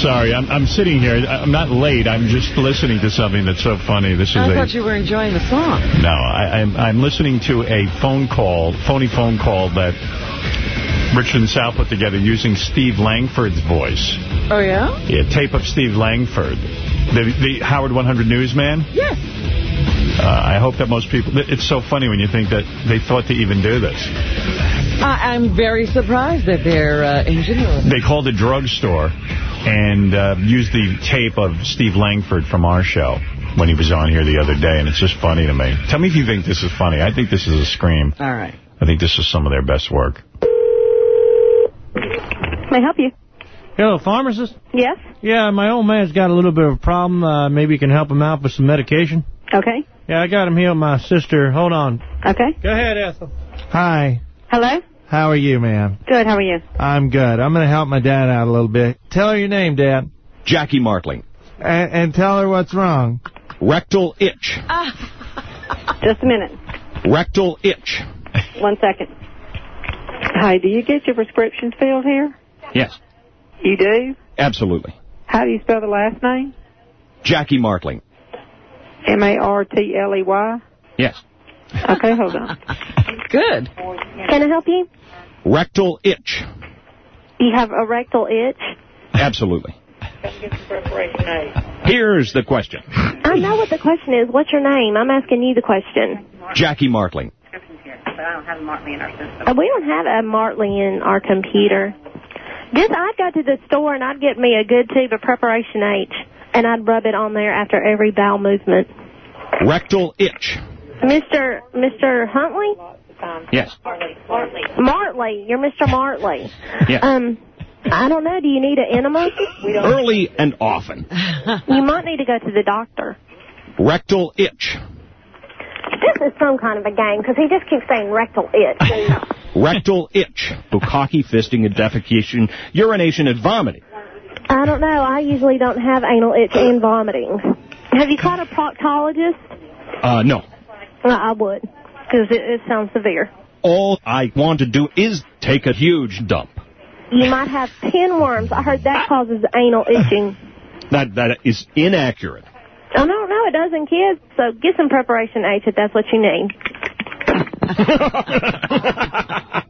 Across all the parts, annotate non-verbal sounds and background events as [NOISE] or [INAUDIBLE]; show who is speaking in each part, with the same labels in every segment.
Speaker 1: Sorry, I'm, I'm sitting here. I'm not late. I'm just listening to something that's so funny. This is
Speaker 2: I
Speaker 1: a,
Speaker 2: thought you were enjoying the song.
Speaker 1: No, I, I'm, I'm listening to a phone call, phony phone call that Richard and Sal put together using Steve Langford's voice.
Speaker 2: Oh, yeah?
Speaker 1: Yeah, tape of Steve Langford. The, the Howard 100 newsman.
Speaker 2: Yes.
Speaker 1: Uh, I hope that most people... It's so funny when you think that they thought to even do this.
Speaker 2: I, I'm very surprised at their uh.
Speaker 1: They called a drugstore and uh, used the tape of Steve Langford from our show when he was on here the other day, and it's just funny to me. Tell me if you think this is funny. I think this is a scream.
Speaker 2: All right.
Speaker 1: I think this is some of their best work.
Speaker 3: May I help you?
Speaker 4: Hello, pharmacist?
Speaker 3: Yes?
Speaker 4: Yeah, my old man's got a little bit of a problem. Uh, maybe you can help him out with some medication.
Speaker 3: Okay.
Speaker 4: Yeah, I got him here with my sister. Hold on.
Speaker 3: Okay.
Speaker 4: Go ahead, Ethel. Hi.
Speaker 3: Hello?
Speaker 4: How are you, ma'am?
Speaker 3: Good, how are you?
Speaker 4: I'm good. I'm going to help my dad out a little bit. Tell her your name, Dad.
Speaker 5: Jackie Martling.
Speaker 4: And, and tell her what's wrong.
Speaker 5: Rectal itch. [LAUGHS]
Speaker 3: Just a minute.
Speaker 5: Rectal itch.
Speaker 3: One second. Hi, do you get your prescriptions filled here?
Speaker 5: Yes,
Speaker 3: You do?
Speaker 5: absolutely.
Speaker 3: How do you spell the last name?
Speaker 5: Jackie Martling.
Speaker 3: M-A-R-T-L-E-Y?
Speaker 5: Yes.
Speaker 3: Okay, hold on. [LAUGHS]
Speaker 2: Good.
Speaker 3: Can I help you?
Speaker 5: Rectal itch.
Speaker 3: You have a rectal itch?
Speaker 5: Absolutely. Here's the question.
Speaker 3: I know what the question is. What's your name? I'm asking you the question.
Speaker 5: Jackie Martling.
Speaker 3: Uh, we don't have a Martley in our computer. Just, I'd go to the store and I'd get me a good tube of Preparation H, and I'd rub it on there after every bowel movement.
Speaker 5: Rectal itch.
Speaker 3: Mr. Mr. Huntley?
Speaker 5: Yes.
Speaker 3: Martley. You're Mr. Martley. [LAUGHS]
Speaker 5: Yes.
Speaker 3: Um, I don't know. Do you need an enema?
Speaker 5: Early and often. [LAUGHS]
Speaker 3: You might need to go to the doctor.
Speaker 5: Rectal itch.
Speaker 3: This is some kind of a game because he just keeps saying rectal itch. [LAUGHS]
Speaker 5: Rectal itch. Bukkake, fisting, and defecation, urination, and vomiting.
Speaker 3: I don't know. I usually don't have anal itch and vomiting. Have you caught a proctologist?
Speaker 5: Uh, no.
Speaker 3: Well, I would because it, it sounds severe.
Speaker 5: All I want to do is take a huge dump.
Speaker 3: You might have pinworms. I heard that causes anal itching.
Speaker 5: That That is inaccurate.
Speaker 3: Oh, no, no, it does in kids. So get some preparation H if that's what you need. [LAUGHS]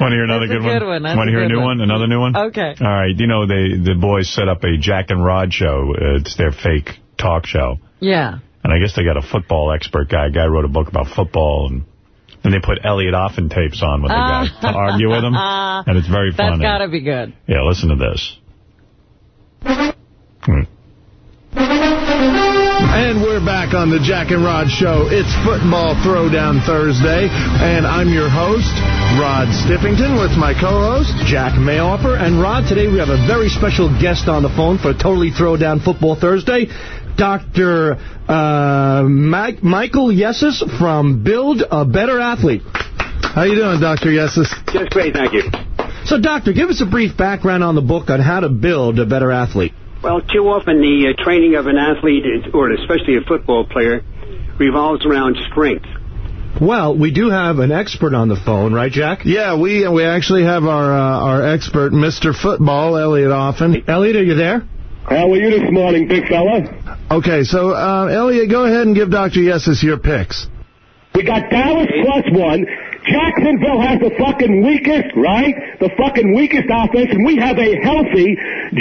Speaker 1: Want to hear another
Speaker 2: a
Speaker 1: good,
Speaker 2: good one. That's
Speaker 1: Want to hear a new
Speaker 2: one.
Speaker 1: one? Another new one?
Speaker 2: Okay.
Speaker 1: All right. You know, they the boys set up a Jack and Rod show. Uh, it's their fake talk show.
Speaker 2: Yeah.
Speaker 1: And I guess they got a football expert guy. A guy wrote a book about football. And then they put Elliot Offen tapes on with the guy [LAUGHS] to argue with him. And it's very
Speaker 2: That's
Speaker 1: funny.
Speaker 2: got to be good.
Speaker 1: Yeah, listen to this. Hmm.
Speaker 6: And we're back on the Jack and Rod Show. It's Football Throwdown Thursday, and I'm your host, Rod Stiffington, with my co-host,
Speaker 7: Jack Mayoffer. And Rod, today we have a very special guest on the phone for Totally Throwdown Football Thursday. Dr. Uh, Mike, Michael Yessis from Build a Better Athlete.
Speaker 6: How you doing, Dr. Yessis?
Speaker 8: Just great, thank you.
Speaker 7: So, Doctor, give us a brief background on the book on how to build a better athlete.
Speaker 8: Well, too often the uh, training of an athlete, or especially a football player, revolves around strength.
Speaker 7: Well, we do have an expert on the phone, right, Jack?
Speaker 6: Yeah, we we actually have our uh, our expert, Mr. Football, Elliot Offen.
Speaker 7: Elliot, are you there?
Speaker 8: How are you this morning, big fella?
Speaker 6: Okay, so uh, Elliot, go ahead and give Dr. Yessis your picks.
Speaker 8: We got Dallas plus one. Jacksonville has the fucking weakest, right? The fucking weakest offense, and we have a healthy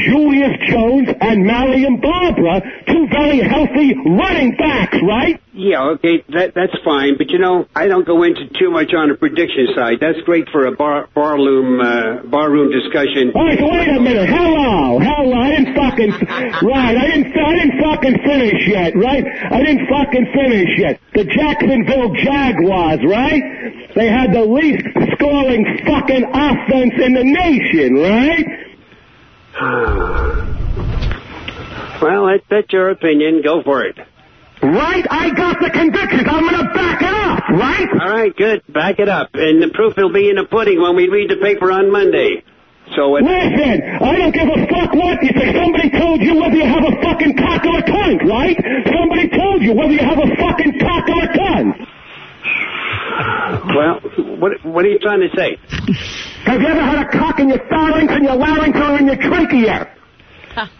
Speaker 8: Julius Jones and Marion Barber, two very healthy running backs, right? Yeah, okay, that that's fine, but you know, I don't go into too much on the prediction side. That's great for a bar barroom uh, barroom discussion. All right, so wait a minute. Hello, hello. I didn't fucking right. I didn't I didn't fucking finish yet, right? I didn't fucking finish yet. The Jacksonville Jaguars, right? They had the least scoring fucking offense in the nation, right? [SIGHS] well, that, that's your opinion. Go for it. Right? I got the convictions. I'm going to back it up, right? All right, good. Back it up. And the proof will be in the pudding when we read the paper on Monday. So it... Listen, I don't give a fuck what you say. Somebody told you whether you have a fucking cock or a cunt, right? Somebody told you whether you have a fucking cock or a cunt. Well, what what are you trying to say? Have you ever had a cock in your pharynx and your larynx or in your trachea?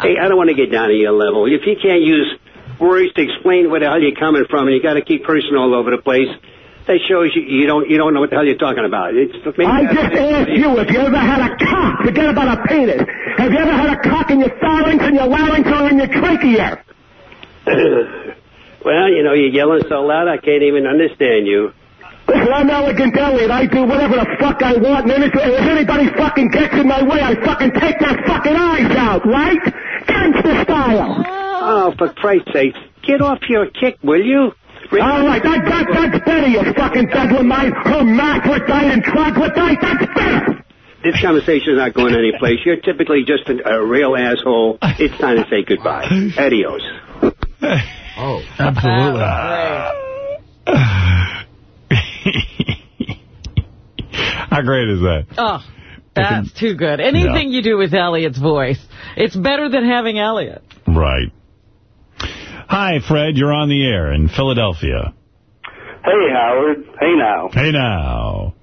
Speaker 9: Hey, I don't want to get down to your level. If you can't use words to explain where the hell you're coming from, and you got to keep cursing all over the place, that shows you you don't you don't know what the hell you're talking about. It's,
Speaker 8: I just asked you if you ever had a cock. Forget about a penis. Have you ever had a cock in your pharynx and your larynx or in your trachea? [COUGHS]
Speaker 9: well, you know, you're yelling so loud I can't even understand you.
Speaker 8: Listen, I'm Elegant Elliot. I do whatever the fuck I want, and if, if anybody fucking gets in my way, I fucking take their fucking eyes out, right? Gangster style.
Speaker 9: Oh, for Christ's sake, get off your kick, will you?
Speaker 8: All right, that, that, that's better, you fucking bedlamite, hermaphrodite and troglodyte. That's better.
Speaker 9: This conversation is not going anyplace. You're typically just a, a real asshole. It's time to say goodbye. Adios. [LAUGHS]
Speaker 1: Oh, ah. [SIGHS] [LAUGHS] [LAUGHS] How great is that?
Speaker 2: Oh, that's too good. Anything you do with Elliot's voice, it's better than having Elliot.
Speaker 1: Right. Hi, Fred. You're on the air in Philadelphia.
Speaker 10: Hey, Howard. Hey, now.
Speaker 1: Hey, now.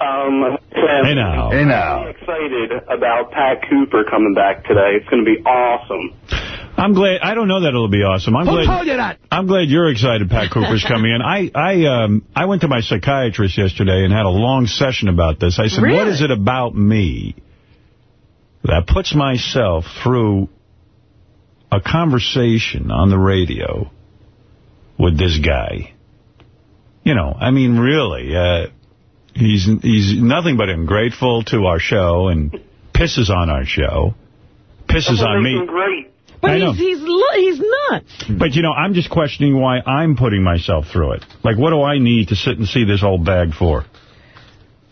Speaker 10: Um,
Speaker 1: Hey, now. Hey, now.
Speaker 10: I'm excited about Pat Cooper coming back today. It's going to be awesome.
Speaker 1: I'm glad. I don't know that it'll be awesome. I'm
Speaker 10: Who
Speaker 1: glad.
Speaker 10: told you that?
Speaker 1: I'm glad you're excited. Pat Cooper's coming in. [LAUGHS] I I um I went to my psychiatrist yesterday and had a long session about this. I said, "What
Speaker 11: Really?
Speaker 1: is it about me that puts myself through a conversation on the radio with this guy?" You know, I mean, really, uh, he's he's nothing but ungrateful to our show and pisses on our show, pisses
Speaker 10: That's
Speaker 1: on me.
Speaker 10: great.
Speaker 2: But
Speaker 1: I know.
Speaker 2: he's, he's, lo- he's nuts.
Speaker 1: But, you know, I'm just questioning why I'm putting myself through it. Like, what do I need to sit and see this old bag for?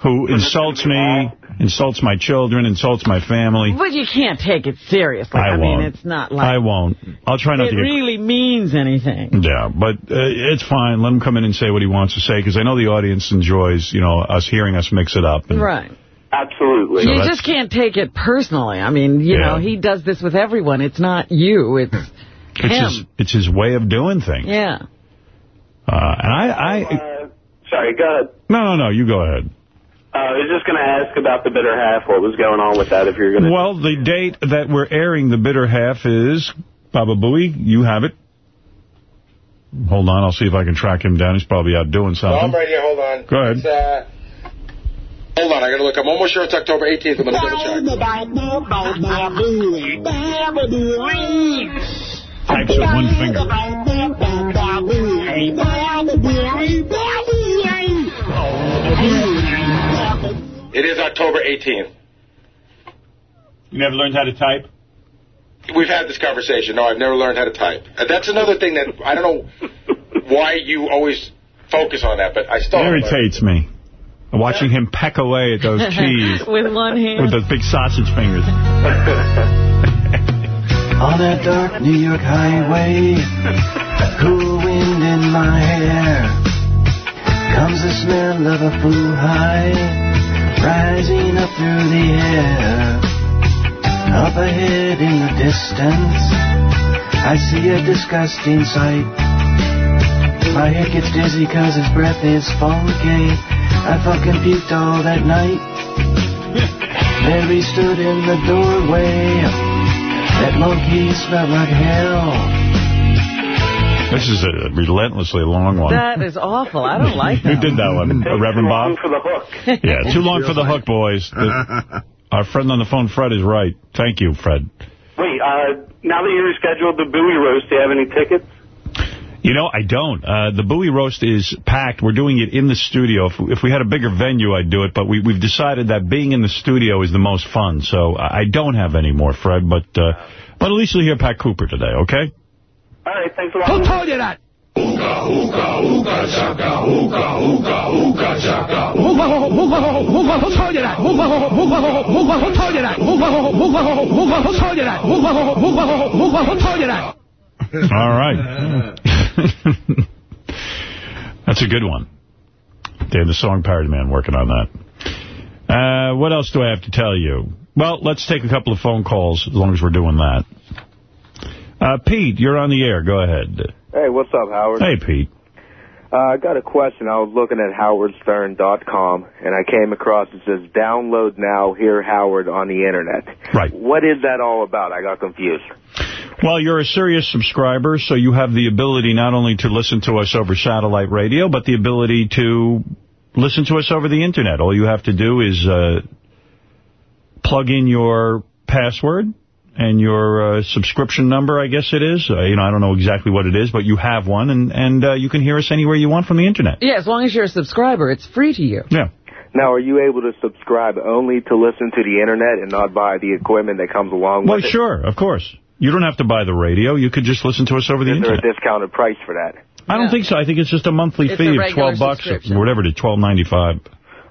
Speaker 1: Who insults me, insults my children, insults my family.
Speaker 2: But you can't take it seriously.
Speaker 1: I
Speaker 2: I, mean,
Speaker 1: won't.
Speaker 2: it's not like
Speaker 1: I won't. I'll try not
Speaker 2: it
Speaker 1: to get...
Speaker 2: really means anything.
Speaker 1: Yeah, but uh, it's fine. Let him come in and say what he wants to say, because I know the audience enjoys, you know, us hearing us mix it up. And,
Speaker 2: Right.
Speaker 10: Absolutely.
Speaker 2: You
Speaker 1: that's-
Speaker 2: just can't take it personally. I mean, you
Speaker 1: Yeah.
Speaker 2: know, he does this with everyone. It's not you. It's
Speaker 1: It's
Speaker 2: him.
Speaker 1: his, it's his way of doing things.
Speaker 2: Yeah.
Speaker 1: Uh, and I... I
Speaker 10: Uh, sorry, go ahead.
Speaker 1: no, no, no, you go ahead.
Speaker 10: Uh, I was just going to ask about the bitter half. What was going on with that? If you're going to.
Speaker 1: Well, the date that we're airing the bitter half is, Baba Booey, you have it. Hold on, I'll see if I can track him down. He's probably out doing
Speaker 12: No, I'm
Speaker 1: something.
Speaker 12: right here. Hold on.
Speaker 1: Go ahead.
Speaker 12: It's, hold on. I got to look. I'm almost sure it's October 18th. I'm going to double check.
Speaker 1: Types with one finger.
Speaker 12: It is October 18th.
Speaker 1: You never learned how to type?
Speaker 12: We've had this conversation. No, I've never learned how to type. Uh, That's another thing that I don't know why you always focus on that, but I still
Speaker 1: It
Speaker 12: haven't
Speaker 1: irritates me. Watching him peck away at those [LAUGHS] keys
Speaker 2: with one hand.
Speaker 1: with those big sausage fingers. [LAUGHS]
Speaker 11: On that dark New York highway, cool wind in my hair, comes the smell of a foo high, rising up through the air. Up ahead in the distance, I see a disgusting sight. My head gets dizzy cause his breath is funky. I fucking puked all that night. Mary stood in the doorway. That monkey smelled like hell.
Speaker 1: This is a relentlessly long one.
Speaker 2: That is awful. I don't like
Speaker 1: Who did that one? Uh, Reverend Bob?
Speaker 10: for the hook.
Speaker 1: Yeah, too long for the hook, boys. The- [LAUGHS] our friend on the phone, Fred, is right. Thank you, Fred.
Speaker 10: Wait, uh, now that you rescheduled the Bowie roast, do you have any tickets?
Speaker 1: You know, I don't. Uh, the Bowie Roast is packed. We're doing it in the studio. If, if we had a bigger venue, I'd do it. But we, we've decided that being in the studio is the most fun. So I I don't have any more, Fred. But uh, but at least you'll hear Pat Cooper today, okay?
Speaker 10: All right, thanks a lot.
Speaker 11: Who told you that? Who told you that? Who told you that? Who told you that? Who told you that?
Speaker 1: All right. [LAUGHS] That's a good one. They the song Parody Man working on that. Uh, what else do I have to tell you? Well, let's take a couple of phone calls as long as we're doing that. Uh, Pete, you're on the air. Go ahead.
Speaker 13: Hey, what's up, Howard?
Speaker 1: Hey, Pete.
Speaker 13: Uh, I got a question. I was looking at howardstern.com, and I came across it says, download now, hear Howard on the Internet.
Speaker 1: Right.
Speaker 13: What is that all about? I got confused.
Speaker 1: Well, you're a Sirius subscriber, so you have the ability not only to listen to us over satellite radio, but the ability to listen to us over the Internet. All you have to do is uh, plug in your password and your uh, subscription number, I guess it is. Uh, you know, I don't know exactly what it is, but you have one, and, and uh, you can hear us anywhere you want from the Internet.
Speaker 2: Yeah, as long as you're a subscriber, it's free to you.
Speaker 1: Yeah.
Speaker 13: Now, are you able to subscribe only to listen to the Internet and not buy the equipment that comes along
Speaker 1: Well,
Speaker 13: with it?
Speaker 1: Well, sure, of course. You don't have to buy the radio. You could just listen to us over the
Speaker 13: Is there
Speaker 1: Internet.
Speaker 13: a discounted price for that?
Speaker 1: I don't think so. I think it's just a monthly
Speaker 13: It's
Speaker 1: fee
Speaker 13: a
Speaker 1: of
Speaker 13: regular
Speaker 1: 12 bucks or whatever it is, 12.95.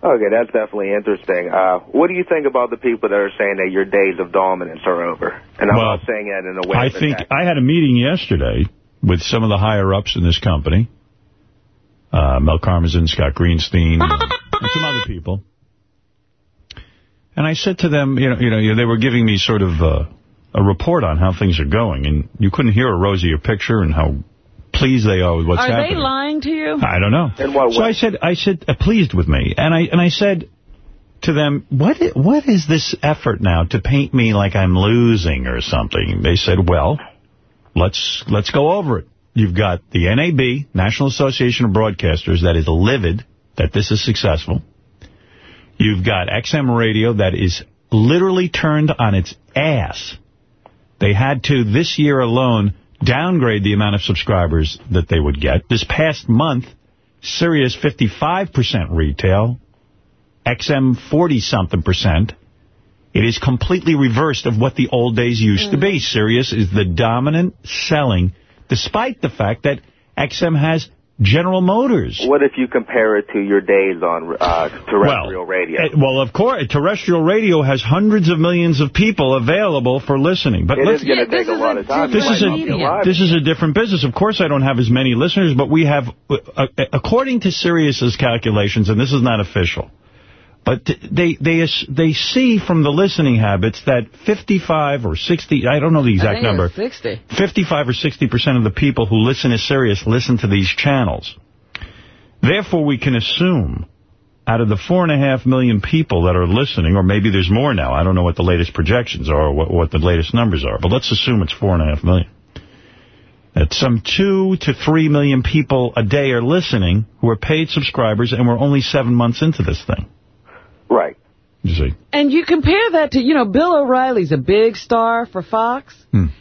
Speaker 13: Okay, that's definitely interesting. Uh, what do you think about the people that are saying that your days of dominance are over? And I'm
Speaker 1: Well,
Speaker 13: not saying that in a way
Speaker 1: I think. I had a meeting yesterday with some of the higher-ups in this company. Uh, Mel Karmazin, Scott Greenstein, and some other people. And I said to them, you know, you know, they were giving me sort of uh, a report on how things are going, and you couldn't hear a rosier picture and how pleased they are with what's
Speaker 2: Are
Speaker 1: happening.
Speaker 2: they lying to you?
Speaker 1: I don't know. so I said, I said, uh, pleased with me, and I and I said to them, what What is this effort now to paint me like I'm losing or something? They said, well, let's let's go over it. You've got the NAB, National Association of Broadcasters, that is livid that this is successful. You've got XM Radio that is literally turned on its ass. They had to, this year alone, downgrade the amount of subscribers that they would get. This past month, Sirius 55% retail, XM 40-something percent. It is completely reversed of what the old days used to be. Mm. Sirius is the dominant selling, despite the fact that XM has General Motors.
Speaker 13: What if you compare it to your days on uh, terrestrial radio?
Speaker 1: Eh, Well, of course, terrestrial radio has hundreds of millions of people available for listening. But
Speaker 13: It
Speaker 1: let's,
Speaker 13: is gonna Yeah, take this a is lot a of time.
Speaker 1: This is
Speaker 13: might not be
Speaker 1: a
Speaker 13: alive.
Speaker 1: this is a different business. Of course, I don't have as many listeners, but we have, uh, uh, according to Sirius's calculations, and this is not official, but they they they see from the listening habits that 55 or 60, I don't know the exact number.
Speaker 2: 60.
Speaker 1: 55 or 60% of the people who listen to Sirius listen to these channels. Therefore, we can assume out of the four and a half million people that are listening, or maybe there's more now, I don't know what the latest projections are or what, what the latest numbers are, but let's assume it's four and a half million. That some two to three million people a day are listening who are paid subscribers, and we're only seven months into this thing.
Speaker 13: Right.
Speaker 1: You see?
Speaker 2: And you compare that to, you know, Bill O'Reilly's a big star for Fox.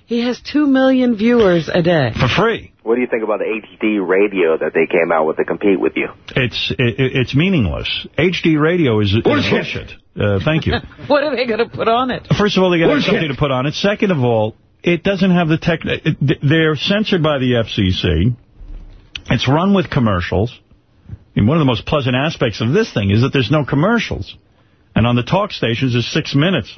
Speaker 2: He has two million viewers a day.
Speaker 1: For free.
Speaker 13: What do you think about the HD radio that they came out with to compete with you?
Speaker 1: It's it, it's meaningless. HD radio is, is bullshit. Uh, thank you. [LAUGHS]
Speaker 2: What are they going to put on it?
Speaker 1: First of all, they got to have something to put on it. Second of all, it doesn't have the tech. it- They're censored by the FCC. It's run with commercials. And one of the most pleasant aspects of this thing is that there's no commercials. And on the talk stations, there's six minutes.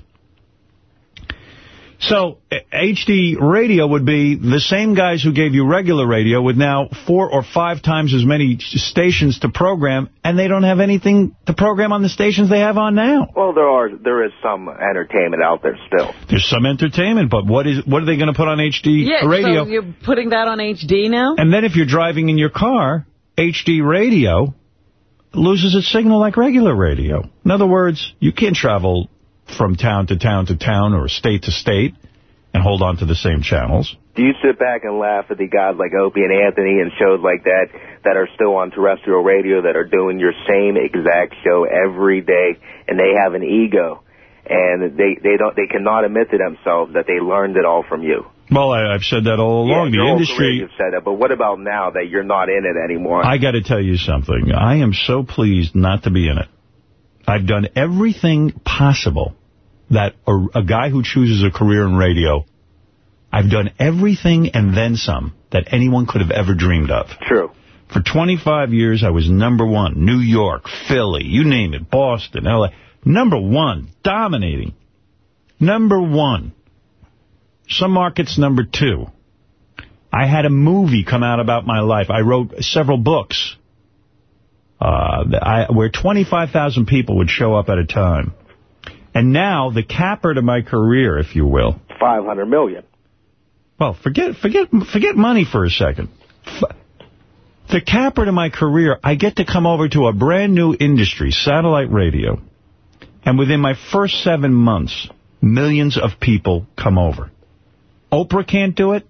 Speaker 1: So HD radio would be the same guys who gave you regular radio with now four or five times as many stations to program, and they don't have anything to program on the stations they have on now.
Speaker 13: Well, there are there is some entertainment out there still.
Speaker 1: There's some entertainment, but what is what are they going to put on HD
Speaker 2: Yeah,
Speaker 1: radio?
Speaker 2: so you're putting that on HD now?
Speaker 1: And then if you're driving in your car, HD radio loses its signal like regular radio. In other words, you can't travel from town to town to town or state to state and hold on to the same channels.
Speaker 13: Do you sit back and laugh at the guys like Opie and Anthony and shows like that that are still on terrestrial radio that are doing your same exact show every day and they have an ego and they they don't they cannot admit to themselves that they learned it all from you.
Speaker 1: Well, I, I've said that all along.
Speaker 13: yeah,
Speaker 1: the
Speaker 13: your whole career
Speaker 1: industry,
Speaker 13: you've said that, but what about now that you're not in it anymore?
Speaker 1: I got to tell you something. I am so pleased not to be in it. I've done everything possible that a, a guy who chooses a career in radio, I've done everything and then some that anyone could have ever dreamed of.
Speaker 13: True.
Speaker 1: For 25 years, I was number one. New York, Philly, you name it, Boston, L.A. Number one, dominating. Number one. Some markets number two. I had a movie come out about my life. I wrote several books uh, I, where 25,000 people would show up at a time. And now, the capper to my career, if you will.
Speaker 13: 500 million.
Speaker 1: Well, forget forget forget money for a second. F the capper to my career, I get to come over to a brand new industry, satellite radio, and within my first seven months, millions of people come over. Oprah can't do it.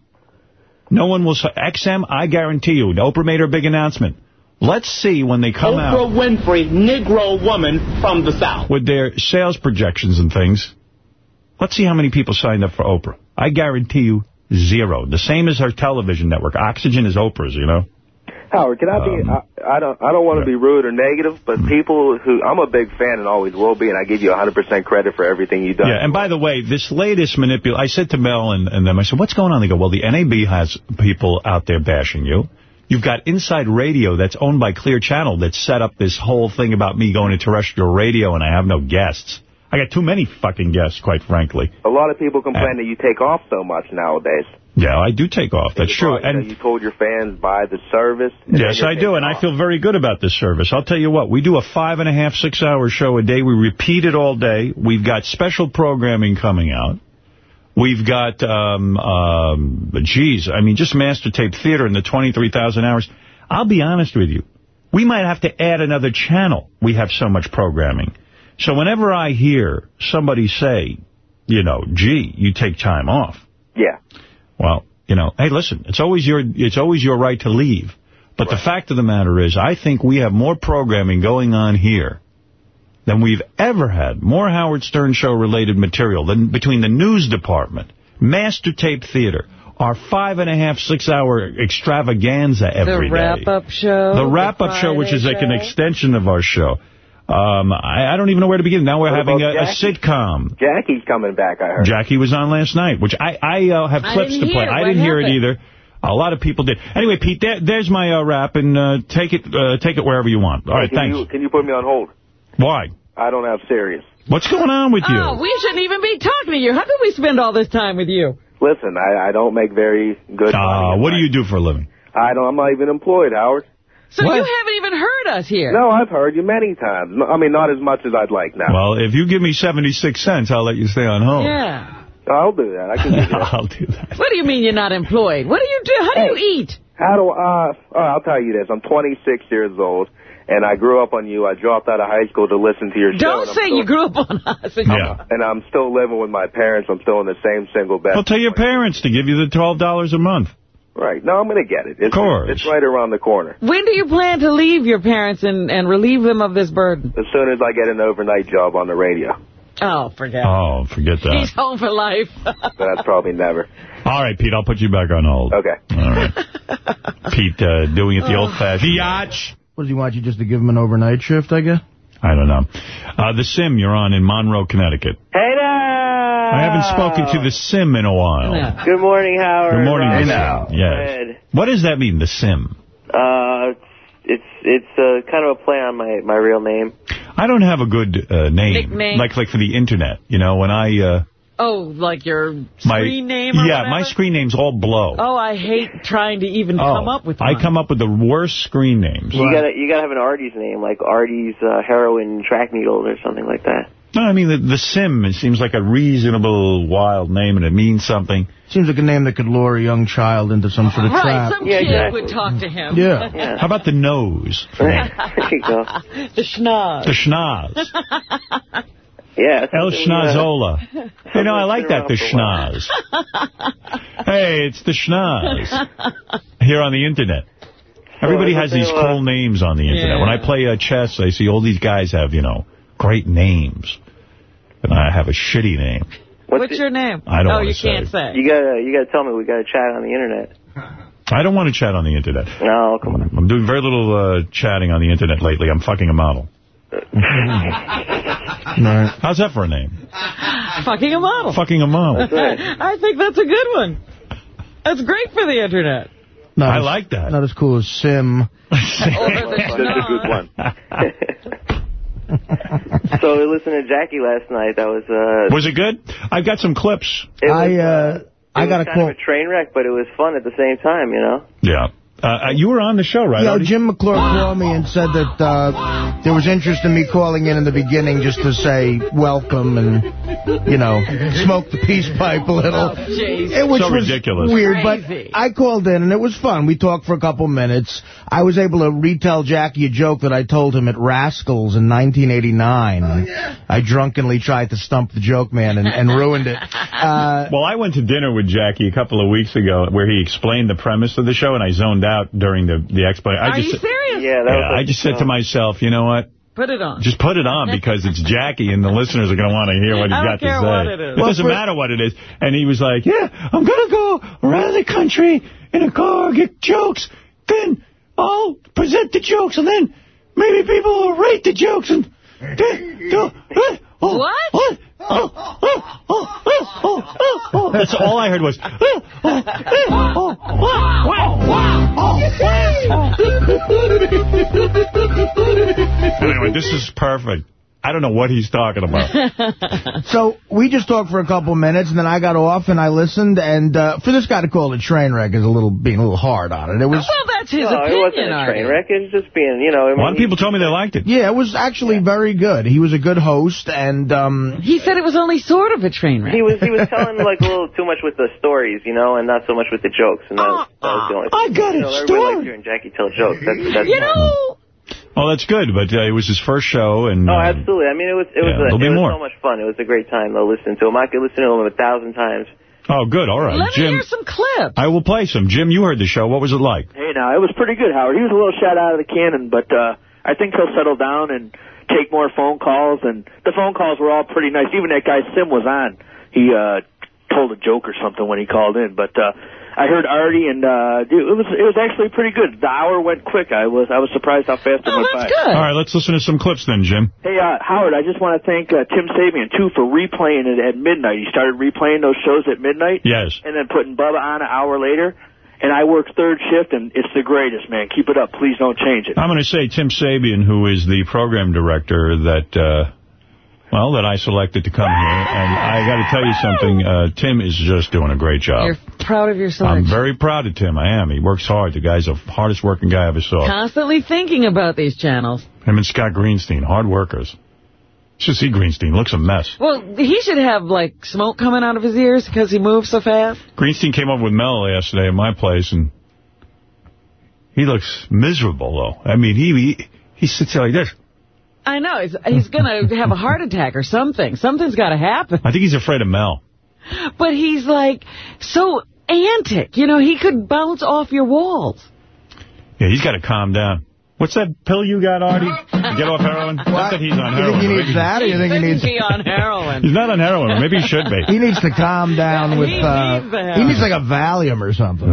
Speaker 1: No one will say, XM, I guarantee you. Oprah made her big announcement. Let's see when they come
Speaker 14: Oprah
Speaker 1: out
Speaker 14: Winfrey, Negro woman from the South.
Speaker 1: with their sales projections and things. Let's see how many people signed up for Oprah. I guarantee you zero. The same as her television network. Oxygen is Oprah's, you know.
Speaker 13: Howard, can I be?
Speaker 1: Um,
Speaker 13: I, I don't. I don't want to be rude or negative, but people who I'm a big fan and always will be, and I give you 100% credit for everything you've done.
Speaker 1: Yeah, and by the way, this latest manipul... I said to Mel and, and them, I said, what's going on? They go, well, the NAB has people out there bashing you. You've got Inside Radio that's owned by Clear Channel that set up this whole thing about me going to terrestrial radio and I have no guests. I got too many fucking guests, quite frankly.
Speaker 13: A lot of people complain that you take off so much nowadays.
Speaker 1: Yeah, I do take off. That's true.
Speaker 13: You, know,
Speaker 1: And
Speaker 13: you told your fans buy the service.
Speaker 1: Yes, I do, and I feel very good about this service. I'll tell you what, we do a five and a half, six-hour show a day. We repeat it all day. We've got special programming coming out. We've got, um, um, geez, I mean, just master tape theater in the 23,000 hours. I'll be honest with you. We might have to add another channel. We have so much programming. So whenever I hear somebody say, you know, gee, you take time off,
Speaker 13: Yeah.
Speaker 1: Well, you know, hey, listen, it's always your it's always your right to leave. But the fact of the matter is, I think we have more programming going on here than we've ever had. More Howard Stern Show-related material than between the news department, Master Tape Theater, our five and a half, six-hour extravaganza every
Speaker 2: the
Speaker 1: day.
Speaker 2: wrap-up show.
Speaker 1: The wrap-up show, which is like an extension of our show. Um, I, I don't even know where to begin. Now we're
Speaker 13: What
Speaker 1: having a, a sitcom.
Speaker 13: Jackie's coming back, I heard.
Speaker 1: Jackie was on last night, which I, I uh, have clips
Speaker 13: didn't
Speaker 1: to play. I didn't hear it either. A lot of people did. Anyway, Pete, there, there's my uh, rap, and uh, take it uh, take it wherever you want. All right,
Speaker 13: can
Speaker 1: thanks.
Speaker 13: You, can you put me on hold?
Speaker 1: Why?
Speaker 13: I don't have Sirius.
Speaker 1: What's going on with you?
Speaker 2: Oh, we shouldn't even be talking to you. How could we spend all this time with you?
Speaker 13: Listen, I, I don't make very good
Speaker 1: Uh,
Speaker 13: money.
Speaker 1: what do you do for a living?
Speaker 13: I don't. I'm not even employed, Howard.
Speaker 2: So you haven't even heard us here.
Speaker 13: No, I've heard you many times. I mean, not as much as I'd like now.
Speaker 1: Well, if you give me 76 cents, I'll let you stay on home.
Speaker 2: Yeah.
Speaker 13: I'll do that. I can do [LAUGHS] that.
Speaker 1: I'll do that.
Speaker 2: What do you mean you're not employed? What do you do? How do you eat?
Speaker 13: How do I? Uh, I'll tell you this. I'm 26 years old, and I grew up on you. I dropped out of high school to listen to your show.
Speaker 2: Don't
Speaker 13: and I'm
Speaker 2: say
Speaker 13: still-
Speaker 2: you grew up on us.
Speaker 1: Yeah.
Speaker 13: And I'm still living with my parents. I'm still in the same single bed.
Speaker 1: Well, tell your parents to give you the $12 a month.
Speaker 13: Right. No, I'm going to get it. It's,
Speaker 1: Of course.
Speaker 13: It's right around the corner.
Speaker 2: When do you plan to leave your parents and, and relieve them of this burden?
Speaker 13: As soon as I get an overnight job on the radio.
Speaker 2: Oh, forget
Speaker 1: Oh, forget that.
Speaker 2: He's home for life. [LAUGHS]
Speaker 13: That's probably never.
Speaker 1: All right, Pete, I'll put you back on hold.
Speaker 13: Okay.
Speaker 1: All right. [LAUGHS] Pete uh, doing it the old-fashioned
Speaker 4: Biatch. What, does he want you just to give him an overnight shift, I guess?
Speaker 1: I don't know. Uh, the Sim, you're on in Monroe, Connecticut.
Speaker 15: Hey now!
Speaker 1: I haven't spoken to the Sim in a while.
Speaker 15: Good morning, Howard.
Speaker 1: Good morning,
Speaker 15: Rob.
Speaker 1: the Sim. Yes. What does that mean, the Sim?
Speaker 15: Uh, it's it's uh, kind of a play on my, my real name.
Speaker 1: I don't have a good uh, name.
Speaker 2: Nickname.
Speaker 1: Like like for the Internet. You know, when I... Uh,
Speaker 2: Oh, like your
Speaker 1: my,
Speaker 2: screen name or
Speaker 1: Yeah,
Speaker 2: whatever?
Speaker 1: my screen name's all blow.
Speaker 2: Oh, I hate trying to even
Speaker 1: Oh,
Speaker 2: come up with
Speaker 1: I come up with the worst screen names.
Speaker 15: You gotta you gotta have an Artie's name, like Artie's uh, heroin track needles or something like that.
Speaker 1: No, I mean, the, the Sim, it seems like a reasonable, wild name, and it means something.
Speaker 4: Seems like a name that could lure a young child into some sort of
Speaker 2: Right,
Speaker 4: trap.
Speaker 2: some kid would talk to him.
Speaker 4: Yeah.
Speaker 1: How about the nose? [LAUGHS]
Speaker 15: there you go.
Speaker 2: the schnoz.
Speaker 1: The schnoz. [LAUGHS]
Speaker 15: Yeah.
Speaker 1: El
Speaker 15: something, uh,
Speaker 1: Schnozola. You know, I like that, the schnoz. [LAUGHS] Hey, it's the schnoz. Here on the Internet. Everybody has these cool names on the Internet.
Speaker 2: Yeah.
Speaker 1: When I play uh, chess, I see all these guys have, you know, great names. And I have a shitty name.
Speaker 2: What's, your name?
Speaker 1: I don't
Speaker 2: Oh, you
Speaker 1: say.
Speaker 2: can't say.
Speaker 15: You gotta you gotta tell me we gotta chat on the internet.
Speaker 1: I don't want to chat on the Internet.
Speaker 15: No, come on.
Speaker 1: I'm doing very little uh, chatting on the Internet lately. I'm fucking a model. [LAUGHS] How's that for a name?
Speaker 2: Fucking a model.
Speaker 1: Fucking a model. [LAUGHS]
Speaker 2: I think that's a good one. That's great for the Internet.
Speaker 4: Not
Speaker 1: I
Speaker 4: as-
Speaker 1: like that.
Speaker 4: Not as cool as Sim. [LAUGHS]
Speaker 15: That's a good one. [LAUGHS] so we listened to Jackie last night. That was uh.
Speaker 1: Was it good? I've got some clips.
Speaker 15: It was,
Speaker 4: I, uh,
Speaker 15: it
Speaker 4: I
Speaker 15: was
Speaker 4: got a
Speaker 15: kind
Speaker 4: quote.
Speaker 15: of a train wreck, but it was fun at the same time. You know.
Speaker 1: Yeah. Uh, you were on the show, right?
Speaker 16: Yeah,
Speaker 1: Artie?
Speaker 16: Jim McClure called me and said that uh, there was interest in me calling in in the beginning just to say welcome and, you know, smoke the peace pipe a little.
Speaker 2: Oh, jeez.
Speaker 16: It was,
Speaker 1: So
Speaker 16: was
Speaker 1: ridiculous.
Speaker 16: weird,
Speaker 2: Crazy.
Speaker 16: but I called in and it was fun. We talked for a couple minutes. I was able to retell Jackie a joke that I told him at Rascals in 1989. Yeah. I drunkenly tried to stump the joke man and, and ruined it. [LAUGHS] Uh,
Speaker 1: well, I went to dinner with Jackie a couple of weeks ago where he explained the premise of the show, and I zoned out during the, the explanation. I
Speaker 2: Are
Speaker 1: just,
Speaker 2: you serious?
Speaker 15: Yeah, that
Speaker 1: yeah,
Speaker 15: was
Speaker 1: I just said to myself, you know what?
Speaker 2: Put it on.
Speaker 1: Just put it on because it's Jackie and the listeners are going to want to hear what he's
Speaker 2: I
Speaker 1: got to say.
Speaker 2: what it is.
Speaker 1: It doesn't
Speaker 2: for-
Speaker 1: matter what it is. And he was like, yeah, I'm going to go around the country in a car, get jokes, then I'll present the jokes, and then maybe people will rate the jokes. And then go, eh, oh,
Speaker 2: What?
Speaker 1: That's all I heard was. Anyway, this is perfect. I don't know what he's talking about. [LAUGHS]
Speaker 16: So we just talked for a couple minutes, and then I got off and I listened. And uh, for this guy to call it a train wreck is a little being a little hard on it. It was
Speaker 2: well, that's his
Speaker 15: no, it wasn't a train wreck. It was just being, you know... I
Speaker 1: A lot of people told me they liked it.
Speaker 16: yeah, it was actually very good. He was a good host, and um,
Speaker 2: He said it was only sort of a train wreck.
Speaker 15: He was he was telling like a little too much with the stories, you know, and not so much with the jokes. And that was, that was the only.
Speaker 1: I got
Speaker 15: you
Speaker 1: a
Speaker 15: know, Everybody
Speaker 1: story.
Speaker 15: likes hearing Jackie tell jokes. That's that's.
Speaker 2: you know,
Speaker 1: Oh, that's good, but uh, it was his first show, and
Speaker 15: Oh,
Speaker 1: uh,
Speaker 15: absolutely. I mean, it was it was, a, it
Speaker 1: be
Speaker 15: was
Speaker 1: more.
Speaker 15: so much fun. It was a great time though listening to him. I could listen to him a thousand times.
Speaker 1: oh, good, all right,
Speaker 2: let me
Speaker 1: Jim.
Speaker 2: hear some clips.
Speaker 1: I will play some. Jim, you heard the show. What was it like?
Speaker 17: Hey, now, it was pretty good, Howard. He was a little shot out of the cannon, but uh, I think he'll settle down and take more phone calls. And the phone calls were all pretty nice. Even that guy Sim was on. He uh, told a joke or something when he called in. But uh, I heard Artie, and uh, dude, it was it was actually pretty good. The hour went quick. I was I was surprised how fast it
Speaker 2: Oh,
Speaker 17: went
Speaker 2: that's
Speaker 17: by.
Speaker 2: good.
Speaker 1: All right, let's listen to some clips then, Jim.
Speaker 17: Hey, uh, Howard, I just want to thank uh, Tim Sabean, too, for replaying it at midnight. He started replaying those shows at midnight.
Speaker 1: Yes.
Speaker 17: And then putting Bubba on an hour later. And I work third shift, and it's the greatest, man. Keep it up. Please don't change it.
Speaker 1: I'm going to say Tim Sabean, who is the program director that, uh, well, that I selected to come here. And I got to tell you something. Uh, Tim is just doing a great job.
Speaker 2: You're proud of your
Speaker 1: I'm very proud of Tim. I am. He works hard. The guy's the hardest working guy I ever saw.
Speaker 2: Constantly thinking about these channels.
Speaker 1: Him and Scott Greenstein, hard workers. Should see Greenstein. Looks a mess.
Speaker 2: Well, he should have, like, smoke coming out of his ears because he moves so fast.
Speaker 1: Greenstein came over with Mel yesterday at my place, and he looks miserable, though. I mean, he he, he sits there like this.
Speaker 2: I know. He's, he's going to have a heart attack or something. Something's got to happen.
Speaker 1: I think he's afraid of Mel.
Speaker 2: But he's, like, so antic. You know, he could bounce off your walls.
Speaker 1: Yeah, he's got to calm down. What's that pill you got, Artie? To get off heroin? Not that he's on
Speaker 16: you
Speaker 1: heroin.
Speaker 16: think he needs that, or you think he needs...
Speaker 2: Be on heroin.
Speaker 1: He's not on heroin. Maybe he should be.
Speaker 16: He needs to calm down [LAUGHS] with...
Speaker 2: He
Speaker 16: Uh,
Speaker 2: needs the
Speaker 16: he needs like a Valium or something.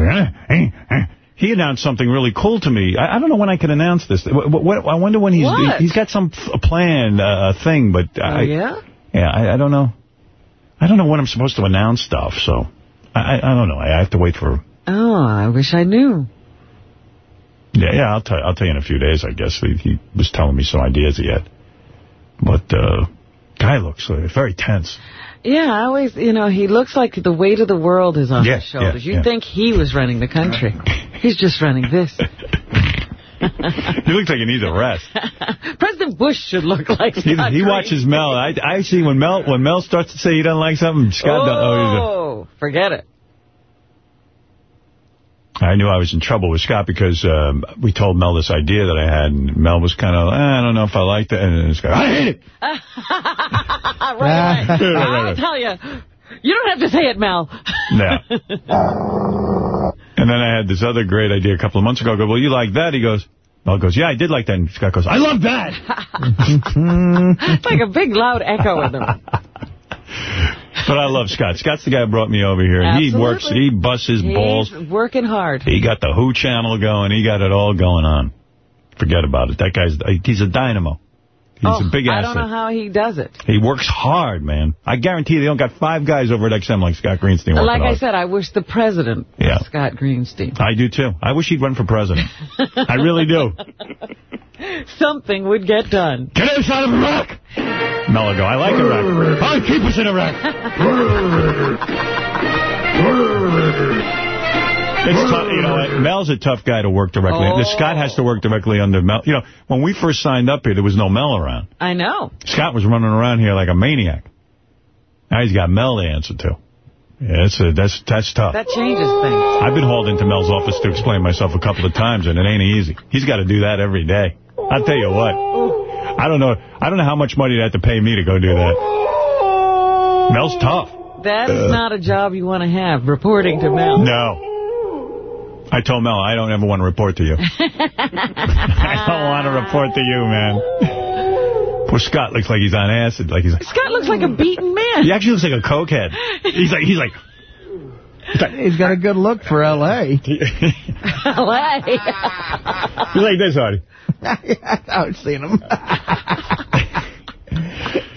Speaker 1: He announced something really cool to me. I, I don't know when I can announce this. What, what, I wonder when he's
Speaker 2: What?
Speaker 1: he's got some plan, uh, thing, but
Speaker 2: Oh,
Speaker 1: I,
Speaker 2: yeah?
Speaker 1: yeah, I, I don't know. I don't know when I'm supposed to announce stuff, so I, I I don't know. I have to wait for.
Speaker 2: Oh, I wish I knew.
Speaker 1: Yeah, yeah. I'll tell I'll tell you in a few days. I guess he, he was telling me some ideas he had, but uh, guy looks uh, very tense.
Speaker 2: Yeah, I always, you know, he looks like the weight of the world is on his shoulders. You'd
Speaker 1: yeah.
Speaker 2: think he was running the country. [LAUGHS] He's just running this. [LAUGHS]
Speaker 1: He looks like he needs a rest. [LAUGHS]
Speaker 2: President Bush should look like
Speaker 1: He,
Speaker 2: Scott
Speaker 1: he watches Mel. I, I see when Mel when Mel starts to say he doesn't like something. Scott, oh, a-
Speaker 2: Oh, forget it.
Speaker 1: I knew I was in trouble with Scott because um, we told Mel this idea that I had, and Mel was kind of, eh, I don't know if I liked it, and Scott, I hate it. [LAUGHS] [LAUGHS]
Speaker 2: right, I'll tell you. You don't have to say it, Mel.
Speaker 1: Yeah. [LAUGHS] And then I had this other great idea a couple of months ago. I go, well, you like that? He goes, Mel goes, yeah, I did like that. And Scott goes, I love that.
Speaker 2: it's like a big, loud echo in them.
Speaker 1: But I love Scott. Scott's the guy who brought me over here. And he
Speaker 2: Absolutely.
Speaker 1: works, he busts his balls.
Speaker 2: He's working hard.
Speaker 1: He got the Who channel going. He got it all going on. Forget about it. That guy's, he's a dynamo. He's
Speaker 2: oh,
Speaker 1: a big
Speaker 2: I don't know how he does it.
Speaker 1: He works hard, man. I guarantee you, they don't got five guys over at XM like Scott Greenstein working
Speaker 2: Like I
Speaker 1: hard.
Speaker 2: said, I wish the president
Speaker 1: Yeah.
Speaker 2: Scott Greenstein.
Speaker 1: I do, too. I wish he'd run for president. [LAUGHS] I really do.
Speaker 2: Something would get done.
Speaker 1: Get us out of Iraq! Mello go, I like Iraq. I'll keep us in Iraq. [LAUGHS] It's tough, you know. Mel's a tough guy to work directly.
Speaker 2: Oh.
Speaker 1: Scott has to work directly under Mel. You know, when we first signed up here, there was no Mel around.
Speaker 2: I know.
Speaker 1: Scott was running around here like a maniac. Now he's got Mel to answer to. Yeah, it's a, that's that's tough.
Speaker 2: That changes things.
Speaker 1: I've been hauled into Mel's office to explain myself a couple of times, and it ain't easy. He's got to do that every day. I'll tell you what. I don't know. I don't know how much money they have to pay me to go do that. Mel's tough.
Speaker 2: That is uh, not a job you want to have, reporting to Mel.
Speaker 1: No. I told Mel I don't ever want to report to you. [LAUGHS] [LAUGHS] I don't want to report to you, man. Poor Scott looks like he's on acid. Like he's like,
Speaker 2: Scott looks like a beaten man.
Speaker 1: he actually looks like a cokehead. He's like he's like
Speaker 16: He's got a good look for L.A.
Speaker 2: L.A. [LAUGHS]
Speaker 1: he's like this, Artie.
Speaker 16: I've seen him.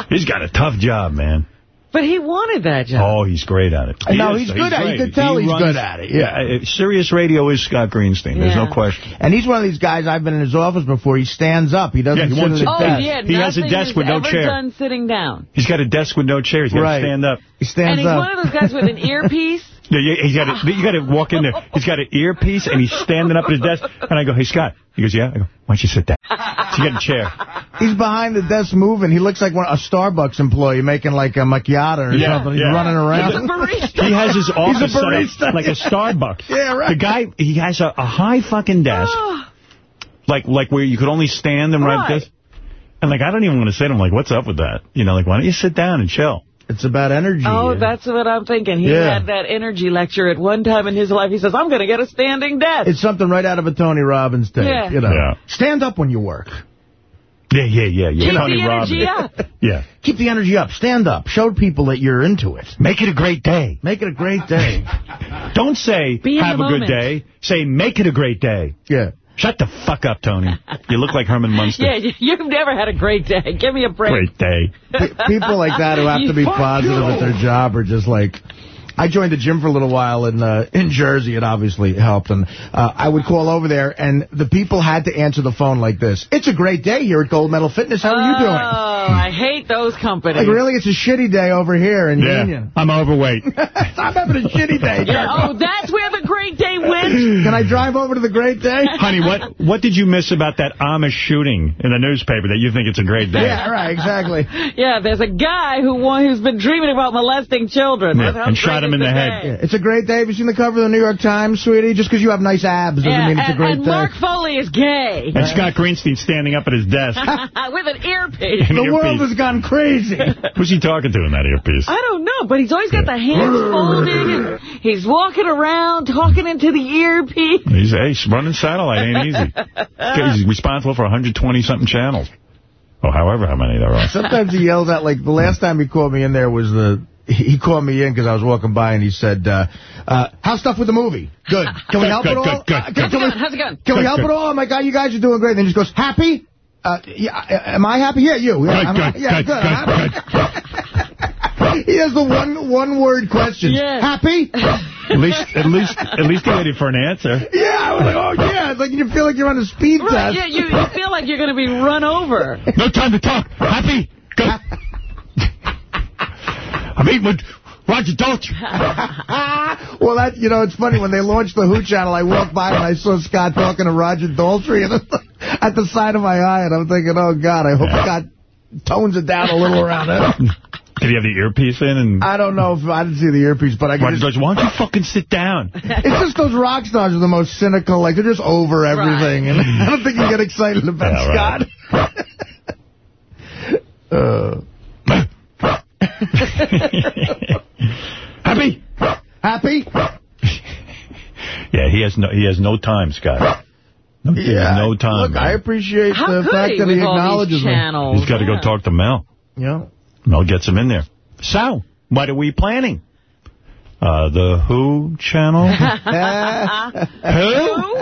Speaker 1: He's got a tough job, man.
Speaker 2: But he wanted that job.
Speaker 1: Oh, he's great at it.
Speaker 16: No,
Speaker 1: is.
Speaker 16: he's good at it. You
Speaker 1: great.
Speaker 16: can tell
Speaker 1: He
Speaker 16: he's
Speaker 1: runs-
Speaker 16: good at it, yeah.
Speaker 1: uh, Sirius Radio is Scott Greenstein. There's
Speaker 16: Yeah.
Speaker 1: no question.
Speaker 16: And he's one of these guys, I've been in his office before, he stands up. He doesn't
Speaker 1: Yeah, he
Speaker 16: sit
Speaker 1: won't
Speaker 16: at his
Speaker 1: sit
Speaker 2: Oh,
Speaker 16: desk.
Speaker 2: yeah,
Speaker 1: He has a desk with no chair.
Speaker 2: done sitting down.
Speaker 1: He's got a desk with no chair. He's got to
Speaker 16: Right.
Speaker 1: stand up.
Speaker 16: He stands up.
Speaker 2: And he's
Speaker 16: up.
Speaker 2: one of those guys with an [LAUGHS] earpiece.
Speaker 1: Yeah, he's got to, you got to walk in there. He's got an earpiece, and he's standing up at his desk. And I go, hey, Scott. He goes, yeah. I go, why don't you sit down? So you get a chair.
Speaker 16: He's behind the desk moving. He looks like one, a Starbucks employee making like a macchiato or
Speaker 1: Yeah,
Speaker 16: something. He's
Speaker 1: yeah.
Speaker 16: running around.
Speaker 1: He has his office
Speaker 16: a barista.
Speaker 1: like a Starbucks. [LAUGHS]
Speaker 16: Yeah, right.
Speaker 1: The guy, he has a, a high fucking desk, ah. like like where you could only stand and write
Speaker 2: Right.
Speaker 1: this. And like, I don't even want to say to him, like, what's up with that? You know, like, why don't you sit down and chill?
Speaker 16: It's about energy.
Speaker 2: Oh, that's what I'm thinking. He
Speaker 16: Yeah.
Speaker 2: had that energy lecture at one time in his life. He says, I'm going to get a standing desk.
Speaker 16: It's something right out of a Tony Robbins tape.
Speaker 2: Yeah.
Speaker 16: You know,
Speaker 1: Yeah.
Speaker 16: stand up when you work.
Speaker 1: Yeah, yeah, yeah, yeah.
Speaker 2: Keep
Speaker 1: Tony
Speaker 2: the energy
Speaker 1: Robbins.
Speaker 2: up. [LAUGHS]
Speaker 1: Yeah.
Speaker 16: Keep the energy up. Stand up. Show people that you're into it.
Speaker 1: Make it a great day.
Speaker 16: Make it a great day.
Speaker 1: Don't say,
Speaker 2: Be
Speaker 1: have
Speaker 2: the
Speaker 1: a good day. Say, make it a great day.
Speaker 16: yeah.
Speaker 1: Shut the fuck up, Tony. You look like Herman Munster. [LAUGHS]
Speaker 2: Yeah, you- you've never had a great day. Give me a break.
Speaker 1: Great day.
Speaker 16: P- people like that who have to be [LAUGHS] positive
Speaker 2: you.
Speaker 16: at their job are just like... I joined the gym for a little while in uh, in Jersey. It obviously helped. And uh, I would call over there, and the people had to answer the phone like this. It's a great day here at Gold Medal Fitness. How are you doing?
Speaker 2: Oh, I hate those companies.
Speaker 16: Like, really? It's a shitty day over here in
Speaker 1: Yeah.
Speaker 16: Union.
Speaker 1: I'm overweight. [LAUGHS]
Speaker 16: I'm having a shitty day.
Speaker 2: Yeah, oh, that's where the great day went? [LAUGHS]
Speaker 16: Can I drive over to the great day? [LAUGHS]
Speaker 1: Honey, what what did you miss about that Amish shooting in the newspaper that you think it's a great day?
Speaker 16: Yeah, right, exactly.
Speaker 2: Yeah, there's a guy who who's been dreaming about molesting children.
Speaker 1: Yeah, and shot
Speaker 2: great
Speaker 1: him in
Speaker 2: is
Speaker 1: the head.
Speaker 16: Yeah, it's a great day. Have you seen the cover of the New York Times, sweetie? Just because you have nice abs doesn't
Speaker 2: Yeah,
Speaker 16: mean it's a
Speaker 2: and,
Speaker 16: great
Speaker 2: and
Speaker 16: day.
Speaker 2: Mark Foley is gay.
Speaker 1: And Scott Greenstein standing up at his desk. [LAUGHS]
Speaker 2: With an earpiece.
Speaker 1: An
Speaker 16: the world has gone crazy. [LAUGHS]
Speaker 1: Who's he talking to in that earpiece?
Speaker 2: I don't know, but he's always got the hands folded, and he's walking around talking into the earpiece.
Speaker 1: He's, hey, running satellite ain't easy. [LAUGHS] He's responsible for 120-something channels. Or however how many there are.
Speaker 16: Sometimes he yells out, like, the last time he called me in there was the... He called me in because I was walking by and he said, uh, uh, how's stuff with the movie? Good. [LAUGHS] Can we help
Speaker 1: good,
Speaker 16: at all?
Speaker 1: good, good,
Speaker 16: Uh,
Speaker 1: good.
Speaker 16: can,
Speaker 2: How's it
Speaker 16: can we,
Speaker 2: going? How's it going?
Speaker 16: can we help
Speaker 1: good.
Speaker 16: at all? Oh, my God, you guys are doing great. Then he just goes, happy? Uh, yeah, uh, am I happy? Yeah, you. Yeah,
Speaker 1: Good,
Speaker 16: I'm-
Speaker 1: good,
Speaker 16: yeah,
Speaker 1: good,
Speaker 16: good.
Speaker 1: good,
Speaker 16: I'm. [LAUGHS] He has the one one word question.
Speaker 2: Yeah.
Speaker 16: Happy? [LAUGHS]
Speaker 1: At least, at least, at least he waited for an answer.
Speaker 16: Yeah, I was like, oh yeah. It's like you feel like you're on a speed
Speaker 2: Right,
Speaker 16: test.
Speaker 2: yeah, you, you feel like you're going to be run over.
Speaker 1: No time to talk. Happy? Go. I'm eating with Roger Daltrey. [LAUGHS]
Speaker 16: well, that you know, it's funny when they launched the Who channel. I walked by and I saw Scott talking to Roger Daltrey and [LAUGHS] at the side of my eye, and I'm thinking, oh God, I hope Scott tones it down a little around it. [LAUGHS]
Speaker 1: Did he have the earpiece in? And
Speaker 16: I don't know if I didn't see the earpiece, but I
Speaker 1: Roger
Speaker 16: can just,
Speaker 1: Dolce, why don't you fucking sit down?
Speaker 16: it's just those rock stars are the most cynical. Like they're just over everything, and I don't think you get excited about
Speaker 1: Yeah, right.
Speaker 16: Scott. uh, [LAUGHS]
Speaker 1: Happy?
Speaker 16: happy?
Speaker 1: Yeah, he has no he has no time, Scott. No, he has no time.
Speaker 16: Look, I appreciate
Speaker 2: How
Speaker 16: the fact
Speaker 2: he
Speaker 16: that he
Speaker 2: with all these
Speaker 16: acknowledges me.
Speaker 1: He's got to go talk to Mel.
Speaker 16: Yeah.
Speaker 1: Mel gets him in there. So, what are we planning? Uh, the Who channel? [LAUGHS] Who?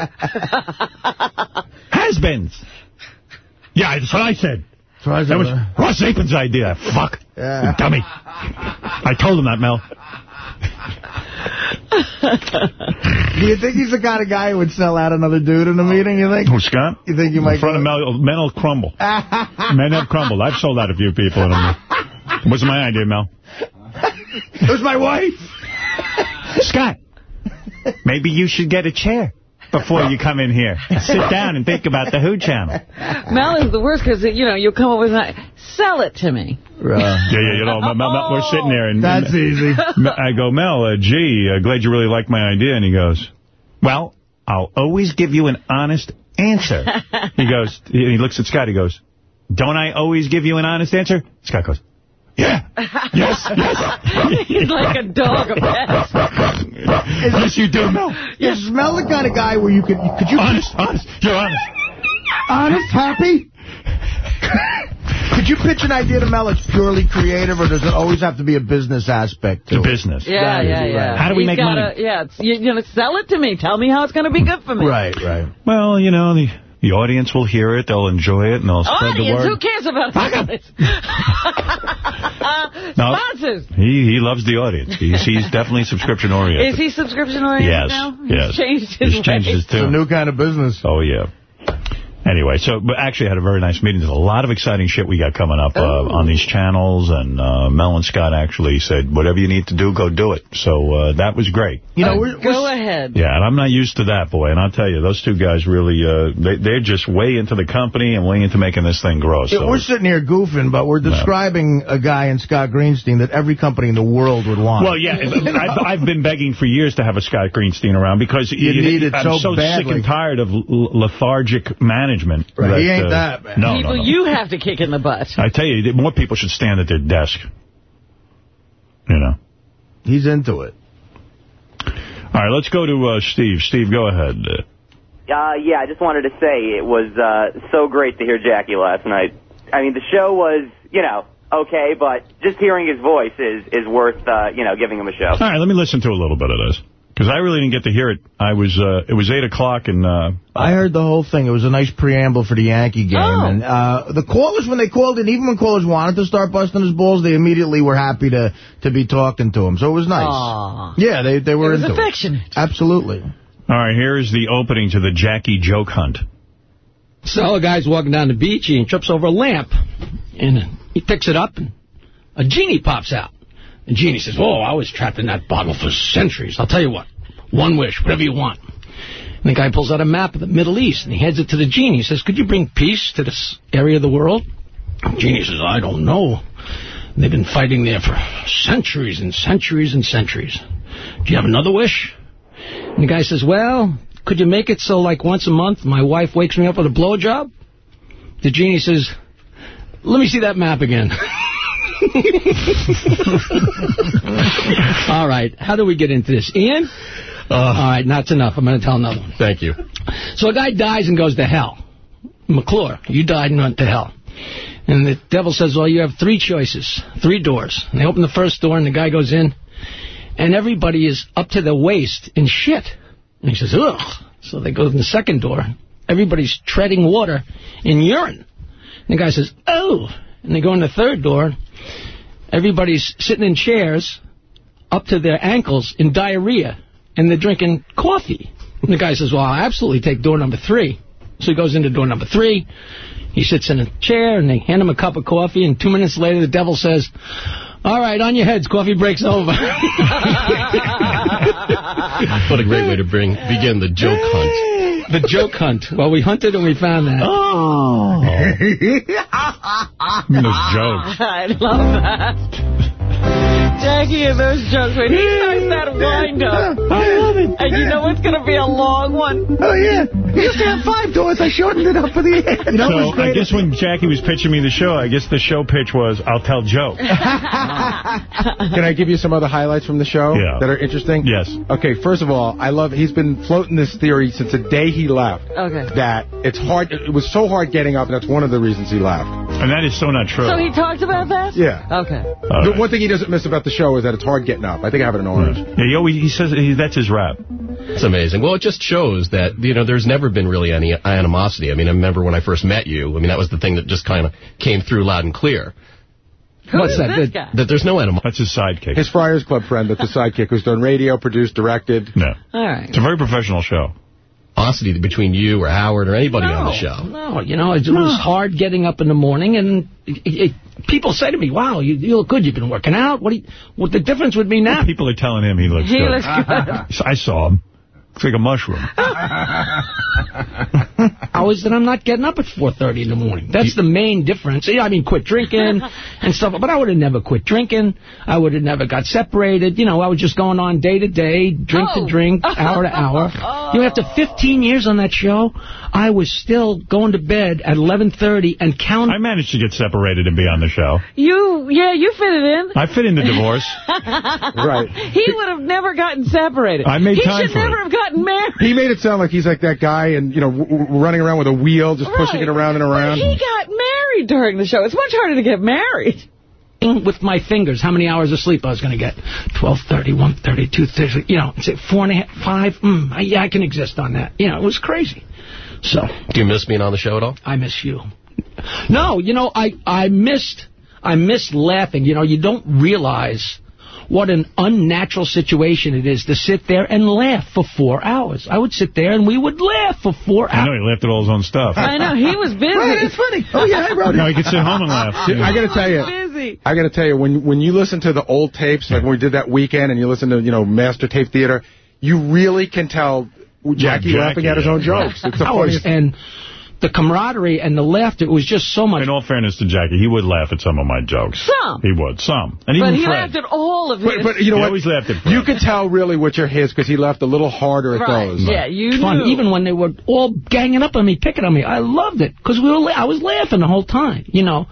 Speaker 1: Has-beens. Yeah, that's what I said. That was Ross Apin's idea. Fuck.
Speaker 16: Yeah.
Speaker 1: Dummy. I told him that, Mel.
Speaker 16: Do you think he's the kind of guy who would sell out another dude in a meeting, you think?
Speaker 1: Who, Scott?
Speaker 16: You think you
Speaker 1: In
Speaker 16: might
Speaker 1: front of Mel, men will crumble. [LAUGHS] Men have crumbled. I've sold out a few people. In a It wasn't my idea, Mel.
Speaker 16: It was my wife.
Speaker 1: Scott. maybe you should get a chair before you come in here. Sit [LAUGHS] down and think about the Who channel.
Speaker 2: Mel is the worst because, you know, you'll come up with, a, sell it to me.
Speaker 1: Yeah, yeah, you know, Mel, Mel, we're sitting there. and
Speaker 16: That's easy.
Speaker 1: I go, Mel, uh, gee, uh, glad you really like my idea. And he goes, well, I'll always give you an honest answer. [LAUGHS] he goes, he looks at Scott, he goes, don't I always give you an honest answer? Scott goes, yeah, yes, yes. [LAUGHS]
Speaker 2: He's like a dog, a [LAUGHS] pet.
Speaker 1: yes, you do, Mel.
Speaker 16: Is Mel the kind of guy where you could... could you
Speaker 1: Honest, honest, you're honest.
Speaker 16: Honest, happy? Could you pitch an idea to Mel that's purely creative, or does it always have to be a business aspect to
Speaker 1: The
Speaker 16: it?
Speaker 1: business.
Speaker 2: Yeah,
Speaker 16: That is
Speaker 2: yeah, yeah.
Speaker 1: How do we
Speaker 2: He's
Speaker 1: make
Speaker 2: gotta,
Speaker 1: money?
Speaker 2: Yeah, it's, you, you know, sell it to me. Tell me how it's going to be good for me.
Speaker 16: Right, right.
Speaker 1: Well, you know, the the audience will hear it, they'll enjoy it, and they'll spread the
Speaker 2: Audience,
Speaker 1: word.
Speaker 2: who cares about audience? [LAUGHS]
Speaker 1: Uh, no.
Speaker 2: Sponsors.
Speaker 1: He he loves the audience. He's, he's definitely subscription oriented.
Speaker 2: Is he subscription oriented
Speaker 1: Yes,
Speaker 2: now?
Speaker 1: yes.
Speaker 2: He's changed his
Speaker 1: He's changed
Speaker 2: ways.
Speaker 1: his tune.
Speaker 16: It's a new kind of business.
Speaker 1: Oh, yeah. Anyway, so but actually had a very nice meeting. There's a lot of exciting shit we got coming up uh, on these channels, and uh, Mel and Scott actually said, whatever you need to do, go do it. So uh, that was great.
Speaker 16: You know,
Speaker 2: Uh,
Speaker 16: we're,
Speaker 2: Go
Speaker 16: we're,
Speaker 2: ahead.
Speaker 1: Yeah, and I'm not used to that, boy. And I'll tell you, those two guys really, uh, they, they're just way into the company and way into making this thing grow. So
Speaker 16: we're sitting here goofing, but we're describing a guy in Scott Greenstein that every company in the world would want.
Speaker 1: Well, yeah, I've, I've been begging for years to have a Scott Greenstein around because
Speaker 16: You need it
Speaker 1: I'm
Speaker 16: so
Speaker 1: sick
Speaker 16: badly.
Speaker 1: and tired of l- lethargic management.
Speaker 16: Right, he ain't
Speaker 1: uh,
Speaker 16: that, man.
Speaker 1: No,
Speaker 2: People
Speaker 1: no, no.
Speaker 2: you have to kick in the butt.
Speaker 1: I tell you, more people should stand at their desk. You know.
Speaker 16: He's into it.
Speaker 1: All right, let's go to uh, Steve. Steve, go ahead. Uh,
Speaker 18: Uh, yeah, I just wanted to say it was uh, so great to hear Jackie last night. I mean, the show was, you know, okay, but just hearing his voice is is worth, uh, you know, giving him a show.
Speaker 1: all right, let me listen to a little bit of this. Because I really didn't get to hear it. I was, uh, it was 8 o'clock, and uh,
Speaker 16: I heard the whole thing. It was a nice preamble for the Yankee game.
Speaker 2: Oh.
Speaker 16: And uh, the callers, when they called in, even when callers wanted to start busting his balls, they immediately were happy to, to be talking to him. So it was nice.
Speaker 2: Aw.
Speaker 16: Yeah, they, they were
Speaker 2: It was
Speaker 16: into
Speaker 2: affectionate.
Speaker 16: it. Absolutely.
Speaker 1: all right, here's the opening to the Jackie joke hunt.
Speaker 19: So a guy's walking down the beach and he trips over a lamp. And he picks it up and a genie pops out. The genie says, oh, I was trapped in that bottle for centuries. I'll tell you what, one wish, whatever you want. And the guy pulls out a map of the Middle East and he hands it to the genie. He says, could you bring peace to this area of the world? The genie says, I don't know. They've been fighting there for centuries and centuries and centuries. Do you have another wish? And the guy says, well, could you make it so, like, once a month my wife wakes me up with a blowjob? The genie says, let me see that map again. [LAUGHS] [LAUGHS] All right, how do we get into this? Ian? Uh. All right, that's enough. I'm going to tell another one.
Speaker 20: Thank you.
Speaker 19: So a guy dies and goes to hell. McClure, you died and went to hell. And the devil says, well, you have three choices, three doors. And they open the first door, and the guy goes in, and everybody is up to their waist in shit. And he says, ugh. So they go to the second door. Everybody's treading water in urine. And the guy says, oh. And they go in the third door. Everybody's sitting in chairs up to their ankles in diarrhea. And they're drinking coffee. And the guy says, well, I'll absolutely take door number three. So he goes into door number three. He sits in a chair, and they hand him a cup of coffee. And two minutes later, the devil says, all right, on your heads, coffee breaks over. [LAUGHS]
Speaker 20: What a great way to bring begin the joke hunt.
Speaker 19: The joke hunt. Well, we hunted and we found that.
Speaker 1: Oh. [LAUGHS] Those jokes.
Speaker 2: I love that. Jackie and those jokes. When he starts that wind up.
Speaker 16: I love it.
Speaker 2: And you know it's going to be a long one.
Speaker 16: Oh, yeah. He used to have five doors. I shortened it up for the end. [LAUGHS] You know,
Speaker 1: so I guess when Jackie was pitching me the show, I guess the show pitch was, I'll tell jokes. [LAUGHS]
Speaker 21: Can I give you some other highlights from the show
Speaker 1: Yeah.
Speaker 21: that are interesting?
Speaker 1: Yes.
Speaker 21: Okay, first of all, I love, he's been floating this theory since the day he left.
Speaker 2: Okay.
Speaker 21: That it's hard, it was so hard getting up, that's one of the reasons he left.
Speaker 1: And that is so not true.
Speaker 2: So he talked about that?
Speaker 21: Yeah.
Speaker 2: Okay.
Speaker 21: The one thing he doesn't miss about the show is that it's hard getting up. I think I have it in orange.
Speaker 1: Yeah, he, always, he says he, that's his rap.
Speaker 20: It's amazing. Well, it just shows that, you know, there's never been really any animosity. I mean, I remember when I first met you, I mean, that was the thing that just kind of came through loud and clear.
Speaker 2: Who
Speaker 21: What's
Speaker 2: is
Speaker 21: that?
Speaker 2: this
Speaker 21: That-
Speaker 2: guy?
Speaker 20: That there's no animosity.
Speaker 1: That's his sidekick.
Speaker 21: His Friars Club friend, that's the [LAUGHS] sidekick, who's done radio, produced, directed.
Speaker 1: No.
Speaker 2: All right.
Speaker 1: It's a very professional show.
Speaker 20: Animosity between you or Howard or anybody on the show.
Speaker 19: No, you know, it was hard getting up in the morning, and it, it, people say to me, wow, you, you look good, you've been working out. What do you, what the difference would be now?
Speaker 1: People are telling him he looks
Speaker 2: He
Speaker 1: good.
Speaker 2: looks [LAUGHS] good.
Speaker 1: I saw him. It's like a mushroom. [LAUGHS]
Speaker 19: hours that I'm not getting up at 4.30 in the morning. That's the main difference. Yeah, I mean, quit drinking and stuff. But I would have never quit drinking. I would have never got separated. You know, I was just going on day to day, drink
Speaker 2: Oh.
Speaker 19: to drink, hour to hour. [LAUGHS] You know, after 15 years on that show, I was still going to bed at 11.30 and counting.
Speaker 1: I managed to get separated and be on the show.
Speaker 2: You, yeah, you fit it in.
Speaker 1: I fit in the divorce. [LAUGHS]
Speaker 21: Right.
Speaker 2: He would have never gotten separated.
Speaker 21: I made
Speaker 2: he
Speaker 21: time
Speaker 2: should
Speaker 21: for
Speaker 2: never
Speaker 21: it.
Speaker 2: Have gotten married.
Speaker 21: He made it sound like he's like that guy and, you know, w- w- running around with a wheel, just pushing it around and around.
Speaker 2: He got married during the show. It's much harder to get married.
Speaker 19: with my fingers how many hours of sleep I was going to get. 12.30, 1.30, 2.30, you know, say four and a half, five, mm, I, yeah, I can exist on that. You know, it was crazy. So.
Speaker 20: Do you miss being on the show at all?
Speaker 19: I miss you. No, you know, I, I missed, I missed laughing. You know, you don't realize what an unnatural situation it is to sit there and laugh for four hours. I would sit there and we would laugh for four hours.
Speaker 1: I know, he laughed at all his own stuff.
Speaker 2: I know, he was [LAUGHS] busy.
Speaker 7: Right, it's funny. Oh, yeah, I wrote it.
Speaker 1: No, he could sit home and laugh. [LAUGHS]
Speaker 21: I got to tell you,
Speaker 2: busy.
Speaker 21: I got to tell you, when when you listen to the old tapes, like when we did that weekend, and you listen to you know Master Tape Theater, you really can tell Jackie,
Speaker 1: Jackie,
Speaker 21: laughing at his own jokes. It's the funniest.
Speaker 19: and the camaraderie and the laughter, it was just so much.
Speaker 1: In all fairness to Jackie, he would laugh at some of my jokes.
Speaker 2: Some.
Speaker 1: He would, some. And even But
Speaker 2: he
Speaker 1: Fred.
Speaker 2: laughed at all of his.
Speaker 21: But, but you know
Speaker 1: he
Speaker 21: what?
Speaker 1: always laughed at Fred.
Speaker 21: You could tell really which are his because he laughed a little harder at
Speaker 2: right.
Speaker 21: those.
Speaker 2: Yeah, you
Speaker 19: fun,
Speaker 2: knew.
Speaker 19: even when they were all ganging up on me, picking on me. I loved it because we were. I was laughing the whole time, you know,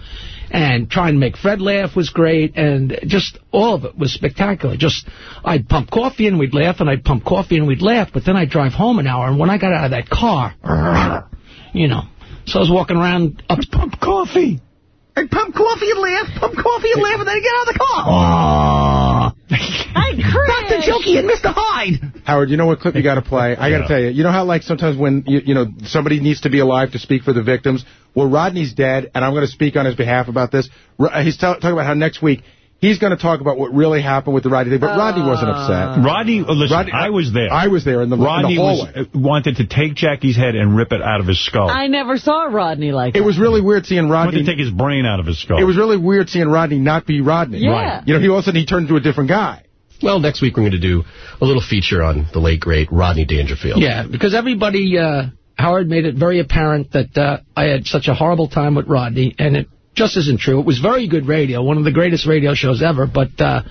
Speaker 19: and trying to make Fred laugh was great, and just all of it was spectacular. Just I'd pump coffee and we'd laugh, and I'd pump coffee and we'd laugh, but then I'd drive home an hour, and when I got out of that car, you know, so I was walking around up.
Speaker 1: Pump coffee.
Speaker 7: And pump coffee and laugh, pump coffee and laugh, and then I get out of the car.
Speaker 2: I cringed.
Speaker 7: Dr. Jokey and Mr. Hyde.
Speaker 21: Howard, you know what clip you got to play? I got to tell you. You know how like sometimes when you, you know somebody needs to be alive to speak for the victims. Well, Rodney's dead, and I'm going to speak on his behalf about this. Uh, He's talking about how next week he's going to talk about what really happened with the Rodney thing. But Rodney wasn't upset.
Speaker 1: Rodney, uh, listen,
Speaker 21: Rodney-
Speaker 1: I was there.
Speaker 21: I was there in the, in the
Speaker 1: Rodney was,
Speaker 21: hallway.
Speaker 1: uh, wanted to take Jackie's head and rip it out of his skull.
Speaker 2: I never saw Rodney like
Speaker 21: It
Speaker 2: that.
Speaker 21: It was really weird seeing
Speaker 1: wanted
Speaker 21: Rodney.
Speaker 1: to take his brain out of his skull.
Speaker 21: It was really weird seeing Rodney not be Rodney.
Speaker 2: Yeah. Right.
Speaker 21: You know, he all of a sudden he turned into a different guy.
Speaker 20: Well, next week we're going to do a little feature on the late, great Rodney Dangerfield.
Speaker 19: Yeah, because everybody, uh, Howard made it very apparent that uh, I had such a horrible time with Rodney, and it just isn't true. It was very good radio, one of the greatest radio shows ever, but uh,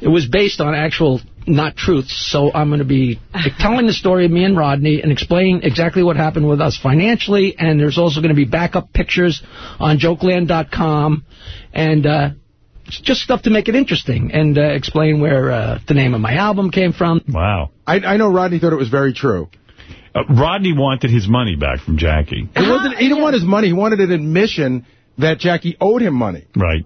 Speaker 19: it was based on actual not truths. So I'm going to be [LAUGHS] telling the story of me and Rodney and explaining exactly what happened with us financially, and there's also going to be backup pictures on jokeland.com, and uh, just stuff to make it interesting, and uh, explain where uh, the name of my album came from.
Speaker 1: Wow.
Speaker 21: I, I know Rodney thought it was very true.
Speaker 1: Uh, Rodney wanted his money back from Jackie.
Speaker 21: It wasn't. He didn't want his money. He wanted an admission that Jackie owed him money.
Speaker 1: Right.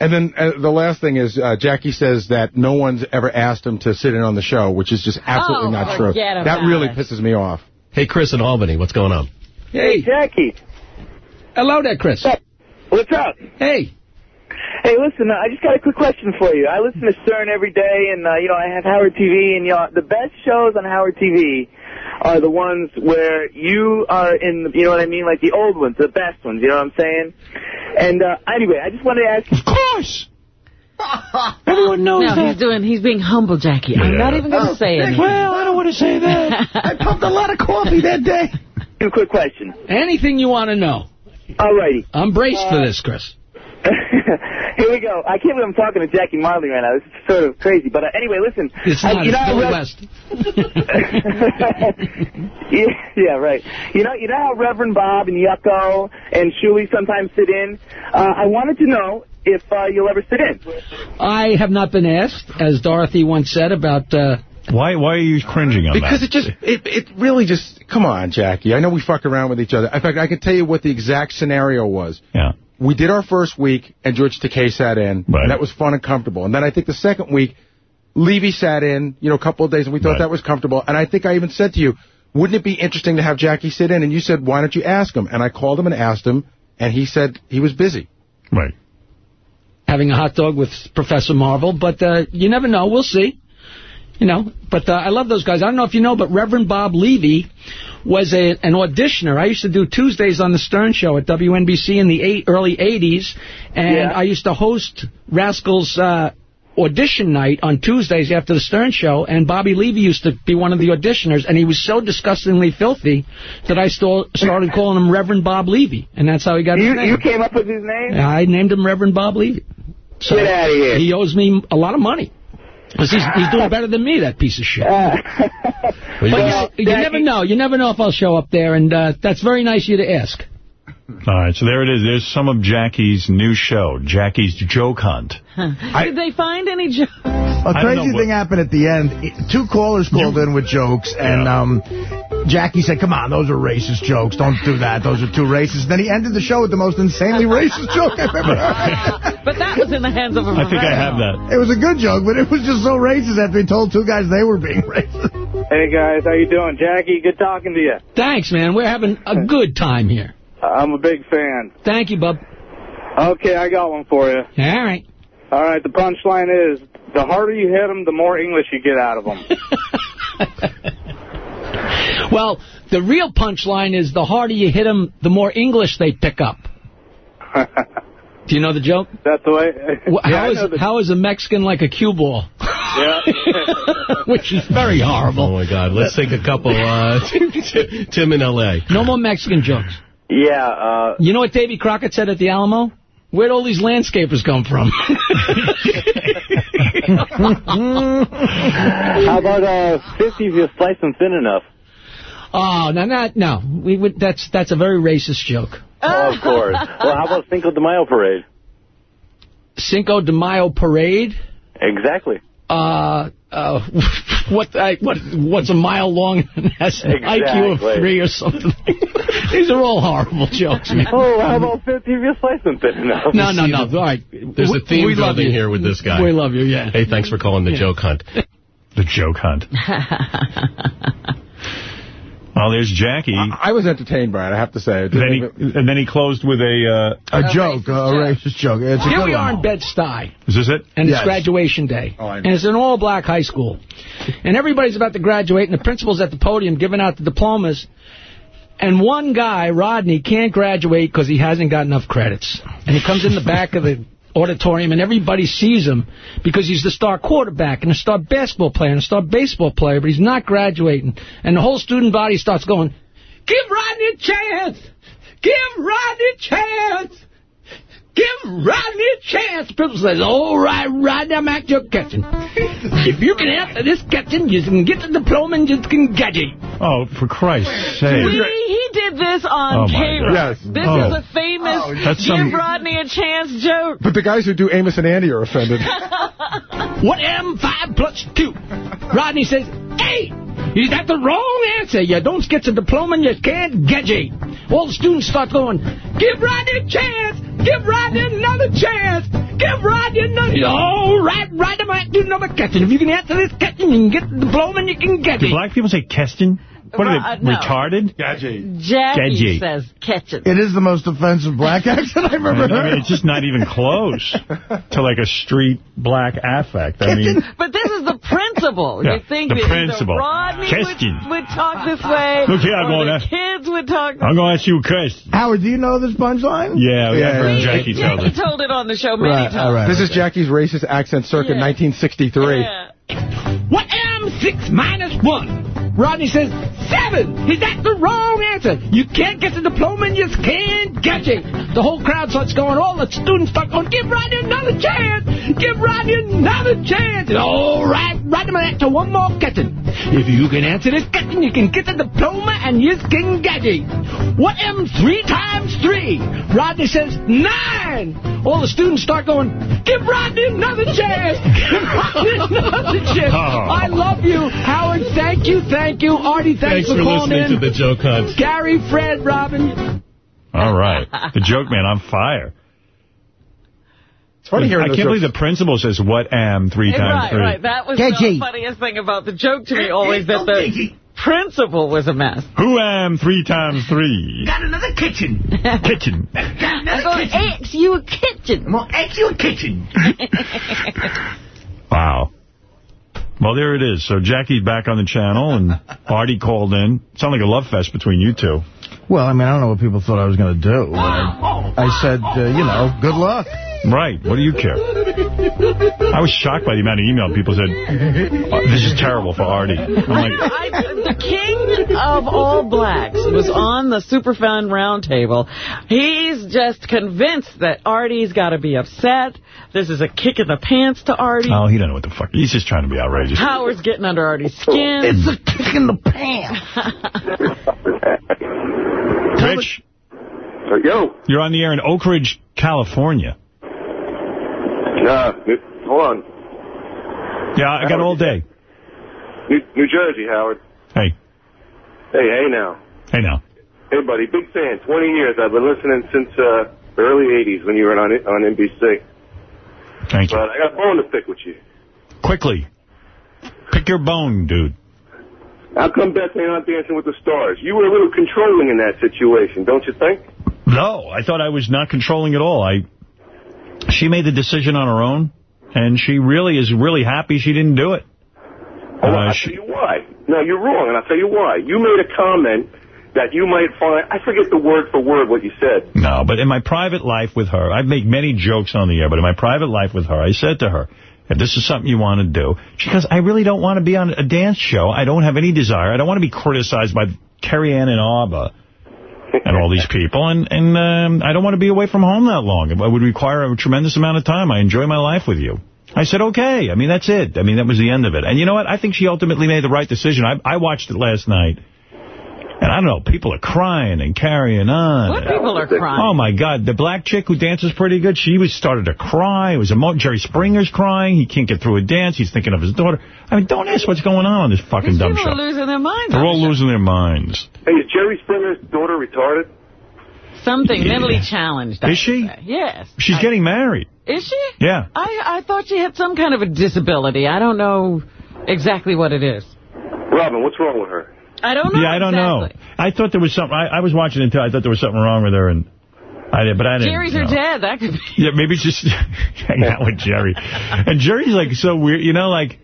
Speaker 21: And then uh, the last thing is uh, Jackie says that no one's ever asked him to sit in on the show, which is just absolutely
Speaker 2: Oh,
Speaker 21: not true.
Speaker 2: forget
Speaker 21: That really
Speaker 2: it.
Speaker 21: pisses me off.
Speaker 20: Hey, Chris in Albany, what's going on?
Speaker 19: Hey,
Speaker 17: Jackie,
Speaker 19: hello there, Chris.
Speaker 17: what's up?
Speaker 19: Hey.
Speaker 17: Hey, listen, uh, I just got a quick question for you. I listen to CERN every day, and, uh, you know, I have Howard TV, and, you know, the best shows on Howard TV are the ones where you are in, the, you know what I mean, like the old ones, the best ones, you know what I'm saying? And, uh, anyway, I just wanted to ask you...
Speaker 1: Of course. [LAUGHS]
Speaker 19: Everyone knows
Speaker 2: No,
Speaker 19: that.
Speaker 2: he's doing. He's being humble, Jackie. I'm not even going to say anything.
Speaker 19: Well, I don't want to say that. [LAUGHS]
Speaker 7: I pumped a lot of coffee that day.
Speaker 17: Two quick question.
Speaker 19: Anything you want to know.
Speaker 17: Alrighty.
Speaker 19: I'm braced for this, Chris. [LAUGHS]
Speaker 17: Here we go. I can't believe I'm talking to Jackie Martling right now. This is sort of crazy. But uh, anyway, listen.
Speaker 19: It's
Speaker 17: I-
Speaker 19: not.
Speaker 17: you know
Speaker 19: it's
Speaker 17: how
Speaker 19: Billy
Speaker 17: Rev-
Speaker 19: West. [LAUGHS] [LAUGHS]
Speaker 17: yeah, yeah, right. You know, you know how Reverend Bob and Yucko and Shuli sometimes sit in. Uh, I wanted to know if uh, you'll ever sit in.
Speaker 19: I have not been asked, as Dorothy once said, about... Uh,
Speaker 1: Why Why are you cringing on
Speaker 21: Because
Speaker 1: that?
Speaker 21: it just, it, it really just, come on, Jackie. I know we fuck around with each other. In fact, I can tell you what the exact scenario was.
Speaker 1: Yeah.
Speaker 21: We did our first week, and George Takei sat in,
Speaker 1: Right.
Speaker 21: and that was fun and comfortable. And then I think the second week, Levy sat in, you know, a couple of days, and we thought
Speaker 1: Right.
Speaker 21: that was comfortable. And I think I even said to you, wouldn't it be interesting to have Jackie sit in? And you said, why don't you ask him? And I called him and asked him, and he said he was busy.
Speaker 1: Right.
Speaker 19: having a hot dog with Professor Marvel, but uh, you never know. We'll see. You know, but uh, I love those guys. I don't know if you know, but Reverend Bob Levy was a, an auditioner. I used to do Tuesdays on the Stern Show at WNBC in the eight, early 80s, and
Speaker 17: Yeah.
Speaker 19: I used to host Rascals' uh, audition night on Tuesdays after the Stern Show, and Bobby Levy used to be one of the auditioners, and he was so disgustingly filthy that I still started calling him Reverend Bob Levy, and that's how he got
Speaker 22: You,
Speaker 19: his name.
Speaker 22: you came up with his name?
Speaker 19: I named him Reverend Bob Levy. So
Speaker 22: Get outta here.
Speaker 19: He owes me a lot of money. Because he's, he's doing better than me, that piece of shit. but you, you never know. You never know if I'll show up there, and uh, that's very nice of you to ask.
Speaker 1: All right, so there it is. There's some of Jackie's new show, Jackie's Joke Hunt.
Speaker 2: Did they find any jokes?
Speaker 16: A crazy
Speaker 1: know
Speaker 16: thing happened at the end. Two callers called in with jokes, and um, Jackie said, come on, those are racist jokes. Don't do that. Those are too racist. Then he ended the show with the most insanely racist [LAUGHS] joke I've ever heard.
Speaker 2: But that was in the hands of a
Speaker 1: I think I have that.
Speaker 16: It was a good joke, but it was just so racist after he told two guys they were being racist.
Speaker 22: Hey, guys. How you doing? Jackie, good talking to you.
Speaker 19: Thanks, man. We're having a good time here.
Speaker 22: I'm a big fan.
Speaker 19: Thank you, bub.
Speaker 22: Okay, I got one for you.
Speaker 19: All right.
Speaker 22: All right, the punchline is, the harder you hit them, the more English you get out of them. [LAUGHS]
Speaker 19: Well, the real punchline is the harder you hit them, the more English they pick up. [LAUGHS] Do you know the joke?
Speaker 22: That's the way.
Speaker 19: Wh-
Speaker 22: Yeah,
Speaker 19: How
Speaker 22: I
Speaker 19: is
Speaker 22: the-
Speaker 19: how is a Mexican like a cue ball?
Speaker 22: Yeah. [LAUGHS]
Speaker 19: Which is very horrible.
Speaker 20: Oh, my God. Let's take a couple. Uh, [LAUGHS] Tim in L.A.
Speaker 19: No more Mexican jokes.
Speaker 18: Yeah, uh...
Speaker 19: You know what Davy Crockett said at the Alamo? Where'd all these landscapers come from?
Speaker 18: How about uh, 50 if you slice them thin enough?
Speaker 19: Oh, no, not, no. We would, that's, that's a very racist joke.
Speaker 18: Oh, of course. well, how about Cinco de Mayo parade?
Speaker 19: Cinco de Mayo parade?
Speaker 18: Exactly.
Speaker 19: Uh, uh, [LAUGHS] what, I, what, what's a mile long and has an IQ of three or something? [LAUGHS] These are all horrible jokes, man.
Speaker 18: Oh, how about 50 if you slice them thin enough? [LAUGHS]
Speaker 19: No, no, no. All right.
Speaker 20: There's
Speaker 19: We-
Speaker 20: a theme
Speaker 19: we love
Speaker 20: building
Speaker 19: you.
Speaker 20: here with this guy.
Speaker 19: We love you, yeah.
Speaker 20: Hey, thanks for calling the
Speaker 19: Yeah.
Speaker 20: joke hunt.
Speaker 1: The Joke Hunt. Well, there's Jackie.
Speaker 21: I was entertained by it, I have to say.
Speaker 1: Then
Speaker 21: didn't
Speaker 1: he, and then he closed with a... Uh,
Speaker 16: A joke, a racist joke. It's a
Speaker 19: Here
Speaker 16: good
Speaker 19: we
Speaker 16: one.
Speaker 19: are in Bed-Stuy.
Speaker 1: Is this it?
Speaker 19: And
Speaker 16: Yes.
Speaker 19: it's graduation day.
Speaker 21: Oh, I
Speaker 19: and it's an all-black high school. And everybody's about to graduate, and the principal's at the podium giving out the diplomas. And one guy, Rodney, can't graduate because he hasn't got enough credits. And he comes in the back of the auditorium, and everybody sees him because he's the star quarterback and a star basketball player and a star baseball player, but he's not graduating. And the whole student body starts going, Give Rodney a chance! Give Rodney a chance! Give Rodney a chance. The principal says, all right, Rodney, I'm at your kitchen. [LAUGHS] if you can answer this kitchen, you can get the diploma and you can get it.
Speaker 1: Oh, for Christ's sake.
Speaker 2: We, he did this on
Speaker 1: Oh, my
Speaker 2: K-Rock.
Speaker 1: God.
Speaker 2: This
Speaker 1: Oh.
Speaker 2: is a famous oh,
Speaker 21: That's
Speaker 2: give
Speaker 21: some-
Speaker 2: Rodney a chance joke.
Speaker 21: But the guys who do Amos and Andy are offended. [LAUGHS]
Speaker 19: What am 5 plus 2? Rodney says, 8. Is that the wrong answer? You don't get the diploma and you can't get it. All the students start going, give Rodney a chance. Give Rodney another chance. Give Rodney another. chance. All right, Rodney might do another question. If you can answer this question, you can get the diploma and you can get
Speaker 1: Do
Speaker 19: it.
Speaker 1: black people say Keston? What are
Speaker 2: Uh,
Speaker 1: they,
Speaker 2: no.
Speaker 1: retarded?
Speaker 21: Gadget.
Speaker 2: Jackie
Speaker 1: Gadget.
Speaker 2: says, catch it.
Speaker 16: It is the most offensive black [LAUGHS] accent I've ever
Speaker 1: I
Speaker 16: heard.
Speaker 1: mean, it's just not even close to like a street black affect. I mean, [LAUGHS]
Speaker 2: But this is the principle.
Speaker 1: Yeah,
Speaker 2: you think
Speaker 1: the
Speaker 2: that
Speaker 1: principal.
Speaker 2: either Rodney would, would talk this way,
Speaker 1: Look here, I'm
Speaker 2: or
Speaker 1: gonna-
Speaker 2: the kids would talk
Speaker 1: I'm going to ask you a question.
Speaker 16: Howard, do you know this punchline?
Speaker 1: Yeah,
Speaker 21: Yeah,
Speaker 1: I've heard
Speaker 21: yeah.
Speaker 1: Jackie tell
Speaker 2: Jackie
Speaker 1: it.
Speaker 2: told it on the show many
Speaker 16: Right,
Speaker 2: times.
Speaker 16: all right.
Speaker 21: This is Jackie's racist accent circa
Speaker 2: Yeah.
Speaker 21: 1963.
Speaker 2: Yeah.
Speaker 19: What am 6 minus 1? Rodney says, 7. Is that the wrong answer? You can't get the diploma and you can't get it. The whole crowd starts going, all the students start going, give Rodney another chance. Give Rodney another chance. And all right, Rodney might answer one more question. If you can answer this question, you can get the diploma and you can get it. What am 3 times 3? Rodney says, 9. All the students start going, give Rodney another chance. [LAUGHS] Give Rodney another chance.
Speaker 1: Oh.
Speaker 19: I love you. Howard, thank you, thank you. Artie, thanks,
Speaker 20: Thanks for
Speaker 19: calling
Speaker 20: listening
Speaker 19: in.
Speaker 20: to the joke hunt.
Speaker 19: Gary, Fred, Robin.
Speaker 1: All right. The joke man on fire.
Speaker 21: It's funny hearing
Speaker 1: I can't believe the principal says, what am three
Speaker 2: Hey,
Speaker 1: times
Speaker 2: right,
Speaker 1: three.
Speaker 2: right. That was
Speaker 16: Catchy.
Speaker 2: the funniest thing about the joke to me always, that the principal was a mess.
Speaker 1: Who am three times three?
Speaker 19: Got another kitchen. [LAUGHS]
Speaker 1: Kitchen.
Speaker 2: I'm going to ask you a kitchen.
Speaker 19: I'm going to ask you a kitchen. [LAUGHS] [LAUGHS]
Speaker 1: Wow. Well, there it is. So Jackie's back on the channel, and [LAUGHS] Artie called in. Sound like a love fest between you two.
Speaker 16: Well, I mean, I don't know what people thought I was going to do. I, I said, uh, you know, good luck.
Speaker 1: Right. What do you care? I was shocked by the amount of email people said, "Oh, this is terrible for Artie. I'm like,
Speaker 2: I, the king of all blacks was on the Superfan roundtable. He's just convinced that Artie's got to be upset. This is a kick in the pants to Artie.
Speaker 1: oh, he don't know what the fuck. He's just trying to be outrageous.
Speaker 2: Howard's getting under Artie's skin.
Speaker 16: It's a kick in the pants. [LAUGHS]
Speaker 1: Rich,
Speaker 10: yo.
Speaker 1: you're on the air in Oak Ridge, California.
Speaker 10: Uh, hold on.
Speaker 1: Yeah, I got all day.
Speaker 10: New, New Jersey, Howard.
Speaker 1: Hey.
Speaker 10: Hey, hey now.
Speaker 1: Hey now.
Speaker 10: Hey, buddy, big fan. 20 years. I've been listening since uh, the early 80s when you were on on NBC.
Speaker 1: Thank you.
Speaker 10: But I got a bone to pick with you.
Speaker 1: Quickly. Pick your bone, dude.
Speaker 10: How come Beth ain't on Dancing with the Stars? You were a little controlling in that situation, don't you think?
Speaker 1: No, I thought I was not controlling at all. I, She made the decision on her own, and she really is really happy she didn't do it.
Speaker 10: Oh,
Speaker 1: Uh,
Speaker 10: I'll
Speaker 1: she-
Speaker 10: tell you why. No, you're wrong, and I'll tell you why. You made a comment that you might find, I forget the word for word what you said.
Speaker 1: No, but in my private life with her, I make many jokes on the air, but in my private life with her, I said to her, if this is something you want to do, she goes, I really don't want to be on a dance show. I don't have any desire. I don't want to be criticized by Carrie Ann Inaba and all these people, and, and um, I don't want to be away from home that long. It would require a tremendous amount of time. I enjoy my life with you. I said, okay. I mean, that's it. I mean, that was the end of it. And you know what? I think she ultimately made the right decision. I, I watched it last night. And I don't know, people are crying and carrying on.
Speaker 2: What people are crying?
Speaker 1: Oh, my God. The black chick who dances pretty good, she was started to cry. It was emo Jerry Springer's crying. He can't get through a dance. He's thinking of his daughter. I mean, don't ask what's going on on this fucking dumb show.
Speaker 2: People
Speaker 1: show.
Speaker 2: are losing their minds.
Speaker 1: They're all losing their minds.
Speaker 10: Hey, is Jerry Springer's daughter retarded?
Speaker 2: Something mentally challenged. I
Speaker 1: Is she?
Speaker 2: say. Yes.
Speaker 1: She's getting married.
Speaker 2: Is she?
Speaker 1: Yeah.
Speaker 2: I, I thought she had some kind of a disability. I don't know exactly what it is.
Speaker 10: Robin, what's wrong with her?
Speaker 2: I don't know
Speaker 1: Yeah, I don't
Speaker 2: exactly.
Speaker 1: know. I thought there was something. I, I was watching too. I thought there was something wrong with her, and I did, but I didn't.
Speaker 2: Jerry's her dad. That could be.
Speaker 1: Yeah, maybe just [LAUGHS] hang out with Jerry. And Jerry's like so weird, you know, like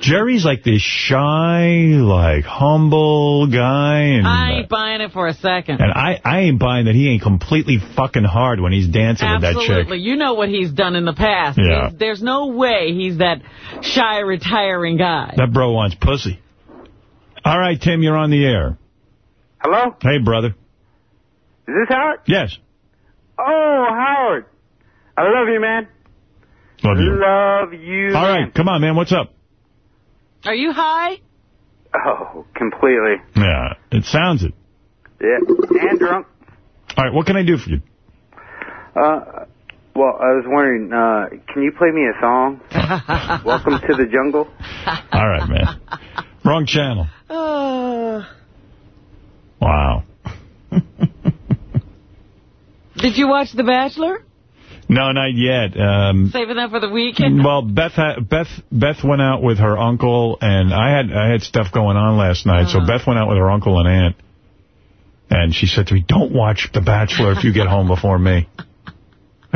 Speaker 1: Jerry's like this shy, like humble guy, and
Speaker 2: I uh, ain't buying it for a second.
Speaker 1: and I I ain't buying that he ain't completely fucking hard when he's dancing with that chick.
Speaker 2: Absolutely. You know what he's done in the past.
Speaker 1: Yeah.
Speaker 2: He's- There's no way he's that shy, retiring guy.
Speaker 1: That bro wants pussy. All right, Tim, you're on the air.
Speaker 22: Hello?
Speaker 1: Hey, brother.
Speaker 22: Is this Howard?
Speaker 1: Yes.
Speaker 22: Oh, Howard. I love you, man.
Speaker 1: Love you.
Speaker 22: Love you.
Speaker 1: All right, come on, man. What's up?
Speaker 2: Are you high?
Speaker 22: Oh, completely.
Speaker 1: Yeah, it sounds it.
Speaker 22: Yeah. And drunk.
Speaker 1: All right, what can I do for you?
Speaker 22: Uh, well, I was wondering, uh, can you play me a song? [LAUGHS] Welcome to the jungle.
Speaker 1: All right, man. Wrong channel.
Speaker 2: Uh,
Speaker 1: Wow. [LAUGHS]
Speaker 2: did you watch The Bachelor?
Speaker 1: No, not yet. Um,
Speaker 2: Saving that for the weekend?
Speaker 1: Well, Beth ha Beth Beth went out with her uncle, and I had I had stuff going on last night, so Beth went out with her uncle and aunt, and she said to me, "Don't watch The Bachelor if you get home before me."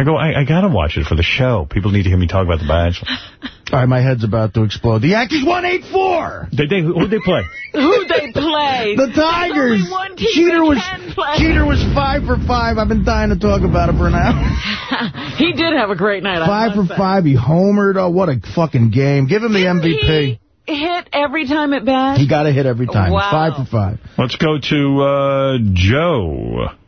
Speaker 1: I go, I, I got to watch it for the show. People need to hear me talk about The Bachelor. [LAUGHS]
Speaker 16: All right, my head's about to explode. The Yankees won 8-4.
Speaker 1: Did they? Who'd they play? [LAUGHS]
Speaker 2: Who they play?
Speaker 16: The Tigers.
Speaker 2: There's only one team Jeter
Speaker 16: was
Speaker 2: play.
Speaker 16: Jeter was five for five. I've been dying to talk about it for an hour. [LAUGHS]
Speaker 2: he did have a great night.
Speaker 16: Five for
Speaker 2: must say.
Speaker 16: five. He homered. Oh, what a fucking game. Give him the MVP.
Speaker 2: Hit every time at bat?
Speaker 16: He got a hit every time.
Speaker 2: Wow.
Speaker 16: Five for five.
Speaker 1: Let's go to uh, Joe.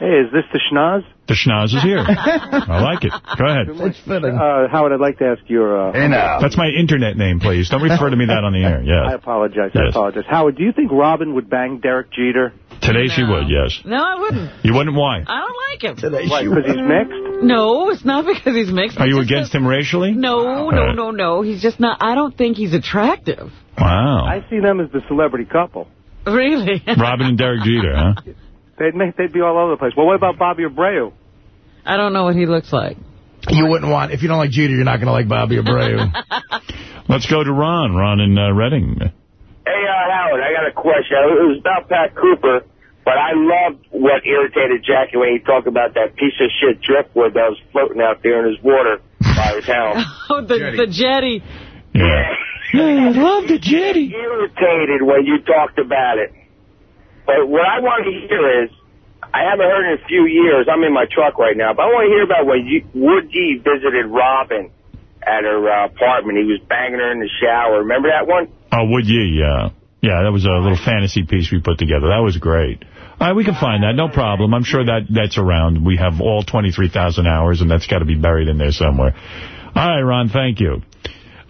Speaker 23: Hey, is this the schnoz?
Speaker 1: The schnoz is here. [LAUGHS] I like it. Go ahead.
Speaker 16: It's fitting.
Speaker 23: Uh, Howard, I'd like to ask your... Uh,
Speaker 1: That's my internet name, please. Don't refer to me that on the air. Yeah.
Speaker 23: I
Speaker 1: Yes.
Speaker 23: apologize. I
Speaker 1: Yes.
Speaker 23: apologize. Howard, do you think Robin would bang Derek Jeter?
Speaker 1: Today she would, yes.
Speaker 2: No, I wouldn't.
Speaker 1: You wouldn't? Why?
Speaker 2: I don't like him.
Speaker 23: Why, because he's mixed?
Speaker 2: No, it's not because he's mixed.
Speaker 1: Are
Speaker 2: It's
Speaker 1: you
Speaker 2: just
Speaker 1: against him racially?
Speaker 2: No, no, no, no. He's just not. I don't think he's attractive.
Speaker 1: Wow.
Speaker 23: I see them as the celebrity couple.
Speaker 2: Really?
Speaker 1: Robin and Derek Jeter, huh? [LAUGHS]
Speaker 23: They'd make, they'd be all over the place. Well, what about Bobby Abreu?
Speaker 2: I don't know what he looks like.
Speaker 16: You wouldn't want, if you don't like Jeter, you're not going to like Bobby Abreu. [LAUGHS]
Speaker 1: Let's go to Ron. Ron in uh, Reading.
Speaker 8: Hey, uh, Howard, I got a question. It was about Pat Cooper, but I loved what irritated Jackie when he talked about that piece of shit driftwood that was floating out there in his water by his [LAUGHS] house.
Speaker 2: Oh, the jetty. the jetty.
Speaker 1: Yeah. [LAUGHS]
Speaker 8: I love the jetty. Irritated when you talked about it. But what I want to hear is,
Speaker 10: I haven't heard in a few years. I'm in my truck right now, but I want to hear about when you, Wood G visited Robin at her uh, apartment. He was banging her in the shower. Remember that one?
Speaker 1: Oh, would you? Yeah. Yeah, that was a little fantasy piece we put together. That was great. All right, we can find that. No problem. I'm sure that that's around. We have all 23,000 hours, and that's got to be buried in there somewhere. All right, Ron, thank you.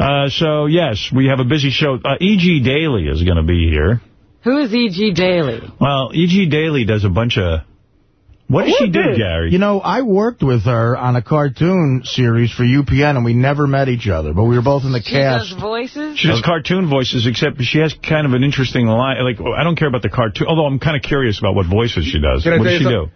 Speaker 1: Uh, so, yes, we have a busy show. Uh, E.G. Daily is going to be here.
Speaker 2: Who is E.G. Daily?
Speaker 1: Well, E.G. Daily does a bunch of... What does she do, Gary?
Speaker 16: You know, I worked with her on a cartoon series for UPN, and we never met each other, but we were both in the
Speaker 2: She
Speaker 16: cast.
Speaker 2: does voices?
Speaker 1: She does cartoon voices, except she has kind of an interesting line. Like, I don't care about the cartoon, although I'm kind of curious about what voices she does.
Speaker 21: Can
Speaker 1: what does she
Speaker 21: you
Speaker 1: do?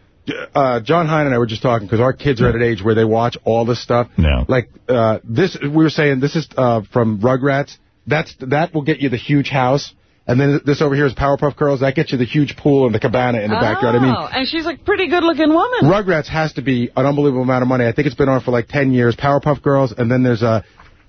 Speaker 21: Uh, Jon Hein and I were just talking because our kids are at an age where they watch all this stuff.
Speaker 1: Yeah.
Speaker 21: Like uh, this, we were saying this is uh, from Rugrats. That's that will get you the huge house, and then this over here is Powerpuff Girls. That gets you the huge pool and the cabana in the backyard. I mean,
Speaker 2: Oh, and she's a pretty good-looking woman.
Speaker 21: Rugrats has to be an unbelievable amount of money. I think it's been on for like 10 years. Powerpuff Girls, and then there's a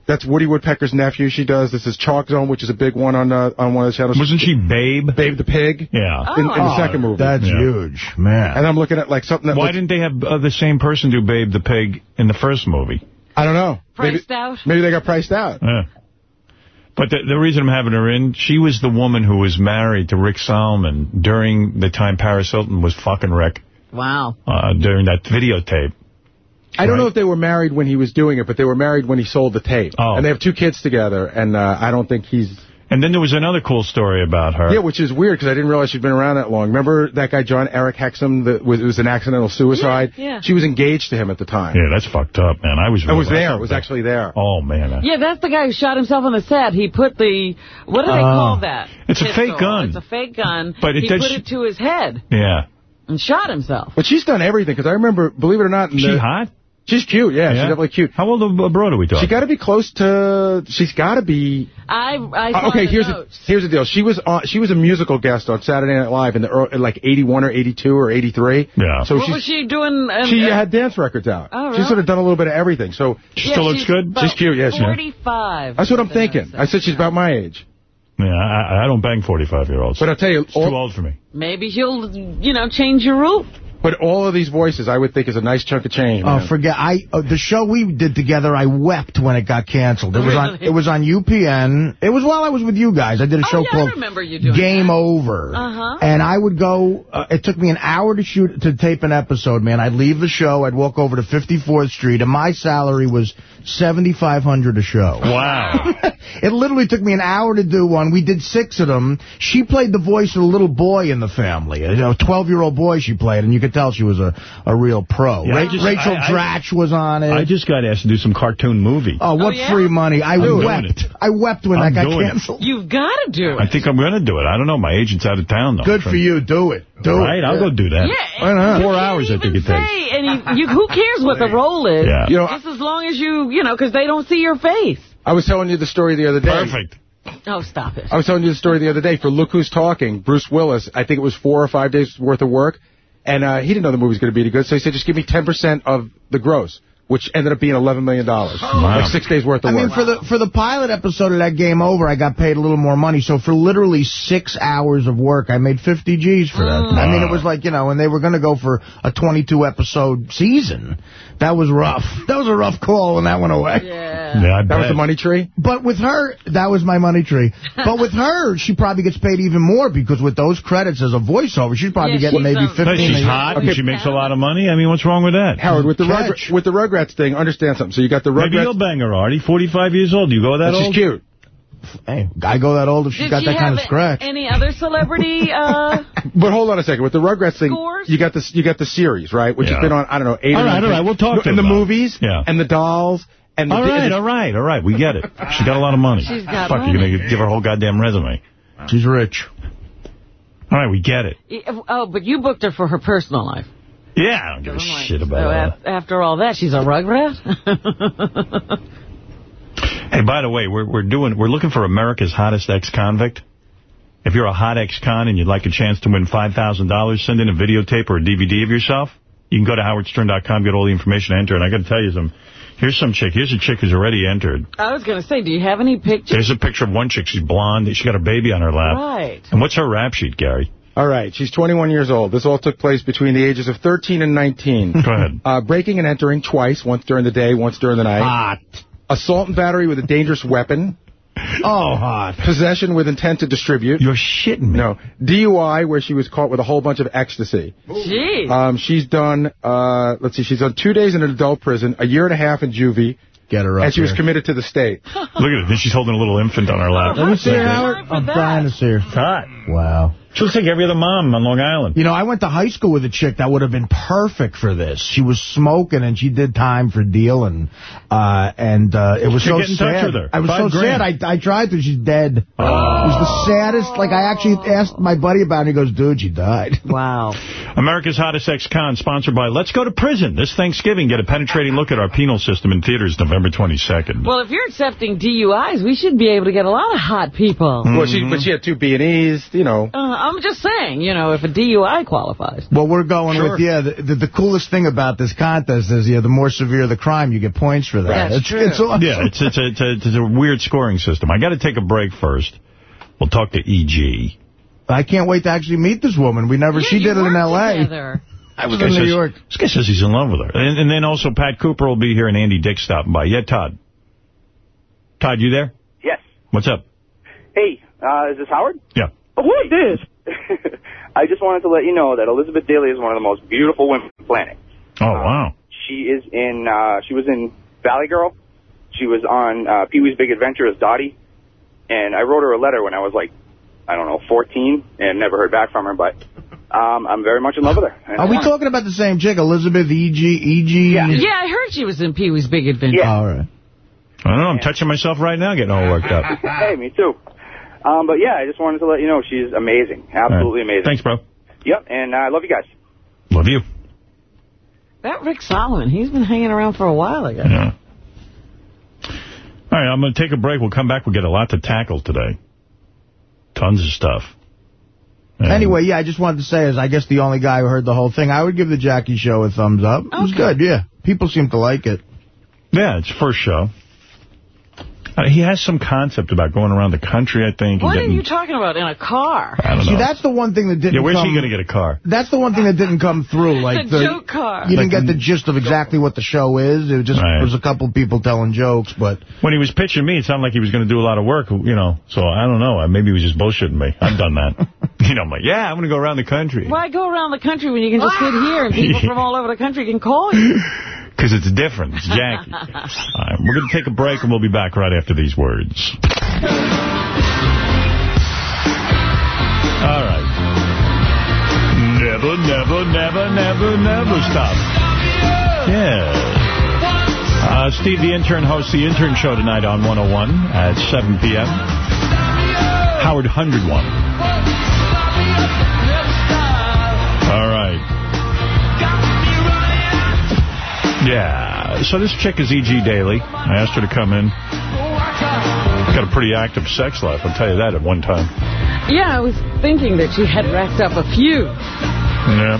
Speaker 21: that's Woody Woodpecker's nephew. She does. This is Chalk Zone, which is a big one on uh, on one of the channels.
Speaker 1: Wasn't she Babe?
Speaker 21: Babe the Pig.
Speaker 1: Yeah.
Speaker 21: In, in the second movie.
Speaker 16: That's
Speaker 21: Yeah.
Speaker 16: huge, man.
Speaker 21: And I'm looking at like something that
Speaker 1: Why
Speaker 21: looks-
Speaker 1: didn't they have uh, the same person do Babe the Pig in the first movie?
Speaker 21: I don't know.
Speaker 2: Priced
Speaker 21: maybe,
Speaker 2: out?
Speaker 21: Maybe they got priced out.
Speaker 1: Yeah. But the, the reason I'm having her in, she was the woman who was married to Rick Salomon during the time Paris Hilton was fucking Rick,
Speaker 2: Wow.
Speaker 1: uh, during that videotape.
Speaker 21: I don't know if they were married when he was doing it, but they were married when he sold the tape.
Speaker 1: Oh.
Speaker 21: And they have two kids together, and uh, I don't think he's...
Speaker 1: And then there was another cool story about her.
Speaker 21: Yeah, which is weird, because I didn't realize she'd been around that long. Remember that guy, Jon-Erik Hexum, that was, it was an accidental suicide?
Speaker 2: Yeah, yeah.
Speaker 21: She was engaged to him at the time.
Speaker 1: Yeah, that's fucked up, man. I was
Speaker 21: I was there. I was actually there.
Speaker 1: Oh, man. I-
Speaker 2: Yeah, that's the guy who shot himself on the set. He put the, what do they
Speaker 1: Oh.
Speaker 2: call that?
Speaker 1: It's a fake gun.
Speaker 2: It's a fake gun.
Speaker 21: But it
Speaker 2: he put it to his head
Speaker 1: Yeah.
Speaker 2: and shot himself.
Speaker 21: But she's done everything, because I remember, believe it or not... in
Speaker 1: She
Speaker 21: the-
Speaker 1: hot?
Speaker 21: She's cute, yeah, She's
Speaker 1: Yeah?
Speaker 21: definitely cute.
Speaker 1: How old of a broad are we talking?
Speaker 21: She got to be close to... She's got to be...
Speaker 2: I, I
Speaker 21: Uh, okay, here's the,
Speaker 2: notes.
Speaker 21: here's the deal. She was on, she was a musical guest on Saturday Night Live in the early, like 81 or 82 or 83.
Speaker 1: Yeah.
Speaker 21: So
Speaker 2: what
Speaker 21: she's,
Speaker 2: was she doing? um,
Speaker 21: she
Speaker 2: uh,
Speaker 21: had dance records out.
Speaker 2: Oh,
Speaker 21: She's sort of done a little bit of everything. So
Speaker 1: She
Speaker 2: yeah,
Speaker 1: still looks good?
Speaker 21: She's cute, yeah, she-
Speaker 2: 45.
Speaker 21: that's what I'm thinking. I said she's about my age.
Speaker 1: Yeah, I, I don't bang 45-year-olds.
Speaker 21: But I'll tell you,
Speaker 1: It's too old for me.
Speaker 2: Maybe she'll, you know, change your roof.
Speaker 21: But all of these voices I would think is a nice chunk of change.
Speaker 16: Oh,
Speaker 21: man.
Speaker 16: forget I uh, the show we did together. I wept when it got canceled. It was on. It was on UPN. It was while I was with you guys. I did a
Speaker 2: Oh,
Speaker 16: show
Speaker 2: yeah, I
Speaker 16: called
Speaker 2: remember you doing
Speaker 16: Game
Speaker 2: that.
Speaker 16: Over.
Speaker 2: Uh-huh.
Speaker 16: And I would go. Uh, it took me an hour to shoot to tape an episode. Man, I'd leave the show. I'd walk over to 54th Street, and my salary was 7,500 a show.
Speaker 1: Wow. [LAUGHS]
Speaker 16: It literally took me an hour to do one. We did six of them. She played the voice of a little boy in the family. You know, a 12-year-old boy she played, and you could tell she was a, a real pro.
Speaker 1: Yeah,
Speaker 16: Ra-
Speaker 1: just-
Speaker 16: Rachel
Speaker 1: I- I-
Speaker 16: Dratch was on it.
Speaker 1: I just got asked to do some cartoon movie.
Speaker 16: oh, what oh,
Speaker 2: yeah?
Speaker 16: free money. I
Speaker 1: I'm
Speaker 16: wept. I wept when
Speaker 1: I'm
Speaker 16: that got
Speaker 1: doing it.
Speaker 16: canceled.
Speaker 2: You've got to do it.
Speaker 1: I think I'm going to do it. I don't know. My agent's out of town, though.
Speaker 16: Good for you. Do it. Do
Speaker 1: right?
Speaker 16: it.
Speaker 1: I'll go do that.
Speaker 2: Yeah,
Speaker 16: Why not?
Speaker 1: Four hours, I think it takes.
Speaker 2: Say, and you, you, who cares what the [LAUGHS] role is?
Speaker 1: Yeah.
Speaker 21: You know,
Speaker 2: Just as long as you, you know, because they don't see your face.
Speaker 21: I was telling you the story the other day.
Speaker 1: Perfect.
Speaker 2: Oh, stop it.
Speaker 21: I was telling you the story the other day for Look Who's Talking. Bruce Willis, I think it was four or five days worth of work, and uh, he didn't know the movie was going to be any good, so he said, just give me 10% of the gross, which ended up being $11 million. Oh.
Speaker 1: Wow.
Speaker 21: Like six days worth of
Speaker 16: I
Speaker 21: work.
Speaker 16: mean, for the for the pilot episode of that Game Over, I got paid a little more money. So for literally six hours of work, I made 50 G's for that. Oh. I mean, it was like, you know, and they were going to go for a 22-episode season. That was rough. That was a rough call when that went away.
Speaker 2: Yeah.
Speaker 1: Yeah, I
Speaker 21: that was the money tree?
Speaker 16: But with her, that was my money tree. But with her, she probably gets paid even more because with those credits as a voiceover, she's probably
Speaker 2: Yeah,
Speaker 16: getting
Speaker 2: she's,
Speaker 16: maybe
Speaker 2: um,
Speaker 16: 15
Speaker 1: Hey, she's
Speaker 16: a year.
Speaker 1: hot and she makes a lot of money. I mean, what's wrong with that?
Speaker 21: Howard, with the,
Speaker 16: Catch.
Speaker 21: Rugr- with the Rugrats thing, understand something. So you got the Rugrats.
Speaker 1: Maybe you'll
Speaker 21: Rugrats...
Speaker 1: bang her, Artie. 45 years old. You go that
Speaker 21: She's
Speaker 1: old?
Speaker 21: cute.
Speaker 16: Hey, I go that old if she's
Speaker 2: Did
Speaker 16: got
Speaker 2: she
Speaker 16: that kind of scratch.
Speaker 2: any other celebrity? Uh, [LAUGHS]
Speaker 21: But hold on a second. With the Rugrats thing,
Speaker 2: Scores?
Speaker 21: you got this. You got the series, right? Which
Speaker 1: Yeah.
Speaker 21: has been on, I don't know, eight
Speaker 1: All
Speaker 21: or
Speaker 1: right,
Speaker 21: nine
Speaker 1: all right, we'll talk to
Speaker 21: And
Speaker 1: her
Speaker 21: the
Speaker 1: about it.
Speaker 21: movies,
Speaker 1: Yeah.
Speaker 21: and the dolls, and the...
Speaker 1: All right, all right, all right. We get it. She got a lot of money.
Speaker 2: She's got
Speaker 1: Fuck,
Speaker 2: money.
Speaker 1: you're going to give her whole goddamn resume.
Speaker 16: She's rich.
Speaker 1: All right, we get it.
Speaker 2: oh, but you booked her for her personal life.
Speaker 1: Yeah, I don't give a shit
Speaker 2: So
Speaker 1: about that.
Speaker 2: after all that, she's a rugrat? [LAUGHS]
Speaker 1: Hey, by the way, we're we're doing we're looking for America's hottest ex-convict. If you're a hot ex-con and you'd like a chance to win $5,000, send in a videotape or a DVD of yourself. You can go to howardstern.com, get all the information, enter. And I got to tell you some. Here's some chick. Here's a chick who's already entered.
Speaker 2: I was going to say, do you have any pictures?
Speaker 1: There's a picture of one chick. She's blonde. She got a baby on her lap.
Speaker 2: Right.
Speaker 1: And what's her rap sheet, Gary?
Speaker 21: All right, she's 21 years old. This all took place between the ages of 13 and 19.
Speaker 1: Go ahead.
Speaker 21: Uh, breaking and entering twice, once during the day, once during the night.
Speaker 16: Hot.
Speaker 21: Assault and battery with a dangerous weapon.
Speaker 16: Oh, hot.
Speaker 21: Possession with intent to distribute.
Speaker 1: You're shitting me.
Speaker 21: No. DUI, where she was caught with a whole bunch of ecstasy.
Speaker 2: Jeez.
Speaker 21: Um, she's done, uh, let's see, she's done two days in an adult prison, a year and a half in juvie,
Speaker 16: Get her up
Speaker 21: and she was committed to the state. [LAUGHS]
Speaker 1: Look at it. Then she's holding a little infant on her lap.
Speaker 16: Let me see her, Howard. I'm dying to see her.
Speaker 1: Hot.
Speaker 16: Wow.
Speaker 1: She looks like every other mom on Long Island.
Speaker 16: You know, I went to high school with a chick that would have been perfect for this. She was smoking, and she did time for dealing, uh, and uh, it was so
Speaker 1: get touch
Speaker 16: sad.
Speaker 1: with her.
Speaker 16: I was
Speaker 1: Five
Speaker 16: so
Speaker 1: grand.
Speaker 16: sad. I I tried to. She's dead. It was the saddest. Like I actually asked my buddy about it. and He goes, "Dude, she died." [LAUGHS]
Speaker 2: Wow.
Speaker 1: America's Hottest Ex-Con, sponsored by Let's Go to Prison. This Thanksgiving, get a penetrating look at our penal system in theaters November 22nd.
Speaker 2: Well, if you're accepting DUIs, we should be able to get a lot of hot people.
Speaker 21: Well, she, but she had two B&Es, you know.
Speaker 2: Uh, I'm just saying, you know, if a DUI qualifies.
Speaker 16: Well, we're going
Speaker 21: Sure.
Speaker 16: with yeah. The, the, the coolest thing about this contest is yeah, the more severe the crime, you get points for that.
Speaker 2: That's
Speaker 16: it's,
Speaker 2: true.
Speaker 16: it's awesome.
Speaker 1: Yeah, it's, it's, a, it's, a, it's a weird scoring system. I got to take a break first. We'll talk to E E.G.
Speaker 16: I can't wait to actually meet this woman. We never.
Speaker 2: Yeah,
Speaker 16: she did it in L.A.
Speaker 2: together. [LAUGHS]
Speaker 16: I was in New
Speaker 1: says-
Speaker 16: York.
Speaker 1: This guy says he's in love with her. And, and then also Pat Cooper will be here and Andy Dick stopping by. Yeah, Todd. Todd, you there?
Speaker 23: Yes.
Speaker 1: What's up?
Speaker 23: Hey, uh, is this Howard?
Speaker 1: Yeah.
Speaker 23: Who is this? [LAUGHS] I just wanted to let you know that Elizabeth Daily is one of the most beautiful women on the planet.
Speaker 1: Oh, wow.
Speaker 23: She is in, uh, she was in Valley Girl. She was on uh, Pee-wee's Big Adventure as Dottie. And I wrote her a letter when I was like, I don't know, 14, and never heard back from her, but um, I'm very much in love with her. And
Speaker 16: Are we talking about the same chick, Elizabeth E.G. E.G.?
Speaker 23: Yeah.
Speaker 2: Yeah, I heard she was in Pee-wee's Big Adventure.
Speaker 16: All right.
Speaker 1: I don't know. I'm touching myself right now, getting all worked up. [LAUGHS]
Speaker 23: hey, me too. Um, but yeah, I just wanted to let you know she's amazing. Absolutely
Speaker 1: All right.
Speaker 23: amazing.
Speaker 1: Thanks, bro.
Speaker 23: Yep, and I love you guys.
Speaker 1: Love you.
Speaker 2: That Rick Salomon, he's been hanging around for a while, I guess.
Speaker 1: Yeah. All right, I'm going to take a break. We'll come back. We'll get a lot to tackle today. Tons of stuff. And-
Speaker 16: Anyway, yeah, I just wanted to say, as I guess the only guy who heard the whole thing, I would give the Jackie show a thumbs up. It was good, yeah. People seem to like it.
Speaker 1: Yeah, it's first show. Uh, he has some concept about going around the country, I think. and
Speaker 2: What are you talking about in a car?
Speaker 1: I don't
Speaker 16: See, that's the one thing that didn't
Speaker 1: yeah, where's
Speaker 16: come...
Speaker 1: he going to get a car?
Speaker 16: That's the one thing that didn't come through. Like
Speaker 2: the joke car.
Speaker 16: You didn't
Speaker 1: Like-
Speaker 16: get the gist of exactly what the show is. It was just
Speaker 1: Right.
Speaker 16: was a couple people telling jokes, but
Speaker 1: When he was pitching me, it sounded like he was going to do a lot of work, you know. So I don't know. Maybe he was just bullshitting me. I've done that. [LAUGHS] you know, I'm like, yeah, I'm going to go around the country.
Speaker 2: Why go around the country when you can just sit here and people [LAUGHS] from all over the country can call you? [LAUGHS]
Speaker 1: Because it's different. It's [LAUGHS] right, we're going to take a break, and we'll be back right after these words. All right. Never, never, never, never, never stop. Yeah. Uh, Steve, the intern, hosts the intern show tonight on 101 at 7 p.m. Howard 101. All right. Yeah. So this chick is E.G. Daily. I asked her to come in. Got a pretty active sex life, I'll tell you that, at one time.
Speaker 2: Yeah, I was thinking that she had racked up a few.
Speaker 1: Yeah.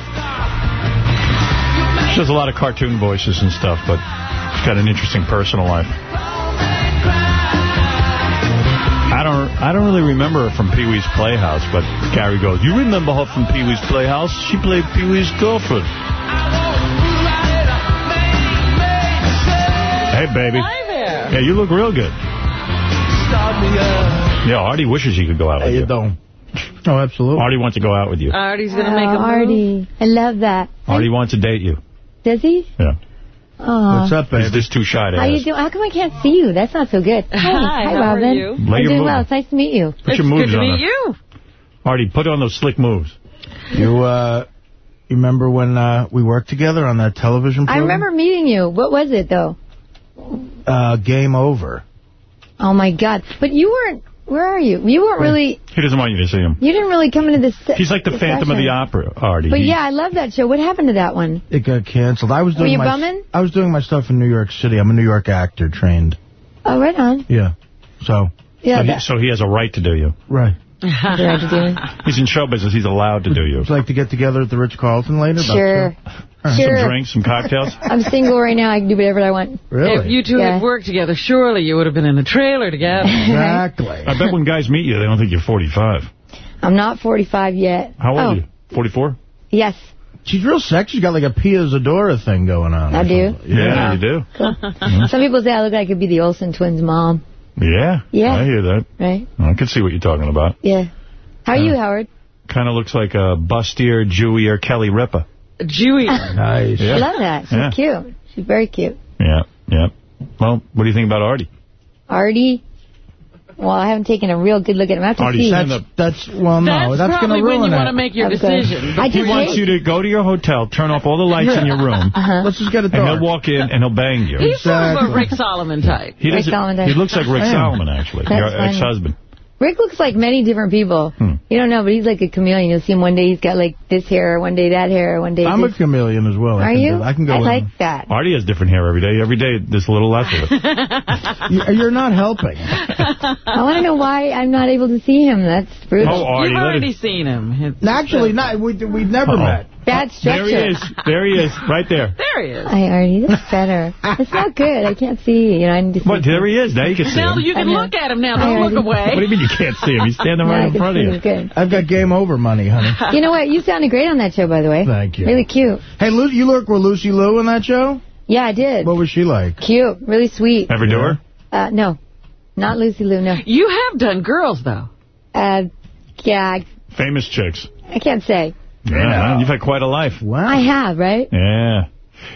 Speaker 1: She does a lot of cartoon voices and stuff, but she's got an interesting personal life. I don't I don't really remember her from Pee-wee's Playhouse, but Gary goes, you remember her from Pee-wee's Playhouse? She played Pee-wee's girlfriend. Hey, baby.
Speaker 2: Hi there.
Speaker 1: Yeah, you look real good. Yeah, Artie wishes he could go out with
Speaker 16: How
Speaker 1: you.
Speaker 16: you doing? Oh, absolutely.
Speaker 1: Artie wants to go out with you.
Speaker 2: Artie's going to make
Speaker 24: Oh,
Speaker 2: a move.
Speaker 24: Artie. I love that.
Speaker 1: Artie wants to date you.
Speaker 24: Does he?
Speaker 1: Yeah.
Speaker 24: Oh.
Speaker 16: What's up,
Speaker 1: He's
Speaker 16: baby?
Speaker 1: just too shy to
Speaker 24: How you
Speaker 1: ask.
Speaker 24: doing? How come I can't see you? That's not so good. Hey,
Speaker 2: Hi,
Speaker 24: hi,
Speaker 2: how are
Speaker 24: Robin.
Speaker 2: you?
Speaker 24: I'm doing well. It's nice to meet you.
Speaker 1: Put
Speaker 2: It's
Speaker 1: your moves
Speaker 2: good to
Speaker 1: on
Speaker 2: meet
Speaker 1: her.
Speaker 2: you.
Speaker 1: Artie, put on those slick moves.
Speaker 16: You, uh, you remember when uh, we worked together on that television
Speaker 24: I remember meeting you. What was it, though?
Speaker 16: Uh, Game Over.
Speaker 24: Oh, my God. But you weren't... Where are you? You weren't really...
Speaker 1: He doesn't want you to see him.
Speaker 24: You didn't really come into this...
Speaker 1: He's like the Phantom of the Opera, Artie.
Speaker 24: But
Speaker 1: He-
Speaker 24: yeah, I love that show. What happened to that one?
Speaker 16: It got canceled. I was
Speaker 24: Were
Speaker 16: doing
Speaker 24: you
Speaker 16: my
Speaker 24: bumming?
Speaker 16: I was doing my stuff in New York City. I'm a New York actor trained.
Speaker 24: Oh, right on.
Speaker 16: Yeah. So.
Speaker 24: Yeah,
Speaker 1: so, he, so he has a right to do you.
Speaker 16: Right.
Speaker 24: What did I have to do?
Speaker 1: He's in show business. He's allowed to do you.
Speaker 16: Would you like to get together at the Ritz-Carlton later? about
Speaker 24: Sure.
Speaker 16: show?
Speaker 24: Sure.
Speaker 1: Some drinks, some cocktails. [LAUGHS]
Speaker 24: I'm single right now. I can do whatever I want.
Speaker 2: If you two
Speaker 24: Yeah.
Speaker 2: had worked together, surely you would have been in a trailer together. [LAUGHS]
Speaker 16: Exactly.
Speaker 1: I bet when guys meet you, they don't think you're 45.
Speaker 24: I'm not 45 yet.
Speaker 1: How old
Speaker 24: oh,
Speaker 1: are you? 44?
Speaker 24: Yes,
Speaker 16: She's real sexy. She's got like a Pia Zadora thing going on.
Speaker 24: I do.
Speaker 1: Yeah, you do.
Speaker 24: Cool. Some people say I look like I could be the Olsen twins' mom.
Speaker 1: Yeah.
Speaker 24: Yeah.
Speaker 1: I hear that.
Speaker 24: Right?
Speaker 1: I can see what you're talking about.
Speaker 24: Yeah. How are
Speaker 1: Yeah.
Speaker 24: you, Howard?
Speaker 1: Kind of looks like a bustier, Jewier Kelly Ripa.
Speaker 2: Jewy. [LAUGHS]
Speaker 1: Nice.
Speaker 24: I love that. She's
Speaker 1: Yeah.
Speaker 24: cute. She's very cute.
Speaker 1: Yeah, yeah. Well, what do you think about Artie?
Speaker 24: Artie. Well, I haven't taken a real good look at him. I have to
Speaker 1: Artie,
Speaker 24: see.
Speaker 1: stand up.
Speaker 16: That's, well, no,
Speaker 2: That's
Speaker 16: that's, going to ruin
Speaker 2: when you
Speaker 16: it.
Speaker 2: want to make your
Speaker 24: Okay.
Speaker 2: decision.
Speaker 24: I
Speaker 1: He wants you to go to your hotel, turn off all the lights in your room,
Speaker 24: Uh-huh.
Speaker 16: Let's just get it
Speaker 1: and he'll walk in and he'll bang you.
Speaker 2: He's sort of a Rick Salomon type.
Speaker 1: He,
Speaker 24: Rick
Speaker 1: doesn't- he looks like Rick Salomon, actually,
Speaker 24: That's
Speaker 1: your ex-husband.
Speaker 24: Rick looks like many different people.
Speaker 1: Hmm.
Speaker 24: You don't know, but he's like a chameleon. You'll see him one day he's got like this hair, one day that hair, one day
Speaker 16: I'm a chameleon as well. I
Speaker 24: Are
Speaker 16: can
Speaker 24: you?
Speaker 16: Do, I can go
Speaker 24: I
Speaker 16: in.
Speaker 24: like that.
Speaker 1: Artie has different hair every day. Every day, there's a little less of it. [LAUGHS]
Speaker 16: You- You're not helping.
Speaker 24: I want to know why I'm not able to see him. That's brutal.
Speaker 1: Oh, Artie,
Speaker 2: You've already
Speaker 1: it...
Speaker 2: seen him. It's-
Speaker 16: Actually, not. We, we've never
Speaker 1: Uh-oh.
Speaker 16: met.
Speaker 24: Bad
Speaker 1: There he is. There he is. Right there. [LAUGHS]
Speaker 2: There he is.
Speaker 24: I already. That's better. It's not good. I can't see. You know, I need to see.
Speaker 1: What? There he is. Now you can see
Speaker 2: Now
Speaker 1: him.
Speaker 2: you can look at him now. Don't look away.
Speaker 1: What do you mean you can't see him? He's standing [LAUGHS] right
Speaker 24: I
Speaker 1: in front of
Speaker 24: him.
Speaker 1: you.
Speaker 24: Good.
Speaker 16: I've got game over money, honey. [LAUGHS]
Speaker 24: You know what? You sounded great on that show, by the way.
Speaker 16: Thank you.
Speaker 24: Really cute.
Speaker 16: Hey, Lu, you worked with Lucy Liu in that show?
Speaker 24: Yeah, I did.
Speaker 16: What was she like?
Speaker 24: Cute. Really sweet.
Speaker 1: Ever do her?
Speaker 24: Uh, no. Not Lucy Liu, no.
Speaker 2: You have done girls, though.
Speaker 24: Uh, yeah,
Speaker 1: Famous chicks.
Speaker 24: I can't say.
Speaker 1: Yeah, you've had quite a life.
Speaker 16: Wow.
Speaker 24: I have, right?
Speaker 1: Yeah.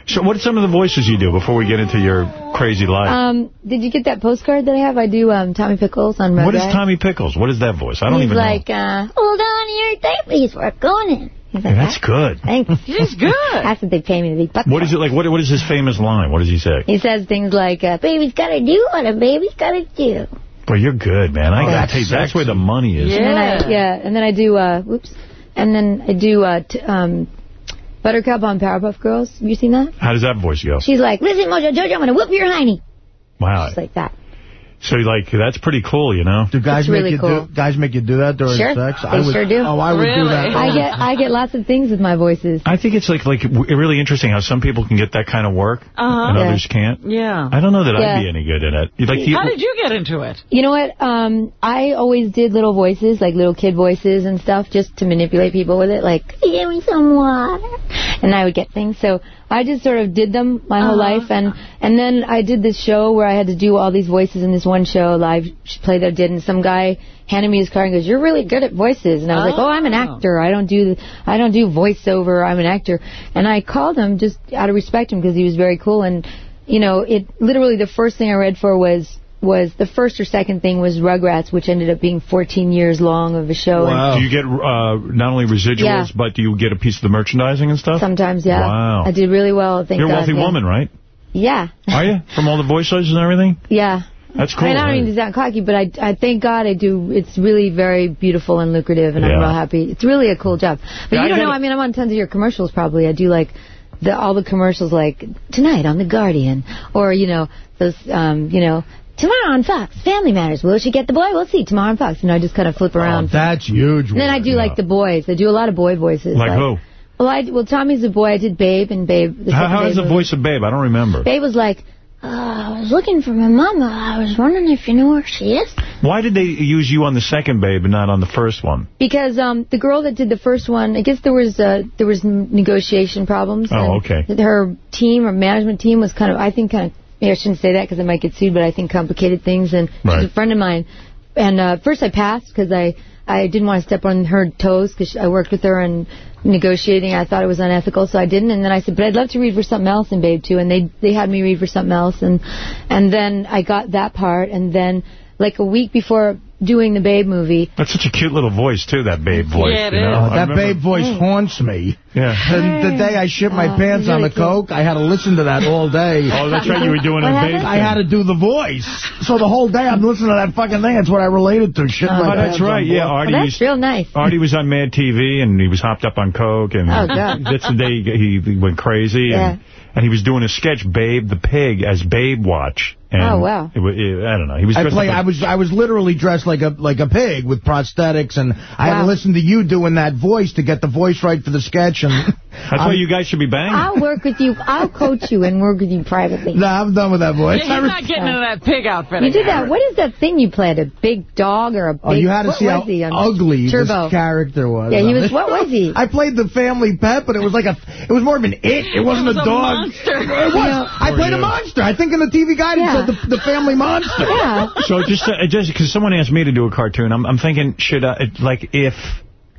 Speaker 1: So what are some of the voices you do before we get into your crazy life?
Speaker 24: Um, did you get that postcard that I have? I do um, Tommy Pickles on Rugrats.
Speaker 1: what is Tommy Pickles? What is that voice? I don't
Speaker 24: He's
Speaker 1: even
Speaker 24: like, uh, hold on to your diapers, we're going in. He's like,
Speaker 1: Yeah, that's good.
Speaker 24: Thanks. [LAUGHS]
Speaker 2: He's good.
Speaker 24: That's what they pay me to be. But
Speaker 1: What is it like? What What is his famous line? What does he say?
Speaker 24: He says things like, uh, baby's gotta do what a baby's gotta do.
Speaker 1: Well, you're good, man. I
Speaker 16: Oh,
Speaker 1: gotta
Speaker 16: that's
Speaker 1: tell you, that's where the money is.
Speaker 24: And then I,
Speaker 2: Yeah.
Speaker 24: yeah, and then I do, uh, whoops, and then I do, uh, t um, Buttercup on Powerpuff Girls. Have you seen that?
Speaker 1: How does that voice go?
Speaker 24: She's like, listen, Mojo Jojo, I'm gonna whoop your hiney.
Speaker 1: Wow.
Speaker 24: Just like that.
Speaker 1: So, like, that's pretty cool, you know?
Speaker 16: Do guys
Speaker 24: It's really
Speaker 16: make you
Speaker 24: cool.
Speaker 16: do guys make you do that during
Speaker 24: Sure,
Speaker 16: sex?
Speaker 24: they
Speaker 16: I would,
Speaker 24: sure do.
Speaker 16: Oh, I would do
Speaker 2: Really?
Speaker 16: that.
Speaker 24: I get, I get lots of things with my voices.
Speaker 1: I think it's like like really interesting how some people can get that kind of work
Speaker 2: Uh-huh.
Speaker 1: and
Speaker 24: Yeah.
Speaker 1: others can't.
Speaker 2: Yeah.
Speaker 1: I don't know that
Speaker 24: Yeah.
Speaker 1: I'd be any good at it. You- Like, you,
Speaker 2: How did you get into it?
Speaker 24: You know what? Um, I always did little voices, like little kid voices and stuff, just to manipulate people with it. Like, give me some water, and I would get things. So I just sort of did them my whole
Speaker 2: Uh-huh.
Speaker 24: life, and and then I did this show where I had to do all these voices in this one show, live play that I did, and some guy handed me his card and goes, "You're really good at voices," and I was like, "Oh, I'm an
Speaker 2: Oh.
Speaker 24: actor. I don't do I don't do voiceover. I'm an actor." And I called him just out of respect him because he was very cool, and you know, it literally the first thing I read for was was the first or second thing was Rugrats, which ended up being 14 years long of a show. And
Speaker 1: Do you get uh, not only residuals,
Speaker 24: Yeah.
Speaker 1: but do you get a piece of the merchandising and stuff?
Speaker 24: sometimes, yeah.
Speaker 1: Wow.
Speaker 24: I did really well, thank
Speaker 1: You're a
Speaker 24: God.
Speaker 1: wealthy
Speaker 24: yeah.
Speaker 1: woman, right?
Speaker 24: Yeah.
Speaker 1: Are you? From all the voices and everything?
Speaker 24: Yeah.
Speaker 1: That's cool.
Speaker 24: I mean, I don't mean to sound cocky, but I, I thank God I do. It's really very beautiful and lucrative, and I'm real happy. It's really a cool job. But
Speaker 1: Yeah,
Speaker 24: you don't know.
Speaker 1: gotta-
Speaker 24: I mean, I'm on tons of your commercials. Probably, I do like the all the commercials, like tonight on The Guardian, or you know those, um, you know. Tomorrow on Fox, Family Matters. Will she get the boy? We'll see. Tomorrow on Fox. Know, I just kind of flip
Speaker 16: Oh,
Speaker 24: around.
Speaker 16: that's huge.
Speaker 24: and then I do like the boys. I do a lot of boy voices.
Speaker 1: Like who?
Speaker 24: Well, I well Tommy's a boy. I did Babe and Babe. The
Speaker 1: How, how
Speaker 24: Babe
Speaker 1: is the voice of Babe? I don't remember.
Speaker 24: Babe was like, uh, I was looking for my mama. I was wondering if you knew where she is.
Speaker 1: Why did they use you on the second Babe and not on the first one?
Speaker 24: Because um, the girl that did the first one, I guess there was uh, there was negotiation problems.
Speaker 1: Oh, okay.
Speaker 24: Her team or management team was kind of, I think, kind of. Maybe I shouldn't say that because I might get sued, but I think complicated things. And
Speaker 1: Right.
Speaker 24: she's a friend of mine. And uh, first I passed because I I didn't want to step on her toes because I worked with her and negotiating. I thought it was unethical, so I didn't. And then I said, but I'd love to read for something else in Babe too. And they they had me read for something else, and and then I got that part. And then like a week before doing the Babe movie,
Speaker 1: That's such a cute little voice, too, that Babe voice.
Speaker 24: Yeah, it
Speaker 1: you know?
Speaker 24: is.
Speaker 16: Oh, that
Speaker 1: remember-
Speaker 16: babe voice haunts me.
Speaker 1: Yeah.
Speaker 16: The, the day I shit my
Speaker 24: Oh,
Speaker 16: pants on
Speaker 24: really
Speaker 16: the coke, I had to listen to that all day.
Speaker 1: Oh, that's right, you were doing
Speaker 24: What
Speaker 1: a
Speaker 24: happened?
Speaker 1: Babe
Speaker 16: I had to do the voice. So the whole day I'm listening to that fucking thing. That's what I related to. Shit
Speaker 24: Oh,
Speaker 16: my
Speaker 1: Oh, that's
Speaker 16: pants on
Speaker 1: right. Yeah,
Speaker 16: board.
Speaker 1: Artie
Speaker 24: well,
Speaker 1: was
Speaker 24: that's real nice.
Speaker 1: Artie was on Mad TV and he was hopped up on coke and
Speaker 24: Oh, God.
Speaker 1: that's the day he, he went crazy
Speaker 24: Yeah.
Speaker 1: and and he was doing a sketch, Babe the Pig, as Babe Watch. And
Speaker 24: Oh, wow.
Speaker 1: It, it, I don't know. He was
Speaker 16: I play.
Speaker 1: up
Speaker 16: I was. I was literally dressed like a like a pig with prosthetics, and I had to listen to you doing that voice to get the voice right for the sketch. And [LAUGHS]
Speaker 1: That's why you guys should be banging.
Speaker 24: I'll work with you. I'll coach you and work with you privately.
Speaker 16: No, I'm done with that voice.
Speaker 2: Yeah, he's not getting into that pig outfit
Speaker 24: You did that. What is that thing you played? A big dog or a oh, big...
Speaker 16: Oh, you had to
Speaker 24: what
Speaker 16: see how
Speaker 24: he
Speaker 16: ugly
Speaker 24: Turbo.
Speaker 16: this character was.
Speaker 24: Yeah, he was- [LAUGHS] what was he?
Speaker 16: I played the family pet, but it was like a. It was more of an it. It wasn't
Speaker 2: was
Speaker 16: a
Speaker 2: a
Speaker 16: dog.
Speaker 2: monster.
Speaker 16: It was. I played a monster. I think in the TV guide it
Speaker 24: Yeah.
Speaker 16: the, the family monster.
Speaker 24: Yeah.
Speaker 1: So just uh, just because someone asked me to do a cartoon, I'm I'm thinking should I like if.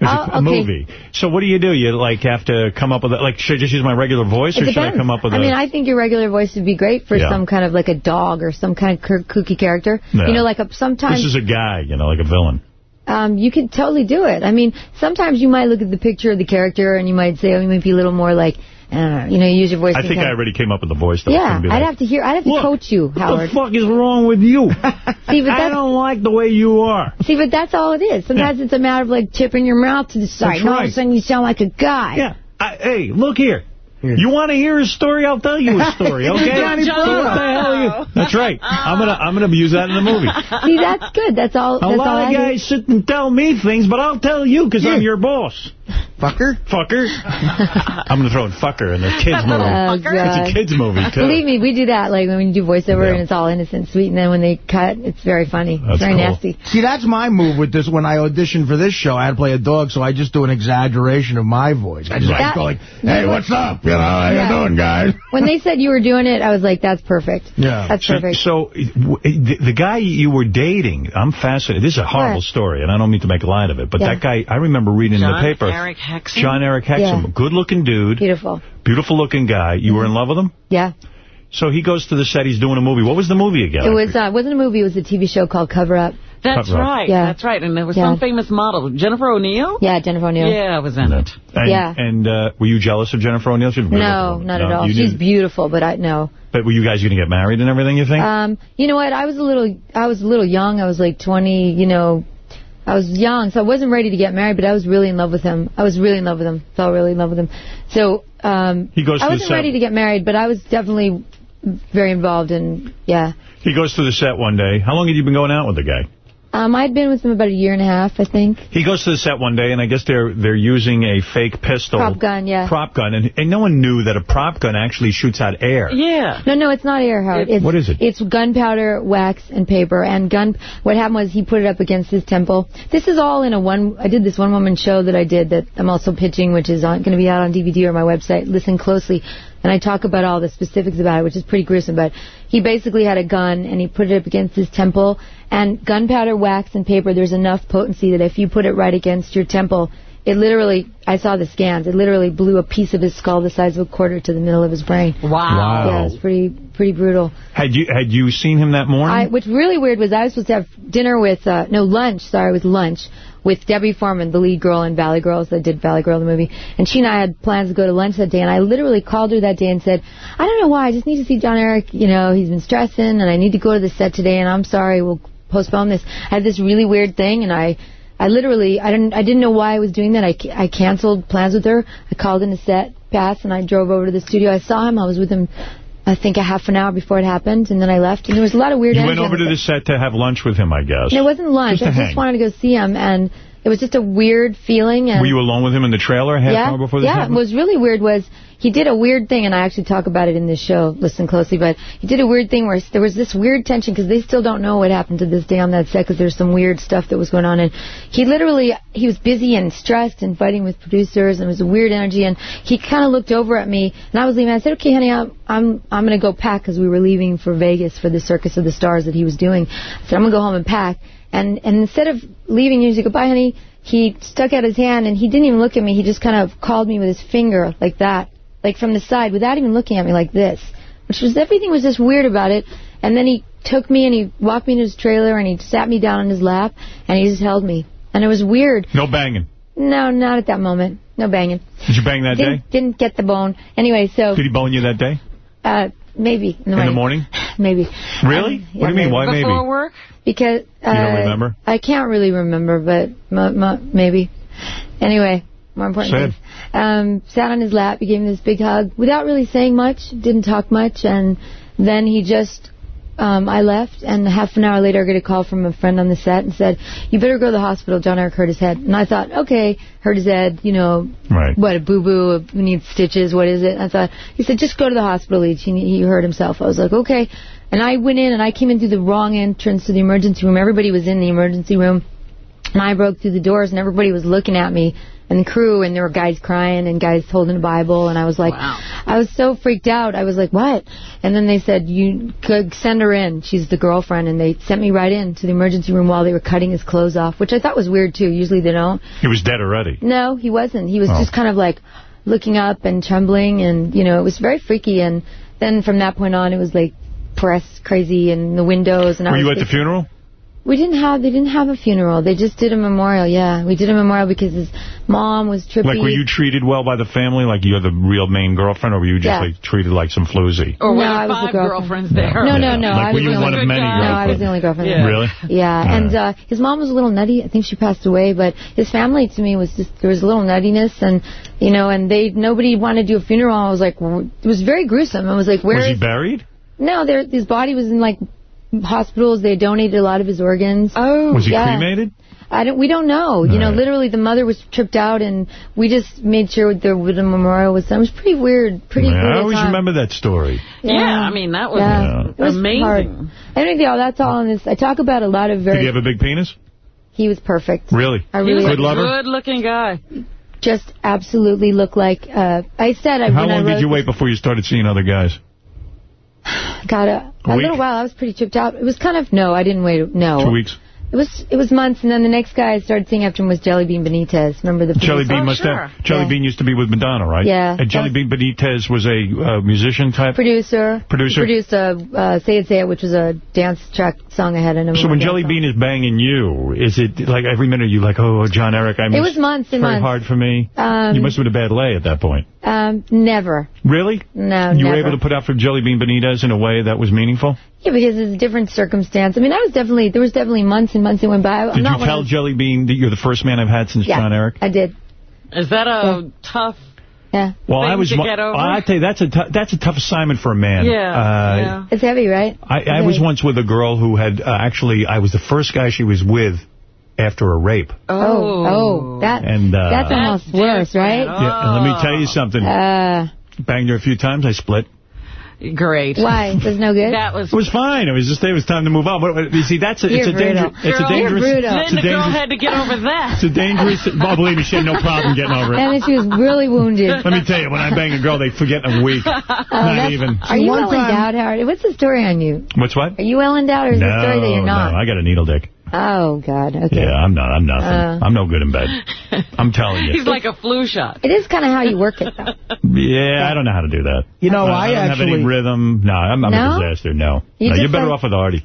Speaker 1: It's a,
Speaker 24: Oh,
Speaker 1: a
Speaker 24: okay.
Speaker 1: movie. So what do you do? You like have to come up with a, like should I just use my regular voice
Speaker 24: It
Speaker 1: or should I come up with
Speaker 24: I
Speaker 1: a
Speaker 24: mean, I think your regular voice would be great for
Speaker 1: Yeah.
Speaker 24: some kind of like a dog or some kind of koo- kooky character.
Speaker 1: Yeah.
Speaker 24: You know, like a sometimes
Speaker 1: this is a guy, you know, like a villain.
Speaker 24: um, you could totally do it. I mean, sometimes you might look at the picture of the character and you might say, oh, you might be a little more like, I don't know, you know, use your voice.
Speaker 1: I think I already came up with the voice. That was
Speaker 24: Yeah, I'd
Speaker 1: like,
Speaker 24: have to hear. I'd have to coach you,
Speaker 1: What the fuck is wrong with you? [LAUGHS] [LAUGHS]
Speaker 24: See, but
Speaker 1: I don't like the way you are.
Speaker 24: see, but that's all it is. Sometimes it's a matter of like tipping your mouth to the side.
Speaker 1: That's
Speaker 24: and all of a sudden you sound like a guy.
Speaker 1: Yeah. I, hey, look here. You want to hear a story? I'll tell you a story, [LAUGHS] okay?
Speaker 24: Johnny
Speaker 1: So what the
Speaker 24: Bravo.
Speaker 1: hell you- oh. That's right. I'm gonna I'm gonna use that in the movie.
Speaker 24: See, that's good. That's all.
Speaker 1: A
Speaker 24: that's all
Speaker 1: lot
Speaker 24: I
Speaker 1: of
Speaker 24: do.
Speaker 1: guys sit and tell me things, but I'll tell you because I'm your boss.
Speaker 16: Fucker?
Speaker 1: Fucker. [LAUGHS] I'm going to throw in fucker in the kids [LAUGHS] movie.
Speaker 24: Oh,
Speaker 1: it's a kids movie, too.
Speaker 24: Believe me, we do that. Like when you do voiceover
Speaker 1: Yeah.
Speaker 24: and it's all innocent, sweet, and then when they cut, it's very funny.
Speaker 16: That's
Speaker 24: it's very
Speaker 16: cool.
Speaker 24: nasty.
Speaker 16: See, that's my move with this. When I auditioned for this show, I had to play a dog, so I just do an exaggeration of my voice. I just like
Speaker 24: That-
Speaker 16: go like, "Hey, what's up? You know, how
Speaker 24: Yeah.
Speaker 16: you doing, guys?" [LAUGHS]
Speaker 24: When they said you were doing it, I was like, that's perfect.
Speaker 1: Yeah.
Speaker 24: That's
Speaker 1: so,
Speaker 24: perfect.
Speaker 1: So, eh, the, the guy you were dating, I'm fascinated. This is a horrible
Speaker 24: What?
Speaker 1: story, and I don't mean to make a light of it, but
Speaker 24: Yeah.
Speaker 1: that guy, I remember reading in the paper.
Speaker 2: Erik Hexum?
Speaker 1: Jon-Erik Hexum.
Speaker 24: Yeah.
Speaker 1: Good-looking dude,
Speaker 24: Beautiful.
Speaker 1: beautiful-looking guy. You were in love with him?
Speaker 24: Yeah.
Speaker 1: So he goes to the set. He's doing a movie. What was the movie again?
Speaker 24: It was uh, it wasn't a movie. It was a TV show called Cover Up.
Speaker 2: That's
Speaker 1: Cover Up.
Speaker 2: right.
Speaker 24: Yeah.
Speaker 2: That's right. And there was
Speaker 24: Yeah.
Speaker 2: some famous model, Jennifer O'Neill.
Speaker 24: Yeah, Jennifer O'Neill.
Speaker 2: Yeah, I was in it.
Speaker 1: And,
Speaker 24: Yeah.
Speaker 1: And uh, were you jealous of Jennifer O'Neill? She was a beautiful
Speaker 24: No, not
Speaker 1: No,
Speaker 24: at all.
Speaker 1: you
Speaker 24: She's
Speaker 1: didn't-
Speaker 24: beautiful, but I no.
Speaker 1: But were you guys going to get married and everything, you think?
Speaker 24: Um, you know what? I was a little, I was a little young. I was like 20. You know, I was young, so I wasn't ready to get married. But I was really in love with him. I was really in love with him. Fell really in love with him. So um,
Speaker 1: He goes
Speaker 24: I wasn't ready to get married, but I was definitely very involved in. Yeah.
Speaker 1: he goes to the set one day. How long had you been going out with the guy?
Speaker 24: Um, I'd been with him about a year and a half, I think.
Speaker 1: He goes to the set one day, and I guess they're they're using a fake pistol.
Speaker 24: Prop gun, yeah.
Speaker 1: Prop gun, and, and no one knew that a prop gun actually shoots out air.
Speaker 2: Yeah.
Speaker 24: No, no, it's not air, Howard. It's,
Speaker 1: What is it?
Speaker 24: It's gunpowder, wax, and paper. And gun. What happened was he put it up against his temple. This is all in a one. I did this one woman show that I did that I'm also pitching, which is going to be out on DVD or my website. Listen closely, and I talk about all the specifics about it, which is pretty gruesome. But he basically had a gun and he put it up against his temple. And gunpowder, wax, and paper. There's enough potency that if you put it right against your temple. It literally, I saw the scans, it literally blew a piece of his skull the size of a quarter to the middle of his brain.
Speaker 2: Wow.
Speaker 1: Wow.
Speaker 24: Yeah, it's pretty pretty brutal.
Speaker 1: Had you had you seen him that morning?
Speaker 24: I, what's really weird was I was supposed to have dinner with, uh, no, lunch, sorry, with lunch, with Debbie Foreman, the lead girl in Valley Girls that did Valley Girl, the movie. And she and I had plans to go to lunch that day, and I literally called her that day and said, I don't know why, I just need to see Jon-Erik, you know, he's been stressing, and I need to go to the set today, and I'm sorry, we'll postpone this. I had this really weird thing, and I... I literally, I didn't, I didn't know why I was doing that. I, I canceled plans with her. I called in a set pass and I drove over to the studio. I saw him. I was with him, I think a half an hour before it happened, and then I left. And there was a lot of weird.
Speaker 1: you went over to the set to have lunch with him, I guess.
Speaker 24: no, it wasn't lunch.
Speaker 1: Just
Speaker 24: I
Speaker 1: hang.
Speaker 24: just wanted to go see him, and it was just a weird feeling. And
Speaker 1: Were you alone with him in the trailer a half
Speaker 24: yeah,
Speaker 1: hour before this
Speaker 24: yeah.
Speaker 1: happened?
Speaker 24: What was really weird was he did a weird thing, and I actually talk about it in this show. Listen closely, but he did a weird thing where there was this weird tension because they still don't know what happened to this day on that set because there's some weird stuff that was going on, and he literally he was busy and stressed and fighting with producers, and it was a weird energy, and he kind of looked over at me, and I was leaving. I said, "Okay, honey, I'm I'm I'm gonna go pack because we were leaving for Vegas for the Circus of the Stars that he was doing. I said, I'm gonna go home and pack." And and instead of leaving, he said, "Goodbye, honey." He stuck out his hand and he didn't even look at me. He just kind of called me with his finger like that, like from the side, without even looking at me like this. Which was everything was just weird about it. And then he took me and he walked me to his trailer and he sat me down on his lap and he just held me. And it was weird.
Speaker 1: No banging.
Speaker 24: No, not at that moment. No banging.
Speaker 1: Did you bang that
Speaker 24: didn't,
Speaker 1: day?
Speaker 24: Didn't get the bone. Anyway, so
Speaker 1: Did he bone you that day?
Speaker 24: uh, maybe in the,
Speaker 1: In the morning? [LAUGHS]
Speaker 24: Maybe.
Speaker 1: Really?
Speaker 24: Um,
Speaker 1: what do you mean? Why maybe?
Speaker 2: Before work?
Speaker 24: Because uh,
Speaker 1: You don't remember?
Speaker 24: I can't really remember, but m- m- maybe. Anyway, more important things. Um, sat on his lap. He gave me this big hug without really saying much. Didn't talk much, and then he just um, I left, and half an hour later I get a call from a friend on the set and said, you better go to the hospital. Jon-Erik hurt his head. And I thought, okay, hurt his head, you know,
Speaker 1: right.
Speaker 24: what, a boo-boo, needs stitches, what is it? And I thought, he said, just go to the hospital, Leach. He, he hurt himself. I was like, okay. And I went in, and I came in through the wrong entrance to the emergency room. Everybody was in the emergency room. And I broke through the doors, and everybody was looking at me, and the crew, and there were guys crying and guys holding a Bible, and I was like, I was so freaked out. I was like, what? And then they said, you could send her in. She's the girlfriend, and they sent me right in to the emergency room while they were cutting his clothes off, which I thought was weird, too. Usually they don't.
Speaker 1: He was dead already.
Speaker 24: No, he wasn't. He was
Speaker 1: Oh.
Speaker 24: just kind of like looking up and trembling, and, you know, it was very freaky, and then from that point on, it was like press crazy and the windows. And I
Speaker 1: Were
Speaker 24: was
Speaker 1: you at the funeral?
Speaker 24: We didn't have they didn't have a funeral. They just did a memorial. Yeah, we did a memorial because his mom was trippy.
Speaker 1: Like, were you treated well by the family? Like, you're the real main girlfriend, or were you just,
Speaker 24: Yeah.
Speaker 1: like, treated like some floozy?
Speaker 2: Or were
Speaker 24: No, I
Speaker 2: there
Speaker 24: was the
Speaker 2: five
Speaker 24: girlfriend.
Speaker 2: girlfriends there?
Speaker 24: No, no, no.
Speaker 1: Like,
Speaker 24: I
Speaker 1: were
Speaker 24: was
Speaker 1: you
Speaker 24: the
Speaker 1: one
Speaker 24: only
Speaker 1: of many
Speaker 24: No, I was the only girlfriend.
Speaker 1: Yeah.
Speaker 24: there.
Speaker 1: Really?
Speaker 24: Yeah,
Speaker 1: All
Speaker 24: and uh, his mom was a little nutty. I think she passed away, but his family to me was just there was a little nuttiness, and you know, and they nobody wanted to do a funeral. I was like, it was very gruesome. I was like, where
Speaker 1: was
Speaker 24: is
Speaker 1: he buried?
Speaker 24: No, there, his body was in like hospitals. They donated a lot of his organs. Oh,
Speaker 1: Was he
Speaker 24: yeah.
Speaker 1: cremated?
Speaker 24: I don't. We don't know. You know,
Speaker 1: Right.
Speaker 24: literally, the mother was tripped out, and we just made sure there was a memorial was done. It was pretty weird. Pretty.
Speaker 1: Yeah,
Speaker 24: weird
Speaker 1: I always
Speaker 24: time.
Speaker 1: remember that story.
Speaker 2: Yeah, I mean, that was
Speaker 24: Yeah. It was
Speaker 2: amazing.
Speaker 24: hard. I think yeah, that's all in this. I talk about a lot of very.
Speaker 1: Did
Speaker 24: very.
Speaker 1: he have a big penis?
Speaker 24: he was perfect.
Speaker 1: Really?
Speaker 24: I
Speaker 2: He
Speaker 24: really
Speaker 2: was
Speaker 1: Good
Speaker 2: a
Speaker 1: lover?
Speaker 2: good-looking guy.
Speaker 24: just absolutely looked like. Uh, I said I
Speaker 1: How
Speaker 24: when I
Speaker 1: long did you wait before you started seeing other guys? [SIGHS]
Speaker 24: Got a,
Speaker 1: A
Speaker 24: a little while. I was pretty tripped out. It was kind of no, I didn't wait. No,
Speaker 1: Two weeks?
Speaker 24: It was it was months, and then the next guy I started seeing after him was Jelly Bean Benitez. Remember the
Speaker 1: Jelly
Speaker 24: producer?
Speaker 1: Bean must have. Jelly
Speaker 24: Yeah.
Speaker 1: Bean used to be with Madonna, right?
Speaker 24: Yeah.
Speaker 1: And Jelly Bean Benitez was a uh, musician type.
Speaker 24: producer.
Speaker 1: Producer?
Speaker 24: He produced uh, uh, Say It Say It, which was a dance track song I had in a
Speaker 1: So when Jelly Bean is banging you, is it like every minute you like, oh, Jon-Erik, I miss
Speaker 24: It was months and
Speaker 1: very
Speaker 24: months.
Speaker 1: hard for me.
Speaker 24: Um,
Speaker 1: you must have been a bad lay at that point.
Speaker 24: Um, never.
Speaker 1: Really?
Speaker 24: No,
Speaker 1: you
Speaker 24: never.
Speaker 1: were able to put out for Jelly Bean Benitez in a way that was meaningful?
Speaker 24: Yeah, because it's a different circumstance. I mean, I was definitely, there was definitely months and months that went by. I'm
Speaker 1: Did you
Speaker 24: not one
Speaker 1: tell
Speaker 24: of-
Speaker 1: Jelly Bean that you're the first man I've had since
Speaker 24: Yeah,
Speaker 1: Jon-Erik?
Speaker 24: I did.
Speaker 2: Is that a tough...
Speaker 24: Yeah.
Speaker 1: Well, I
Speaker 2: thing
Speaker 1: was.
Speaker 2: to get over?
Speaker 1: I tell you, that's a tou- that's a tough assignment for a man.
Speaker 2: Yeah,
Speaker 1: Uh,
Speaker 2: yeah.
Speaker 24: It's heavy, right?
Speaker 1: I, I was once with a girl who had uh, actually. I was the first guy she was with after a rape.
Speaker 24: Oh, oh, that
Speaker 1: And, uh,
Speaker 24: that's almost worse, right?
Speaker 1: Yeah, and let me tell you something.
Speaker 24: Uh,
Speaker 1: Banged her a few times. I split.
Speaker 2: Great.
Speaker 24: why? [LAUGHS] It was no good.
Speaker 2: That was
Speaker 1: It was fine. It was just it was time to move on. But, but, you see, that's a, it's
Speaker 24: You're
Speaker 1: a danger.
Speaker 24: brutal.
Speaker 1: It's a
Speaker 24: Girl, you're
Speaker 1: dangerous.
Speaker 24: brutal.
Speaker 1: It's
Speaker 2: Then
Speaker 1: a
Speaker 2: the girl had to get over that.
Speaker 1: It's a dangerous. Oh, believe me, she had no problem getting over it.
Speaker 24: and then she was really wounded.
Speaker 1: Let me tell you, when I bang a girl, they forget in a week. [LAUGHS]
Speaker 24: Oh,
Speaker 1: Not
Speaker 24: that's-
Speaker 1: even.
Speaker 24: Are you well endowed, Howard? What's the story on you?
Speaker 1: What's what?
Speaker 24: Are you well endowed, or is
Speaker 1: no,
Speaker 24: the story that you're not?
Speaker 1: no, I got a needle dick.
Speaker 24: Oh, God. Okay.
Speaker 1: Yeah, I'm not. I'm nothing.
Speaker 24: Uh.
Speaker 1: I'm no good in bed. [LAUGHS] I'm telling you.
Speaker 2: He's like a flu shot.
Speaker 24: It is kind of how you work it, though.
Speaker 1: Yeah, I don't know how to do that.
Speaker 16: You know,
Speaker 1: Uh,
Speaker 16: I
Speaker 1: don't have
Speaker 16: actually-
Speaker 1: any rhythm. No, I'm, I'm
Speaker 24: No?
Speaker 1: a disaster. No,
Speaker 24: You
Speaker 1: no you're better
Speaker 24: like-
Speaker 1: off with Artie.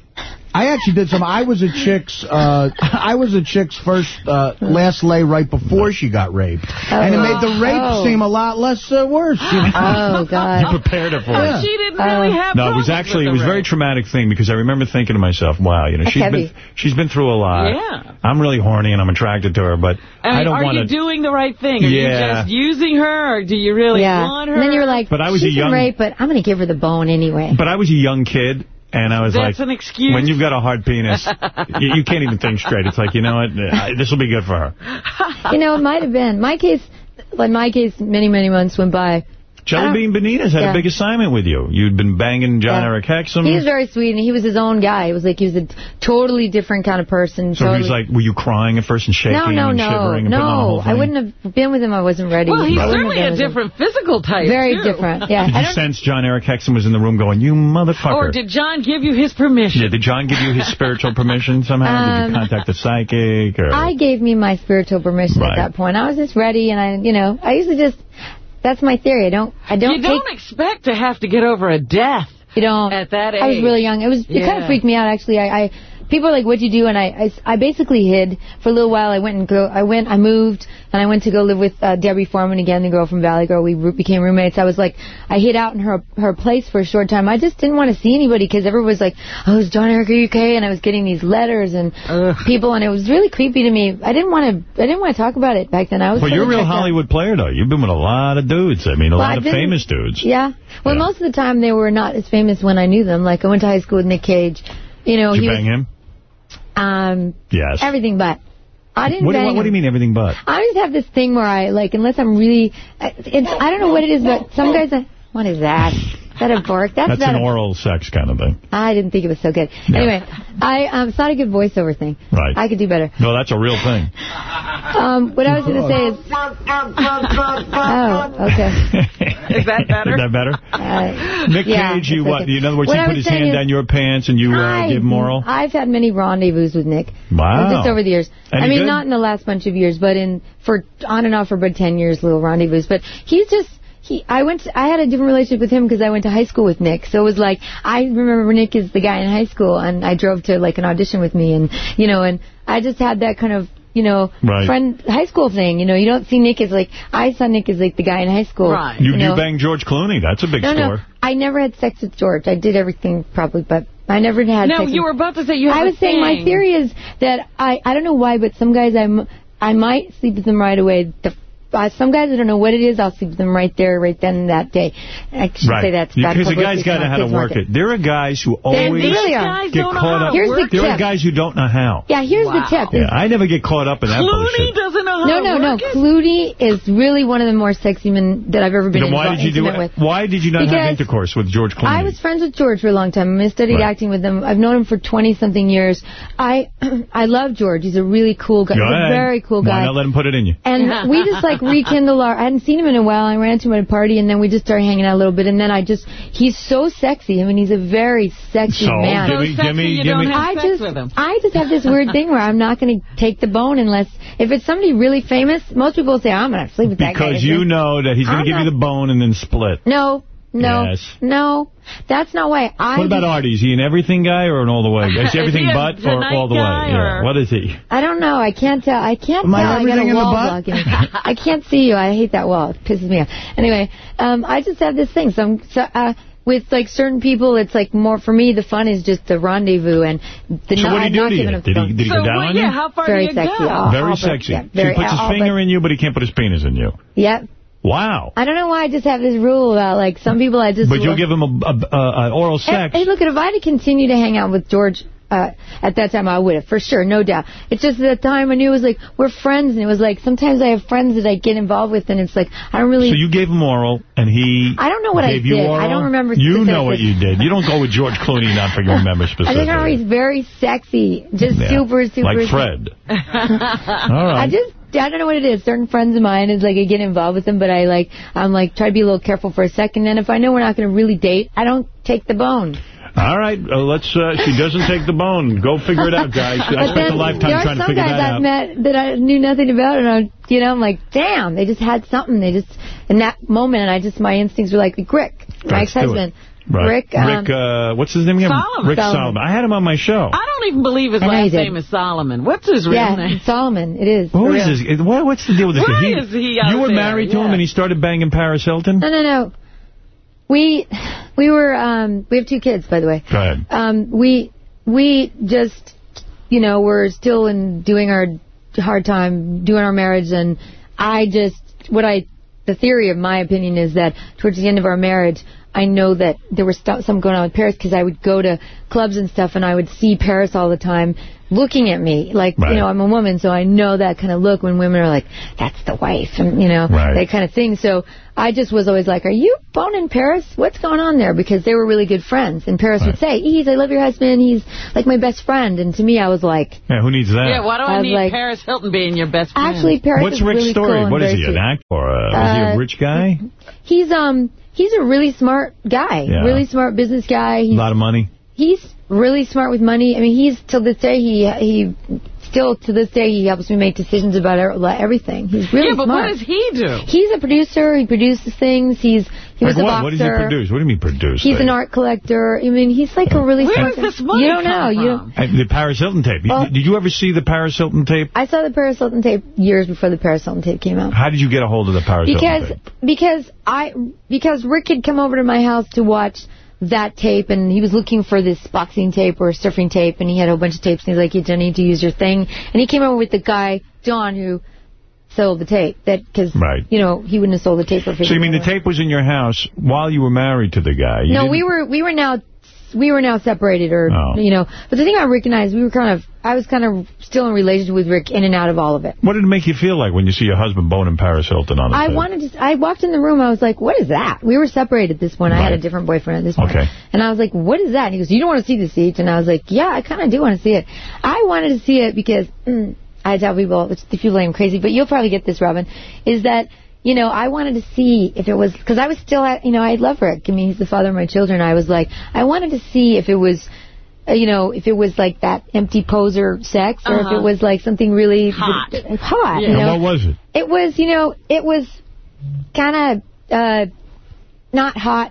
Speaker 16: I actually did some. I was a chick's. Uh, I was a chick's first uh, last lay right before she got raped, and it made the rape
Speaker 24: Oh.
Speaker 16: seem a lot less uh, worse. You know?
Speaker 24: Oh, [LAUGHS]
Speaker 1: You prepared her for
Speaker 24: Uh,
Speaker 1: it.
Speaker 2: She didn't really have
Speaker 1: No, it was actually it was
Speaker 2: the
Speaker 1: a very traumatic thing because I remember thinking to myself, wow, you know,
Speaker 24: That's
Speaker 1: she's
Speaker 24: heavy.
Speaker 1: been she's been through a lot.
Speaker 2: Yeah.
Speaker 1: I'm really horny and I'm attracted to her, but
Speaker 2: I
Speaker 1: I
Speaker 2: mean,
Speaker 1: don't
Speaker 2: are
Speaker 1: want
Speaker 2: you doing the right thing? Are
Speaker 1: Yeah.
Speaker 2: you just using her, or do you really
Speaker 24: Yeah.
Speaker 2: want her?
Speaker 24: And then you were like,
Speaker 1: But I was a
Speaker 24: she's been
Speaker 1: young-
Speaker 24: raped, but I'm going to give her the bone anyway.
Speaker 1: But I was a young kid. And I was
Speaker 2: That's
Speaker 1: like,
Speaker 2: an excuse.
Speaker 1: when you've got a hard penis, [LAUGHS] you, you can't even think straight. It's like, you know what, this will be good for her.
Speaker 24: you know, it might have been. My case, in my case, many, many months went by.
Speaker 1: Jelly
Speaker 24: Uh,
Speaker 1: Bean Benitez had
Speaker 24: yeah.
Speaker 1: a big assignment with you. You'd been banging Jon
Speaker 24: Yeah.
Speaker 1: Erik Hexum.
Speaker 24: He was very sweet, and he was his own guy. It was like he was a totally different kind of person.
Speaker 1: so
Speaker 24: totally.
Speaker 1: he was like, were you crying at first and shaking
Speaker 24: no, no,
Speaker 1: and
Speaker 24: no,
Speaker 1: shivering and putting on
Speaker 24: no. I wouldn't have been with him. I wasn't ready.
Speaker 2: well, he's
Speaker 24: I wouldn't
Speaker 2: certainly a
Speaker 24: with him.
Speaker 2: different physical type.
Speaker 24: Very
Speaker 2: too.
Speaker 24: different. Yeah.
Speaker 1: Did
Speaker 24: I
Speaker 1: you sense Jon-Erik Hexum was in the room going, you motherfucker?
Speaker 2: Or did Jon give you his permission?
Speaker 1: yeah, did Jon give you his spiritual permission somehow? did
Speaker 24: Um,
Speaker 1: you contact a psychic? Or...
Speaker 24: I gave me my spiritual permission
Speaker 1: Right.
Speaker 24: at that point. I was just ready, and I, you know, I usually just. That's my theory. I don't. I don't
Speaker 2: you don't expect to have to get over a death
Speaker 24: You don't.
Speaker 2: at that age.
Speaker 24: I was really young. It was. It kind of freaked me out actually. I, I people are like, "What'd you do?" And I, I, I basically hid for a little while. I went and go. I went. I moved, and I went to go live with uh, Debbie Foreman again, the girl from Valley Girl. We became roommates. I was like, I hid out in her her place for a short time. I just didn't want to see anybody because everyone was like, "Oh, is Jon-Erik UK?" And I was getting these letters and people, and it was really creepy to me. I didn't want to. I didn't want to talk about it back then. I was.
Speaker 1: Well, you're a real. Hollywood player, though. You've been with a lot of dudes. I mean, a
Speaker 24: Well,
Speaker 1: lot of famous dudes.
Speaker 24: Yeah. Well, most of the time they were not as famous when I knew them. Like I went to high school with Nick Cage. You know,
Speaker 1: Did you
Speaker 24: he
Speaker 1: bang
Speaker 24: was
Speaker 1: him?
Speaker 24: Um
Speaker 1: Yes.
Speaker 24: everything but. I didn't
Speaker 1: What do,
Speaker 24: bang
Speaker 1: you, what do you mean everything but?
Speaker 24: I just have this thing where I like unless I'm really. I- It's I don't know what it is, but some guys. I, what is that? Is that a bark? That's,
Speaker 1: That's
Speaker 24: not
Speaker 1: an
Speaker 24: a,
Speaker 1: oral sex kind of thing.
Speaker 24: I didn't think it was so good.
Speaker 1: Yeah.
Speaker 24: Anyway, I um, it's not a good voiceover thing.
Speaker 1: Right.
Speaker 24: I could do better.
Speaker 1: No, that's a real thing.
Speaker 24: Um, what I was going to say is. Oh, okay.
Speaker 2: Is that [LAUGHS] better?
Speaker 1: Is that better?
Speaker 24: Uh,
Speaker 1: Nick
Speaker 24: yeah,
Speaker 1: Cage, you
Speaker 24: it's
Speaker 1: what?
Speaker 24: okay.
Speaker 1: In other words,
Speaker 24: What
Speaker 1: he put his hand
Speaker 24: is-
Speaker 1: down your pants and you uh,
Speaker 24: I-
Speaker 1: give him oral?
Speaker 24: I've had many rendezvous with Nick.
Speaker 1: Wow.
Speaker 24: Just over the years.
Speaker 1: Any
Speaker 24: I mean,
Speaker 1: good?
Speaker 24: not in the last bunch of years, but in for on and off for about 10 years, little rendezvous. But he's just. He, I went. To, I had a different relationship with him because I went to high school with Nick. So it was like I remember Nick is the guy in high school, and I drove to like an audition with me, and you know, and I just had that kind of you know
Speaker 1: Right.
Speaker 24: friend high school thing. You know, you don't see Nick as like I saw Nick as like the guy in high school. Right.
Speaker 1: You, you
Speaker 24: know?
Speaker 1: banged George Clooney. That's a big
Speaker 24: no,
Speaker 1: score.
Speaker 24: no. I never had sex with George. I did everything probably, but I never had
Speaker 2: No,
Speaker 24: sex
Speaker 2: you
Speaker 24: with
Speaker 2: were about to say you have
Speaker 24: I
Speaker 2: a
Speaker 24: was saying my theory is that I I don't know why, but some guys I'm I might sleep with them right away. The, uh, some guys I don't know what it is. I'll sleep with them right there, right then that day. I should
Speaker 1: Right.
Speaker 24: say that's bad
Speaker 1: Because the
Speaker 24: publicity
Speaker 1: guy's got to know how to work
Speaker 24: market.
Speaker 1: it. There are guys who
Speaker 24: They
Speaker 1: always
Speaker 24: really are.
Speaker 1: get caught up.
Speaker 24: Here's the
Speaker 1: there are guys who don't know how.
Speaker 24: Yeah, here's the tip.
Speaker 1: Yeah, I never get caught up in that bullshit.
Speaker 2: doesn't know
Speaker 24: no, no, no. Clooney is really one of the more sexy men that I've ever been
Speaker 1: Then why did you do it?
Speaker 24: with.
Speaker 1: Why did you not have intercourse with George Clooney?
Speaker 24: I was friends with George for a long time. I, studied
Speaker 1: Right.
Speaker 24: acting with him. I've known him for 20-something years. I [CLEARS THROAT] I love George. He's a really cool guy.
Speaker 1: Go
Speaker 24: He's
Speaker 1: ahead.
Speaker 24: a very cool guy.
Speaker 1: Why not let him put it in you?
Speaker 24: And we just like rekindle our. I hadn't seen him in a while. I ran into him at a party, and then we just started hanging out a little bit. And then I just, he's so sexy. I mean, he's a very sexy
Speaker 1: So,
Speaker 24: man.
Speaker 1: give me- So give me- you give don't me- have
Speaker 24: I
Speaker 2: sex
Speaker 24: just,
Speaker 2: with him.
Speaker 24: I just have this weird thing where I'm not going to take the bone unless if it's somebody really famous. Most people say I'm going to sleep with that guy.
Speaker 1: Because you know that he's going to give you the bone and then split.
Speaker 24: No, no,
Speaker 1: Yes.
Speaker 24: no. That's not why I.
Speaker 1: what about
Speaker 24: just-
Speaker 1: Artie? Is he an everything guy or an all the way? [LAUGHS] Is
Speaker 24: Is
Speaker 1: he everything
Speaker 24: he a
Speaker 1: but or all the way? Yeah. What is he?
Speaker 24: I don't know. I can't tell. I can't
Speaker 16: Am I
Speaker 24: tell. I got
Speaker 16: everything
Speaker 24: a
Speaker 16: in the butt?
Speaker 24: I can't see you. I hate that wall. It pisses me off. Anyway, um, I just have this thing. So, I'm, so uh, with like certain people, it's like more for me. The fun is just the rendezvous and the
Speaker 1: So
Speaker 24: not,
Speaker 1: what did he do
Speaker 24: not
Speaker 1: to you? Did he-
Speaker 24: phone.
Speaker 1: did he go So down what- on you? yeah,
Speaker 2: how far
Speaker 24: very
Speaker 2: do you
Speaker 24: sexy.
Speaker 2: go?
Speaker 24: All-
Speaker 1: Very
Speaker 24: all but-
Speaker 1: sexy.
Speaker 24: yeah,
Speaker 1: so he puts his finger
Speaker 24: but-
Speaker 1: in you, but he can't put his penis in you.
Speaker 24: Yep.
Speaker 1: Wow.
Speaker 24: I don't know why I just have this rule about like some people I just.
Speaker 1: But you'll give him a, a, a, a oral sex.
Speaker 24: Hey, look, if I had to continue to hang out with George uh, at that time, I would have, for sure, no doubt. It's just at the time I knew it was like, we're friends, and it was like, sometimes I have friends that I get involved with, and it's like, I don't really...
Speaker 1: So you gave him oral, and he
Speaker 24: I don't know what I
Speaker 1: gave you
Speaker 24: did.
Speaker 1: oral?
Speaker 24: I don't remember
Speaker 1: You know what you did. You don't go with George Clooney not for you remember [LAUGHS]
Speaker 24: I
Speaker 1: specifically.
Speaker 24: think how he's very sexy, just
Speaker 1: Yeah.
Speaker 24: super, super...
Speaker 1: Like Fred. [LAUGHS] All right.
Speaker 24: I just... I don't know what it is. Certain friends of mine is like I get involved with them, but I like I'm like try to be a little careful for a second. And if I know we're not going to really date, I don't take the bone.
Speaker 1: All right, uh, let's. Uh, she doesn't take the bone. Go figure it out, guys. I spent
Speaker 24: then
Speaker 1: a lifetime
Speaker 24: there are
Speaker 1: trying to
Speaker 24: some
Speaker 1: figure
Speaker 24: guys
Speaker 1: that
Speaker 24: I've
Speaker 1: out.
Speaker 24: met that I knew nothing about, and I, you know, I'm like, damn, they just had something. They just in that moment, and I just my instincts were like, Rick, my
Speaker 1: Let's
Speaker 24: ex-husband.
Speaker 1: Right.
Speaker 24: Rick. Um,
Speaker 1: Rick, uh, what's his name again?
Speaker 2: Salomon.
Speaker 1: Rick
Speaker 24: Salomon.
Speaker 1: Salomon. I had him on my show.
Speaker 2: I don't even believe his
Speaker 24: I
Speaker 2: last name is Salomon. What's his real
Speaker 24: yeah,
Speaker 2: name?
Speaker 24: Salomon. It is.
Speaker 1: Who
Speaker 24: for
Speaker 1: is
Speaker 24: real.
Speaker 1: this? What, what's the deal with this?
Speaker 2: Why
Speaker 1: He-
Speaker 2: is he out
Speaker 1: You were
Speaker 2: there?
Speaker 1: married to him and he started banging Paris Hilton?
Speaker 24: No, no, no. We we were um we have two kids by the way.
Speaker 1: Go ahead.
Speaker 24: Um we we just you know we're still in doing our hard time doing our marriage and I just what I the theory of my opinion is that towards the end of our marriage I know that there was st- something going on with Paris because I would go to clubs and stuff and I would see Paris all the time looking at me like
Speaker 1: Right.
Speaker 24: you know I'm a woman so I know that kind of look when women are like that's the wife and you know
Speaker 1: Right.
Speaker 24: that kind of thing so I just was always like are you boning Paris what's going on there because they were really good friends and Paris would say Ease I love your husband he's like my best friend and to me I was like
Speaker 1: Yeah, who needs that?
Speaker 2: Yeah, why do I,
Speaker 24: I
Speaker 2: need
Speaker 24: like-
Speaker 2: Paris Hilton being your best friend?
Speaker 24: actually Paris
Speaker 1: What's
Speaker 24: is
Speaker 1: Rick's
Speaker 24: really
Speaker 1: story?
Speaker 24: cool
Speaker 1: what is he, an
Speaker 24: sweet.
Speaker 1: actor? Or, uh, is he
Speaker 24: Uh,
Speaker 1: a rich guy?
Speaker 24: he's um he's a really smart guy
Speaker 1: Yeah.
Speaker 24: really smart business guy
Speaker 1: A lot of money?
Speaker 24: he's really smart with money. I mean, he's till this day he he still, to this day, he helps me make decisions about er- everything. He's really
Speaker 2: yeah, but
Speaker 24: smart.
Speaker 2: what does he do?
Speaker 24: He's a producer. He produces things. He's he was
Speaker 1: like
Speaker 24: a
Speaker 1: what?
Speaker 24: boxer.
Speaker 1: What does he produce? What do you mean produce?
Speaker 24: He's an art collector. I mean, he's like a really
Speaker 2: Where
Speaker 24: smart
Speaker 2: does this money
Speaker 24: You don't
Speaker 2: come
Speaker 24: know. You
Speaker 2: from?
Speaker 24: don't,
Speaker 1: Uh, The Paris Hilton tape.
Speaker 24: Well-
Speaker 1: did you ever see the Paris Hilton tape?
Speaker 24: I saw the Paris Hilton tape years before the Paris Hilton tape came out.
Speaker 1: How did you get a hold of the Paris
Speaker 24: because
Speaker 1: Hilton tape?
Speaker 24: because I because Rick had come over to my house to watch that tape and he was looking for this boxing tape or surfing tape and he had a whole bunch of tapes and he's like, you don't need to use your thing. And he came over with the guy, Don, who sold the tape. That Because,
Speaker 1: Right.
Speaker 24: you know, he wouldn't have sold the tape for 50
Speaker 1: So you mean the tape was in your house while you were married to the guy? You
Speaker 24: No,
Speaker 1: didn't-
Speaker 24: we were we were now we were now separated, or
Speaker 1: Oh.
Speaker 24: you know. But the thing about Rick and I is we were kind of I was kind of still in relationship with Rick, in and out of all of it.
Speaker 1: What did it make you feel like when you see your husband boning Paris Hilton on the
Speaker 24: I
Speaker 1: tape?
Speaker 24: wanted to. I walked in the room. I was like, "What is that?" We were separated at this point. I had a different boyfriend at this point.
Speaker 1: Okay.
Speaker 24: And I was like, "What is that?" And he goes, "You don't want to see the seats?" And I was like, "Yeah, I kind of do want to see it." I wanted to see it because mm, I tell people, people think I'm crazy, but you'll probably get this, Robin, is that. You know, I wanted to see if it was, because I was still, at, you know, I love Rick. I mean, he's the father of my children. I was like, I wanted to see if it was, uh, you know, if it was like that empty poser sex or if
Speaker 2: Uh-huh.
Speaker 24: it was like something really
Speaker 2: Hot.
Speaker 24: hot.
Speaker 2: Yeah.
Speaker 24: You
Speaker 1: And
Speaker 24: know?
Speaker 1: what was it?
Speaker 24: It was, you know, it was kind of uh, not hot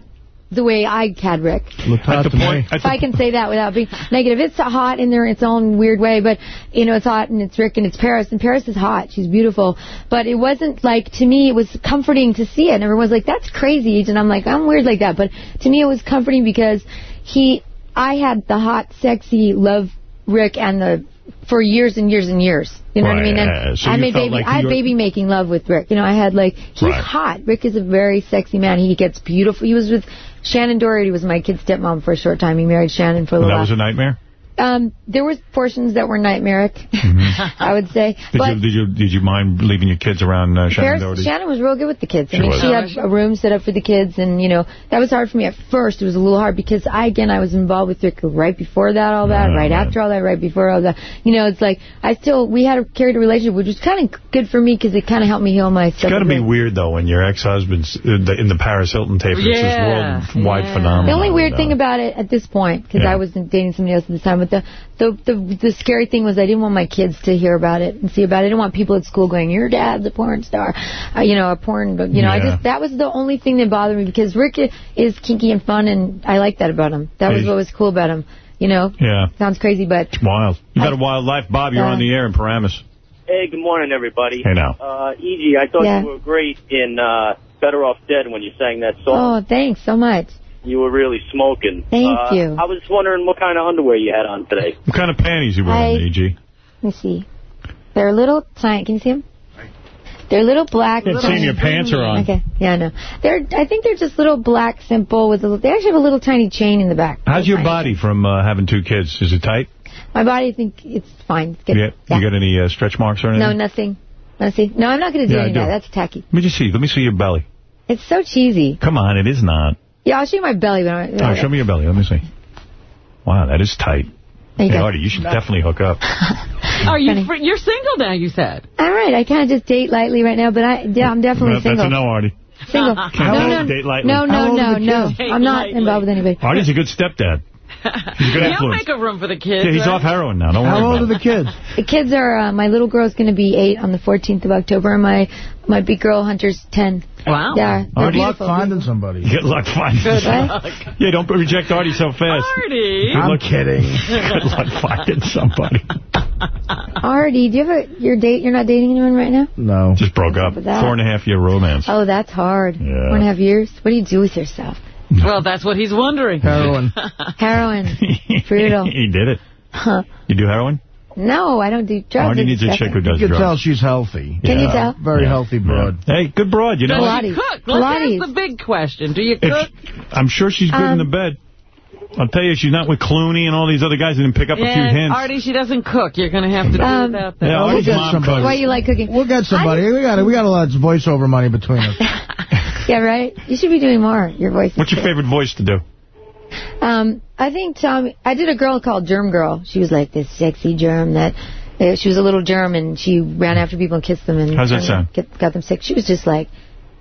Speaker 24: the way I had Rick.
Speaker 16: Looked
Speaker 1: At
Speaker 16: hot
Speaker 1: the
Speaker 16: to
Speaker 1: point,
Speaker 16: me.
Speaker 1: at
Speaker 24: If I can say that without being negative. It's hot in there in its own weird way, but, you know, it's hot and it's Rick and it's Paris, and Paris is hot. She's beautiful. But it wasn't like, to me, it was comforting to see it. And everyone's like, that's crazy. And I'm like, I'm weird like that. But to me, it was comforting because he, I had the hot, sexy, love Rick and the, for years and years and years. You know what I mean? And
Speaker 1: so
Speaker 24: I
Speaker 1: you
Speaker 24: made baby,
Speaker 1: like
Speaker 24: I had baby making love with Rick. You know, I had like, he's
Speaker 1: Right.
Speaker 24: hot. Rick is a very sexy man. He gets beautiful. He was with Shannen Doherty, was my kid's stepmom for a short time. He married Shannen for a
Speaker 1: that was a nightmare?
Speaker 24: Um, there was portions that were nightmaric, [LAUGHS] I would say.
Speaker 1: Did
Speaker 24: but
Speaker 1: you did you did you mind leaving your kids around uh, Shannen
Speaker 24: Paris,
Speaker 1: Doherty?
Speaker 24: Shannen was real good with the kids. I
Speaker 1: She
Speaker 24: mean,
Speaker 1: was.
Speaker 24: she had a room set up for the kids, and you know that was hard for me at first. It was a little hard because I again I was involved with Rick right before that, all that,
Speaker 1: Oh,
Speaker 24: right
Speaker 1: man.
Speaker 24: after all that, right before all that. You know, it's like I still we had a carried a relationship, which was kind of good for me because it kind of helped me heal my
Speaker 1: It's got to be weird though when your ex-husband's uh, the- in the Paris Hilton tape. It's
Speaker 2: Yeah,
Speaker 1: this worldwide
Speaker 2: yeah.
Speaker 1: phenomenon.
Speaker 24: The only weird
Speaker 1: you know.
Speaker 24: thing about it at this point, because
Speaker 1: Yeah.
Speaker 24: I wasn't dating somebody else at the time, but the, the the the scary thing was I didn't want my kids to hear about it and see about it. I didn't want people at school going, "Your dad's a porn star," uh, you know, a porn. But you know, I just that was the only thing that bothered me because Rick is kinky and fun, and I like that about him. That was
Speaker 1: Hey.
Speaker 24: what was cool about him. You know,
Speaker 1: Yeah,
Speaker 24: sounds crazy, but
Speaker 1: it's wild. You got a wild life, Bob. You're
Speaker 24: Uh,
Speaker 1: on the air in Paramus.
Speaker 25: Hey, good morning, everybody.
Speaker 1: Hey, now.
Speaker 25: Uh, E.G., I thought
Speaker 24: Yeah.
Speaker 25: you were great in uh, Better Off Dead when you sang that song.
Speaker 24: oh, thanks so much.
Speaker 25: You were really smoking.
Speaker 24: Thank
Speaker 25: uh,
Speaker 24: you.
Speaker 25: I was wondering what kind of underwear you had on today.
Speaker 1: What kind of panties you
Speaker 24: I-
Speaker 1: wearing, E EG?
Speaker 24: Let me see. They're little tiny. Can you see them? They're little black.
Speaker 1: Can't see 'em, your pants are on.
Speaker 24: Okay. Yeah, I know. They're. I think they're just little black, simple. With a, they actually have a little tiny chain in the back.
Speaker 1: How's your
Speaker 24: Tiny.
Speaker 1: body from uh, having two kids? Is it tight?
Speaker 24: My body, I think it's fine. It's good.
Speaker 1: You, get, you got any uh, stretch marks or anything?
Speaker 24: No, nothing. Let's see. No, I'm not going to do
Speaker 1: Yeah,
Speaker 24: any of that. That's tacky.
Speaker 1: Let me just see. Let me see your belly.
Speaker 24: It's so cheesy.
Speaker 1: Come on, it is not.
Speaker 24: Yeah, I'll show you my belly. When I,
Speaker 1: Oh, show me your belly. Let me see. Wow, that is tight.
Speaker 24: There you
Speaker 1: Hey,
Speaker 24: go.
Speaker 1: Artie, you should definitely hook up. [LAUGHS]
Speaker 2: Are you fr- you're single now? You said.
Speaker 24: All right, I kind of just date lightly right now, but I, yeah, I'm definitely
Speaker 1: That-
Speaker 24: single.
Speaker 1: That's a no, Artie.
Speaker 24: Single.
Speaker 1: Can't
Speaker 24: no, no,
Speaker 1: date lightly.
Speaker 24: no, no, no, no. I'm not involved with anybody.
Speaker 1: Artie's a good stepdad. He's a good
Speaker 2: He'll
Speaker 1: influence.
Speaker 2: make a room for the kids.
Speaker 1: Yeah, he's
Speaker 2: right?
Speaker 1: off heroin now. Don't worry
Speaker 16: How
Speaker 1: about
Speaker 16: old are the kids?
Speaker 24: The kids are, uh, my little girl's going to be eight on the 14th of October, and my, my big girl, Hunter's 10.
Speaker 2: Wow.
Speaker 24: Yeah.
Speaker 16: Good
Speaker 24: they're
Speaker 16: luck
Speaker 24: beautiful.
Speaker 16: finding somebody.
Speaker 1: Good luck finding
Speaker 24: Good
Speaker 1: somebody. Yeah, don't reject Artie so fast.
Speaker 2: Artie.
Speaker 1: Good
Speaker 16: I'm
Speaker 1: luck-
Speaker 16: kidding. [LAUGHS]
Speaker 1: Good luck finding somebody. [LAUGHS]
Speaker 24: Artie, do you have a, your date, you're not dating anyone right now?
Speaker 16: No.
Speaker 1: Just broke up.
Speaker 24: with that?
Speaker 1: Four and a half year romance.
Speaker 24: Oh, that's hard.
Speaker 1: Yeah.
Speaker 24: Four and a half years? What do you do with yourself? [LAUGHS]
Speaker 2: Well, that's what he's wondering.
Speaker 16: Heroin. [LAUGHS]
Speaker 24: Heroin. Brutal. [LAUGHS]
Speaker 1: he did it.
Speaker 24: Huh.
Speaker 1: You do heroin?
Speaker 24: No, I don't do drugs.
Speaker 1: Artie
Speaker 24: I
Speaker 1: needs a chick who
Speaker 24: stuff.
Speaker 1: does
Speaker 16: You can
Speaker 1: drugs.
Speaker 16: tell she's healthy.
Speaker 24: Can you tell?
Speaker 16: Very
Speaker 1: Yeah.
Speaker 16: healthy broad.
Speaker 1: Yeah. Hey, good broad. You know,
Speaker 2: Does
Speaker 1: what?
Speaker 2: she
Speaker 24: Pilates.
Speaker 2: cook? Let's
Speaker 24: Pilates.
Speaker 2: ask the big question. Do you
Speaker 1: If-
Speaker 2: cook?
Speaker 1: I'm sure she's good in
Speaker 24: Um,
Speaker 1: the bed. I'll tell you, she's not with Clooney and all these other guys that didn't pick up a few
Speaker 2: Yeah,
Speaker 1: hints.
Speaker 2: Artie, she doesn't cook. You're going to have to do
Speaker 24: Um,
Speaker 2: without that.
Speaker 1: Yeah,
Speaker 16: we'll get
Speaker 1: mom
Speaker 16: somebody.
Speaker 1: cooks.
Speaker 24: Why you like cooking?
Speaker 16: We'll get somebody. We got it. we got a lot of voiceover money between us.
Speaker 24: Yeah, right? You should be doing more. Your voice.
Speaker 1: What's your
Speaker 24: good.
Speaker 1: favorite voice to do?
Speaker 24: Um, I think Tommy. I did a girl called Germ Girl. She was like this sexy germ that. Uh, she was a little germ and she ran after people and kissed them and
Speaker 1: How's that
Speaker 24: and
Speaker 1: sound?
Speaker 24: Get, got them sick. She was just like,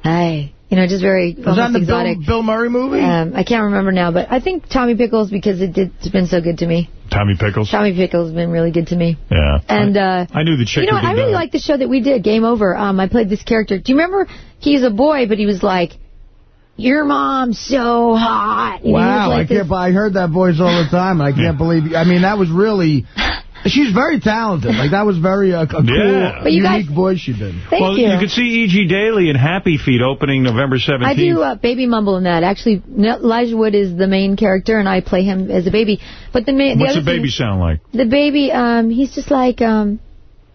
Speaker 24: hi, you know, just very
Speaker 16: Was that the
Speaker 24: exotic.
Speaker 16: Bill, Bill Murray movie?
Speaker 24: Um, I can't remember now, but I think Tommy Pickles because it did, it's been so good to me.
Speaker 1: Tommy Pickles?
Speaker 24: Tommy Pickles has been really good to me.
Speaker 1: Yeah.
Speaker 24: And uh,
Speaker 1: I knew the chick
Speaker 24: you know, I really like the show that we did, Game Over. Um, I played this character. Do you remember? He was a boy, but he was like, "Your mom's so hot." You know,
Speaker 16: Wow,
Speaker 24: like
Speaker 16: I can't. I heard that voice all the time, and I [LAUGHS] can't believe. I mean, that was really. She's very talented. Like that was very a, a cool,
Speaker 1: Yeah.
Speaker 16: Unique
Speaker 24: guys-
Speaker 16: voice she did.
Speaker 24: Thank
Speaker 1: well,
Speaker 24: you.
Speaker 1: could see E.G. Daily and Happy Feet opening November 17th.
Speaker 24: I do uh, baby mumble in that. Actually, N- Elijah Wood is the main character, and I play him as a baby. But the ma- the
Speaker 1: What's
Speaker 24: other
Speaker 1: the baby
Speaker 24: thing-
Speaker 1: sound like?
Speaker 24: The baby, um, he's just like, um,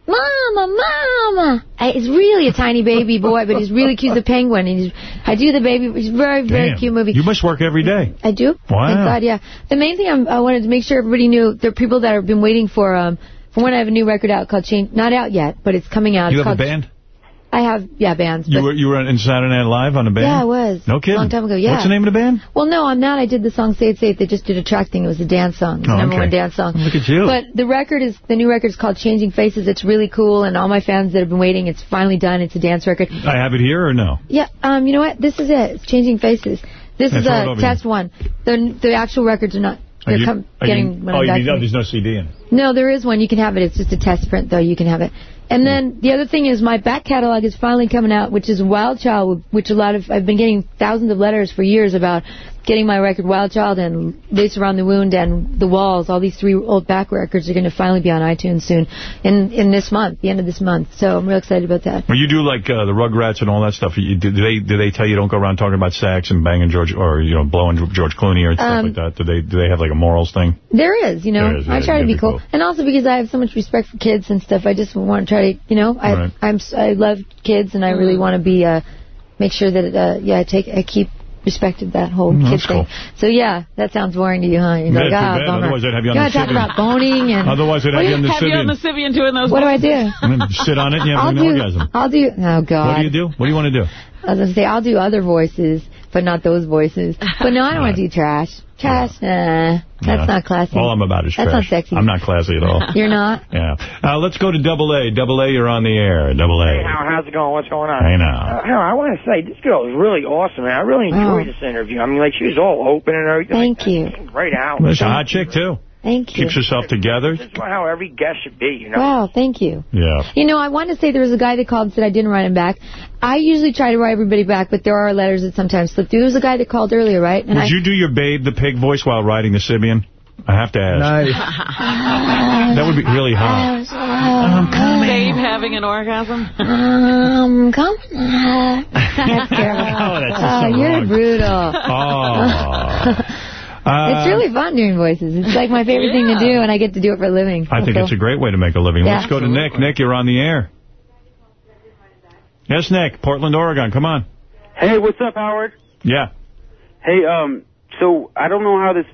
Speaker 24: Mama, Mama. I, it's really a tiny baby boy, but he's really cute. The penguin. And he's, I do the baby. A very, very
Speaker 1: Damn.
Speaker 24: cute movie.
Speaker 1: You must work every day.
Speaker 24: I do.
Speaker 1: Wow.
Speaker 24: Thank God, yeah. The main thing I'm, I wanted to make sure everybody knew, there are people that have been waiting for, um, for when I have a new record out called Change. Not out yet, but it's coming out.
Speaker 1: You
Speaker 24: It's
Speaker 1: have a band?
Speaker 24: I have, yeah, bands.
Speaker 1: You were you were in Saturday Night Live on a band?
Speaker 24: Yeah, I was.
Speaker 1: No kidding.
Speaker 24: Long time ago, yeah.
Speaker 1: What's the name of the band?
Speaker 24: Well, no, on that I did the song Say It, Say It. They just did a track thing. It was a dance song. It was
Speaker 1: Oh,
Speaker 24: the number
Speaker 1: okay.
Speaker 24: one dance song.
Speaker 1: Look at you.
Speaker 24: But the record is, the new record is called Changing Faces. It's really cool, and all my fans that have been waiting, it's finally done. It's a dance record.
Speaker 1: I have it here or no?
Speaker 24: Yeah, um, you know what? This is it. It's Changing Faces. This is a
Speaker 1: over
Speaker 24: test one. The the actual records are not.
Speaker 1: Are you-
Speaker 24: come,
Speaker 1: are you- oh, you mean, no, there's no CD in it.
Speaker 24: No, there is one. You can have it. It's just a test print, though. You can have it. And then the other thing is my back catalog is finally coming out, which is Wild Child, which a lot of I've been getting thousands of letters for years about getting my record Wild Child and Lace Around the Wound and The Walls. All these three old back records are going to finally be on iTunes soon, in in this month, the end of this month. So I'm real excited about that.
Speaker 1: When you do like uh, the Rugrats and all that stuff, you, do, they do they tell you don't go around talking about sex and banging George or you know blowing George Clooney or stuff
Speaker 24: Um,
Speaker 1: like that? Do they do they have like a morals thing?
Speaker 24: There is, you know.
Speaker 1: Is,
Speaker 24: I try to be
Speaker 1: be
Speaker 24: cool.
Speaker 1: cool.
Speaker 24: and also because I have so much respect for kids and stuff. I just want to try to, you know, I
Speaker 1: Right.
Speaker 24: I'm s- I love kids and I really want to be uh make sure that uh yeah I take I keep respected that whole
Speaker 1: Mm,
Speaker 24: kid
Speaker 1: that's
Speaker 24: thing.
Speaker 1: cool.
Speaker 24: So yeah, that sounds boring to you, huh? You're
Speaker 1: Yeah,
Speaker 24: like,
Speaker 1: too
Speaker 24: ah,
Speaker 1: bad.
Speaker 24: bummer.
Speaker 1: Otherwise I'd have you on
Speaker 24: you
Speaker 1: the
Speaker 24: gotta talk about boning and
Speaker 1: Otherwise I'd have you on the
Speaker 2: Have you on the
Speaker 1: Sybian.
Speaker 2: Sibian doing those
Speaker 24: what do I do?
Speaker 1: And then sit on it and you have
Speaker 24: I'll
Speaker 1: an
Speaker 24: do.
Speaker 1: orgasm.
Speaker 24: I'll do. Oh God.
Speaker 1: What do you do? What do you want to do?
Speaker 24: I was gonna say I'll do other voices, but not those voices. But no, I don't want to do trash. Trash, nah, that's
Speaker 1: Nah.
Speaker 24: not classy.
Speaker 1: All I'm about is
Speaker 24: That's
Speaker 1: trash.
Speaker 24: not sexy.
Speaker 1: I'm not classy at all.
Speaker 24: You're not.
Speaker 1: Yeah. Uh, let's go to Double A. Double A, you're on the air. Double A.
Speaker 26: Hey, how's it going? What's going on?
Speaker 1: Hey, now.
Speaker 26: Uh, Hal, I want to say, this girl is really awesome, man. I really enjoyed
Speaker 24: Oh.
Speaker 26: this interview. I mean, like, she was all open and everything.
Speaker 24: Thank you.
Speaker 26: Great out.
Speaker 1: She's a hot chick, too.
Speaker 24: Thank you.
Speaker 1: Keeps yourself together.
Speaker 26: This is how every guest should be, you know?
Speaker 24: Wow, thank you.
Speaker 1: Yeah.
Speaker 24: You know, I want to say there was a guy that called and said I didn't write him back. I usually try to write everybody back, but there are letters that sometimes slip through. There was a guy that called earlier, right? And
Speaker 1: Would
Speaker 24: I,
Speaker 1: you do your Babe the Pig voice while riding the Sybian? I have to ask. Nice. [LAUGHS] That would be really hot. [LAUGHS]
Speaker 2: Babe having an orgasm?
Speaker 24: Um, come on. That's terrible.
Speaker 1: Oh, that's
Speaker 24: oh,
Speaker 1: so
Speaker 24: you're brutal.
Speaker 1: Oh. [LAUGHS] Uh,
Speaker 24: it's really fun doing voices. It's like my favorite thing to do, and I get to do it for a living.
Speaker 1: I think
Speaker 24: So-
Speaker 1: it's a great way to make a living.
Speaker 24: Yeah.
Speaker 1: Let's go to Nick. Nick, you're on the air. Yes, Nick. Portland, Oregon. Come on.
Speaker 27: Hey, what's up, Howard?
Speaker 1: Yeah.
Speaker 27: Hey, um, so I don't know how this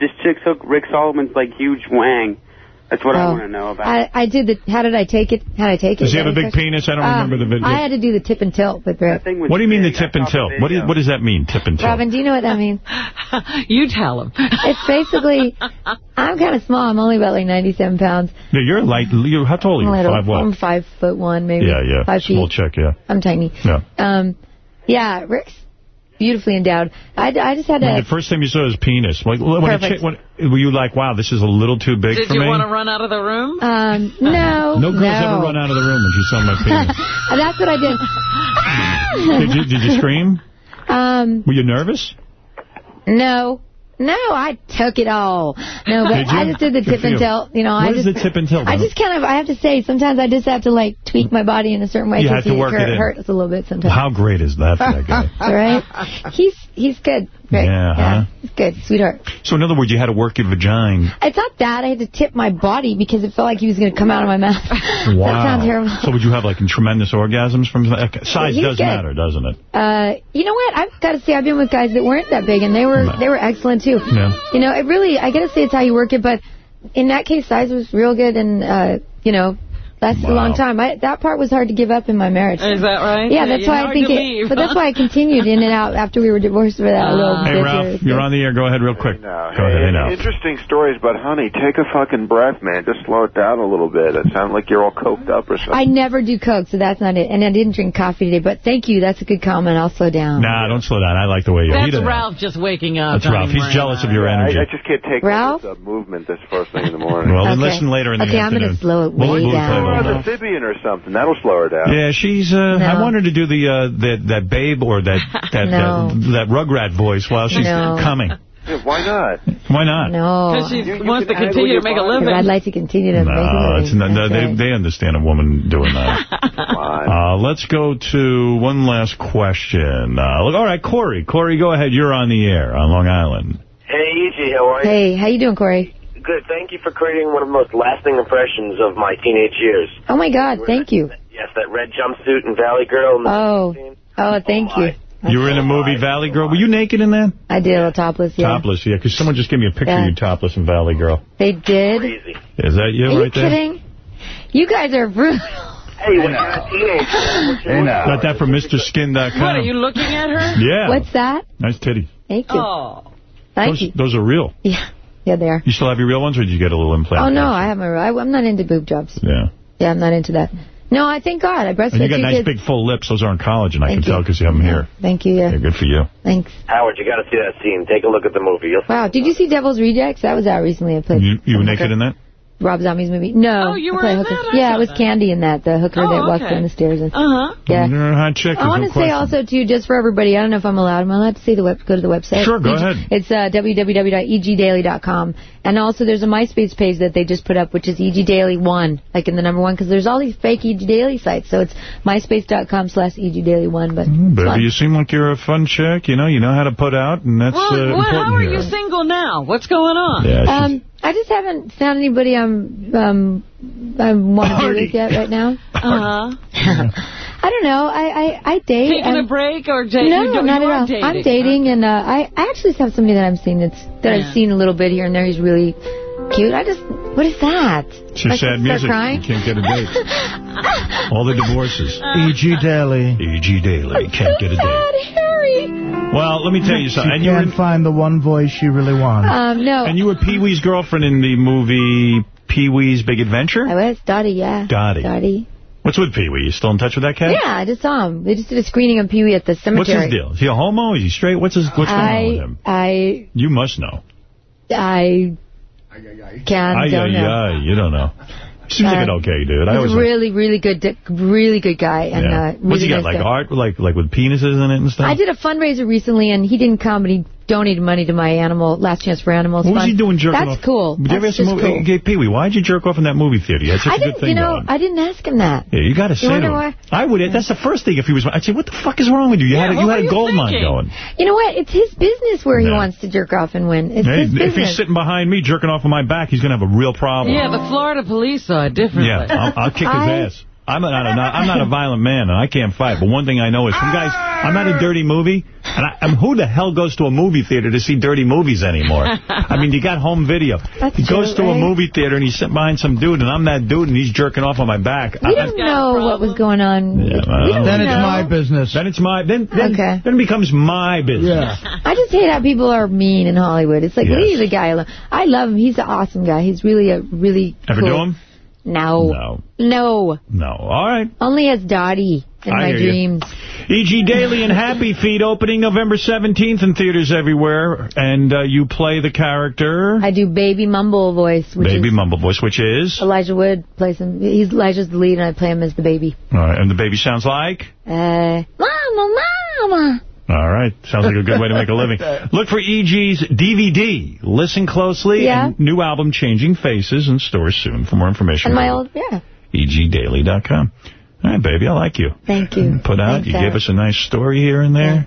Speaker 27: this chick took Rick Salomon's like huge wang. That's what I
Speaker 24: Oh.
Speaker 27: want to know about.
Speaker 24: I, I did the. How did I take it? How did I take it?
Speaker 1: Does he have a big
Speaker 24: question?
Speaker 1: penis? I don't
Speaker 24: Uh,
Speaker 1: remember the video.
Speaker 24: I had to do the tip and tilt with Rick.
Speaker 1: What do you mean the tip and tilt? What, is, what does that mean, tip and tilt?
Speaker 24: Robin, do you know what that means? [LAUGHS]
Speaker 2: you tell him.
Speaker 24: It's basically, I'm kind of small. I'm only about like 97 pounds.
Speaker 1: Yeah, you're light. You're, how tall
Speaker 24: I'm,
Speaker 1: are you?
Speaker 24: little.
Speaker 1: Five what?
Speaker 24: I'm five foot one, maybe.
Speaker 1: yeah, yeah.
Speaker 24: Five
Speaker 1: Small
Speaker 24: feet.
Speaker 1: check. yeah.
Speaker 24: I'm tiny.
Speaker 1: Yeah.
Speaker 24: Um, yeah, Rick's beautifully endowed. I, I just had
Speaker 1: When
Speaker 24: to.
Speaker 1: the first time you saw his penis, like, when a
Speaker 24: Perfect.
Speaker 1: chick, when, were you like, wow, this is a little too big
Speaker 2: Did
Speaker 1: for
Speaker 2: you
Speaker 1: me?
Speaker 2: want to run out of the room?
Speaker 24: Um, no. [LAUGHS]
Speaker 1: no girls
Speaker 24: no.
Speaker 1: ever run out of the room when she saw my [LAUGHS] penis.
Speaker 24: That's what I did.
Speaker 1: did, you, did you scream? [LAUGHS]
Speaker 24: Um,
Speaker 1: Were you nervous?
Speaker 24: no. No, I took it all. No, but I just did the
Speaker 1: Good
Speaker 24: tip and
Speaker 1: you.
Speaker 24: tilt. You know,
Speaker 1: What
Speaker 24: I
Speaker 1: is
Speaker 24: just
Speaker 1: the tip and tilt?
Speaker 24: I just kind of I have to say sometimes I just have to like tweak my body in a certain way
Speaker 1: You have to work
Speaker 24: it
Speaker 1: it in.
Speaker 24: hurt us a little bit sometimes.
Speaker 1: How great is that for that guy? [LAUGHS]
Speaker 24: Right, he's he's good. Great.
Speaker 1: Yeah, huh?
Speaker 24: he's good, sweetheart.
Speaker 1: So in other words, you had to work your vagina.
Speaker 24: It's not that I had to tip my body because it felt like he was going to come out of my mouth. [LAUGHS] That sounds terrible.
Speaker 1: So would you have like tremendous orgasms from that? Size
Speaker 24: He's
Speaker 1: does
Speaker 24: good.
Speaker 1: matter, doesn't it?
Speaker 24: Uh, you know what? I've got to say I've been with guys that weren't that big and they were they were excellent too.
Speaker 1: Yeah.
Speaker 24: You know, it really I got to say it's how you work it, but in that case size was real good and uh, you know, Lasted a long time. I, that part was hard to give up in my marriage.
Speaker 2: Is that right?
Speaker 24: Yeah,
Speaker 2: Yeah,
Speaker 24: that's
Speaker 2: you're
Speaker 24: why I think
Speaker 2: to
Speaker 24: it.
Speaker 2: leave,
Speaker 24: but that's why I [LAUGHS] continued in and out after we were divorced for that little
Speaker 1: Hey,
Speaker 24: bit.
Speaker 1: Ralph, you're on the air. Go ahead real quick. Go ahead. Hey, now.
Speaker 28: Interesting stories, but honey, take a fucking breath, man. Just slow it down a little bit. It sounds like you're all coked up or something.
Speaker 24: I never do coke, so that's not it. And I didn't drink coffee today. But thank you. That's a good comment. I'll slow down.
Speaker 1: Nah, don't slow down. I like the way you. he
Speaker 2: That's
Speaker 1: doesn't-
Speaker 2: Ralph just waking up.
Speaker 1: That's Ralph. He's jealous of your
Speaker 28: Yeah,
Speaker 1: energy.
Speaker 28: I, I just can't take
Speaker 24: Ralph?
Speaker 28: all this uh, movement this first thing in the morning.
Speaker 1: Well, then listen later in the
Speaker 24: Okay, I'm gonna slow it way down.
Speaker 1: A little
Speaker 28: Or
Speaker 1: bit.
Speaker 28: the Sybian or something. That'll slow her down.
Speaker 1: Yeah, she's. Uh, I
Speaker 28: No.
Speaker 1: want her to do the uh, that that babe or that [LAUGHS] that
Speaker 28: No.
Speaker 1: that, that Rugrat voice while she's
Speaker 24: No.
Speaker 1: coming.
Speaker 28: Yeah, why not?
Speaker 1: Why not?
Speaker 24: No.
Speaker 2: Because she wants to continue to make a living.
Speaker 24: I'd like to continue to make a
Speaker 1: No,
Speaker 24: living.
Speaker 1: it's not, no, they,
Speaker 24: right.
Speaker 1: they understand a woman doing that. [LAUGHS] uh, let's go to one last question. Uh, look, all right, Corey. Corey, go ahead. You're on the air on Long Island.
Speaker 10: Hey, Easy, how are you?
Speaker 24: Hey, how you doing, Corey?
Speaker 10: Good. Thank you for creating one of the most lasting impressions of my teenage years.
Speaker 24: Oh, my God. Thank you.
Speaker 10: Yes, that red jumpsuit and Valley Girl. And the
Speaker 24: oh. oh. Oh, thank you.
Speaker 1: You were in a movie, Valley Girl. Were you naked in that?
Speaker 24: I did a topless, yeah.
Speaker 1: Topless, yeah, because someone just gave me a picture
Speaker 24: Yeah.
Speaker 1: of you topless in Valley Girl.
Speaker 24: They did.
Speaker 1: Is that you
Speaker 24: Are you
Speaker 1: right there?
Speaker 24: kidding? You guys are brutal.
Speaker 10: Hey, when you're a teenager,
Speaker 1: Got that from MrSkin.com.
Speaker 2: What, are you looking at her?
Speaker 1: Yeah.
Speaker 24: What's that?
Speaker 1: Nice titties.
Speaker 24: Thank you.
Speaker 2: Oh.
Speaker 24: Thank
Speaker 1: those,
Speaker 24: you.
Speaker 1: those are real.
Speaker 24: Yeah. Yeah, they are.
Speaker 1: You still have your real ones, or did you get a little implant?
Speaker 24: Oh, no, I have my, I, I'm not into boob jobs.
Speaker 1: Yeah.
Speaker 24: Yeah, I'm not into that. No, I thank God. I breastfed
Speaker 1: And you got nice
Speaker 24: kids.
Speaker 1: big full lips. Those aren't collagen. I
Speaker 24: Thank
Speaker 1: can tell because you have them here.
Speaker 24: Thank you, yeah.
Speaker 1: Yeah, good for you.
Speaker 24: Thanks.
Speaker 10: Howard, you got to see that scene. Take a look at the movie. You'll
Speaker 24: Wow, did you see Devil's Rejects? That was out recently. I played
Speaker 1: You, you were naked in that?
Speaker 24: Rob Zombie's movie. No.
Speaker 2: Oh, you were in
Speaker 24: hooker.
Speaker 2: that? I
Speaker 24: Yeah, it was
Speaker 2: that.
Speaker 24: Candy in that, the hooker
Speaker 2: Oh,
Speaker 24: that walks
Speaker 2: okay.
Speaker 24: down the stairs.
Speaker 2: Uh-huh.
Speaker 24: Yeah.
Speaker 1: You're a hot chick.
Speaker 24: I want to
Speaker 1: no
Speaker 24: say
Speaker 1: question.
Speaker 24: also, too, just for everybody, I don't know if I'm allowed. Am I allowed to say the web, go to the website?
Speaker 1: Sure, go
Speaker 24: EG
Speaker 1: ahead.
Speaker 24: It's uh, www.egdaily.com. And also there's a MySpace page that they just put up, which is EG Daily 1, like in the number one, because there's all these fake EG Daily sites. So it's myspace.com slash EG Daily 1. But it's
Speaker 1: Baby,
Speaker 24: fun.
Speaker 1: you seem like you're a fun chick. You know, you know how to put out, and that's
Speaker 2: Well,
Speaker 1: uh,
Speaker 2: well,
Speaker 1: important
Speaker 2: how are
Speaker 1: here.
Speaker 2: you single now? What's going on?
Speaker 1: Yeah,
Speaker 24: Um, I just haven't found anybody I'm um I want to be with yet right now. [LAUGHS]
Speaker 2: Uh-huh.
Speaker 24: I don't know. I I, I date.
Speaker 2: Taking
Speaker 24: I'm-
Speaker 2: a break or dating?
Speaker 24: No,
Speaker 2: you,
Speaker 24: not at all.
Speaker 2: Dating.
Speaker 24: I'm dating, and uh, I I actually have somebody that I'm seeing that's that
Speaker 2: Yeah.
Speaker 24: I've seen a little bit here and there. He's really cute. I just what is that?
Speaker 1: It's your
Speaker 24: I
Speaker 1: sad music.
Speaker 24: crying?
Speaker 1: You can't get a date. [LAUGHS] All the divorces.
Speaker 16: E.G. Daily.
Speaker 1: E.G. Daily. Can't get a date.
Speaker 24: God, Harry.
Speaker 1: Well, let me tell you
Speaker 16: She
Speaker 1: something. And you,
Speaker 16: can't
Speaker 1: were,
Speaker 16: find the one voice she really wants.
Speaker 24: Um, no.
Speaker 1: and you were Pee Wee's girlfriend in the movie Pee Wee's Big Adventure?
Speaker 24: I was Dottie. Yeah.
Speaker 1: Dottie.
Speaker 24: Dottie.
Speaker 1: What's with Pee Wee? You still in touch with that cat?
Speaker 24: Yeah, I just saw him. They just did a screening of Pee Wee at the cemetery.
Speaker 1: What's his deal? Is he a homo? Is he straight? What's his? What's going on with him?
Speaker 24: I
Speaker 1: You must know.
Speaker 24: I can
Speaker 1: Ay,
Speaker 24: don't
Speaker 1: ay,
Speaker 24: know.
Speaker 1: ay. You don't know. Seems like an
Speaker 24: Uh,
Speaker 1: okay dude. I
Speaker 24: He's
Speaker 1: always
Speaker 24: a really, really good, really good guy. And,
Speaker 1: yeah.
Speaker 24: uh, really
Speaker 1: What's he got?
Speaker 24: nice
Speaker 1: Like
Speaker 24: guy.
Speaker 1: art, like like with penises in it and stuff.
Speaker 24: I did a fundraiser recently, and he didn't come, but he donated money to my animal Last Chance for Animals.
Speaker 1: What was he doing jerking
Speaker 24: That's
Speaker 1: off?
Speaker 24: cool.
Speaker 1: Did you ever
Speaker 24: That's
Speaker 1: ask him,
Speaker 24: just cool.
Speaker 1: hey, Pee Wee, why'd you jerk off in that movie theater? You had such
Speaker 24: I
Speaker 1: a good thing
Speaker 24: you know,
Speaker 1: going.
Speaker 24: I didn't ask him that.
Speaker 1: Yeah, you got to
Speaker 24: You
Speaker 1: say
Speaker 24: wonder
Speaker 1: to him.
Speaker 24: why?
Speaker 1: I would. That's the first thing if he was. I'd say, what the fuck is wrong with you? You
Speaker 24: Yeah,
Speaker 1: had a, you had a
Speaker 24: you
Speaker 1: gold mine going.
Speaker 24: You know what? It's his business where he wants to jerk off and win. It's
Speaker 1: Hey,
Speaker 24: his
Speaker 1: if he's sitting behind me jerking off on my back, he's going to have a real problem.
Speaker 2: Yeah, the Florida police saw it differently.
Speaker 1: Yeah, I'll, I'll kick his
Speaker 24: I-
Speaker 1: ass. I'm not, a, I'm not a violent man, and I can't fight. But one thing I know is, some guys, I'm not a dirty movie, and I, I'm, who the hell goes to a movie theater to see dirty movies anymore? I mean, you got home video. [LAUGHS]
Speaker 24: That's
Speaker 1: he goes
Speaker 24: true,
Speaker 1: to a movie theater, and he's sitting behind some dude, and I'm that dude, and he's jerking off on my back.
Speaker 24: we
Speaker 1: I-
Speaker 24: don't know what was going on.
Speaker 1: Yeah, I
Speaker 24: we
Speaker 1: don't
Speaker 24: don't
Speaker 16: Then it's my business.
Speaker 1: Then it's my then then,
Speaker 24: Okay.
Speaker 1: then it becomes my business. Yeah. [LAUGHS]
Speaker 24: I just hate how people are mean in Hollywood. It's like,
Speaker 1: Yes.
Speaker 24: leave the guy alone. I love him. He's an awesome guy. He's really a really
Speaker 1: Ever
Speaker 24: cool.
Speaker 1: do him?
Speaker 24: No.
Speaker 1: No.
Speaker 24: No.
Speaker 1: No. All right.
Speaker 24: Only as Dottie in
Speaker 1: I
Speaker 24: my
Speaker 1: hear you.
Speaker 24: dreams.
Speaker 1: E.G. Daily and Happy [LAUGHS] Feet opening November 17th in theaters everywhere. And uh, you play the character,
Speaker 24: I do Baby Mumble voice, which
Speaker 1: Baby
Speaker 24: is
Speaker 1: Mumble Voice, which is...
Speaker 24: Elijah Wood plays him. He's Elijah's the lead, and I play him as the baby.
Speaker 1: All right, and the baby sounds like...
Speaker 24: Uh, mama, mama.
Speaker 1: All right. Sounds like a good way to make a living. [LAUGHS] Look for E.G.'s DVD. Listen closely.
Speaker 24: Yeah.
Speaker 1: And new album, Changing Faces, in stores soon. For more information,
Speaker 24: And my old, yeah.
Speaker 1: egdaily.com. All right, baby, I like you.
Speaker 24: Thank you.
Speaker 1: Mm, put out.
Speaker 24: Thanks,
Speaker 1: you gave us a nice story here and there.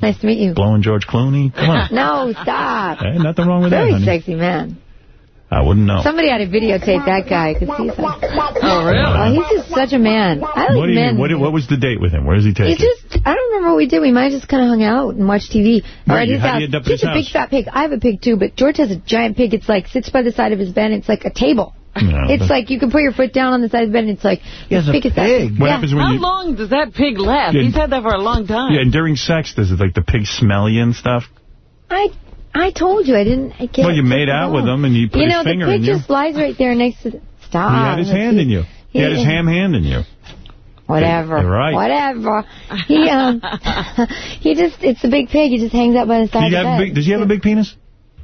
Speaker 24: Nice to meet you.
Speaker 1: Blowing George Clooney. Come on. [LAUGHS]
Speaker 24: No, stop.
Speaker 1: Hey, nothing wrong with
Speaker 24: Very
Speaker 1: that, honey.
Speaker 24: sexy man.
Speaker 1: I wouldn't know.
Speaker 24: Somebody ought to videotape that guy, because he's like...
Speaker 2: Oh, really?
Speaker 24: Oh, he's just such a man. I like
Speaker 1: what do you
Speaker 24: men.
Speaker 1: mean? What, what was the date with him? Where does he take
Speaker 24: He
Speaker 1: you?
Speaker 24: just, I don't remember what we did. We might have just kind of hung out and watched TV.
Speaker 1: Where
Speaker 24: Or at
Speaker 1: you-
Speaker 24: his
Speaker 1: how do you end up at
Speaker 24: He's
Speaker 1: his
Speaker 24: a big fat pig. I have a pig too, but George has a giant pig. It's like, sits by the side of his bed. and It's like a table.
Speaker 1: No,
Speaker 24: it's like you can put your foot down on the side of the bed and it's like,
Speaker 1: Yes,
Speaker 24: as
Speaker 1: a
Speaker 24: big
Speaker 1: pig. What
Speaker 24: yeah.
Speaker 1: happens when
Speaker 2: How
Speaker 1: you-
Speaker 2: long does that pig last?
Speaker 1: Yeah.
Speaker 2: He's had that for a long time.
Speaker 1: Yeah, and during sex, does it like the pig smell you and stuff?
Speaker 24: I I told you I didn't I can't
Speaker 1: Well, you made out with him and you put
Speaker 24: You know, the
Speaker 1: finger
Speaker 24: pig
Speaker 1: in you.
Speaker 24: just lies right there next to the... Stop.
Speaker 1: he had his hand in you. He had his ham hand in you.
Speaker 24: Whatever.
Speaker 1: You're right.
Speaker 24: Whatever. He um [LAUGHS] he just it's a big pig. He just hangs out by the
Speaker 1: Do
Speaker 24: side
Speaker 1: you
Speaker 24: of the bed.
Speaker 1: big, does he have a big penis?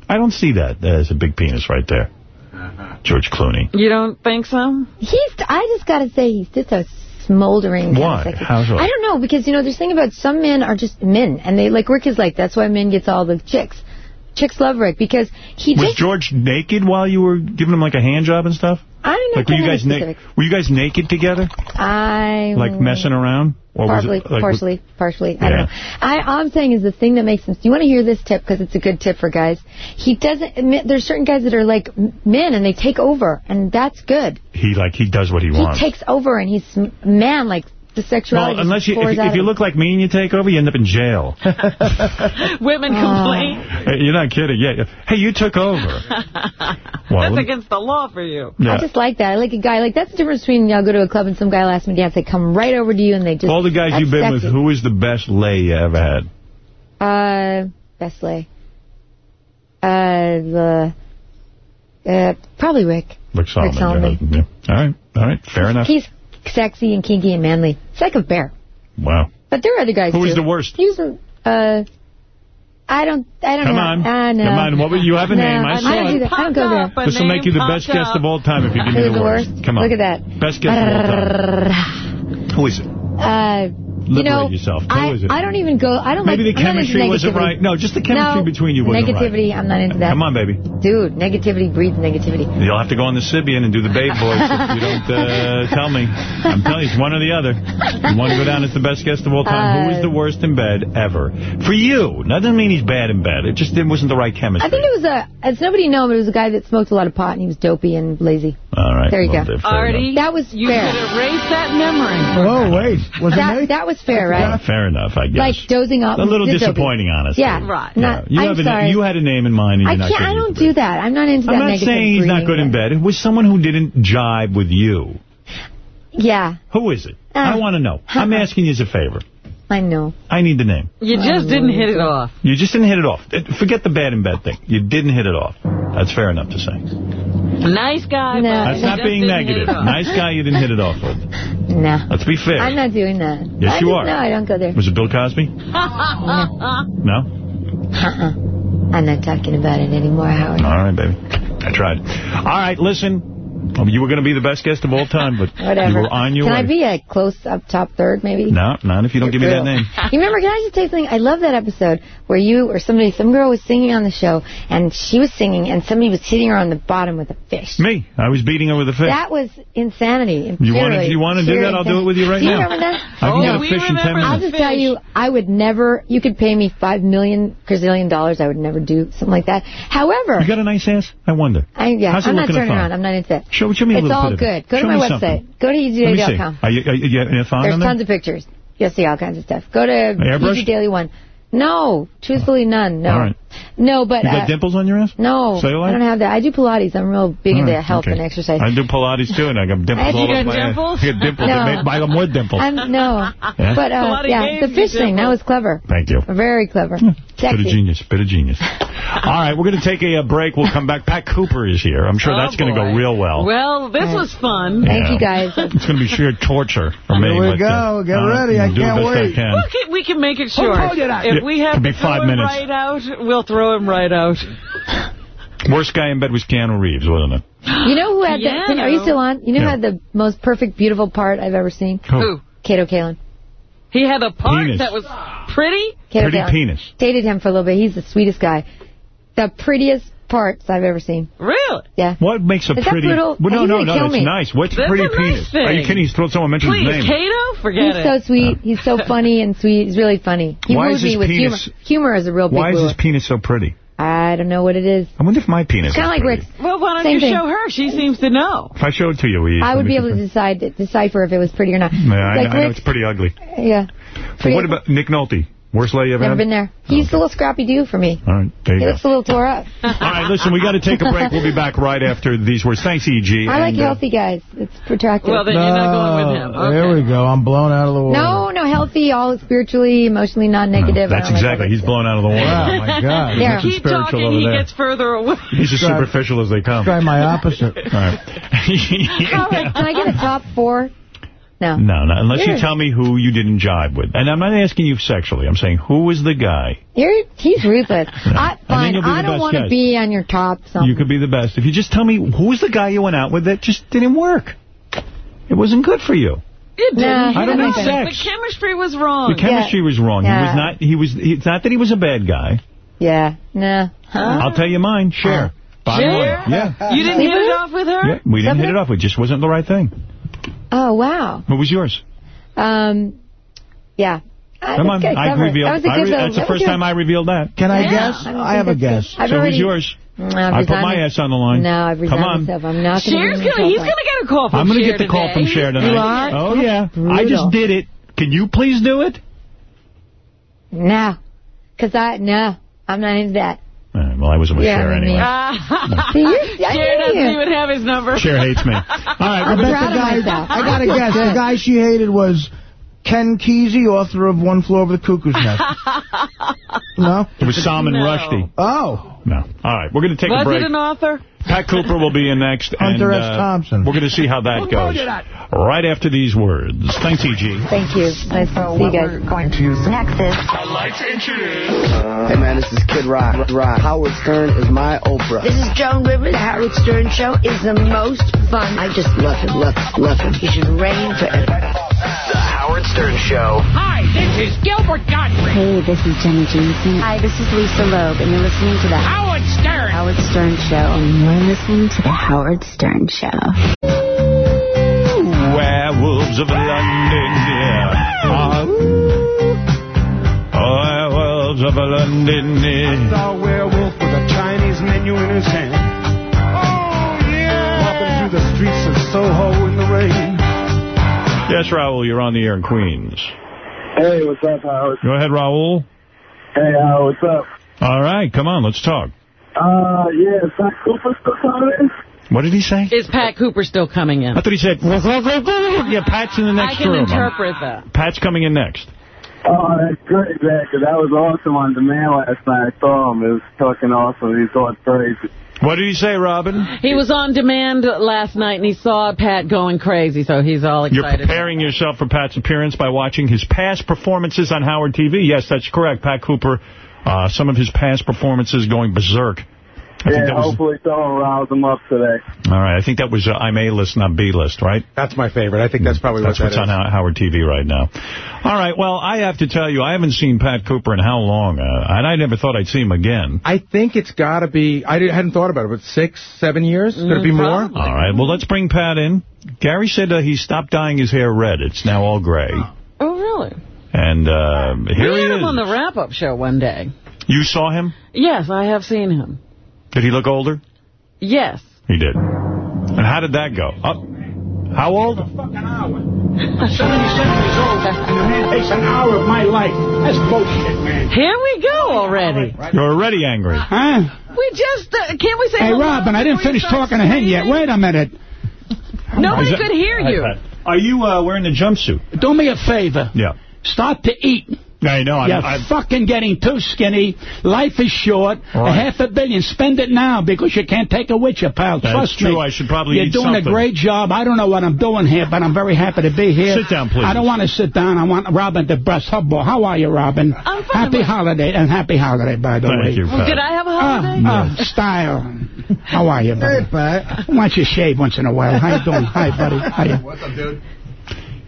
Speaker 1: I don't see that as a big penis right there. [LAUGHS] George Clooney.
Speaker 2: You don't think so?
Speaker 24: He's I just gotta say he's just a smoldering kind of
Speaker 1: Why?
Speaker 24: sexy-
Speaker 1: How?
Speaker 24: I don't know because you know there's thing about some men are just men and they like Rick is like that's why men gets all the chicks. Chicks love Rick because he
Speaker 1: Was
Speaker 24: just
Speaker 1: George naked while you were giving him like a hand job and stuff?
Speaker 24: I don't know
Speaker 1: Like were you guys na-
Speaker 24: specifics.
Speaker 1: were you guys naked together?
Speaker 24: I
Speaker 1: Like messing around? Or was
Speaker 24: Partially,
Speaker 1: it like,
Speaker 24: partially, partially. I
Speaker 1: Yeah.
Speaker 24: don't know. I, all I'm saying is the thing that makes sense. Do you want to hear this tip because it's a good tip for guys. He doesn't. admit- There's certain guys that are like men and they take over, and that's good.
Speaker 1: He like he does what he,
Speaker 24: He
Speaker 1: wants.
Speaker 24: He takes over and he's man like the sexuality.
Speaker 1: well, unless you, if, if you look like me and you take over, you end up in jail. [LAUGHS] [LAUGHS]
Speaker 2: Women complain.
Speaker 1: Hey, You're not kidding. Yeah. Hey, you took over. [LAUGHS] Well,
Speaker 2: That's against the law for you.
Speaker 1: Yeah.
Speaker 24: I just like that. I like a guy like that's the difference between y'all go to a club and some guy will ask me to dance. They come right over to you and they just
Speaker 1: All the guys you've been with, who is the best lay you ever had?
Speaker 24: Uh, best lay. Uh, the uh probably Rick.
Speaker 1: Rick
Speaker 24: Salomon.
Speaker 1: Salomon. husband, yeah. All right. All right. Fair enough.
Speaker 24: He's sexy and kinky and manly. It's like a bear.
Speaker 1: Wow.
Speaker 24: But there are other guys
Speaker 1: Who
Speaker 24: too.
Speaker 1: the worst?
Speaker 24: He's a, uh, I don't, I don't
Speaker 1: Come
Speaker 24: know.
Speaker 1: on.
Speaker 24: Uh, no.
Speaker 1: Come on. What, would- you have a
Speaker 24: no,
Speaker 1: name. I saw
Speaker 24: don't
Speaker 1: it.
Speaker 24: do. I don't go there.
Speaker 1: This will make you the best guest of all time if you give me
Speaker 24: Who's
Speaker 1: the
Speaker 24: the
Speaker 1: worst.
Speaker 24: worst?
Speaker 1: Come on.
Speaker 24: Look at that.
Speaker 1: Best guest of all time. [LAUGHS] Who is it?
Speaker 24: Uh, you know,
Speaker 1: yourself. Who
Speaker 24: I. I don't even go, I don't
Speaker 1: Maybe
Speaker 24: like,
Speaker 1: the
Speaker 24: I'm not
Speaker 1: chemistry wasn't right. No, just the chemistry
Speaker 24: No,
Speaker 1: between you wasn't right.
Speaker 24: negativity, I'm not into that.
Speaker 1: Come on, baby.
Speaker 24: Dude, negativity breeds negativity.
Speaker 1: You'll have to go on the Sybian and do the Babe voice if you don't uh, [LAUGHS] tell me. I'm telling you, it's one or the other. You want to go down as the best guest of all time. Who is
Speaker 24: Uh,
Speaker 1: the worst in bed ever? For you. That doesn't mean he's bad in bed. It just it wasn't the right chemistry.
Speaker 24: I think it was a, it's nobody know, but it was a guy that smoked a lot of pot and he was dopey and lazy.
Speaker 1: All right.
Speaker 24: There you
Speaker 1: well,
Speaker 24: go.
Speaker 2: Artie,
Speaker 24: That was
Speaker 2: you
Speaker 24: fair.
Speaker 2: could erase that memory.
Speaker 16: Oh, wait. Was
Speaker 24: that, that was fair, right?
Speaker 1: Fair enough, I guess.
Speaker 24: Like dozing off.
Speaker 1: a little disappointing, honestly.
Speaker 24: Yeah. Right.
Speaker 1: Yeah.
Speaker 24: Not,
Speaker 1: You,
Speaker 24: I'm
Speaker 1: have a,
Speaker 24: sorry.
Speaker 1: you had a name in mind and
Speaker 24: I
Speaker 1: you're not
Speaker 24: can't,
Speaker 1: good
Speaker 24: I don't do that. I'm not into
Speaker 1: I'm
Speaker 24: that
Speaker 1: not saying he's not good in bed. It was someone who didn't jibe with you.
Speaker 24: Yeah,
Speaker 1: Who is it?
Speaker 24: Uh,
Speaker 1: I want to know. I'm asking you as a favor.
Speaker 24: I know.
Speaker 1: I need the name.
Speaker 2: You just didn't hit it off.
Speaker 1: You just didn't hit it off. Forget the bad in bed thing. You didn't hit it off. That's fair enough to say.
Speaker 2: Nice guy, but
Speaker 1: That's not being negative. Nice guy you didn't hit it off with. [LAUGHS]
Speaker 24: No.
Speaker 1: Let's be fair.
Speaker 24: I'm not doing that.
Speaker 1: Yes,
Speaker 24: I
Speaker 1: you are.
Speaker 24: No, I don't go there.
Speaker 1: Was it Bill Cosby? [LAUGHS] No?
Speaker 24: Uh-uh. I'm not talking about it anymore, Howard.
Speaker 1: All right, baby. I tried. All right, listen. Um, You were going to be the best guest of all time, but
Speaker 24: Whatever.
Speaker 1: you were on your
Speaker 24: Can
Speaker 1: way.
Speaker 24: I be a close up top third, maybe?
Speaker 1: No, not if you don't give me that name. [LAUGHS]
Speaker 24: You remember, can I just tell you something? I love that episode where you or somebody, some girl was singing on the show, and she was singing, and somebody was hitting her on the bottom with a fish.
Speaker 1: Me. I was beating her with a fish.
Speaker 24: That was insanity.
Speaker 1: You wanna- you wanna do
Speaker 24: pure
Speaker 1: that? I'll do it with you right
Speaker 24: do you
Speaker 1: now.
Speaker 24: remember that?
Speaker 1: I can get a fish in 10
Speaker 24: I'll just tell you, I would never, you could pay me five million gazillion dollars, I would never do something like that. However,
Speaker 1: You got a nice ass? I wonder.
Speaker 24: I, yeah,
Speaker 1: How's
Speaker 24: I'm not turning around. I'm not into that.
Speaker 1: Show, show me a
Speaker 24: it's
Speaker 1: little
Speaker 24: all
Speaker 1: bit of
Speaker 24: good.
Speaker 1: it.
Speaker 24: Go to my website.
Speaker 1: something.
Speaker 24: Go to
Speaker 1: Let me see.
Speaker 24: egdaily.com.
Speaker 1: Are you, are you getting a thong
Speaker 24: There's
Speaker 1: on there?
Speaker 24: tons of pictures. You'll see all kinds of stuff. Go to
Speaker 1: Airbrush?
Speaker 24: Easy Daily One. No, truthfully none. No.
Speaker 1: All right.
Speaker 24: No, but
Speaker 1: You got
Speaker 24: uh,
Speaker 1: dimples on your ass?
Speaker 24: no,
Speaker 1: Cellulite?
Speaker 24: I don't have that. I do Pilates. I'm real big
Speaker 1: All
Speaker 24: into
Speaker 1: right,
Speaker 24: health
Speaker 1: okay.
Speaker 24: and exercise.
Speaker 1: I do Pilates too, and I got dimples
Speaker 24: Have you
Speaker 1: all
Speaker 24: got
Speaker 1: over my ass.
Speaker 24: dimples?
Speaker 1: I got dimples.
Speaker 24: No.
Speaker 1: They made by them with dimples.
Speaker 24: I'm no,
Speaker 1: Yeah?
Speaker 24: but uh, yeah, the fish thing that was clever.
Speaker 1: Thank you.
Speaker 24: Very clever.
Speaker 1: Bit of genius. Bit of genius. [LAUGHS] All right, we're going to take a, uh break. We'll come back. Pat Cooper is here. I'm sure
Speaker 2: Oh,
Speaker 1: that's going to go real well.
Speaker 2: Well, this was fun.
Speaker 1: Thank yeah.
Speaker 24: You, guys. [LAUGHS]
Speaker 1: It's going to be sheer torture for me.
Speaker 16: Here we
Speaker 1: but, uh,
Speaker 16: go. Get ready. I
Speaker 1: I'll do the
Speaker 16: can't wait.
Speaker 1: I can.
Speaker 2: We can, we can make it
Speaker 16: Who
Speaker 2: short.
Speaker 16: told you that?
Speaker 2: If we have to
Speaker 1: be five
Speaker 2: throw him
Speaker 1: minutes.
Speaker 2: right out, we'll throw him right out. [LAUGHS]
Speaker 1: Worst guy in bed was Keanu Reeves, wasn't it?
Speaker 24: You know who had
Speaker 2: Yeah,
Speaker 24: that? Are you still on? You know who had the most perfect, beautiful part I've ever seen?
Speaker 1: Who?
Speaker 24: Kato Kaelin.
Speaker 2: He had a part
Speaker 1: Penis.
Speaker 2: that was pretty.
Speaker 24: Kato
Speaker 1: Pretty penis.
Speaker 24: Dated him for a little bit. He's the sweetest guy. The prettiest parts I've ever seen.
Speaker 2: Really?
Speaker 24: Yeah.
Speaker 1: What makes a
Speaker 24: Is that
Speaker 1: pretty...
Speaker 24: brutal?
Speaker 1: Well, no, no, no,
Speaker 24: kill
Speaker 1: it's
Speaker 24: me.
Speaker 1: nice. What's
Speaker 2: That's
Speaker 1: pretty
Speaker 2: a nice
Speaker 1: penis?
Speaker 2: thing.
Speaker 1: Are you kidding? He's someone mentioned
Speaker 2: Please,
Speaker 1: his name.
Speaker 2: Kato? Forget
Speaker 24: He's
Speaker 2: it.
Speaker 24: so sweet. He's so [LAUGHS] funny and sweet. He's really funny. He
Speaker 1: Why
Speaker 24: moves
Speaker 1: is
Speaker 24: me with
Speaker 1: penis-
Speaker 24: humor. Humor is a real big
Speaker 1: Why is his penis so pretty?
Speaker 24: I don't know what it is.
Speaker 1: I wonder if my penis
Speaker 24: It's kind of like. Rick's.
Speaker 2: Well, why don't
Speaker 24: Same
Speaker 2: you
Speaker 24: thing.
Speaker 2: show her? She seems to know.
Speaker 1: If I show it to you, will
Speaker 24: I would be able to
Speaker 1: it's-
Speaker 24: decide decipher if it was pretty or not.
Speaker 1: Yeah, I,
Speaker 24: like
Speaker 1: know, I know it's pretty ugly.
Speaker 24: yeah.
Speaker 1: But what about Nick Nolte? Worst lay you ever
Speaker 24: Never
Speaker 1: had?
Speaker 24: been there. He's a little scrappy dude for me.
Speaker 1: All right, there
Speaker 24: He
Speaker 1: you go.
Speaker 24: looks a little tore up. [LAUGHS]
Speaker 1: All right, listen, we got to take a break. We'll be back right after these words. Thanks, E.G.
Speaker 24: I like
Speaker 1: and, uh,
Speaker 24: healthy guys. It's protracted.
Speaker 2: Well, then you're not going with him.
Speaker 16: Oh, There we go. I'm blown out of the water.
Speaker 24: No, no, healthy, all spiritually, emotionally non-negative. I
Speaker 1: That's
Speaker 24: don't like
Speaker 1: exactly. He's blown out of the water.
Speaker 16: Wow, my God.
Speaker 24: Yeah.
Speaker 2: Keep
Speaker 1: spiritual
Speaker 2: talking,
Speaker 1: over
Speaker 2: he
Speaker 1: there.
Speaker 2: gets further away. [LAUGHS]
Speaker 1: He's as
Speaker 16: Try-
Speaker 1: superficial as they come.
Speaker 16: Try my opposite. [LAUGHS]
Speaker 1: All right.
Speaker 24: Howard, can I get a top four? No.
Speaker 1: No, no, unless you
Speaker 24: Sure.
Speaker 1: tell me who you didn't jive with. And I'm not asking you sexually. I'm saying who was the guy.
Speaker 24: You're, he's ruthless. [LAUGHS] I,
Speaker 1: then
Speaker 24: fine,
Speaker 1: you'll be the
Speaker 24: I don't want to be on your top something.
Speaker 1: You could be the best. If you just tell me who was the guy you went out with that just didn't work. It wasn't good for you.
Speaker 2: It didn't.
Speaker 24: Nah,
Speaker 1: I don't
Speaker 2: No,
Speaker 1: need sex.
Speaker 2: The chemistry was wrong.
Speaker 1: The chemistry was wrong. He was not. He was. It's not that he was a bad guy.
Speaker 24: Yeah, nah. Huh?
Speaker 1: I'll tell you mine. Share. Bottom
Speaker 2: Share?
Speaker 1: Yeah.
Speaker 2: You didn't hit it off with her?
Speaker 1: Yeah, we didn't hit it off. It just wasn't the right thing.
Speaker 24: Oh, wow.
Speaker 1: What was yours?
Speaker 24: Um, yeah. Ah,
Speaker 1: Come on. I
Speaker 24: Clever.
Speaker 1: revealed.
Speaker 24: That was a
Speaker 1: I
Speaker 24: good
Speaker 1: re-
Speaker 24: though.
Speaker 1: that's the
Speaker 24: That
Speaker 1: first
Speaker 24: good.
Speaker 1: time I revealed that.
Speaker 16: Can I
Speaker 24: Yeah,
Speaker 16: guess?
Speaker 24: I don't
Speaker 16: I have a guess.
Speaker 24: I've
Speaker 1: So
Speaker 24: already-
Speaker 1: was yours.
Speaker 24: I've
Speaker 1: I put my
Speaker 24: my-
Speaker 1: ass on the line.
Speaker 24: No, I've
Speaker 1: Come
Speaker 24: resigned
Speaker 1: on.
Speaker 24: myself. I'm not going
Speaker 2: Cher's gonna, he's going to get a call from
Speaker 1: I'm going to get the call from Cher tonight.
Speaker 24: You are?
Speaker 1: Oh, yeah. I just did it. Can you please do it?
Speaker 24: No. Because I, no. I'm not into that.
Speaker 1: All right, well, I wasn't with
Speaker 24: Yeah,
Speaker 1: Cher anyway.
Speaker 2: Ah.
Speaker 24: See, you're,
Speaker 2: Cher doesn't
Speaker 24: you.
Speaker 2: even have his number.
Speaker 1: Cher hates me. All right,
Speaker 16: I
Speaker 1: we're
Speaker 16: bet
Speaker 1: back-
Speaker 16: the guy. I got to guess. The guy she hated was Ken Kesey, author of One Flew Over the Cuckoo's Nest. [LAUGHS] no?
Speaker 1: it was Salman
Speaker 2: No.
Speaker 1: Rushdie.
Speaker 16: Oh.
Speaker 1: No. All right, we're going to take
Speaker 2: Was
Speaker 1: a break.
Speaker 2: Was it an author?
Speaker 1: Pat Cooper will be in next. [LAUGHS]
Speaker 16: Hunter
Speaker 1: and,
Speaker 16: S.
Speaker 1: uh,
Speaker 16: Thompson.
Speaker 1: We're going to see how that goes. Right after these words. Thanks, E E.G.
Speaker 24: Thank you. Nice to see you guys.
Speaker 29: going to use next is...
Speaker 30: Hey man, this is Kid Rock. Rock. Howard Stern is my Oprah.
Speaker 29: This is Joan Rivers. The Howard Stern Show is the most fun. I just love him, love him, love him. He should reign forever.
Speaker 30: The Howard Stern Show.
Speaker 29: Hi, this is Gilbert Gottfried.
Speaker 31: Hey, this is Jenna Jameson. Hi, this is Lisa Loeb, and you're listening to the
Speaker 29: Howard Stern.
Speaker 31: Howard Stern Show. And you're listening to the Howard Stern Show.
Speaker 1: Werewolves of London, yeah. Ah. Werewolves of London, yeah.
Speaker 32: saw a werewolf with a Chinese menu in his hand. Oh, yeah! Walking through the streets of Soho in the rain.
Speaker 1: Yes, Raul, you're on the air in Queens.
Speaker 33: Hey, what's up, Howard?
Speaker 1: Go ahead, Raul.
Speaker 33: Hey, Howard, what's up?
Speaker 1: All right, come on, let's talk.
Speaker 33: Uh, yeah, is Pat Cooper still coming?
Speaker 1: What did he say?
Speaker 2: Is Pat Cooper still coming in?
Speaker 1: I thought he said, yeah, Pat's in the next room.
Speaker 2: I
Speaker 1: next
Speaker 2: can
Speaker 1: room.
Speaker 2: interpret that.
Speaker 1: Pat's coming in next.
Speaker 33: Oh, that's great, man, 'cause that was awesome on demand last night. I saw him. It was fucking awesome. He's going crazy.
Speaker 1: What did he say, Robin?
Speaker 2: He was on demand last night, and he saw Pat going crazy, so he's all excited.
Speaker 1: You're preparing yourself for Pat's appearance by watching his past performances on Howard TV. Yes, that's correct. Pat Cooper, uh, some of his past performances going berserk. I
Speaker 33: Yeah,
Speaker 1: that was,
Speaker 33: hopefully someone riles him up today.
Speaker 1: all right, I think that was uh, I'm A-list, not B-list, right?
Speaker 21: That's my favorite. I think that's probably
Speaker 1: That's
Speaker 21: what
Speaker 1: what's
Speaker 21: that
Speaker 1: on
Speaker 21: is.
Speaker 1: How- Howard TV right now. All right, well, I have to tell you, I haven't seen Pat Cooper in how long? Uh, and I never thought I'd see him again.
Speaker 21: I think it's got to be, I didn't- hadn't thought about it, but six, seven years? Could it be more?
Speaker 1: All right, well, let's bring Pat in. Gary said uh, he stopped dyeing his hair red. It's now all gray.
Speaker 2: Oh, really?
Speaker 1: And uh, here
Speaker 2: we
Speaker 1: he
Speaker 2: had him
Speaker 1: is.
Speaker 2: on the wrap-up show one day.
Speaker 1: You saw him?
Speaker 2: Yes, I have seen him.
Speaker 1: Did he look older?
Speaker 2: Yes.
Speaker 1: He did. And how did that go? Up. How old?
Speaker 32: I'm 77 years old, and the man takes an hour of my life. That's bullshit, man.
Speaker 2: Here we go already.
Speaker 1: You're already angry.
Speaker 32: Huh?
Speaker 2: We just, uh, can't we say
Speaker 32: Hey,
Speaker 2: hello
Speaker 32: Robin, I didn't finish talking to him yet. Wait a minute.
Speaker 2: Nobody
Speaker 1: Is that-
Speaker 2: could hear you.
Speaker 1: Are you uh, wearing the jumpsuit?
Speaker 32: Do me a favor.
Speaker 1: Yeah.
Speaker 32: Start to eat.
Speaker 1: I know. I'm,
Speaker 32: You're
Speaker 1: I'm,
Speaker 32: fucking getting too skinny. Life is short. A half a billion. Spend it now because you can't take it with you, pal.
Speaker 1: That's
Speaker 32: Trust
Speaker 1: true.
Speaker 32: me.
Speaker 1: I should probably
Speaker 32: You're
Speaker 1: eat
Speaker 32: doing
Speaker 1: something.
Speaker 32: a great job. I don't know what I'm doing here, but I'm very happy to be here.
Speaker 1: Sit down, please.
Speaker 32: I don't want to sit down. I want Robin to bust her. How are you, Robin?
Speaker 2: I'm fine.
Speaker 32: Happy holiday and happy holiday, by the way.
Speaker 1: Thank you,
Speaker 2: Well, did I have a
Speaker 32: Ah,
Speaker 2: holiday?
Speaker 32: ah, style. How are you, buddy?
Speaker 16: Hey, Pat.
Speaker 32: Why don't you shave once in a while? How you doing? Hi, buddy. How you?
Speaker 16: What's up, dude?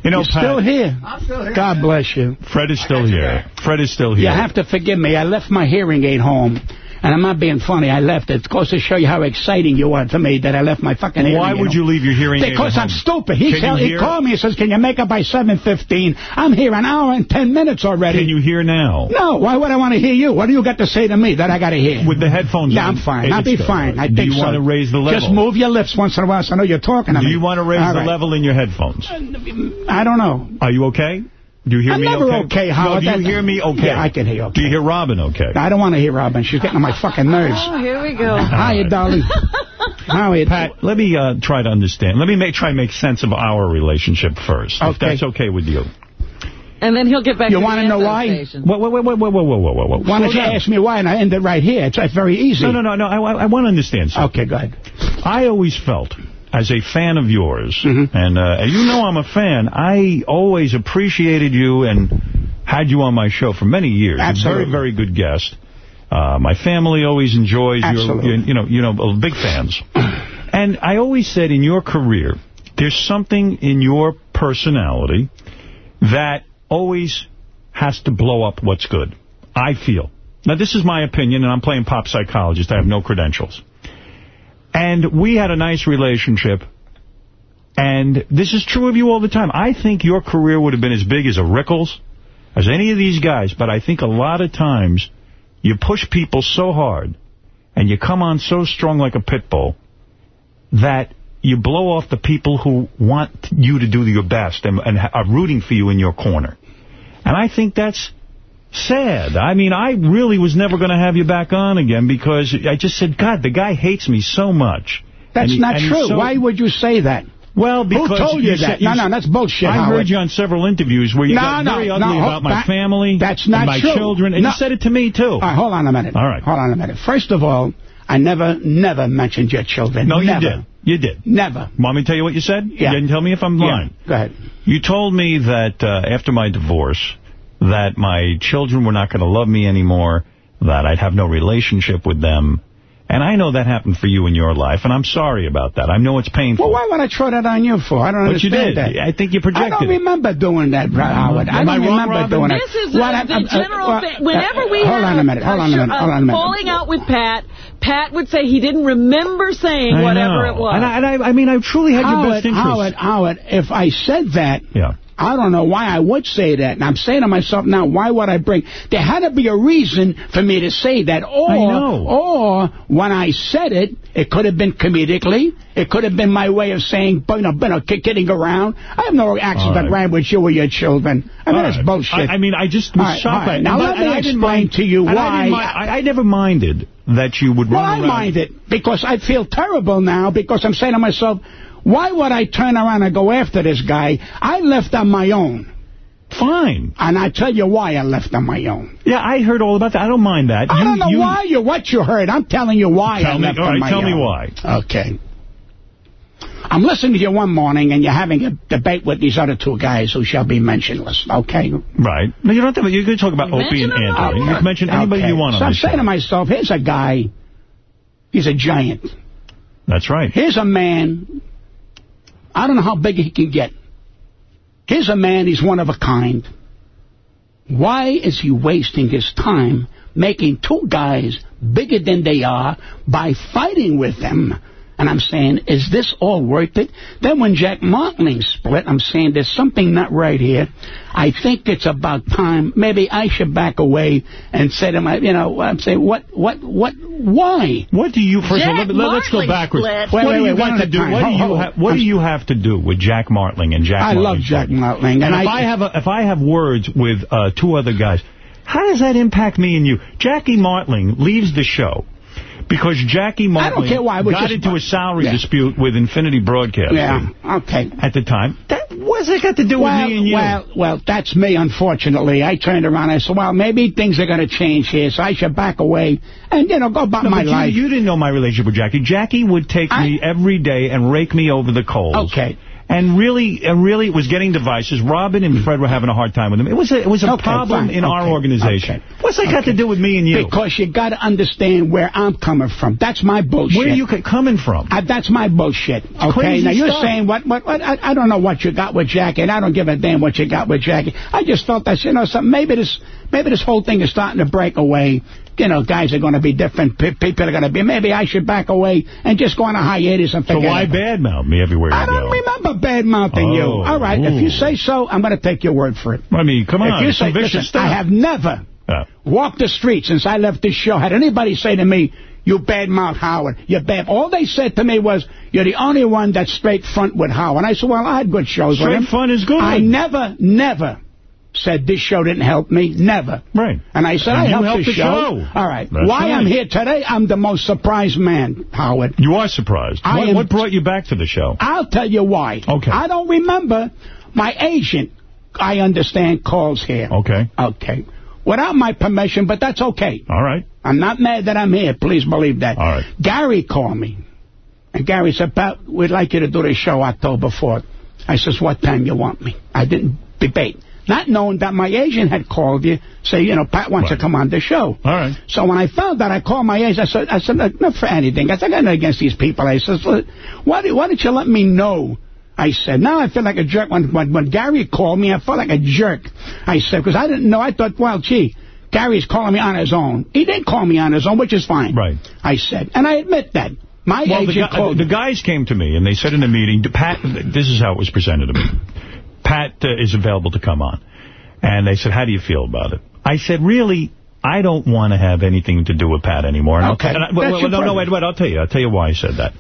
Speaker 1: You know,
Speaker 32: You're
Speaker 1: Pat,
Speaker 32: still here.
Speaker 16: I'm still here.
Speaker 32: God bless you.
Speaker 1: Fred is still here. Fred is still here.
Speaker 32: You have to forgive me. I left my hearing aid home. And I'm not being funny. I left it. It goes to show you how exciting you are to me that I left my fucking hearing
Speaker 1: Why would you leave your hearing aid
Speaker 32: Because I'm stupid. He, tell, he called me and says, can you make it by 7.15? I'm here an hour and 10 minutes already.
Speaker 1: Can you hear now?
Speaker 32: No, why would I want to hear you? What do you got to say to me that I got to hear?
Speaker 1: With the headphones
Speaker 32: yeah,
Speaker 1: on, Yeah,
Speaker 32: I'm fine. I'll be fine. I
Speaker 1: Do
Speaker 32: think
Speaker 1: you want to raise the level?
Speaker 32: Just move your lips once in a while so I know you're talking to
Speaker 1: Do
Speaker 32: me.
Speaker 1: you want to raise
Speaker 32: All
Speaker 1: the
Speaker 32: right.
Speaker 1: level in your headphones?
Speaker 32: I don't know.
Speaker 1: Are you okay? Do you hear
Speaker 32: I'm
Speaker 1: me
Speaker 32: never
Speaker 1: okay,
Speaker 32: okay Howard.
Speaker 1: No, do you hear me okay?
Speaker 32: Yeah, I can hear okay.
Speaker 1: Do you hear Robin okay?
Speaker 32: I don't want to hear Robin. She's getting on my fucking oh, nerves.
Speaker 2: Oh, here we go. [LAUGHS]
Speaker 32: Hi, right. darling. [LAUGHS] you
Speaker 1: Pat, let me uh, try to understand. Let me make, try to make sense of our relationship first,
Speaker 32: okay.
Speaker 1: if that's okay with you.
Speaker 2: And then he'll get back
Speaker 32: you
Speaker 2: to
Speaker 32: want
Speaker 2: to
Speaker 32: know why?
Speaker 1: Whoa, whoa, whoa, whoa, whoa, whoa, whoa, whoa.
Speaker 32: Why don't you ask me why, and I end it right here. It's very easy.
Speaker 1: No, no, no, no. I, I, I want to understand something.
Speaker 32: Okay, go ahead.
Speaker 1: I always felt as a fan of yours,
Speaker 32: Mm-hmm.
Speaker 1: and uh, you know I'm a fan, I always appreciated you and had you on my show for many years. You're a Very, very good guest. Uh, my family always enjoys your,
Speaker 32: Absolutely.
Speaker 1: you, you know, you know, uh, big fans. [CLEARS THROAT] And I always said in your career, there's something in your personality that always has to blow up what's good. I feel. Now, this is my opinion, and I'm playing pop psychologist. I have no credentials. And we had a nice relationship. And this is true of you all the time. I think your career would have been as big as a Rickles, as any of these guys. But I think a lot of times you push people so hard and you come on so strong like a pit bull that you blow off the people who want you to do your best and, and are rooting for you in your corner. And I think that's sad. I mean, I really was never going to have you back on again because I just said, God, the guy hates me so much.
Speaker 32: That's
Speaker 1: he-
Speaker 32: not true.
Speaker 1: so-
Speaker 32: Why would you say that?
Speaker 1: Well, because
Speaker 32: Who told you,
Speaker 1: said-
Speaker 32: that? No, no, that's bullshit,
Speaker 1: I
Speaker 32: Howard.
Speaker 1: heard you on several interviews where you
Speaker 32: No,
Speaker 1: got
Speaker 32: no,
Speaker 1: very
Speaker 32: no,
Speaker 1: ugly
Speaker 32: hold
Speaker 1: about my
Speaker 32: back.
Speaker 1: family
Speaker 32: That's not
Speaker 1: and my
Speaker 32: true.
Speaker 1: children. And
Speaker 32: No.
Speaker 1: you said it to me, too.
Speaker 32: All right, hold on a minute.
Speaker 1: All right.
Speaker 32: Hold on a minute. First of all, I never, never mentioned your children.
Speaker 1: No, you did. You did.
Speaker 32: Never.
Speaker 1: Want me to tell you what you said?
Speaker 32: Yeah.
Speaker 1: You didn't tell me if I'm
Speaker 32: Yeah.
Speaker 1: lying.
Speaker 32: Go ahead.
Speaker 1: You told me that uh, after my divorce, that my children were not going to love me anymore, that I'd have no relationship with them. And I know that happened for you in your life, and I'm sorry about that. I know it's painful.
Speaker 32: Well, why would I throw that on you for? I don't
Speaker 1: But you
Speaker 32: understand
Speaker 1: did.
Speaker 32: that.
Speaker 1: I think you projected
Speaker 32: I don't remember doing that, Howard. I
Speaker 1: Am I
Speaker 32: don't
Speaker 1: wrong,
Speaker 32: remember
Speaker 1: Robin?
Speaker 32: doing it.
Speaker 2: This is
Speaker 32: What
Speaker 2: uh,
Speaker 32: I-
Speaker 2: the
Speaker 32: uh,
Speaker 2: general
Speaker 32: uh,
Speaker 2: thing.
Speaker 32: uh,
Speaker 2: Whenever we
Speaker 32: hold
Speaker 2: had
Speaker 32: on a minute. Hold on a minute. Hold on a minute.
Speaker 2: falling out with Pat, Pat would say he didn't remember saying
Speaker 1: I
Speaker 2: whatever
Speaker 1: know.
Speaker 2: it was.
Speaker 1: And I, and I, I mean, I truly had
Speaker 32: Howard,
Speaker 1: your best interest.
Speaker 32: Howard, Howard, if I said that,
Speaker 1: Yeah.
Speaker 32: I don't know why I would say that. And I'm saying to myself now, why would I bring... There had to be a reason for me to say that. Or,
Speaker 1: I know.
Speaker 32: or when I said it, it could have been comedically. It could have been my way of saying, you know, you know kidding around. I have no actions
Speaker 1: All
Speaker 32: that
Speaker 1: right.
Speaker 32: with you or your children. I mean,
Speaker 1: All
Speaker 32: that's
Speaker 1: right.
Speaker 32: bullshit.
Speaker 1: I, I mean, I just was
Speaker 32: right,
Speaker 1: shocked by it.
Speaker 32: Now, let me
Speaker 1: I
Speaker 32: explain
Speaker 1: mind-
Speaker 32: to you
Speaker 1: I,
Speaker 32: why...
Speaker 1: mind, I, I never minded that you would
Speaker 32: Well, I mind it because I feel terrible now because I'm saying to myself, why would I turn around and go after this guy? I left on my own.
Speaker 1: Fine.
Speaker 32: And I tell you why I left on my own.
Speaker 1: Yeah, I heard all about that. I don't mind that.
Speaker 32: I
Speaker 1: You-
Speaker 32: don't know
Speaker 1: you-
Speaker 32: why you what you heard. I'm telling you why
Speaker 1: Tell
Speaker 32: I
Speaker 1: me-
Speaker 32: left
Speaker 1: all
Speaker 32: on
Speaker 1: right,
Speaker 32: my
Speaker 1: tell me
Speaker 32: own.
Speaker 1: why.
Speaker 32: Okay. I'm listening to you one morning and you're having a debate with these other two guys who shall be mentionless, okay?
Speaker 1: Right. No, you don't have to. You can talk about Opie and
Speaker 32: Mention them
Speaker 1: Anthony. You can mention anybody
Speaker 32: Okay.
Speaker 1: you want
Speaker 32: So
Speaker 1: on
Speaker 32: I'm saying
Speaker 1: show.
Speaker 32: to myself, here's a guy, he's a giant.
Speaker 1: That's right.
Speaker 32: Here's a man, I don't know how big he can get. Here's a man, he's one of a kind. Why is he wasting his time making two guys bigger than they are by fighting with them? And I'm saying, is this all worth it? Then when Jack Martling split, I'm saying there's something not right here. I think it's about time. Maybe I should back away and say to my, you know, I'm saying, what, what, what, why?
Speaker 1: What do you, first of all, let, let, us go backwards.
Speaker 2: split.
Speaker 1: What
Speaker 32: Wait,
Speaker 1: do
Speaker 32: wait,
Speaker 1: you
Speaker 32: wait, one
Speaker 1: to do? What do you What do you have to do with Jack Martling and Jack?
Speaker 32: I love Jack? Martling.
Speaker 1: And,
Speaker 32: And
Speaker 1: if
Speaker 32: I-
Speaker 1: I, have a, if I have words with uh, two other guys, how does that impact me and you? Jackie Martling leaves the show because Jackie
Speaker 32: I don't
Speaker 1: Martling
Speaker 32: care why, it was
Speaker 1: got into a salary
Speaker 32: Yeah.
Speaker 1: dispute with Infinity Broadcasting
Speaker 32: Yeah, okay.
Speaker 1: at the time. That what's it got to do
Speaker 32: well,
Speaker 1: with me and you?
Speaker 32: Well, well, that's me, unfortunately. I turned around and I said, well, maybe things are going to change here, so I should back away and, you know, go about
Speaker 1: No,
Speaker 32: my
Speaker 1: but
Speaker 32: life.
Speaker 1: You, you didn't know my relationship with Jackie. Jackie would take me every day and rake me over the coals.
Speaker 32: Okay.
Speaker 1: And really, and really, it was getting devices. Robin and Fred were having a hard time with him. It was a, it was a
Speaker 32: Okay,
Speaker 1: problem
Speaker 32: fine.
Speaker 1: in our organization.
Speaker 32: okay.
Speaker 1: What's that got to do with me and you?
Speaker 32: Because you got to understand where I'm coming from. That's my bullshit.
Speaker 1: Where are you coming from?
Speaker 32: I, that's my bullshit. Okay.
Speaker 1: crazy
Speaker 32: now you're
Speaker 1: stuff.
Speaker 32: saying what? What? what I, I don't know what you got with Jackie, and I don't give a damn what you got with Jackie. I just felt that you know something. Maybe this, maybe this whole thing is starting to break away. You know, guys are going to be different. Pe- People are going to be. Maybe I should back away and just go on a hiatus and
Speaker 1: So why badmouth me everywhere
Speaker 32: I don't
Speaker 1: go?
Speaker 32: remember bad mouthing you.
Speaker 1: Oh,
Speaker 32: All right, if you say so, I'm going to take your word for it.
Speaker 1: I mean, come on,
Speaker 32: If you
Speaker 1: some
Speaker 32: say,
Speaker 1: vicious
Speaker 32: listen,
Speaker 1: stuff.
Speaker 32: I have never
Speaker 1: Uh,
Speaker 32: walked the street since I left this show. Had anybody say to me, you badmouth Howard, you bad. All they said to me was, you're the only one that's straight front with Howard. And I said, well, I had good shows with
Speaker 1: Straight
Speaker 32: him.
Speaker 1: front is good.
Speaker 32: I never, never said this show didn't help me. Never.
Speaker 1: Right.
Speaker 32: And I said,
Speaker 1: And
Speaker 32: I helped,
Speaker 1: helped
Speaker 32: the,
Speaker 1: the
Speaker 32: show.
Speaker 1: show.
Speaker 32: All right.
Speaker 1: That's
Speaker 32: Why
Speaker 1: right.
Speaker 32: I'm here today, I'm the most surprised man, Howard.
Speaker 1: You are surprised.
Speaker 32: I
Speaker 1: what,
Speaker 32: am-
Speaker 1: what brought you back to the show?
Speaker 32: I'll tell you why.
Speaker 1: Okay.
Speaker 32: I don't remember. My agent, I understand, calls here.
Speaker 1: Okay.
Speaker 32: Okay. Without my permission, but that's okay.
Speaker 1: All right.
Speaker 32: I'm not mad that I'm here. Please believe that.
Speaker 1: All right.
Speaker 32: Gary called me. And Gary said, Pat, we'd like you to do the show October 4th. I says, what time you want me? I didn't debate. Not knowing that my agent had called you, say, you know, Pat wants to come on the show.
Speaker 1: All right.
Speaker 32: So when I found that, I called my agent. I said, I said, "Look, not for anything. I said, I got nothing against these people. I said, why, did, why didn't you let me know? I said, now I feel like a jerk. When, when, when Gary called me, I felt like a jerk. I said, because I didn't know. I thought, well, gee, Gary's calling me on his own. He didn't call me on his own, which is fine.
Speaker 1: Right.
Speaker 32: I said, and I admit that. My
Speaker 1: well,
Speaker 32: agent
Speaker 1: gu-
Speaker 32: called
Speaker 1: the guys came to me, and they said in the meeting, Pat, this is how it was presented to me. Pat uh, is available to come on. And they said, how do you feel about it? I said, really, I don't want to have anything to do with Pat anymore. And
Speaker 32: Okay.
Speaker 1: I- well, well, no, no, wait, wait, I'll tell you. I'll tell you why I said that.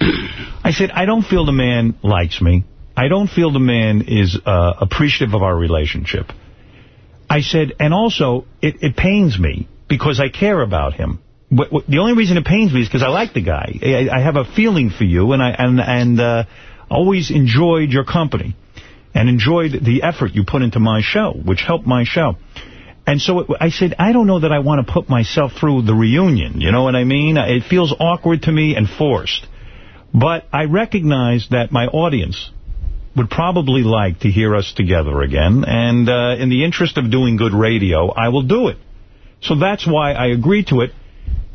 Speaker 1: I said, I don't feel the man likes me. I don't feel the man is uh, appreciative of our relationship. I said, and also, it, it pains me because I care about him. What, the only reason it pains me is because I like the guy. I, I have a feeling for you, and I and and uh, always enjoyed your company, and enjoyed the effort you put into my show, which helped my show. And so it, I said, I don't know that I want to put myself through the reunion. You know what I mean? It feels awkward to me and forced. But I recognize that my audience would probably like to hear us together again. And uh, in the interest of doing good radio, I will do it. So that's why I agreed to it.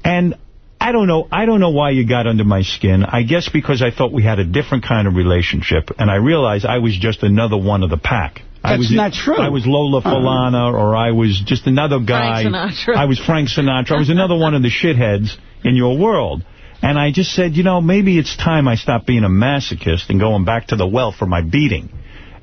Speaker 1: And I don't know. I don't know why you got under my skin. I guess because I thought we had a different kind of relationship, and I realized I was just another one of the pack. I
Speaker 32: That's
Speaker 1: was,
Speaker 32: not true.
Speaker 1: I was Lola
Speaker 32: Uh-huh.
Speaker 1: Falana, or I was just another guy.
Speaker 2: Sinatra.
Speaker 1: I was Frank Sinatra. I was another one of the shitheads in your world. And I just said, you know, maybe it's time I stop being a masochist and going back to the well for my beating.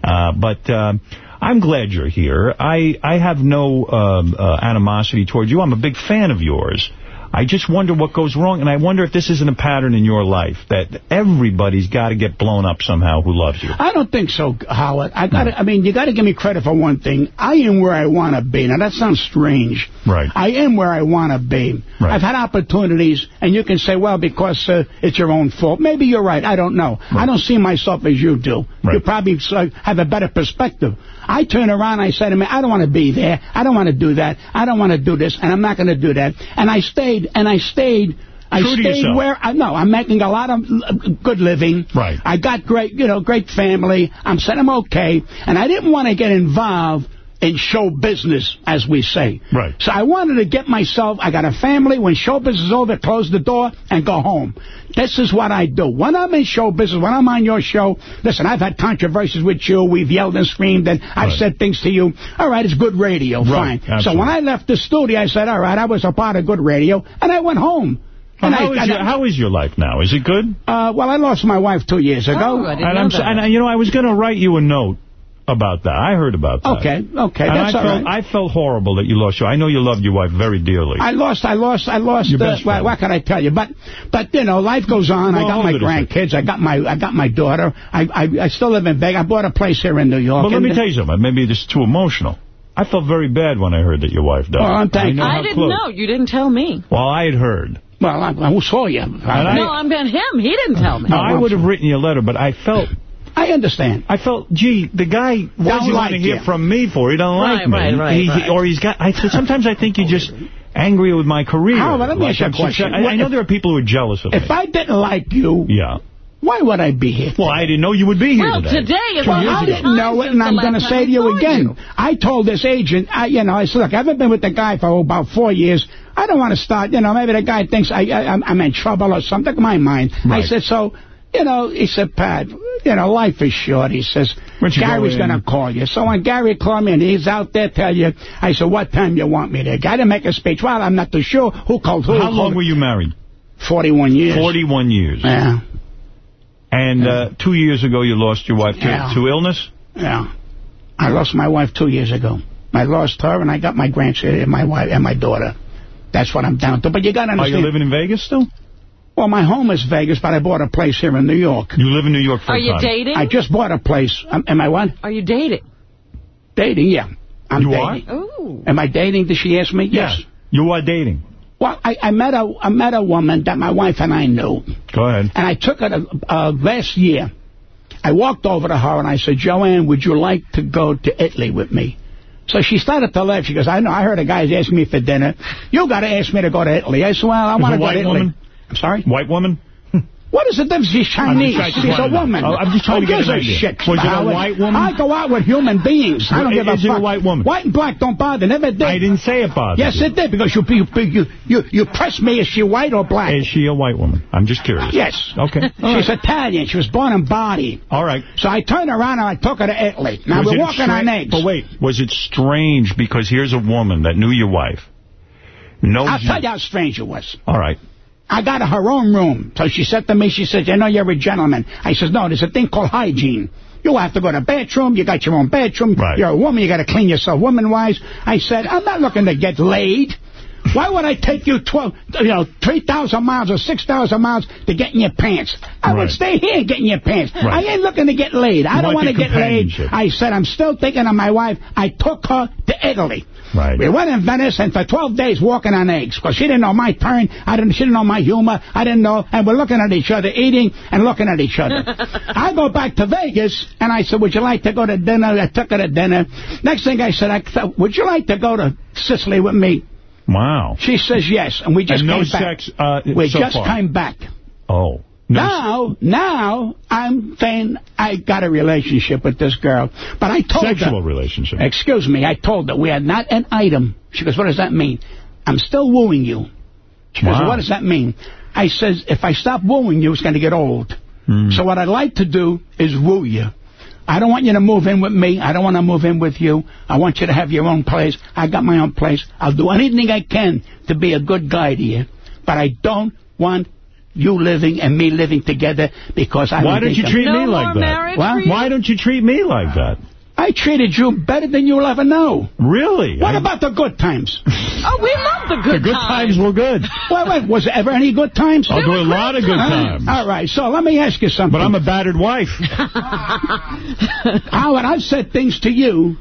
Speaker 1: Uh, but uh, I'm glad you're here. I, I have no um, uh, animosity towards you. I'm a big fan of yours. I just wonder what goes wrong, and I wonder if this isn't a pattern in your life, that everybody's got to get blown up somehow who loves you.
Speaker 32: I don't think so, Howard. I got. to I mean, you got to give me credit for one thing. I am where I want to be. Now that sounds strange.
Speaker 1: Right.
Speaker 32: I am where I want to be.
Speaker 1: Right.
Speaker 32: I've had opportunities, and you can say, well, because uh, it's your own fault. Maybe you're right. I don't know. I don't see myself as you do. You probably uh, have a better perspective. I turn around, I say to me, I don't want to be there. I don't want to do that. I don't want to do this, and I'm not going to do that. And I stayed, and I stayed. I
Speaker 1: True
Speaker 32: stayed where I no, I'm making a lot of uh, good living.
Speaker 1: Right.
Speaker 32: I got great, you know, great family. I'm saying I'm okay, and I didn't want to get involved in show business, as we say.
Speaker 1: Right.
Speaker 32: So I wanted to get myself. I got a family. When show business is over, close the door and go home. This is what I do. When I'm in show business, when I'm on your show, listen, I've had controversies with you. We've yelled and screamed, and I've
Speaker 1: Right.
Speaker 32: said things to you. All right, it's good radio,
Speaker 1: Right,
Speaker 32: fine. So when I left the studio, I said, all right, I was a part of good radio, and I went home.
Speaker 1: Well,
Speaker 32: And
Speaker 1: how,
Speaker 32: I-
Speaker 1: is your, how is your life now? Is it good?
Speaker 32: Uh, well, I lost my wife two years ago.
Speaker 2: Oh, I didn't
Speaker 1: and
Speaker 2: know
Speaker 1: I'm,
Speaker 2: that.
Speaker 1: and, you know, I was going to write you a note about that. I heard about that.
Speaker 32: Okay, okay,
Speaker 1: And
Speaker 32: that's
Speaker 1: I
Speaker 32: all
Speaker 1: felt,
Speaker 32: right.
Speaker 1: I felt horrible that you lost your... I know you loved your wife very dearly.
Speaker 32: I lost, I lost, I lost.
Speaker 1: Your
Speaker 32: Uh,
Speaker 1: best
Speaker 32: what,
Speaker 1: friend.
Speaker 32: what can I tell you? But, but you know, life goes on.
Speaker 1: Well,
Speaker 32: I got my
Speaker 1: it a
Speaker 32: grandkids. I got my, I got my daughter. I, I, I still live in Vegas. I bought a place here in New York.
Speaker 1: But let me tell you something. Maybe this is too emotional. I felt very bad when I heard that your wife died.
Speaker 32: Well, I'm
Speaker 1: I know
Speaker 2: I didn't
Speaker 1: close.
Speaker 2: know. You didn't tell me.
Speaker 1: Well, I had heard.
Speaker 32: Well, I, I saw you.
Speaker 1: I-
Speaker 2: no, I'm being him. He didn't tell me.
Speaker 1: No, I would have written you a letter, but I felt...
Speaker 32: I understand.
Speaker 1: I felt, gee, the guy, what does he want to hear
Speaker 32: you.
Speaker 1: from me for? He don't
Speaker 2: Right,
Speaker 1: like me.
Speaker 2: right, right,
Speaker 1: He-
Speaker 2: right.
Speaker 1: Or he's got, I, sometimes I think you're just angry with my career.
Speaker 32: Howard, let me
Speaker 1: Like
Speaker 32: ask you a
Speaker 1: I'm
Speaker 32: question.
Speaker 1: I, I know there are people who are jealous of me.
Speaker 32: If I didn't like you,
Speaker 1: Yeah.
Speaker 32: why would I be here?
Speaker 1: Well, I didn't know you would be here
Speaker 2: Well,
Speaker 1: today.
Speaker 2: today is
Speaker 1: Two
Speaker 2: one
Speaker 1: years
Speaker 2: of
Speaker 32: I
Speaker 2: the
Speaker 1: ago.
Speaker 32: didn't know it, and I'm going to say to you again.
Speaker 2: you.
Speaker 32: I told this agent, I, you know, I said, look, I haven't been with the guy for about four years. I don't want to start, you know, maybe the guy thinks I, I, I'm- I'm in trouble or something. In my mind. I said, so, you know, he said, Pat, you know, life is short. He says,
Speaker 1: Why don't you go
Speaker 32: Gary's going to call you. So when Gary called me and he's out there, tell you, I said, what time you want me there? I didn't make a speech. Well, I'm not too sure who called who.
Speaker 1: How
Speaker 32: who
Speaker 1: long
Speaker 32: called.
Speaker 1: were you married?
Speaker 32: 41 years.
Speaker 1: 41 years.
Speaker 32: Yeah,
Speaker 1: And uh, two years ago, you lost your wife to,
Speaker 32: Yeah.
Speaker 1: to illness?
Speaker 32: yeah. I lost my wife two years ago. I lost her, and I got my grandchild and my wife and my daughter. That's what I'm down to. But you got to understand.
Speaker 1: Are you living in Vegas still?
Speaker 32: Well, my home is Vegas, but I bought a place here in New York.
Speaker 1: You live in New York full
Speaker 2: Are you
Speaker 1: time.
Speaker 2: dating?
Speaker 32: I just bought a place. Um, am I what?
Speaker 2: Are you dating?
Speaker 32: Dating, yeah. I'm
Speaker 1: You
Speaker 32: dating.
Speaker 1: are?
Speaker 2: Ooh.
Speaker 32: Am I dating? Did she ask me? Yes.
Speaker 1: You are dating.
Speaker 32: Well, I, I met a I met a woman that my wife and I knew,
Speaker 1: Go ahead.
Speaker 32: and I took her to, uh, last year. I walked over to her and I said, Joanne, would you like to go to Italy with me? So she started to laugh. She goes, I know. I heard a guy's asking me for dinner. You got to ask me to go to Italy. I said, well, I want to go to Italy.
Speaker 1: woman?
Speaker 32: I'm sorry?
Speaker 1: White woman?
Speaker 32: What is it? difference? She's Chinese. She's a woman.
Speaker 1: I'm just trying
Speaker 32: Who
Speaker 1: to get an idea.
Speaker 32: shit.
Speaker 1: Was it a white woman?
Speaker 32: I go out with human beings. I don't give a fuck.
Speaker 1: Is it a white woman?
Speaker 32: White and black don't bother. Never did.
Speaker 1: I didn't say it bothered
Speaker 32: Yes, it did, because you, you, you, you, you pressed me. Is she white or black?
Speaker 1: Is she a white woman? I'm just curious.
Speaker 32: Yes.
Speaker 1: Okay. [LAUGHS]
Speaker 32: She's Italian. She was born in Bari.
Speaker 1: All right.
Speaker 32: So I turned around and I took her to Italy. Now
Speaker 1: Was
Speaker 32: we're walking on eggs.
Speaker 1: But wait, was it strange because here's a woman that knew your wife, knows
Speaker 32: I'll
Speaker 1: you.
Speaker 32: tell you how strange it was.
Speaker 1: All right.
Speaker 32: I got her her own room. So she said to me, she said, you know, you're a gentleman. I said, no, there's a thing called hygiene. You have to go to the bathroom. You got your own bathroom.
Speaker 1: Right.
Speaker 32: You're a woman. You got to clean yourself woman-wise. I said, I'm not looking to get laid. Why would I take you 12, you know, 3,000 miles or 6,000 miles to get in your pants? I
Speaker 1: Right.
Speaker 32: would stay here and get in your pants.
Speaker 1: Right.
Speaker 32: I ain't looking to get laid. I
Speaker 1: You
Speaker 32: don't
Speaker 1: want
Speaker 32: want to get laid. I said, I'm still thinking of my wife. I took her to Italy.
Speaker 1: Right.
Speaker 32: We went in Venice and for 12 days walking on eggs because she didn't know my turn. I didn't. She didn't know my humor. I didn't know. And we're looking at each other, eating and looking at each other. [LAUGHS] I go back to Vegas and I said, would you like to go to dinner? I took her to dinner. Next thing I said, I said, would you like to go to Sicily with me?
Speaker 1: Wow.
Speaker 32: She says yes. And we just
Speaker 1: And no
Speaker 32: came back.
Speaker 1: sex, uh,
Speaker 32: we
Speaker 1: so
Speaker 32: just
Speaker 1: far.
Speaker 32: came back.
Speaker 1: Oh. No
Speaker 32: Now, now, I'm saying I got a relationship with this girl. But I told her...
Speaker 1: sexual relationship.
Speaker 32: Excuse me, I told her we are not an item. She goes, what does that mean? I'm still wooing you. She goes, what does that mean? I says, if I stop wooing you, it's going to get old.
Speaker 1: Hmm.
Speaker 32: So what I'd like to do is woo you. I don't want you to move in with me. I don't want to move in with you. I want you to have your own place. I got my own place. I'll do anything I can to be a good guy to you. But I don't want you living and me living together because I
Speaker 1: Why
Speaker 32: don't
Speaker 1: don't you treat
Speaker 32: I'm-
Speaker 1: me like that? Why don't you treat me like that?
Speaker 32: I treated you better than you'll ever know.
Speaker 1: Really?
Speaker 32: What
Speaker 1: I-
Speaker 32: about the good times? [LAUGHS]
Speaker 2: Oh, we love the good times.
Speaker 1: The good times were good. [LAUGHS]
Speaker 32: Wait, wait, was there ever any good times?
Speaker 1: Oh, I'll do a lot of good times.
Speaker 32: All right, so let me ask you something.
Speaker 1: But I'm a battered wife. [LAUGHS]
Speaker 32: Howard, I've said things to you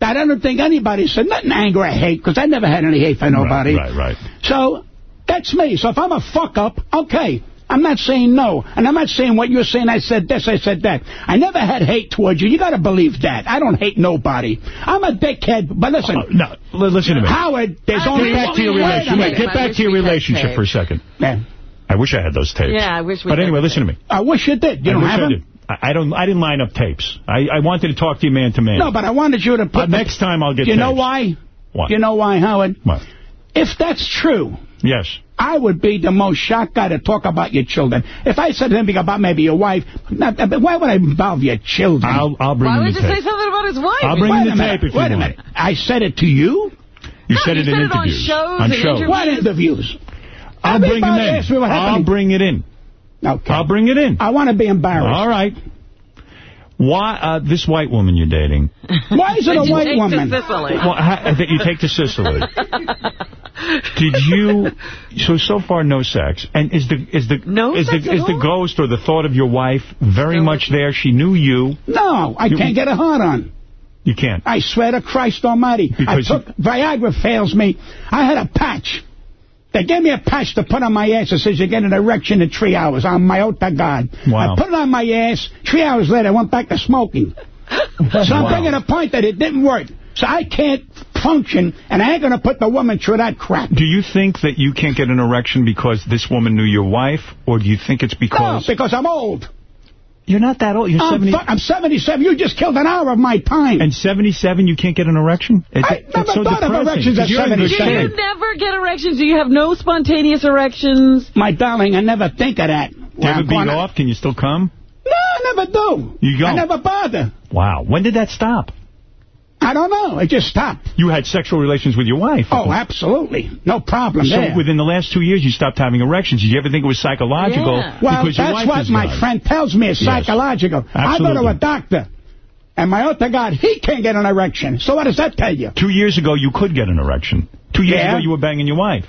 Speaker 32: that I don't think anybody said. Nothing anger or hate, because I never had any hate for nobody.
Speaker 1: Right, right, right.
Speaker 32: So, that's me. So if I'm a fuck-up, okay. I'm not saying no. And I'm not saying what you're saying, I said this, I said that. I never had hate towards you. You got to believe that. I don't hate nobody. I'm a dickhead, but listen.
Speaker 1: Uh, no, listen to me.
Speaker 32: Howard, there's
Speaker 1: Get
Speaker 32: only
Speaker 1: back to your relationship.
Speaker 32: minute.
Speaker 1: Get back to your relationship for a second.
Speaker 32: Yeah.
Speaker 1: I wish I had those tapes.
Speaker 2: Yeah, I wish we
Speaker 1: But anyway,
Speaker 2: those
Speaker 1: listen to me.
Speaker 32: I wish you did. You
Speaker 1: I
Speaker 32: don't have
Speaker 1: I
Speaker 32: them?
Speaker 1: did. I I don't. I didn't line up tapes. I, I wanted to talk to you man to man.
Speaker 32: No, but I wanted you to put...
Speaker 1: Uh, next time I'll get
Speaker 32: You You know
Speaker 1: tapes.
Speaker 32: why?
Speaker 1: What?
Speaker 32: You know why, Howard?
Speaker 1: What?
Speaker 32: If that's true,
Speaker 1: Yes.
Speaker 32: I would be the most shocked guy to talk about your children. If I said anything about maybe your wife, not, uh, but why would I involve your children?
Speaker 1: I'll I'll bring
Speaker 2: Why
Speaker 1: in
Speaker 2: would
Speaker 1: the
Speaker 2: you say something about his wife?
Speaker 1: I'll bring
Speaker 32: Wait
Speaker 1: in
Speaker 32: a
Speaker 1: the
Speaker 32: minute,
Speaker 1: tape if you
Speaker 32: Wait a
Speaker 1: want.
Speaker 32: minute. I said it to you?
Speaker 1: You
Speaker 2: No,
Speaker 1: said
Speaker 2: you
Speaker 1: it
Speaker 2: said
Speaker 1: in
Speaker 2: it on
Speaker 1: interviews.
Speaker 2: shows
Speaker 1: On
Speaker 2: and
Speaker 1: shows.
Speaker 2: interviews.
Speaker 32: What interviews?
Speaker 1: I'll bring him
Speaker 32: Everybody asks me
Speaker 1: in. I'll bring it in.
Speaker 32: Okay.
Speaker 1: I'll bring it in.
Speaker 32: I want to be embarrassed.
Speaker 1: All right. Why uh, this white woman you're dating? [LAUGHS]
Speaker 32: Why is it a white
Speaker 2: take to
Speaker 32: woman?
Speaker 2: Sicily?
Speaker 1: Well, ha- that you take to Sicily. [LAUGHS] Did you? So so far, no sex. And is the is the
Speaker 2: No
Speaker 1: is the
Speaker 2: at
Speaker 1: is the ghost or the thought of your wife very much there? She knew you.
Speaker 32: No, I
Speaker 1: You-
Speaker 32: can't get a hard on.
Speaker 1: You can't.
Speaker 32: I swear to Christ Almighty.
Speaker 1: Because
Speaker 32: I took Viagra fails me. I had a patch. They gave me a patch to put on my ass that says you get an erection in three hours. I'm my to God.
Speaker 1: Wow.
Speaker 32: I put it on my ass. Three hours later, I went back to smoking. so I'm
Speaker 1: Wow.
Speaker 32: making a point that it didn't work. So I can't function, and I ain't going to put the woman through that crap.
Speaker 1: Do you think that you can't get an erection because this woman knew your wife, or do you think it's
Speaker 32: No,
Speaker 1: because
Speaker 32: because I'm old.
Speaker 1: You're not that old? You're
Speaker 32: I'm,
Speaker 1: 70.
Speaker 32: I'm 77. You just killed an hour of my time.
Speaker 1: And 77, you can't get an erection? It-
Speaker 32: I
Speaker 1: that's
Speaker 32: never
Speaker 1: so
Speaker 32: thought of
Speaker 1: depressing,
Speaker 32: erections
Speaker 1: 'cause
Speaker 32: at
Speaker 1: you're in good
Speaker 32: 77.
Speaker 2: Do you never get erections? Do you have no spontaneous erections?
Speaker 32: my darling, I never think of that.
Speaker 1: Do you ever beat off? Can you still come?
Speaker 32: No, I never do.
Speaker 1: You don't?
Speaker 32: I never bother.
Speaker 1: Wow. When did that stop?
Speaker 32: I don't know. It just stopped.
Speaker 1: You had sexual relations with your wife.
Speaker 32: Oh, absolutely. No problem
Speaker 1: So
Speaker 32: there.
Speaker 1: within the last two years, you stopped having erections. Did you ever think it was psychological?
Speaker 2: Yeah.
Speaker 32: well,
Speaker 1: because
Speaker 32: that's what my
Speaker 1: gone?
Speaker 32: friend tells me is
Speaker 1: Yes.
Speaker 32: psychological. I go to a doctor, and my other God, he can't get an erection. So what does that tell you?
Speaker 1: Two years ago, you could get an erection. Two years
Speaker 32: Yeah.
Speaker 1: ago, you were banging your wife.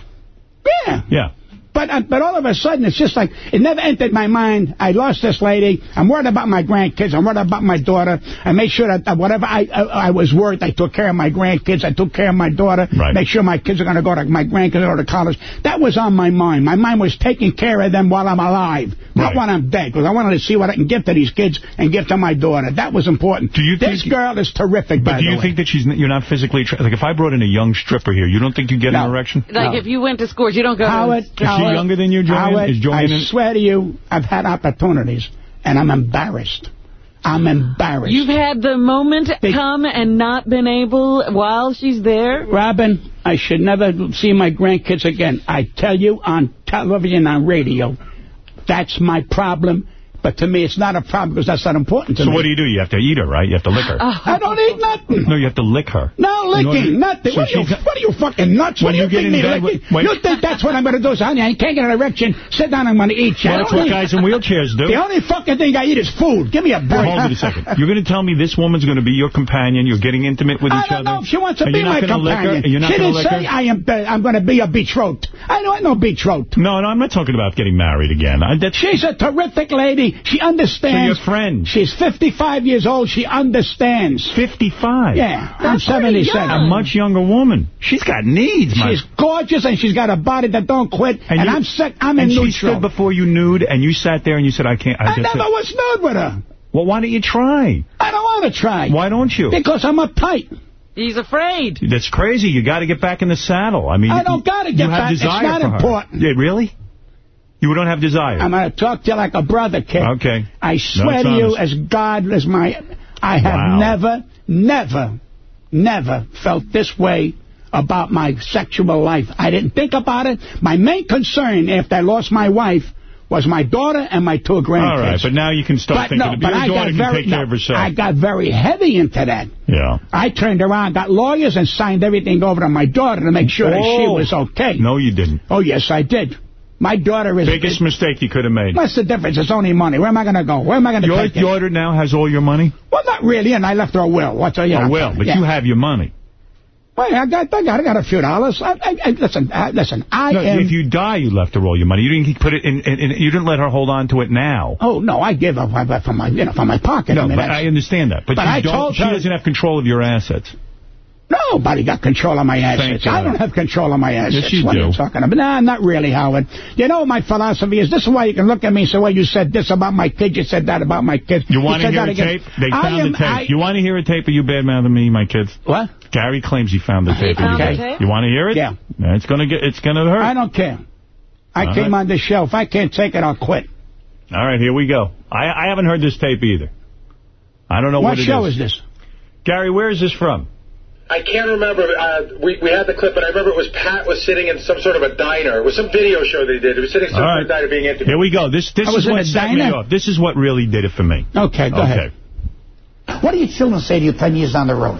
Speaker 32: Yeah.
Speaker 1: Yeah.
Speaker 32: But uh, but all of a sudden, it's just like, it never entered my mind. I lost this lady. I'm worried about my grandkids. I'm worried about my daughter. I make sure that uh, whatever I, I I was worth, I took care of my grandkids. I took care of my daughter.
Speaker 1: Right.
Speaker 32: Make sure my kids are going to go to, my grandkids are going to college. That was on my mind. My mind was taking care of them while I'm alive, not
Speaker 1: Right.
Speaker 32: when I'm dead, because I wanted to see what I can give to these kids and give to my daughter. That was important. Do you this girl is terrific,
Speaker 1: But
Speaker 32: by
Speaker 1: do
Speaker 32: the
Speaker 1: you
Speaker 32: way.
Speaker 1: think that she's you're not physically like if I brought in a young stripper here, you don't think you get an erection?
Speaker 2: Like if you went to schools, you don't go
Speaker 32: Howard,
Speaker 2: to...
Speaker 1: Is she younger than you, Joanne?
Speaker 32: Howard,
Speaker 1: Is Joanne
Speaker 32: I
Speaker 1: in-
Speaker 32: swear to you, I've had opportunities, and I'm embarrassed. I'm embarrassed.
Speaker 2: You've had the moment come and not been able while she's there?
Speaker 32: Robin, I should never see my grandkids again. I tell you on television, on radio, that's my problem. But to me, it's not a problem because that's not important to
Speaker 1: So
Speaker 32: me.
Speaker 1: what do you do? You have to eat her, right? You have to lick her.
Speaker 32: I don't eat nothing.
Speaker 1: No, you have to lick her.
Speaker 32: No licking, nothing.
Speaker 1: So
Speaker 32: what, are you, what are you fucking nuts?
Speaker 1: When
Speaker 32: what do
Speaker 1: you
Speaker 32: you
Speaker 1: get
Speaker 32: think
Speaker 1: in
Speaker 32: me
Speaker 1: bed with-
Speaker 32: licking? You think that's what I'm going to do? So, honey, I can't get an erection. Sit down, I'm going to eat you.
Speaker 1: Well, that's what
Speaker 32: eat.
Speaker 1: guys in wheelchairs do.
Speaker 32: The only fucking thing I eat is food. Give me a break.
Speaker 1: Hold it a second. You're going to tell me this woman's going to be your companion. You're getting intimate with each other?
Speaker 32: I don't
Speaker 1: other.
Speaker 32: know if she wants to
Speaker 1: and
Speaker 32: be my
Speaker 1: gonna lick her?
Speaker 32: companion.
Speaker 1: And you're not
Speaker 32: she didn't say? I am. Uh, I'm going to be a betrothed. I don't no betrothed.
Speaker 1: No, no, I'm not talking about getting married again. I, that's,
Speaker 32: She's a terrific lady. She understands.
Speaker 1: So your friend.
Speaker 32: She's 55 years old. She understands.
Speaker 1: 55?
Speaker 32: Yeah, I'm 77.
Speaker 1: a much younger woman. She's got needs, man.
Speaker 32: She's gorgeous and she's got a body that don't quit. And,
Speaker 1: you-
Speaker 32: I'm sick. I'm
Speaker 1: and
Speaker 32: in
Speaker 1: she
Speaker 32: neutral.
Speaker 1: stood before you nude, and you sat there and you said, I can't. I,
Speaker 32: I
Speaker 1: just
Speaker 32: never was nude with her.
Speaker 1: Well, why don't you try?
Speaker 32: I don't want to try.
Speaker 1: Why don't you?
Speaker 32: Because I'm uptight.
Speaker 2: He's afraid.
Speaker 1: That's crazy. You got to get back in the saddle. I mean,
Speaker 32: I don't gotta get back. It's
Speaker 1: Desire
Speaker 32: not
Speaker 1: for her.
Speaker 32: important.
Speaker 1: Yeah, really? You don't have desire.
Speaker 32: I'm going to talk to you like a brother, kid.
Speaker 1: Okay.
Speaker 32: I swear
Speaker 1: That's
Speaker 32: to you,
Speaker 1: honest.
Speaker 32: as God is my... I have
Speaker 1: Wow.
Speaker 32: never, never, never felt this way about my sexual life. I didn't think about it. My main concern after I lost my wife was my daughter and my two grandkids.
Speaker 1: All right, but now you can start
Speaker 32: But
Speaker 1: thinking
Speaker 32: no, but
Speaker 1: your
Speaker 32: I
Speaker 1: daughter
Speaker 32: got
Speaker 1: can
Speaker 32: very,
Speaker 1: take care
Speaker 32: no,
Speaker 1: of herself.
Speaker 32: I got very heavy into that.
Speaker 1: yeah.
Speaker 32: I turned around, got lawyers, and signed everything over to my daughter to make sure that she
Speaker 1: Oh.
Speaker 32: was okay.
Speaker 1: No, you didn't.
Speaker 32: Oh, yes, I did. My daughter is...
Speaker 1: Biggest mistake you could have made.
Speaker 32: What's the difference? It's only money. Where am I going to go? Where am I going to
Speaker 1: Your
Speaker 32: take it?
Speaker 1: daughter now has all your money?
Speaker 32: Well, not really, and I left her a will. What's a, you
Speaker 1: a will, but
Speaker 32: yeah.
Speaker 1: you have your money.
Speaker 32: Well, I got, I got, I got a few dollars. I, I, I, listen, uh, listen. I
Speaker 1: No,
Speaker 32: am.
Speaker 1: if you die, you left her all your money. You didn't put it in, in, in. You didn't let her hold on to it now.
Speaker 32: Oh no, I give up from my, you know, from my pocket.
Speaker 1: No,
Speaker 32: I mean,
Speaker 1: but I understand that. But,
Speaker 32: But
Speaker 1: you
Speaker 32: I
Speaker 1: don't,
Speaker 32: told
Speaker 1: she
Speaker 32: her-
Speaker 1: doesn't have control of your assets.
Speaker 32: Nobody got control of my assets. I don't have control of my assets.
Speaker 1: you
Speaker 32: what
Speaker 1: do.
Speaker 32: are you talking about? Nah, not really, Howard. You know what my philosophy is? This is why you can look at me and say, well, you said this about my kids, you said that about my kids.
Speaker 1: You want to hear a
Speaker 32: against-
Speaker 1: tape? They
Speaker 32: I
Speaker 1: found
Speaker 32: am-
Speaker 1: the tape.
Speaker 32: I-
Speaker 1: you want to hear a tape of you bad mouthing me, my kids?
Speaker 32: What?
Speaker 1: Gary claims he found the tape. of
Speaker 32: found
Speaker 1: you
Speaker 32: the tape?
Speaker 1: You want to hear it?
Speaker 32: Yeah.
Speaker 1: It's gonna get. It's gonna hurt.
Speaker 32: I don't care. I
Speaker 1: All
Speaker 32: came
Speaker 1: right.
Speaker 32: on the show. If I can't take it, I'll quit.
Speaker 1: All right, here we go. I, I haven't heard this tape either. I don't know
Speaker 32: what
Speaker 1: what, it
Speaker 32: show is this?
Speaker 1: Gary, where is this from?
Speaker 34: I can't remember. Uh, we we had the clip, but I remember it was Pat was sitting in some sort of a diner. It was some video show they did. It was sitting in some
Speaker 1: All
Speaker 34: sort
Speaker 1: right.
Speaker 34: of diner being interviewed.
Speaker 1: Here we go. This this
Speaker 34: I
Speaker 1: is what
Speaker 34: a
Speaker 1: set me off. This is what really did it for me.
Speaker 32: Okay, go ahead.
Speaker 35: What do your children say to you 10 years down the road?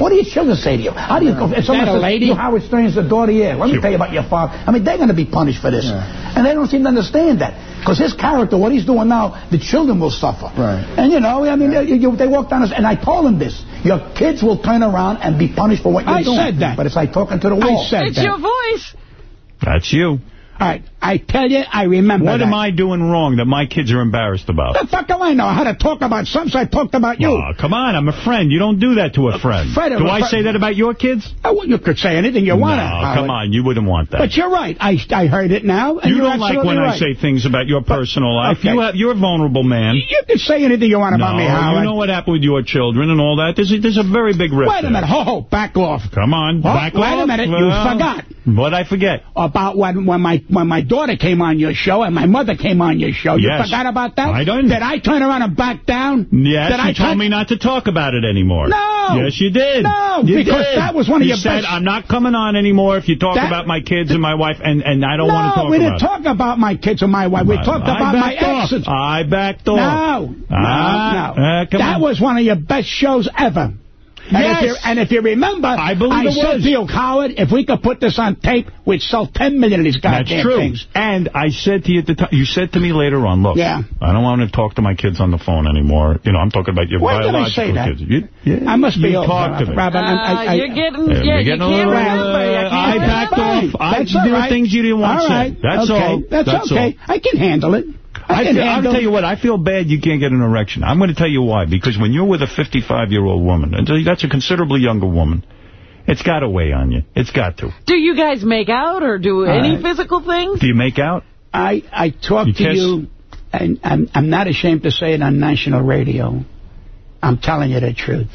Speaker 35: What do your children say to you? How do you go? If
Speaker 32: Is
Speaker 35: someone
Speaker 32: that a
Speaker 35: says,
Speaker 32: lady?
Speaker 35: You Howard Stern's the daughter, yeah. Let me tell you about your father. I mean, they're going to be punished for this. And they don't seem to understand that. Because his character, what he's doing now, the children will suffer. Right. And, you know, I mean, you, you, they walk down this, and I told them this. Your kids will turn around and be punished for what you're
Speaker 32: I
Speaker 35: doing.
Speaker 32: said that.
Speaker 35: But it's like talking to the wall.
Speaker 32: I said
Speaker 2: It's
Speaker 32: that.
Speaker 2: your voice.
Speaker 1: That's you.
Speaker 32: All right, I tell you, I remember
Speaker 1: What
Speaker 32: that.
Speaker 1: am I doing wrong that my kids are embarrassed about?
Speaker 32: The fuck do I know? how to talk about something, so I talked about you.
Speaker 1: Aw, come on, I'm a friend. You don't do that to a friend.
Speaker 32: Fred,
Speaker 1: do I say that about your kids?
Speaker 32: You could say anything you want.
Speaker 1: No, come on, you wouldn't want that.
Speaker 32: But you're right. I I heard it now.
Speaker 1: You don't like when
Speaker 32: right.
Speaker 1: I say things about your personal life.
Speaker 32: okay.
Speaker 1: You have, you're a vulnerable man.
Speaker 32: You can say anything you want about
Speaker 1: no,
Speaker 32: me, Howard.
Speaker 1: you know what happened with your children and all that. There's a, there's a very big rift.
Speaker 32: Wait a minute. Ho, ho, back off.
Speaker 1: Come on, back
Speaker 32: Wait
Speaker 1: off.
Speaker 32: a minute. You forgot.
Speaker 1: What I forget?
Speaker 32: About when, when my when my daughter came on your show and my mother came on your show. You
Speaker 1: Yes.
Speaker 32: forgot about that?
Speaker 1: I don't.
Speaker 32: Did I turn around and back down?
Speaker 1: Yes,
Speaker 32: Did
Speaker 1: you
Speaker 32: I
Speaker 1: told me not to talk about it anymore.
Speaker 32: No.
Speaker 1: Yes, you did.
Speaker 32: No,
Speaker 1: You
Speaker 32: because
Speaker 1: did.
Speaker 32: that was one of
Speaker 1: you
Speaker 32: your
Speaker 1: said,
Speaker 32: best-
Speaker 1: I'm not coming on anymore if you talk
Speaker 32: That-
Speaker 1: about my kids and my wife, and, and I don't
Speaker 32: no,
Speaker 1: want to talk about."
Speaker 32: No,
Speaker 1: we didn't
Speaker 32: talk about my kids or my wife. We talked
Speaker 1: I
Speaker 32: about my
Speaker 1: off.
Speaker 32: exes.
Speaker 1: I backed off.
Speaker 32: No,
Speaker 1: Ah,
Speaker 32: no, no.
Speaker 1: uh,
Speaker 32: that
Speaker 1: on.
Speaker 32: was one of your best shows ever. And,
Speaker 1: Yes.
Speaker 32: if you, and if you remember, I,
Speaker 1: believe it
Speaker 32: said
Speaker 1: was.
Speaker 32: to you, Howard, if we could put this on tape, we'd sell 10 million of these goddamn
Speaker 1: That's true.
Speaker 32: things.
Speaker 1: And I said to you at the time, you said to me later on, look,
Speaker 32: Yeah.
Speaker 1: I don't want to talk to my kids on the phone anymore. You know, I'm talking about your
Speaker 32: When did I
Speaker 1: biological
Speaker 32: say that?
Speaker 1: kids. You, yeah,
Speaker 32: I must be
Speaker 1: you
Speaker 32: old,
Speaker 1: talk to me.
Speaker 32: Robin. I'm- I-
Speaker 2: Uh,
Speaker 32: I-
Speaker 2: you're getting,
Speaker 1: Yeah,
Speaker 2: yeah,
Speaker 1: you're
Speaker 2: you
Speaker 1: a little,
Speaker 2: remember.
Speaker 1: uh,
Speaker 2: You
Speaker 1: I backed off. I
Speaker 32: That's
Speaker 1: did
Speaker 32: all right.
Speaker 1: things you didn't want
Speaker 32: all
Speaker 1: said. That's
Speaker 32: okay.
Speaker 1: all.
Speaker 32: That's,
Speaker 1: That's
Speaker 32: okay. I can handle it. I,
Speaker 1: I
Speaker 32: can
Speaker 1: feel, I'll tell you what, I feel bad you can't get an erection. I'm going to tell you why. Because when you're with a 55-year-old woman, and that's a considerably younger woman, it's got to weigh on you. It's got to.
Speaker 2: Do you guys make out or do any
Speaker 32: Uh,
Speaker 2: physical things?
Speaker 1: Do you make out?
Speaker 32: I, I talk
Speaker 1: You
Speaker 32: to
Speaker 1: kiss?
Speaker 32: you, and I'm, I'm not ashamed to say it on national radio. I'm telling you the truth.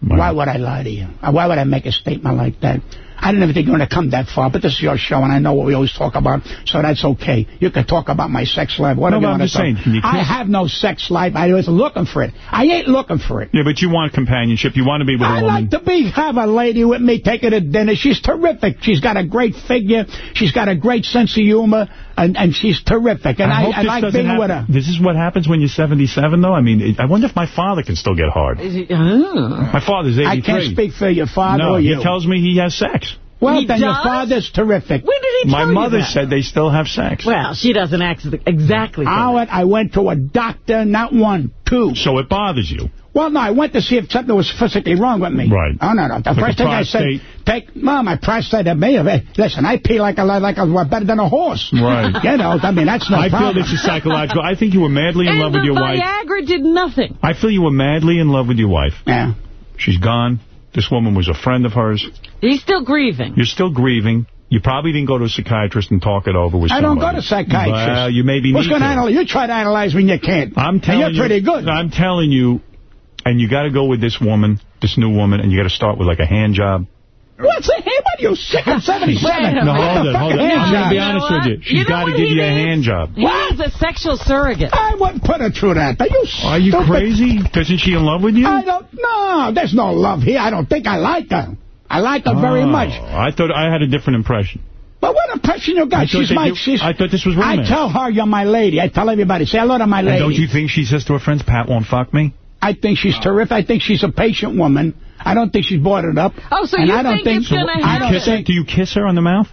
Speaker 32: Why would I lie to you? Why would I make a statement like that? I didn't even think you were going to come that far, but this is your show, and I know what we always talk about, so that's okay. You can talk about my sex life, whatever
Speaker 1: No,
Speaker 32: you want to
Speaker 1: just saying,
Speaker 32: talk.
Speaker 1: can you
Speaker 32: I have no sex life. I was looking for it. I ain't looking for it.
Speaker 1: Yeah, but you want companionship. You want to be with a
Speaker 32: I
Speaker 1: woman.
Speaker 32: like to be have a lady with me, take her to dinner. She's terrific. She's got a great figure. She's got a great sense of humor, and, and she's terrific. And I,
Speaker 1: hope
Speaker 32: I,
Speaker 1: this
Speaker 32: like
Speaker 1: doesn't
Speaker 32: with her.
Speaker 1: This is what happens when you're 77, though? I mean, it- I wonder if my father can still get hard. Oh. My father's 83.
Speaker 32: I can't speak for your father
Speaker 1: no,
Speaker 32: or you.
Speaker 1: he tells me he has sex.
Speaker 32: well,
Speaker 2: He
Speaker 32: then your father's terrific.
Speaker 2: When did he
Speaker 1: My
Speaker 2: tell you
Speaker 1: mother
Speaker 2: that?
Speaker 1: said they still have sex.
Speaker 2: Well, she doesn't act exactly. say that.
Speaker 32: Howard, I went to a doctor, not one, two.
Speaker 1: So it bothers you.
Speaker 32: Well, no, I went to see if something was physically wrong with me.
Speaker 1: Right.
Speaker 32: Oh, no, no. The
Speaker 1: Like
Speaker 32: first thing I said,
Speaker 1: prostate.
Speaker 32: take, no, my prostate, may have, hey, listen, I pee like a, like a, better than a horse.
Speaker 1: Right. [LAUGHS]
Speaker 32: You know, I mean, that's no
Speaker 1: I feel this is psychological. I think you were madly in
Speaker 2: and
Speaker 1: love with your wife.
Speaker 2: Viagra did nothing.
Speaker 1: I feel you were madly in love with your wife.
Speaker 32: Yeah.
Speaker 1: She's gone. This woman was a friend of hers.
Speaker 2: He's still grieving.
Speaker 1: You're still grieving. You probably didn't go to a psychiatrist and talk it over with
Speaker 32: I don't
Speaker 1: somebody.
Speaker 32: go to psychiatrists.
Speaker 1: Well, you maybe
Speaker 32: What's
Speaker 1: need
Speaker 32: going to
Speaker 1: to.
Speaker 32: analyze? You try to analyze when you can't.
Speaker 1: I'm telling
Speaker 32: and
Speaker 1: you.
Speaker 32: you're pretty good.
Speaker 1: I'm telling you, and you got to go with this woman, this new woman, and you got to start with like a hand job.
Speaker 32: What's a hand? What are you, sick at 77?
Speaker 1: No, hold it, hold it. I'm going to be
Speaker 32: job?
Speaker 1: honest
Speaker 2: know
Speaker 1: with you.
Speaker 2: what?
Speaker 1: She's
Speaker 2: You know
Speaker 1: got to give you a hand job.
Speaker 2: He needs a sexual surrogate.
Speaker 32: I wouldn't put her through that. Are you
Speaker 1: Are you
Speaker 32: stupid?
Speaker 1: crazy? Isn't she in love with you?
Speaker 32: I don't, no, there's no love here. I don't think I like her. I like her very
Speaker 1: Oh,
Speaker 32: much.
Speaker 1: I thought I had a different impression.
Speaker 32: But what impression you got? She's my,
Speaker 1: you-
Speaker 32: she's,
Speaker 1: I thought this was romance.
Speaker 32: I tell her you're my lady. I tell everybody, say hello to my
Speaker 1: And
Speaker 32: lady.
Speaker 1: don't you think she says to her friends, Pat won't fuck me?
Speaker 32: I think she's terrific. I think she's a patient woman. I don't think she's bought it up.
Speaker 2: Oh, so
Speaker 32: and
Speaker 2: you
Speaker 32: I don't
Speaker 2: think it's gonna
Speaker 1: Do you
Speaker 32: don't
Speaker 2: happen?
Speaker 1: kiss her?
Speaker 32: think.
Speaker 1: Do you kiss her on the mouth?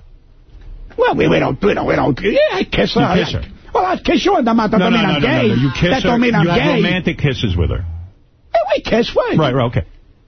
Speaker 32: Well, we, we don't. We don't. We don't. Yeah, I kiss her.
Speaker 1: You kiss her.
Speaker 32: Well, I kiss you on the mouth. That
Speaker 1: no,
Speaker 32: don't
Speaker 1: no,
Speaker 32: mean
Speaker 1: no,
Speaker 32: I'm
Speaker 1: no,
Speaker 32: gay.
Speaker 1: no, no. You kiss
Speaker 32: that
Speaker 1: her.
Speaker 32: don't mean I'm
Speaker 1: you have
Speaker 32: gay.
Speaker 1: romantic kisses with her.
Speaker 32: Hey, we kiss. What?
Speaker 1: Right, right, okay.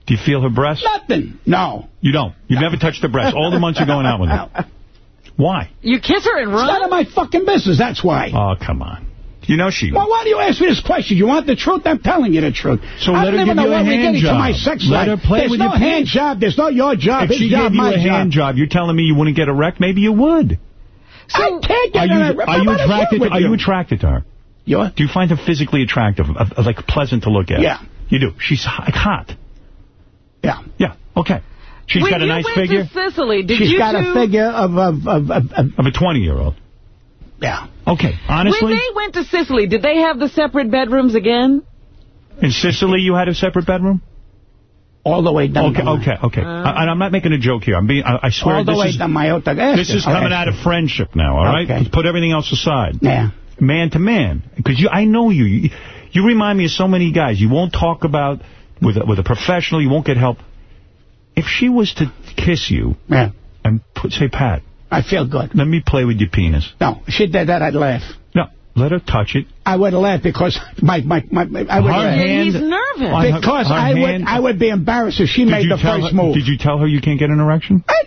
Speaker 1: Do you feel her breasts?
Speaker 32: Nothing. No.
Speaker 1: You don't. You've never touched her breasts. All the months you're going out with her. [LAUGHS] Why?
Speaker 2: You kiss her and
Speaker 32: It's none of my fucking business. That's why.
Speaker 1: Oh, come on. You know she...
Speaker 32: Well, why do you ask me this question? You want the truth? I'm telling you the truth.
Speaker 1: So
Speaker 32: I
Speaker 1: let
Speaker 32: don't
Speaker 1: her give
Speaker 32: know
Speaker 1: you a hand
Speaker 32: getting to
Speaker 1: job.
Speaker 32: my sex
Speaker 1: Let
Speaker 32: life.
Speaker 1: her play
Speaker 32: There's
Speaker 1: with
Speaker 32: no
Speaker 1: your
Speaker 32: hand
Speaker 1: penis.
Speaker 32: job. There's no your job.
Speaker 1: if
Speaker 32: His
Speaker 1: she
Speaker 32: job,
Speaker 1: gave you a hand job, you're telling me you wouldn't get erect? Maybe you would.
Speaker 2: So,
Speaker 32: I can't get
Speaker 1: Are you,
Speaker 32: it.
Speaker 1: are you
Speaker 32: What is wrong
Speaker 1: attracted?
Speaker 32: with
Speaker 1: Are you attracted to her?
Speaker 32: You what?
Speaker 1: Do you find her physically attractive, like pleasant to look at?
Speaker 32: Yeah.
Speaker 1: You do. She's hot. hot.
Speaker 32: Yeah.
Speaker 1: Yeah. Okay. She's
Speaker 2: when
Speaker 1: got a
Speaker 2: you
Speaker 1: nice
Speaker 2: went
Speaker 1: figure
Speaker 2: to Sicily, did
Speaker 32: She's
Speaker 2: you
Speaker 32: got
Speaker 2: two,
Speaker 32: a figure of, of, of, of, of
Speaker 1: of a 20-year-old.
Speaker 32: Yeah.
Speaker 1: Okay. Honestly,
Speaker 2: When they went to Sicily, did they have the separate bedrooms again?
Speaker 1: in Sicily, you had a separate bedroom.
Speaker 32: All the way down
Speaker 1: Okay.
Speaker 32: the.
Speaker 1: Okay. Okay. Uh. I, and I'm not making a joke here. I'm being. I, I swear
Speaker 32: All the
Speaker 1: this
Speaker 32: way
Speaker 1: is
Speaker 32: down my outer
Speaker 1: this is coming out of friendship now. All right.
Speaker 32: Okay.
Speaker 1: Let's put everything else aside.
Speaker 32: Yeah.
Speaker 1: man to man. Because you, I know you. you. You remind me of so many guys. You won't talk about with a, with a professional. You won't get help. If she was to kiss you
Speaker 32: Yeah.
Speaker 1: and put, say, Pat,
Speaker 32: I feel good.
Speaker 1: let me play with your penis.
Speaker 32: No, she did that, I'd laugh.
Speaker 1: No, let her touch it.
Speaker 32: I would laugh because my, my, my, my I would
Speaker 1: Her
Speaker 32: laugh.
Speaker 1: hand-
Speaker 2: He's nervous.
Speaker 1: on her-
Speaker 32: Because
Speaker 1: her
Speaker 32: I would I would be embarrassed if she made the first
Speaker 1: her,
Speaker 32: move.
Speaker 1: Did you tell her you can't get an erection?
Speaker 32: I,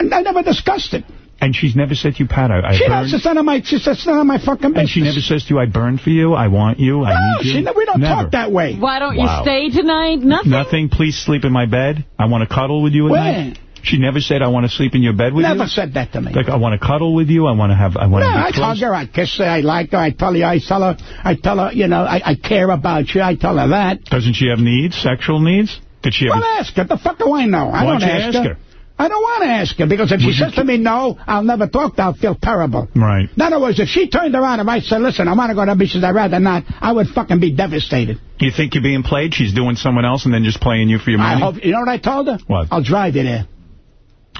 Speaker 32: I never discussed it.
Speaker 1: And she's never said to you, Pat, I, I
Speaker 32: She
Speaker 1: burned.
Speaker 32: knows it's none of my, she's it's none of my fucking business.
Speaker 1: And she never says to you, I burned for you, I want you, I
Speaker 32: No,
Speaker 1: need you.
Speaker 32: she, we don't
Speaker 1: never.
Speaker 32: talk that way.
Speaker 2: Why don't
Speaker 1: Wow.
Speaker 2: you stay tonight? Nothing?
Speaker 1: Nothing, please sleep in my bed. I want to cuddle with you at
Speaker 32: When?
Speaker 1: night. She never said, I want to sleep in your bed with
Speaker 32: Never
Speaker 1: you.
Speaker 32: Never said that to me.
Speaker 1: Like, I want to cuddle with you. I want to have, I want
Speaker 32: No,
Speaker 1: to
Speaker 32: I
Speaker 1: be close.
Speaker 32: hug her, I kiss her, I like her, I tell her, I tell her, I tell her, you know, I, I care about you, I tell her that.
Speaker 1: Doesn't she have needs, sexual needs? Did she have...
Speaker 32: Well, ask her. The fuck do I know? I
Speaker 1: Why
Speaker 32: don't
Speaker 1: don't
Speaker 32: ask,
Speaker 1: ask
Speaker 32: her.
Speaker 1: her?
Speaker 32: I don't want to ask her because if she
Speaker 1: Would
Speaker 32: says to me no, I'll never talk to her. I'll feel terrible.
Speaker 1: Right.
Speaker 32: In other words, if she turned around and I said, listen, I want to go to the beaches, I'd rather not, I would fucking be devastated.
Speaker 1: You think you're being played? She's doing someone else and then just playing you for your
Speaker 32: I
Speaker 1: money?
Speaker 32: hope, you know what I told her?
Speaker 1: What?
Speaker 32: I'll drive you there.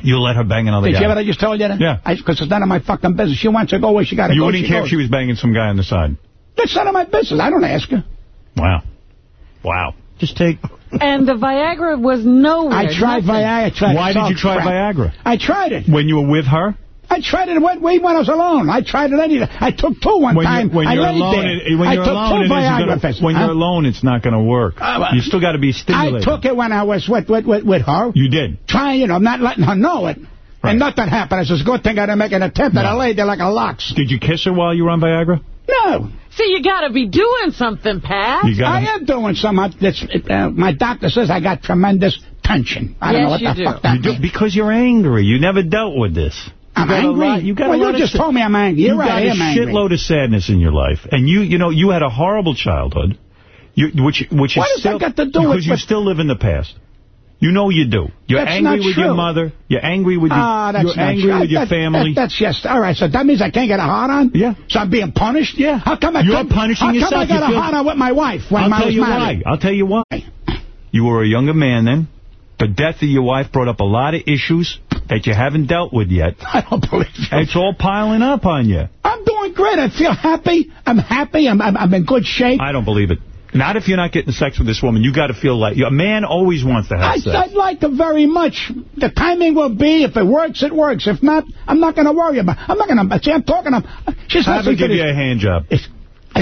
Speaker 1: You'll let her bang another
Speaker 32: Did
Speaker 1: guy?
Speaker 32: you hear what I just told you?
Speaker 1: Yeah.
Speaker 32: Because it's none of my fucking business. She wants to go where she got to
Speaker 1: you wouldn't
Speaker 32: she
Speaker 1: care
Speaker 32: goes.
Speaker 1: if she was banging some guy on the side?
Speaker 32: That's none of my business. I don't ask her.
Speaker 1: Wow. Wow.
Speaker 16: Just take...
Speaker 2: And the Viagra was nowhere.
Speaker 32: I tried
Speaker 2: nothing.
Speaker 32: Viagra. I tried
Speaker 1: Why did you try
Speaker 32: crap.
Speaker 1: Viagra?
Speaker 32: I tried it.
Speaker 1: When you were with her?
Speaker 32: I tried it when, when I was alone. I tried it any. I took two one
Speaker 1: when
Speaker 32: time.
Speaker 1: You, when
Speaker 32: I
Speaker 1: you're
Speaker 32: laid
Speaker 1: alone,
Speaker 32: there.
Speaker 1: it, when
Speaker 32: I
Speaker 1: you're
Speaker 32: took
Speaker 1: alone,
Speaker 32: two
Speaker 1: it isn't
Speaker 32: Viagra
Speaker 1: gonna, when
Speaker 32: Huh?
Speaker 1: you're alone, it's not going to work.
Speaker 32: Uh,
Speaker 1: you still got to be stimulated.
Speaker 32: I took it when I was with with with, with her.
Speaker 1: You did.
Speaker 32: Trying, you know, I'm not letting her know it. And nothing happened. It's a good thing I didn't make an attempt. And I laid there like a lox.
Speaker 1: Did you kiss her while you were on Viagra?
Speaker 32: No.
Speaker 2: See, you got to be doing something, Pat.
Speaker 1: You gotta-
Speaker 32: I am doing something. That's, uh, my doctor says I got tremendous tension. I don't know what
Speaker 2: Yes,
Speaker 32: the
Speaker 2: you do.
Speaker 32: fuck that
Speaker 1: You do because you're angry. You never dealt with this. You
Speaker 32: I'm
Speaker 1: got a
Speaker 32: angry.
Speaker 1: lot- you got
Speaker 32: well,
Speaker 1: a lot
Speaker 32: you
Speaker 1: of
Speaker 32: just told me I'm angry. You're
Speaker 1: you
Speaker 32: right.
Speaker 1: got a
Speaker 32: am angry.
Speaker 1: of sadness in your life, and you, you know, you had a horrible childhood, you, which, which
Speaker 32: What
Speaker 1: is
Speaker 32: does that
Speaker 1: still
Speaker 32: got to do
Speaker 1: because you still live in the past. You know you do. You're
Speaker 32: That's
Speaker 1: angry with
Speaker 32: true.
Speaker 1: your mother. You're angry with your.
Speaker 32: Ah, that's
Speaker 1: you're angry
Speaker 32: true.
Speaker 1: with your
Speaker 32: That-
Speaker 1: family.
Speaker 32: that- that's just all right. So that means I can't get a hard on.
Speaker 1: Yeah.
Speaker 32: So I'm being punished.
Speaker 1: Yeah.
Speaker 32: How come I?
Speaker 1: You're
Speaker 32: come,
Speaker 1: punishing
Speaker 32: how
Speaker 1: yourself.
Speaker 32: Come I got
Speaker 1: You
Speaker 32: a
Speaker 1: feel-
Speaker 32: hard on with my wife when
Speaker 1: I'll
Speaker 32: I
Speaker 1: tell you
Speaker 32: married.
Speaker 1: why. I'll tell you why. You were a younger man then. The death of your wife brought up a lot of issues that you haven't dealt with yet. [LAUGHS]
Speaker 32: I don't believe you.
Speaker 1: It's all piling up on you.
Speaker 32: I'm doing great. I feel happy. I'm happy. I'm I'm, I'm in good shape.
Speaker 1: I don't believe it. Not if you're not getting sex with this woman. You got to feel like a man always wants to have
Speaker 32: I,
Speaker 1: sex.
Speaker 32: I'd like to very much. The timing will be, if it works, it works. If not, I'm not going to worry about It. I'm not going to, see, I'm talking, I'm, she's
Speaker 1: Have her give you a hand job.
Speaker 32: if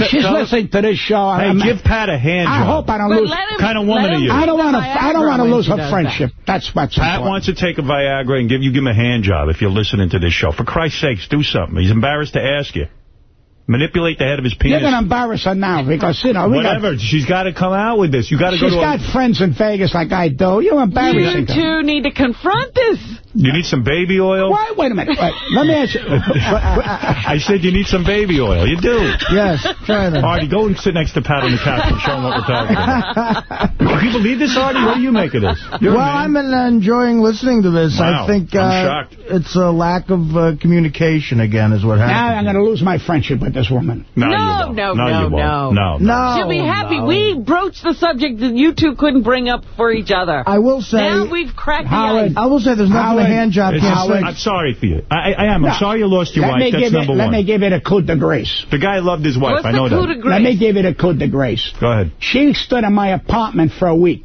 Speaker 32: she's
Speaker 1: tell
Speaker 32: listening to this show.
Speaker 1: Hey,
Speaker 32: I'm,
Speaker 1: give Pat a hand
Speaker 32: I
Speaker 1: job.
Speaker 32: hope I don't
Speaker 2: But
Speaker 32: lose.
Speaker 2: let him-
Speaker 1: kind of woman are you?
Speaker 32: I don't want to. I don't want to lose her
Speaker 2: does
Speaker 32: friendship. That's what's
Speaker 1: Pat
Speaker 32: important.
Speaker 1: wants to take a Viagra and give you give him a hand job if you're listening to this show. For Christ's sakes, do something. He's embarrassed to ask you. Manipulate the head of his penis.
Speaker 32: You're going to embarrass her now because you know we got.
Speaker 1: Whatever. She's got to come out with this. You got to go
Speaker 32: She's
Speaker 1: to.
Speaker 32: got
Speaker 1: A,
Speaker 32: friends in Vegas like I do. You're embarrassing her.
Speaker 2: two need to confront this.
Speaker 1: you need some baby oil.
Speaker 32: Why? Wait a minute. Wait, let me ask you. [LAUGHS]
Speaker 1: I said you need some baby oil. You do.
Speaker 16: Yes, try that.
Speaker 1: Artie, go and sit next to Pat on the couch and show him what we're talking about. [LAUGHS] Do you believe this, Artie? What do you make of this? You're
Speaker 16: well. I'm uh, enjoying listening to this.
Speaker 1: Wow,
Speaker 16: I think
Speaker 1: I'm
Speaker 16: uh,
Speaker 1: shocked.
Speaker 16: it's a lack of uh, communication again is what happened. now.
Speaker 32: I'm going to lose my friendship with this woman.
Speaker 1: No,
Speaker 2: No,
Speaker 1: you
Speaker 2: no,
Speaker 1: no,
Speaker 2: no,
Speaker 1: you won't.
Speaker 2: no.
Speaker 1: no.
Speaker 16: no,
Speaker 2: She'll be happy.
Speaker 16: no.
Speaker 2: We broached the subject that you two couldn't bring up for each other.
Speaker 16: I will say,
Speaker 2: now we've cracked the ice.
Speaker 16: I will say there's nothing
Speaker 32: Howard,
Speaker 16: a hand job
Speaker 1: It's
Speaker 16: can't
Speaker 1: just-
Speaker 16: fix.
Speaker 1: I'm sorry for you. I, I am. I'm sorry you lost your
Speaker 32: let
Speaker 1: wife. That's number
Speaker 32: it, Let me give it a coup de grace.
Speaker 1: The guy loved his wife.
Speaker 2: What's
Speaker 1: I know
Speaker 2: the coup
Speaker 1: that.
Speaker 2: de grace?
Speaker 32: Let me give it a coup de grace.
Speaker 1: Go ahead.
Speaker 32: She stood in my apartment for a week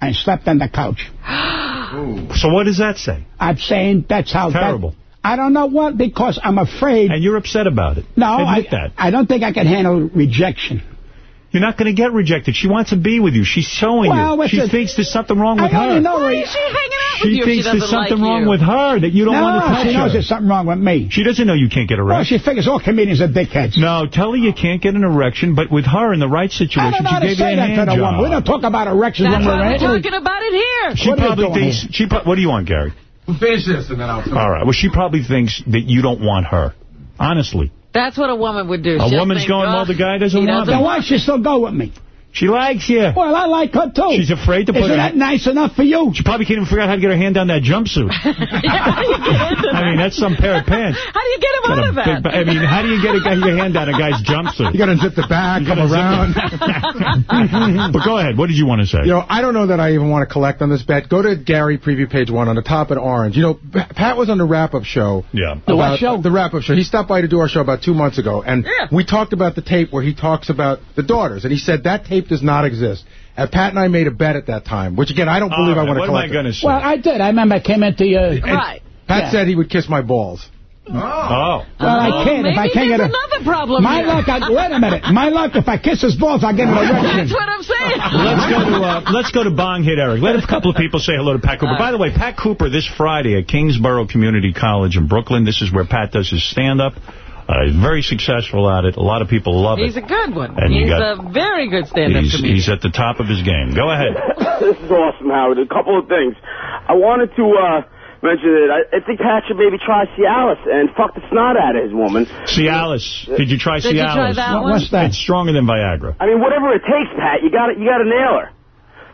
Speaker 32: and slept on the couch.
Speaker 1: So what does that say?
Speaker 32: I'm saying that's how that-
Speaker 1: Terrible.
Speaker 32: I don't know what because I'm afraid.
Speaker 1: And you're upset about it.
Speaker 32: no,
Speaker 1: Admit
Speaker 32: I,
Speaker 1: that.
Speaker 32: I don't think I can handle rejection.
Speaker 1: You're not going to get rejected. She wants to be with you. She's showing
Speaker 32: Well,
Speaker 1: you. She
Speaker 32: it-
Speaker 1: thinks there's something wrong with
Speaker 32: want
Speaker 1: her.
Speaker 32: to know.
Speaker 2: Why
Speaker 32: re-
Speaker 2: is she hanging out with
Speaker 1: She
Speaker 2: you if she
Speaker 1: thinks there's something
Speaker 2: like
Speaker 1: wrong with her that you don't
Speaker 32: no,
Speaker 1: want to touch
Speaker 32: she knows
Speaker 1: her.
Speaker 32: there's something wrong with me.
Speaker 1: She doesn't know you can't get
Speaker 32: Well,
Speaker 1: erection.
Speaker 32: she figures all comedians are dickheads.
Speaker 1: No, tell her you can't get an erection, but with her in the right
Speaker 32: I
Speaker 1: situation,
Speaker 32: don't know
Speaker 1: she gave you a hand job.
Speaker 32: We don't talk about erections
Speaker 2: That's
Speaker 32: when we're
Speaker 2: we're talking about it here.
Speaker 1: She
Speaker 32: What
Speaker 1: probably
Speaker 32: doing
Speaker 1: thinks. She. What do you want, Gary?
Speaker 21: Finish this and then I'll
Speaker 1: All right. Well, she probably thinks that you don't want her. Honestly,
Speaker 2: That's what a woman would do.
Speaker 1: A
Speaker 2: She'll
Speaker 1: woman's
Speaker 2: think,
Speaker 1: going,
Speaker 2: "Oh,
Speaker 1: well, the guy doesn't want
Speaker 2: doesn't
Speaker 1: me."
Speaker 32: Then why she still go with me?
Speaker 1: She likes you.
Speaker 32: Well, I like her too.
Speaker 1: She's afraid to put
Speaker 32: Isn't
Speaker 1: her.
Speaker 32: that nice enough for you?
Speaker 1: She probably can't even figure out how to get her hand down that jumpsuit. [LAUGHS] I mean, that's some pair of pants.
Speaker 2: How do you get him
Speaker 1: Got
Speaker 2: out of that?
Speaker 1: big I mean, how do you get a guy, your hand down a guy's jumpsuit?
Speaker 21: You got to zip the back,
Speaker 1: You
Speaker 21: come around. [LAUGHS]
Speaker 1: but go ahead. What did you want to say?
Speaker 21: You know, I don't know that I even want to collect on this bet. Go to Gary preview page one on the top in orange. You know, Pat was on the wrap-up show.
Speaker 1: Yeah.
Speaker 21: The what show? The wrap-up show. He stopped by to do our show about two months ago, and
Speaker 2: Yeah.
Speaker 21: we talked about the tape where he talks about the daughters, and he said that tape does not exist. And Pat and I made a bet at that time, which again, I don't believe
Speaker 1: All
Speaker 21: I want to collect.
Speaker 1: What am I
Speaker 21: collect.
Speaker 1: going to
Speaker 21: it.
Speaker 1: say?
Speaker 32: Well, I did. I remember I came into your...
Speaker 2: Right.
Speaker 21: Pat
Speaker 32: Yeah.
Speaker 21: said he would kiss my balls.
Speaker 1: oh.
Speaker 32: Well,
Speaker 2: Oh,
Speaker 32: I can't. If I can't get
Speaker 2: there's
Speaker 32: a...
Speaker 2: another problem
Speaker 32: My
Speaker 2: here.
Speaker 32: luck, I, wait a minute. My luck, if I kiss his balls, I'll get an [LAUGHS] erection.
Speaker 2: That's what I'm saying.
Speaker 1: Let's go to uh, let's go to Bong Hit Eric. Let a couple of people say hello to Pat Cooper. By the way, Pat Cooper this Friday at Kingsborough Community College in Brooklyn. This is where Pat does his stand-up. Uh, he's very successful at it. A lot of people love
Speaker 2: He's
Speaker 1: it.
Speaker 2: He's a good one.
Speaker 1: And
Speaker 2: He's
Speaker 1: got-
Speaker 2: a very good stand-up
Speaker 1: He's,
Speaker 2: comedian.
Speaker 1: he's at the top of his game. Go ahead. [LAUGHS]
Speaker 10: this is awesome, Howard. A couple of things. I wanted to uh, mention it. I, I think Pat should maybe try Cialis and fuck the snot out of his woman.
Speaker 1: Cialis. Did you try
Speaker 2: Did you
Speaker 1: Cialis?
Speaker 2: try that
Speaker 32: What-
Speaker 2: one?
Speaker 32: what's that?
Speaker 1: It's stronger than Viagra.
Speaker 10: I mean, whatever it takes, Pat. You got to You got to nail her.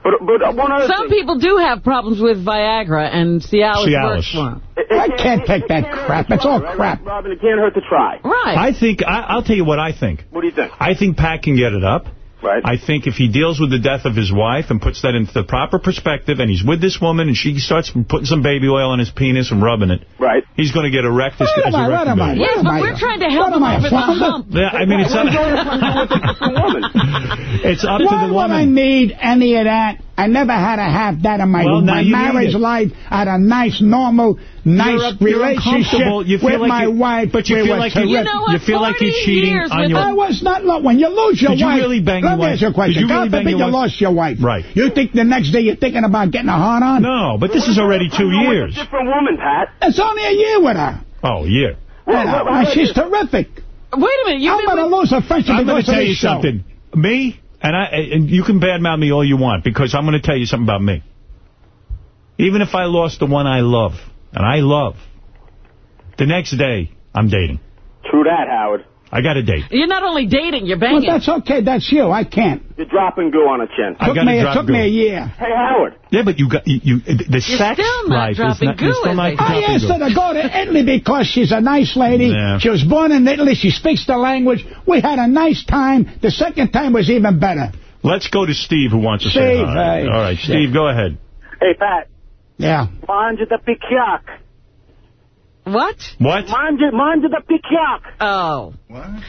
Speaker 10: But but one other
Speaker 2: Some
Speaker 10: thing.
Speaker 2: people do have problems with Viagra, and Cialis,
Speaker 1: Cialis.
Speaker 2: works for them.
Speaker 10: It- it
Speaker 32: I can't take that crap. It's all crap.
Speaker 10: Robin, it can't hurt to try.
Speaker 2: Right.
Speaker 1: I think, I, I'll tell you what I think.
Speaker 10: What do you think?
Speaker 1: I think Pat can get it up. Right. I think if he deals with the death of his wife and puts that into the proper perspective, and he's with this woman, and she starts putting some baby oil on his penis and rubbing it,
Speaker 10: right?
Speaker 1: He's going to get erect as,
Speaker 32: What
Speaker 1: as
Speaker 32: am I?
Speaker 1: erect
Speaker 32: What am I?
Speaker 2: Yes, but we're trying to help
Speaker 32: What
Speaker 2: him
Speaker 32: am I,
Speaker 2: over the hump.
Speaker 1: Yeah, I mean, it's up, [LAUGHS] it's up to the
Speaker 32: Why
Speaker 1: the
Speaker 32: would I
Speaker 1: woman.
Speaker 32: need any of that? I never had to have that in my,
Speaker 1: Well,
Speaker 32: my marriage life. I had a nice, normal, nice
Speaker 1: You're- you're
Speaker 32: relationship.
Speaker 1: You feel
Speaker 32: with
Speaker 1: like
Speaker 32: my
Speaker 1: you-
Speaker 32: wife.
Speaker 1: but you
Speaker 32: We
Speaker 1: feel like you-
Speaker 32: terrific.
Speaker 1: You know what, You feel like you're cheating years on with your-
Speaker 32: I was not. Look, when you lose your
Speaker 1: Did you
Speaker 32: wife...
Speaker 1: really bang
Speaker 32: Let
Speaker 1: your
Speaker 32: me ask you a question.
Speaker 1: Did you really
Speaker 32: God
Speaker 1: bang
Speaker 32: forbid
Speaker 1: your
Speaker 32: you
Speaker 1: wife?
Speaker 32: lost your wife.
Speaker 1: Right.
Speaker 32: You think the next day you're thinking about getting a hard on?
Speaker 1: No, but this is already two years.
Speaker 10: Different woman, Pat.
Speaker 32: It's only a year with her.
Speaker 1: Oh, yeah.
Speaker 32: And, uh,
Speaker 10: what-
Speaker 32: she's terrific.
Speaker 2: Wait a minute. You've
Speaker 32: I'm
Speaker 2: been
Speaker 32: going to lose a friendship
Speaker 1: I'm going to
Speaker 32: of
Speaker 1: tell you
Speaker 32: show.
Speaker 1: something. Me, and I, and you can badmouth me all you want, because I'm going to tell you something about me. Even if I lost the one I love, and I love, the next day, I'm dating.
Speaker 10: True that, Howard.
Speaker 1: I got a date.
Speaker 2: You're not only dating, you're
Speaker 32: Well,
Speaker 2: banging.
Speaker 32: that's okay. That's you. I can't.
Speaker 10: You're dropping goo on a chin.
Speaker 1: I
Speaker 32: Took
Speaker 1: gotta
Speaker 32: me, it
Speaker 1: drop
Speaker 32: took me a year.
Speaker 10: Hey, Howard.
Speaker 1: Yeah, but you got you, you the sex
Speaker 2: still not
Speaker 1: life is
Speaker 2: dropping
Speaker 1: not, you're still not dropping
Speaker 32: I asked
Speaker 1: goo.
Speaker 32: her to go to Italy because she's a nice lady.
Speaker 1: Yeah.
Speaker 32: She was born in Italy. She speaks the language. We had a nice time. The second time was even better.
Speaker 1: Let's go to Steve, who wants to say hi.
Speaker 32: hey.
Speaker 1: All right, Steve, go ahead.
Speaker 10: Hey, Pat.
Speaker 32: Yeah.
Speaker 10: Manja the pikyak.
Speaker 2: What?
Speaker 1: What?
Speaker 10: Manja, manja the pikyak.
Speaker 2: Oh.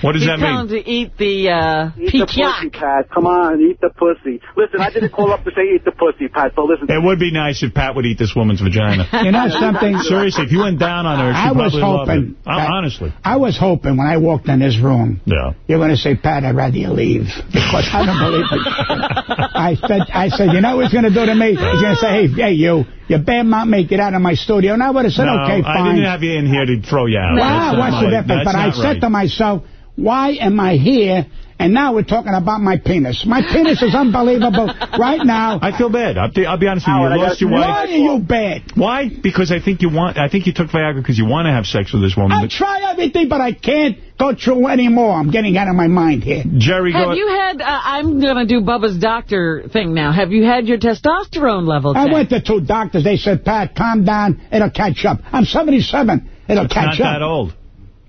Speaker 1: What does
Speaker 2: He's
Speaker 1: that
Speaker 2: telling
Speaker 1: mean?
Speaker 2: him to eat the uh,
Speaker 10: Eat the pussy. Pat. Come on, eat the pussy. Listen, I didn't call up to say eat the pussy, Pat, so listen.
Speaker 1: It would be nice if Pat would eat this woman's vagina. [LAUGHS]
Speaker 32: You know something?
Speaker 1: Seriously, if you went down on her,
Speaker 32: I
Speaker 1: she'd
Speaker 32: was
Speaker 1: probably love
Speaker 32: hoping
Speaker 1: it. Uh,
Speaker 32: that-
Speaker 1: honestly.
Speaker 32: I was hoping when I walked in this room,
Speaker 1: Yeah.
Speaker 32: you're going to say, Pat, I'd rather you leave. Because I don't believe it. [LAUGHS] I said, I said, you know what he's going to do to me? He's going to say, hey, hey, you, you badmouth me, get out of my studio. And I would have said,
Speaker 1: no,
Speaker 32: okay, fine.
Speaker 1: I didn't have you in here to throw you out.
Speaker 32: Wow, what's the difference? But I
Speaker 1: not
Speaker 32: said to myself, why am I here? And now we're talking about my penis. My penis is unbelievable [LAUGHS] right now.
Speaker 1: I feel bad. I'll be, I'll be honest with you.
Speaker 10: Howard, I
Speaker 1: You lost your wife.
Speaker 32: Why are you bad?
Speaker 1: Why? Because I think you want. I think you took Viagra because you want to have sex with this woman.
Speaker 32: I try everything, but I can't go through anymore. I'm getting out of my mind here.
Speaker 1: Jerry, go.
Speaker 2: Have you had, uh, I'm going to do Bubba's doctor thing now. Have you had your testosterone level
Speaker 32: I
Speaker 2: checked?
Speaker 32: went to two doctors. They said, Pat, calm down. It'll catch up. I'm 77. It'll
Speaker 1: it's
Speaker 32: catch
Speaker 1: not
Speaker 32: up.
Speaker 1: that old.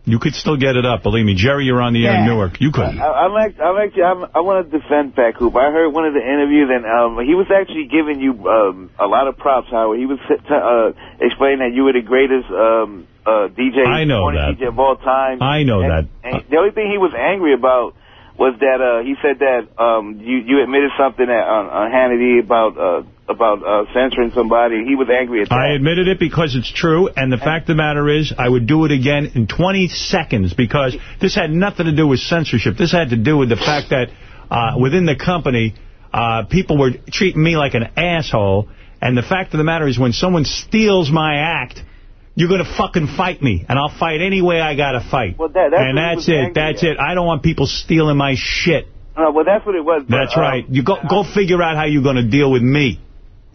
Speaker 1: You could still get it up. Believe me, Jerry, you're on the air in
Speaker 32: Yeah.
Speaker 1: Newark. You couldn't.
Speaker 28: I, I'm actually, I'm actually, I'm, I want to defend Pat Coop. I heard one of the interviews, and um, he was actually giving you um, a lot of props, Howard. He was uh, explaining that you were the greatest um, uh, DJ,
Speaker 1: I know that.
Speaker 28: DJ of all time.
Speaker 1: I know
Speaker 28: and,
Speaker 1: that.
Speaker 28: And the only thing he was angry about was that uh, he said that um, you you admitted something at, on, on Hannity about uh, about uh, censoring somebody. He was angry at that.
Speaker 1: I admitted it because it's true, and the fact of the matter is, I would do it again in 20 seconds because this had nothing to do with censorship. This had to do with the fact that uh, within the company, uh, people were treating me like an asshole, and the fact of the matter is, when someone steals my act, you're going to fucking fight me, and I'll fight any way I got to fight.
Speaker 28: Well, that- that's
Speaker 1: and that's it. That's
Speaker 28: at.
Speaker 1: it. I don't want people stealing my shit.
Speaker 28: Uh, well, that's what it was. but,
Speaker 1: That's
Speaker 28: um,
Speaker 1: right. You go go figure out how you're going to deal with me.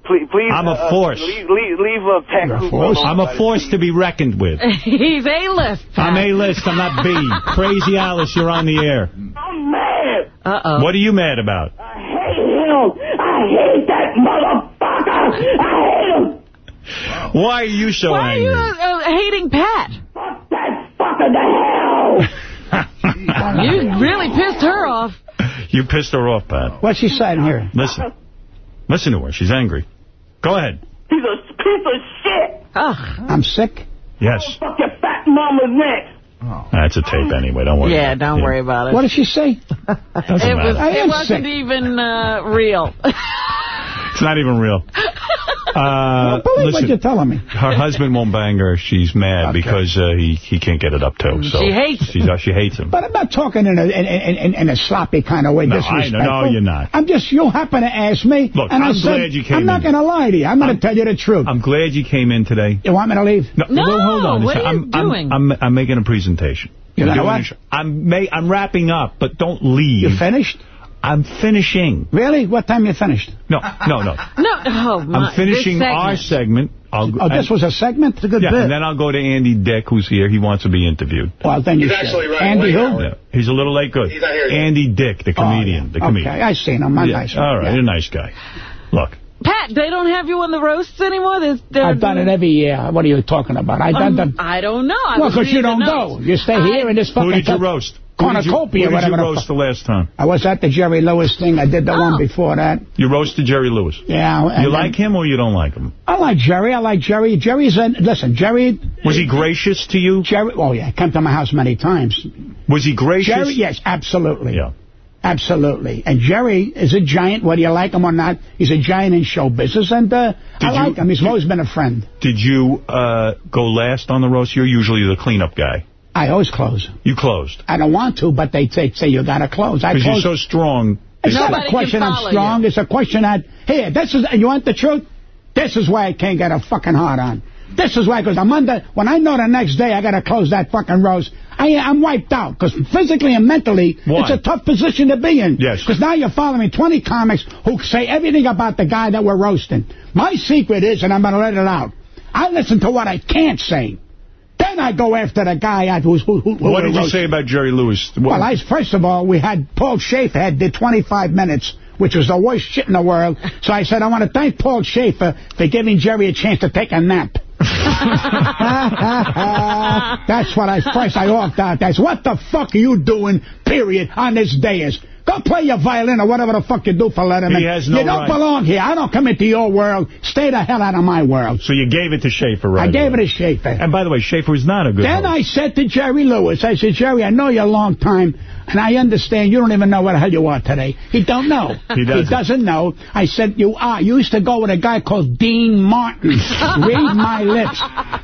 Speaker 28: Please, please.
Speaker 1: I'm a
Speaker 28: uh,
Speaker 1: force.
Speaker 28: Leave, leave, leave uh, Pat Coop alone.
Speaker 1: I'm a force to be reckoned with. [LAUGHS]
Speaker 2: He's A-list.
Speaker 1: I'm A-list. I'm not B. [LAUGHS] Crazy Alice, you're on the air.
Speaker 10: I'm mad.
Speaker 2: Uh-oh.
Speaker 1: What are you mad about?
Speaker 10: I hate him. I hate that motherfucker. I hate him.
Speaker 1: Why are you so
Speaker 2: Why
Speaker 1: angry?
Speaker 2: are you uh, uh, hating Pat?
Speaker 10: Fuck that fucker to hell. [LAUGHS]
Speaker 2: You really pissed her off.
Speaker 1: You pissed her off, Pat.
Speaker 32: What's she saying here?
Speaker 1: Listen. Listen to her. She's angry. Go ahead.
Speaker 10: He's a piece of shit.
Speaker 2: Ugh.
Speaker 32: I'm sick.
Speaker 1: Yes.
Speaker 10: Fuck your fat mama's neck. Oh.
Speaker 1: That's a tape anyway. Don't worry.
Speaker 2: Yeah,
Speaker 1: about it.
Speaker 2: don't worry about it.
Speaker 32: What did she say?
Speaker 1: Doesn't
Speaker 2: it was,
Speaker 1: matter.
Speaker 32: I
Speaker 2: it
Speaker 32: am
Speaker 2: wasn't
Speaker 32: sick.
Speaker 2: even uh, real. [LAUGHS]
Speaker 1: It's not even real. [LAUGHS] Uh,
Speaker 32: Believe what
Speaker 1: listen,
Speaker 32: you're telling me.
Speaker 1: her husband won't bang her. She's mad
Speaker 32: Okay.
Speaker 1: because uh, he he can't get it up too. So
Speaker 2: She hates
Speaker 1: she's, uh, she hates him.
Speaker 32: But I'm not talking in a in, in, in, in a sloppy kind of way,
Speaker 1: No, I No, you're not.
Speaker 32: I'm just, you happen to ask me,
Speaker 1: Look,
Speaker 32: and I
Speaker 1: I'm
Speaker 32: said,
Speaker 1: glad you came
Speaker 32: I'm not going to lie to you. I'm going to tell you the truth.
Speaker 1: I'm glad you came in today.
Speaker 32: you want me to leave?
Speaker 1: No,
Speaker 2: No,
Speaker 1: well, hold on.
Speaker 2: what are you
Speaker 1: I'm, I'm-
Speaker 2: doing?
Speaker 1: I'm, I'm, making a presentation.
Speaker 32: You're
Speaker 1: I'm
Speaker 32: gonna
Speaker 1: doing
Speaker 32: what?
Speaker 1: I'm, ma I'm wrapping up, but don't leave.
Speaker 32: You finished?
Speaker 1: I'm finishing.
Speaker 32: Really? What time you finished?
Speaker 1: No, no, no. [LAUGHS]
Speaker 2: no, oh, my,
Speaker 1: I'm finishing
Speaker 2: this
Speaker 1: our
Speaker 2: segment.
Speaker 1: segment. I'll,
Speaker 32: Oh, this
Speaker 1: and-
Speaker 32: was a segment? It's a good
Speaker 1: yeah,
Speaker 32: bit.
Speaker 1: and then I'll go to Andy Dick, who's here. He wants to be interviewed.
Speaker 32: well, then you
Speaker 36: He's
Speaker 32: should.
Speaker 36: actually right
Speaker 32: Andy
Speaker 36: away,
Speaker 32: who?
Speaker 1: Yeah, he's a little late. Good.
Speaker 36: He's not here yet.
Speaker 1: Andy Dick, the
Speaker 32: Oh,
Speaker 1: comedian.
Speaker 32: yeah.
Speaker 1: The comedian.
Speaker 32: Okay, I seen him. I'm
Speaker 1: Yeah,
Speaker 32: nice.
Speaker 1: All right,
Speaker 32: Yeah.
Speaker 1: you're a nice guy. Look,
Speaker 2: Pat, They don't have you on the roasts anymore? There's, they're
Speaker 32: I've done it every year. What are you talking about? I've done
Speaker 2: Um,
Speaker 32: the...
Speaker 2: I don't know. I
Speaker 32: Well, because you don't
Speaker 2: the
Speaker 32: go. You stay here in this fucking...
Speaker 1: Who did you
Speaker 32: co-
Speaker 1: roast? Who did you-
Speaker 32: Cornucopia,
Speaker 1: who did
Speaker 32: whatever
Speaker 1: you roast the last time?
Speaker 32: I was at the Jerry Lewis thing. I did the one before that.
Speaker 1: You roasted Jerry Lewis.
Speaker 32: Yeah.
Speaker 1: You
Speaker 32: then-
Speaker 1: like him or you don't like him?
Speaker 32: I like Jerry. I like Jerry. Jerry's a... Listen, Jerry...
Speaker 1: Was he gracious to you?
Speaker 32: Jerry... Oh, yeah. Come to my house many times.
Speaker 1: Was he gracious?
Speaker 32: Jerry, yes, absolutely.
Speaker 1: Yeah.
Speaker 32: Absolutely. And Jerry is a giant, whether you like him or not. He's a giant in show business, and uh, I
Speaker 1: Did you-
Speaker 32: like him. He's always been a friend.
Speaker 1: Did you uh, go last on the roast? You're usually the cleanup guy.
Speaker 32: I always close.
Speaker 1: You closed.
Speaker 32: I don't want to, but they say, say you got to close. I
Speaker 1: Because you're so strong.
Speaker 32: It's not a question
Speaker 2: can
Speaker 32: I'm
Speaker 2: follow
Speaker 32: strong. It's a question that, here, this is, you want the truth? This is why I can't get a fucking hard on. This is why, because I'm under, when I know the next day I got to close that fucking roast, I, I'm wiped out. Because physically and mentally,
Speaker 1: Why?
Speaker 32: it's a tough position to be in.
Speaker 1: Yes.
Speaker 32: Because now you're following 20 comics who say everything about the guy that we're roasting. My secret is, and I'm going to let it out, I listen to what I can't say. Then I go after the guy who's, who, who, who
Speaker 1: What did you say about Jerry Lewis? What-
Speaker 32: Well, I, first of all, we had Paul Shaffer had did 25 minutes, which was the worst shit in the world. So I said, I want to thank Paul Shaffer for giving Jerry a chance to take a nap. [LAUGHS] That's what I first I walked out. That's what the fuck are you doing, period, on this dais? Go play your violin or whatever the fuck you do for Letterman.
Speaker 1: He has no
Speaker 32: you don't
Speaker 1: right.
Speaker 32: belong here. I don't come into your world. Stay the hell out of my world.
Speaker 1: so you gave it to Shaffer, right?
Speaker 32: I gave it to Shaffer.
Speaker 1: And by the way, Shaffer is not a good
Speaker 32: Then
Speaker 1: host.
Speaker 32: I said to Jerry Lewis, I said, Jerry, I know you a long time, and I understand you don't even know what the hell you are today. He don't know. [LAUGHS]
Speaker 1: He doesn't.
Speaker 32: know. I said, you are. You used to go with a guy called Dean Martin. [LAUGHS] Read my lips.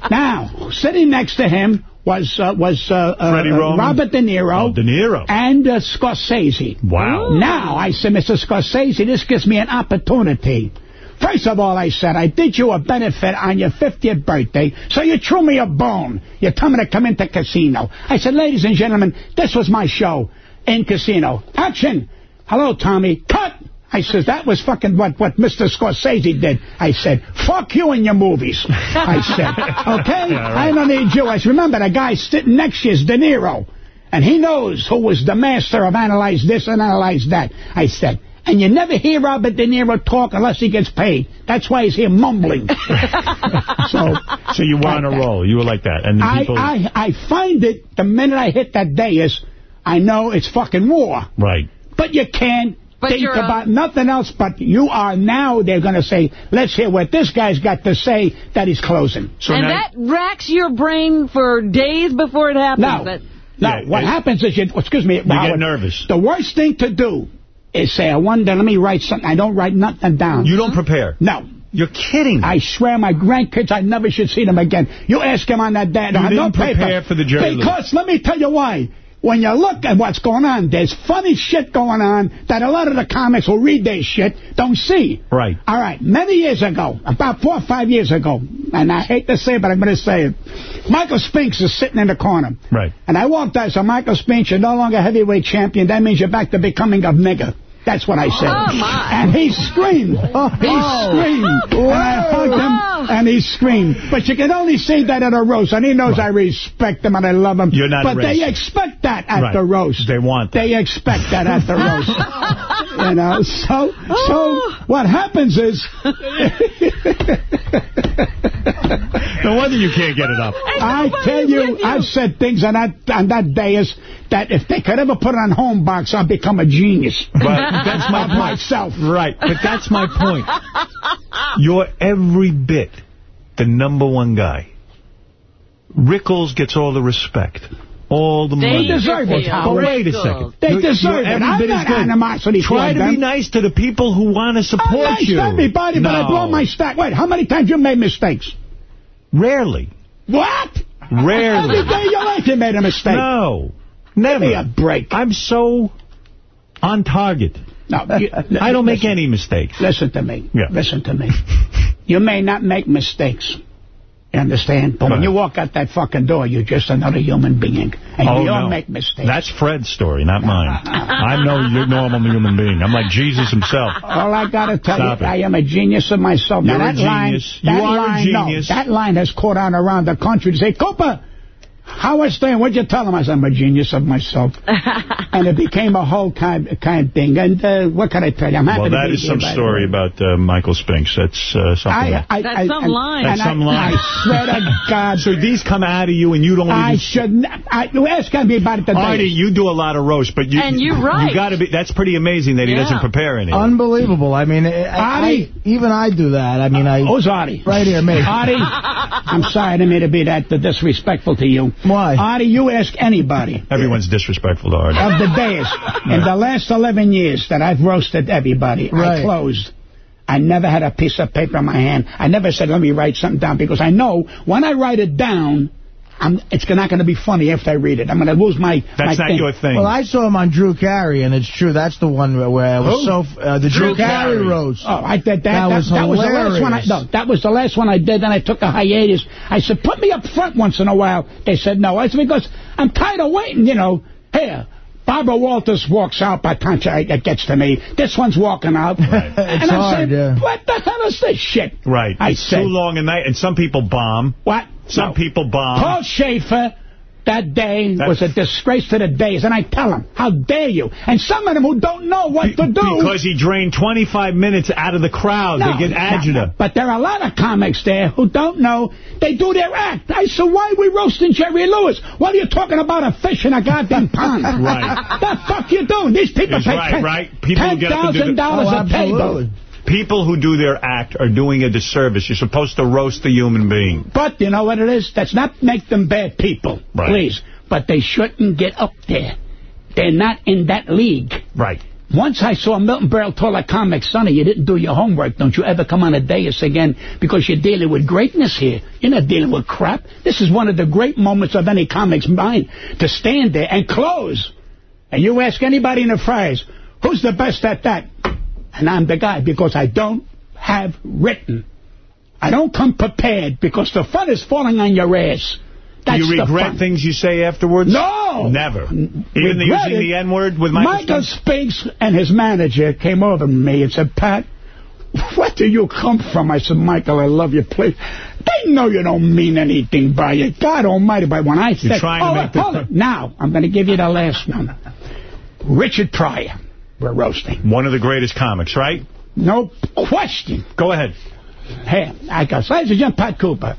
Speaker 32: Now, sitting next to him was uh, was uh, uh, uh? Robert De Niro.
Speaker 1: Oh, De Niro.
Speaker 32: And uh, Scorsese.
Speaker 1: Wow.
Speaker 32: Now, I said, Mr. Scorsese, this gives me an opportunity. First of all, I said, I did you a benefit on your 50th birthday, so you threw me a bone. You told me to come into casino. I said, ladies and gentlemen, this was my show in casino. Action. Hello, Tommy. Cut. I says, that was fucking what, what Mr. Scorsese did. I said, fuck you and your movies. I said, [LAUGHS] okay? I don't need you. I said, remember, the guy sitting next to you is De Niro. And he knows who was the master of analyze this and analyze that. I said, and you never hear Robert De Niro talk unless he gets paid. That's why he's here mumbling. [LAUGHS] so,
Speaker 1: So you were on a roll. You were like that. And the
Speaker 32: I,
Speaker 1: people...
Speaker 32: I, I find it, the minute I hit that dais, I know it's fucking war.
Speaker 1: Right.
Speaker 32: But you can't
Speaker 2: But
Speaker 32: think
Speaker 2: you're a-
Speaker 32: about nothing else but you are now, they're going to say, let's hear what this guy's got to say that he's closing.
Speaker 1: So
Speaker 2: and
Speaker 1: now-
Speaker 2: that racks your brain for days before it happens.
Speaker 32: No.
Speaker 2: That-
Speaker 32: Now,
Speaker 1: Yeah,
Speaker 32: what
Speaker 1: it-
Speaker 32: happens is, you, oh, excuse me,
Speaker 1: You
Speaker 32: Howard,
Speaker 1: get nervous.
Speaker 32: The worst thing to do is say, I wonder, let me write something. I don't write nothing down.
Speaker 1: You don't prepare.
Speaker 32: No.
Speaker 1: You're kidding.
Speaker 32: I swear my grandkids, I never should see them again. You ask them on that day.
Speaker 1: You
Speaker 32: I
Speaker 1: didn't
Speaker 32: no paper.
Speaker 1: prepare for the Jerry Lewis.
Speaker 32: Because, let me tell you why. When you look at what's going on, there's funny shit going on that a lot of the comics who read their shit don't see.
Speaker 1: Right.
Speaker 32: All right. Many years ago, about four or five years ago, and I hate to say it, but I'm going to say it, Michael Spinks is sitting in the corner.
Speaker 1: Right.
Speaker 32: And I walked out, so Michael Spinks, you're no longer heavyweight champion. That means you're back to becoming a nigger. That's what I said.
Speaker 2: Oh, my.
Speaker 32: And he screamed. He screamed. And I hugged him, and he screamed. But you can only see that at a roast, and he knows I respect him and I love him.
Speaker 1: You're not
Speaker 32: But they expect that at
Speaker 1: Right.
Speaker 32: the roast.
Speaker 1: They want that.
Speaker 32: They expect that at the roast. [LAUGHS] you know, so so what happens is
Speaker 1: No wonder you can't get it up.
Speaker 32: I tell you, I've said things on that on that day is that if they could ever put it on home box, I'd become a genius.
Speaker 1: But [LAUGHS] that's my
Speaker 32: Of
Speaker 1: point.
Speaker 32: myself.
Speaker 1: Right. But that's my point. You're every bit the number one guy. Rickles gets all the respect. All the
Speaker 2: They
Speaker 1: money.
Speaker 32: deserve it,
Speaker 1: But wait a second.
Speaker 32: They
Speaker 1: You're-
Speaker 32: deserve
Speaker 1: you're
Speaker 32: it.
Speaker 1: every
Speaker 32: I'm
Speaker 1: bit
Speaker 32: not
Speaker 1: as good.
Speaker 32: animosity
Speaker 1: Try to
Speaker 32: them.
Speaker 1: be nice to the people who want to support
Speaker 32: I'm nice
Speaker 1: you.
Speaker 32: to everybody, but I
Speaker 1: No.
Speaker 32: blow my stack. Wait, how many times you made mistakes?
Speaker 1: Rarely.
Speaker 32: What? Every
Speaker 1: Rarely.
Speaker 32: day you like you made a mistake.
Speaker 1: No. Never.
Speaker 32: Give me a break.
Speaker 1: I'm so on target.
Speaker 32: No, you, [LAUGHS]
Speaker 1: I don't make
Speaker 32: listen,
Speaker 1: any mistakes.
Speaker 32: Listen to me.
Speaker 1: Yeah.
Speaker 32: Listen to me. [LAUGHS] You may not make mistakes. You understand? But when you walk out that fucking door, you're just another human being. And
Speaker 1: oh,
Speaker 32: you don't
Speaker 1: no.
Speaker 32: make mistakes.
Speaker 1: That's Fred's story, not [LAUGHS] mine. I'm no normal human being. I'm like Jesus himself.
Speaker 32: All I got to tell
Speaker 1: Stop
Speaker 32: you,
Speaker 1: it.
Speaker 32: I am a genius of myself.
Speaker 1: You're
Speaker 32: now, that line,
Speaker 1: genius.
Speaker 32: That
Speaker 1: You are a
Speaker 32: line, no, that line has caught on around the country to say, Cooper, Howard Stern, what'd you tell him? I said, I'm a genius of myself. [LAUGHS] and it became a whole kind, kind thing. And uh, what can I tell you? I'm happy
Speaker 1: Well,
Speaker 32: to be
Speaker 1: is
Speaker 32: here,
Speaker 1: some
Speaker 32: by
Speaker 1: story
Speaker 32: way.
Speaker 1: about uh, Michael Spinks. That's uh, something.
Speaker 32: I, I,
Speaker 2: That's
Speaker 32: I,
Speaker 2: some
Speaker 32: and-
Speaker 2: line.
Speaker 1: That's some
Speaker 32: I,
Speaker 1: line.
Speaker 32: I swear to God.
Speaker 1: So these come out of you and you don't
Speaker 32: I
Speaker 1: even...
Speaker 32: should not. I, you ask me about it today.
Speaker 1: Artie, you do a lot of roast, but you...
Speaker 2: And you're right.
Speaker 1: You got to be... That's pretty amazing that he doesn't prepare anything.
Speaker 16: Unbelievable. I mean, I, I,
Speaker 32: Artie.
Speaker 16: even I do that. I mean, I...
Speaker 32: Who's Artie?
Speaker 16: Right here, me.
Speaker 32: Artie, [LAUGHS] I'm sorry I didn't mean to be that disrespectful to you.
Speaker 16: Why?
Speaker 32: Artie, you ask anybody [LAUGHS]
Speaker 1: Everyone's disrespectful to Artie.
Speaker 32: of the days [LAUGHS] in the last 11 years that I've roasted everybody,
Speaker 16: Right.
Speaker 32: I closed. I never had a piece of paper in my hand. I never said, let me write something down, because I know when I write it down, I'm, it's not going to be funny after I read it. I'm going to lose my
Speaker 1: That's
Speaker 32: my
Speaker 1: not
Speaker 32: thing.
Speaker 1: your thing.
Speaker 16: Well, I saw him on Drew Carey, and it's true. That's the one where I was
Speaker 32: Who?
Speaker 16: so... Uh, the Drew,
Speaker 1: Drew
Speaker 16: Carey
Speaker 1: Carey.
Speaker 16: roast.
Speaker 32: Oh, I did that.
Speaker 16: That was that
Speaker 32: was the last one. I,
Speaker 16: hilarious.
Speaker 32: no, that was the last one I did. Then I took a hiatus. I said, put me up front once in a while. They said no. I said because I'm tired of waiting. You know, here. Barbara Walters walks out by the time she- it gets to me. This one's walking out.
Speaker 16: It's
Speaker 32: and I'm
Speaker 16: hard,
Speaker 32: saying,
Speaker 16: yeah.
Speaker 32: what the hell is this shit?
Speaker 1: Right.
Speaker 32: I
Speaker 1: it's
Speaker 32: said,
Speaker 1: too long a night, and some people bomb.
Speaker 32: what?
Speaker 1: Some
Speaker 32: No.
Speaker 1: people bomb.
Speaker 32: Paul Shaffer that day
Speaker 1: That's-
Speaker 32: was a disgrace to the days. And I tell him, how dare you? And some of them who don't know what to do.
Speaker 1: Because he drained 25 minutes out of the crowd.
Speaker 32: No,
Speaker 1: they get
Speaker 32: no,
Speaker 1: agita.
Speaker 32: no. But there are a lot of comics there who don't know. They do their act. I said, why are we roasting Jerry Lewis? What are you talking about a fish in a goddamn [LAUGHS] pond?
Speaker 1: Right.
Speaker 32: The fuck you doing? These people
Speaker 1: He's
Speaker 32: pay
Speaker 1: right, right. People get up and do the-
Speaker 32: $10,000
Speaker 16: Oh,
Speaker 32: a table.
Speaker 1: People who do their act are doing a disservice. You're supposed to roast the human being.
Speaker 32: But you know what it is? That's not make them bad people,
Speaker 1: Right.
Speaker 32: please. But they shouldn't get up there. They're not in that league.
Speaker 1: Right.
Speaker 32: Once I saw Milton Berle tell a comic, Sonny, you didn't do your homework. Don't you ever come on a dais again because you're dealing with greatness here. You're not dealing with crap. This is one of the great moments of any comic's mind to stand there and close. And you ask anybody in the Friars, who's the best at that? And I'm the guy because I don't have written. I don't come prepared because the fun is falling on your ass. That's
Speaker 1: do you regret things you say afterwards?
Speaker 32: No!
Speaker 1: Never. Even using the N-word with Michael,
Speaker 32: Michael
Speaker 1: Spinks?
Speaker 32: Spinks and his manager came over to me and said, Pat, where do you come from? I said, Michael, I love you, please. They know you don't mean anything by it. God almighty, but when I said,
Speaker 1: trying to
Speaker 32: hold
Speaker 1: make
Speaker 32: it,
Speaker 1: the- [LAUGHS]
Speaker 32: it. Now, I'm going to give you the last one. Richard Pryor, we're roasting.
Speaker 1: One of the greatest comics, right?
Speaker 32: No question.
Speaker 1: Go ahead.
Speaker 32: Hey, I go, so ladies and gentlemen, Pat Cooper.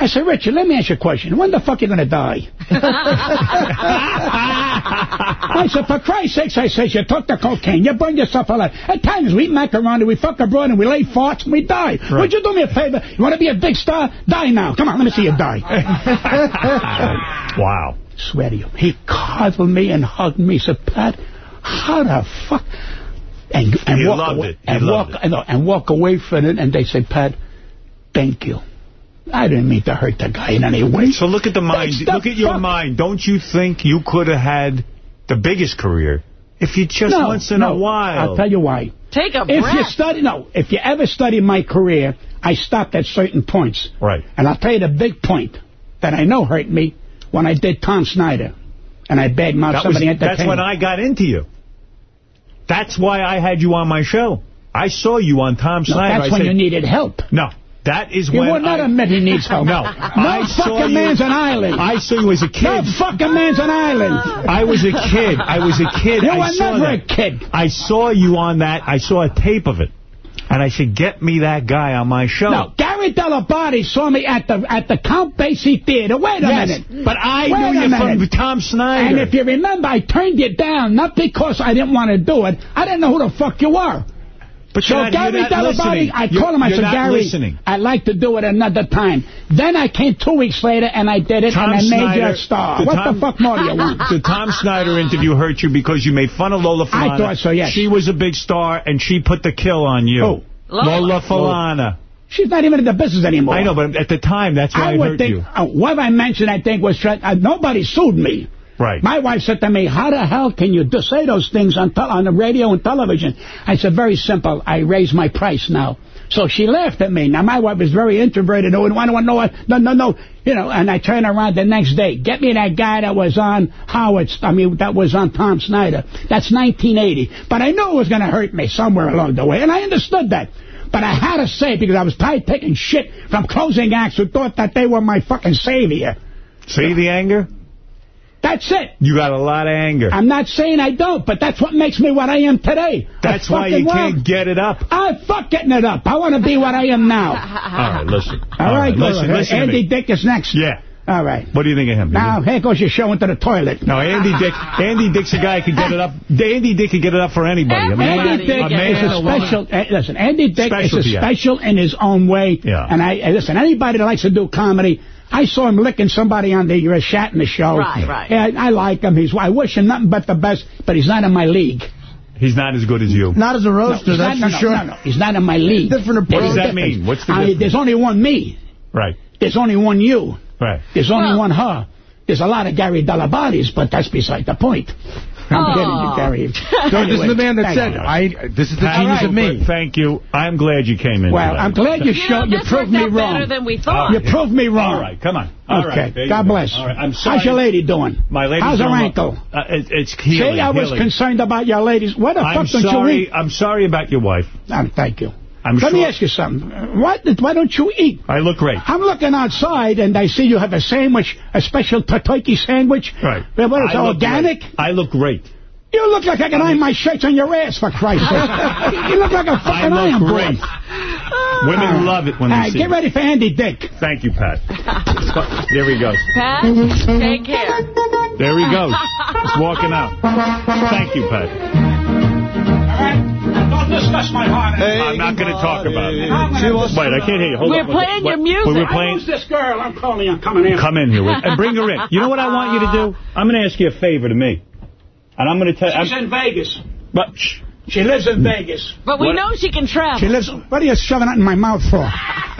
Speaker 32: I said, Richard, let me ask you a question. When the fuck are you going to die? [LAUGHS] I said, for Christ's sakes, I said, you took the cocaine, you burned yourself alive. At times, we eat macaroni, we fuck abroad, and we lay farts, and we die. Would you do me a favor? You want to be a big star? Die now. Come on, let me see you die. [LAUGHS]
Speaker 1: wow.
Speaker 32: Swear to you. He cuddled me and hugged me. He said, Pat, how the fuck? And, and
Speaker 1: He
Speaker 32: walk
Speaker 1: loved
Speaker 32: away,
Speaker 1: it. He
Speaker 32: and
Speaker 1: loved
Speaker 32: walk, and, and walk away from it, and they say, Pat, thank you. I didn't mean to hurt the guy in any way.
Speaker 1: So look at the mind.
Speaker 32: The
Speaker 1: Look at your
Speaker 32: fuck-
Speaker 1: mind. Don't you think you could have had the biggest career if you just
Speaker 32: no,
Speaker 1: once in
Speaker 32: no,
Speaker 1: a while?
Speaker 32: I'll tell you why.
Speaker 2: Take a
Speaker 32: If you study, no, if you ever study my career, I stopped at certain points.
Speaker 1: Right.
Speaker 32: And I'll tell you the big point that I know hurt me when I did Tom Snyder. And I begged out
Speaker 1: That was,
Speaker 32: somebody
Speaker 1: that's when I got into you. That's why I had you on my show. I saw you on Tom
Speaker 32: No,
Speaker 1: Snyder.
Speaker 32: that's
Speaker 1: I
Speaker 32: when
Speaker 1: said,
Speaker 32: you needed help.
Speaker 1: No, that is
Speaker 32: You
Speaker 1: when
Speaker 32: will not
Speaker 1: I,
Speaker 32: admit he needs help. [LAUGHS]
Speaker 1: No,
Speaker 32: No
Speaker 1: I saw
Speaker 32: fucking
Speaker 1: you-
Speaker 32: man's an island.
Speaker 1: I saw you as a kid.
Speaker 32: No fucking man's an island.
Speaker 1: I was a kid. I was a kid.
Speaker 32: You
Speaker 1: I
Speaker 32: were never
Speaker 1: that.
Speaker 32: a kid.
Speaker 1: I saw you on that. I saw a tape of it. And I said, get me that guy on my show.
Speaker 32: No, Gary Delabardi saw me at the at the Count Basie Theater. Wait a
Speaker 1: Yes,
Speaker 32: minute.
Speaker 1: but I
Speaker 32: Wait
Speaker 1: knew you from. Tom Snyder.
Speaker 32: And if you remember, I turned you down, not because I didn't want to do it. I didn't know who the fuck you were.
Speaker 1: But
Speaker 32: so
Speaker 1: not-
Speaker 32: Gary
Speaker 1: you're not
Speaker 32: Delabardi,
Speaker 1: listening.
Speaker 32: I
Speaker 1: You're-
Speaker 32: called him, I said, Gary,
Speaker 1: listening.
Speaker 32: I'd like to do it another time. Then I came two weeks later and I did it
Speaker 1: Tom
Speaker 32: and I made you
Speaker 1: Snyder-
Speaker 32: a star.
Speaker 1: the
Speaker 32: What
Speaker 1: Tom-
Speaker 32: the fuck more do you [LAUGHS] want?
Speaker 1: The Tom Snyder interview hurt you because you made fun of Lola Falana.
Speaker 32: I thought so, yes.
Speaker 1: She was a big star, and she put the kill on you.
Speaker 32: Who?
Speaker 1: Lola,
Speaker 2: Lola.
Speaker 1: Falana.
Speaker 32: She's not even in the business anymore.
Speaker 1: I know, but at the time, that's why
Speaker 32: I
Speaker 1: it
Speaker 32: would
Speaker 1: hurt
Speaker 32: think,
Speaker 1: you.
Speaker 32: uh, what I mentioned, I think, was, uh, nobody sued me.
Speaker 1: Right.
Speaker 32: My wife said to me, how the hell can you say those things on, on the radio and television? I said, very simple. I raise my price now. So she laughed at me. Now, my wife is very introverted. Oh, I don't know what. No, no, no. You know, and I turn around the next day. Get me that guy that was on Howard, I mean, that was on Tom Snyder. That's 1980. But I knew it was going to hurt me somewhere along the way, and I understood that. But I had to say it because I was tired taking shit from closing acts who thought that they were my fucking savior.
Speaker 1: See the anger?
Speaker 32: That's it.
Speaker 1: You got a lot of anger.
Speaker 32: I'm not saying I don't, but that's what makes me what I am today.
Speaker 1: That's why you
Speaker 32: fucking
Speaker 1: can't get it up.
Speaker 32: I fuck getting it up. I want to be what I am now. [LAUGHS]
Speaker 1: All right, listen.
Speaker 32: All right, go
Speaker 1: listen, listen to
Speaker 32: Andy. Dick is next.
Speaker 1: Yeah.
Speaker 32: All right.
Speaker 1: What do you think of him?
Speaker 32: Now, here goes your show into the toilet.
Speaker 1: No, Andy Dick. [LAUGHS] Andy Dick's a guy who can get it up. Andy Dick can get it up for anybody. I mean,
Speaker 32: Andy Dick
Speaker 1: a
Speaker 32: is a
Speaker 1: and woman.
Speaker 32: special. eh, listen, Andy Dick is a special in his own way.
Speaker 1: Yeah.
Speaker 32: And I eh, listen. Anybody that likes to do comedy, I saw him licking somebody on the uh, Shatner show.
Speaker 2: Right, right.
Speaker 32: Yeah, I like him. He's. I wish him nothing but the best, but he's not in my league.
Speaker 1: He's not as good as you.
Speaker 16: Not as a roaster,
Speaker 32: he's
Speaker 16: that's
Speaker 32: not,
Speaker 16: for
Speaker 32: no,
Speaker 16: sure.
Speaker 32: No, no, he's not in my league.
Speaker 16: Different approach.
Speaker 1: What does that mean? What's the
Speaker 32: I, there's only one me.
Speaker 1: Right,
Speaker 32: There's only one you.
Speaker 1: right.
Speaker 32: There's only
Speaker 2: Well-
Speaker 32: one her. There's a lot of Gary Delabodies, but that's beside the point. I'm
Speaker 2: Aw.
Speaker 32: kidding you, Gary. [LAUGHS]
Speaker 21: No, this is the man that said,
Speaker 32: you.
Speaker 21: I. this is the
Speaker 1: Pat,
Speaker 21: genius of me.
Speaker 1: Thank you. I'm glad you came in
Speaker 32: Well,
Speaker 1: today.
Speaker 32: I'm glad you,
Speaker 2: You
Speaker 32: showed.
Speaker 2: know,
Speaker 32: You proved me wrong.
Speaker 2: better than we thought.
Speaker 32: You proved me wrong.
Speaker 1: All right, come on. All
Speaker 32: okay.
Speaker 1: right, there you
Speaker 32: God
Speaker 1: go.
Speaker 32: bless.
Speaker 1: All right, I'm sorry.
Speaker 32: How's your lady doing?
Speaker 1: My lady.
Speaker 32: How's her ankle?
Speaker 1: Uh, it, it's healing.
Speaker 32: See, I was
Speaker 1: healing.
Speaker 32: concerned about your ladies. What the
Speaker 1: I'm
Speaker 32: fuck don't you
Speaker 1: sorry. I'm sorry about your wife.
Speaker 32: Um, thank you.
Speaker 1: I'm
Speaker 32: Let
Speaker 1: sure.
Speaker 32: me ask you something. Uh, What? Why don't you eat?
Speaker 1: I look great.
Speaker 32: I'm looking outside and I see you have a sandwich, a special t- turkey sandwich.
Speaker 1: Right.
Speaker 32: Uh, What is it,
Speaker 1: I
Speaker 32: organic?
Speaker 1: great. I look great.
Speaker 32: You look like I can iron my shirts on your ass, for Christ's sake. [LAUGHS] you look like a fucking
Speaker 1: look
Speaker 32: iron board.
Speaker 1: great. Women love it when they
Speaker 32: All right,
Speaker 1: see
Speaker 32: get
Speaker 1: me.
Speaker 32: ready for Andy Dick.
Speaker 1: Thank you, Pat. [LAUGHS] there he goes.
Speaker 2: Pat, take care.
Speaker 1: There he goes. [LAUGHS] He's walking out. Thank you, Pat.
Speaker 32: Don't discuss my heart.
Speaker 1: I'm not going to talk about it. Wait, I can't hear you. Hold
Speaker 2: We're
Speaker 1: on.
Speaker 2: playing
Speaker 1: What-
Speaker 2: your music.
Speaker 1: We were
Speaker 32: I
Speaker 1: playing.
Speaker 32: lose this girl. I'm calling you. I'm coming in.
Speaker 1: Come in here with, and bring her in. You know what I want you to do? [LAUGHS] I'm going to ask you a favor to me. And I'm going to tell
Speaker 32: She's
Speaker 1: I'm,
Speaker 32: in Vegas.
Speaker 1: but, shh.
Speaker 32: She lives in Vegas.
Speaker 2: But we
Speaker 1: What-
Speaker 2: know she can travel.
Speaker 32: She lives. What are you shoving that in my mouth for? [LAUGHS]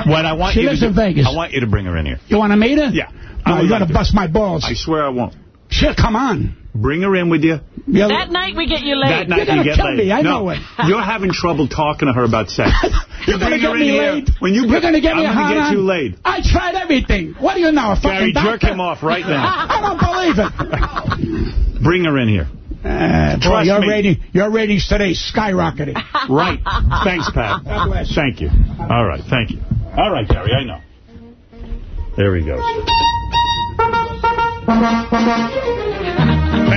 Speaker 1: What I want
Speaker 32: She
Speaker 1: you
Speaker 32: lives
Speaker 1: to
Speaker 32: in
Speaker 1: do,
Speaker 32: Vegas.
Speaker 1: I want you to bring her in here.
Speaker 32: You want to meet her?
Speaker 1: Yeah.
Speaker 32: No,
Speaker 1: I
Speaker 32: you got to bust my balls.
Speaker 1: I swear I won't.
Speaker 32: She'll come on.
Speaker 1: Bring her in with you.
Speaker 32: You'll-
Speaker 2: That night we get you laid.
Speaker 1: That night
Speaker 32: You're gonna
Speaker 1: you get
Speaker 32: kill
Speaker 1: laid.
Speaker 32: me, I
Speaker 1: no,
Speaker 32: know it. [LAUGHS]
Speaker 1: You're having trouble talking to her about sex. [LAUGHS]
Speaker 32: You're going to get me
Speaker 1: here.
Speaker 32: laid.
Speaker 1: When you
Speaker 32: You're going to get me
Speaker 1: I'm gonna get
Speaker 32: on.
Speaker 1: you laid.
Speaker 32: I tried everything. What do you know, a fucking
Speaker 1: Gary, jerk him off right now. [LAUGHS]
Speaker 32: I don't believe it.
Speaker 1: Bring her in here.
Speaker 32: Uh, boy,
Speaker 1: Trust
Speaker 32: your,
Speaker 1: me.
Speaker 32: rating, your ratings today skyrocketed.
Speaker 1: Right. Thanks, Pat. Thank you. All right. Thank you. All right, Gary. I know. There he goes.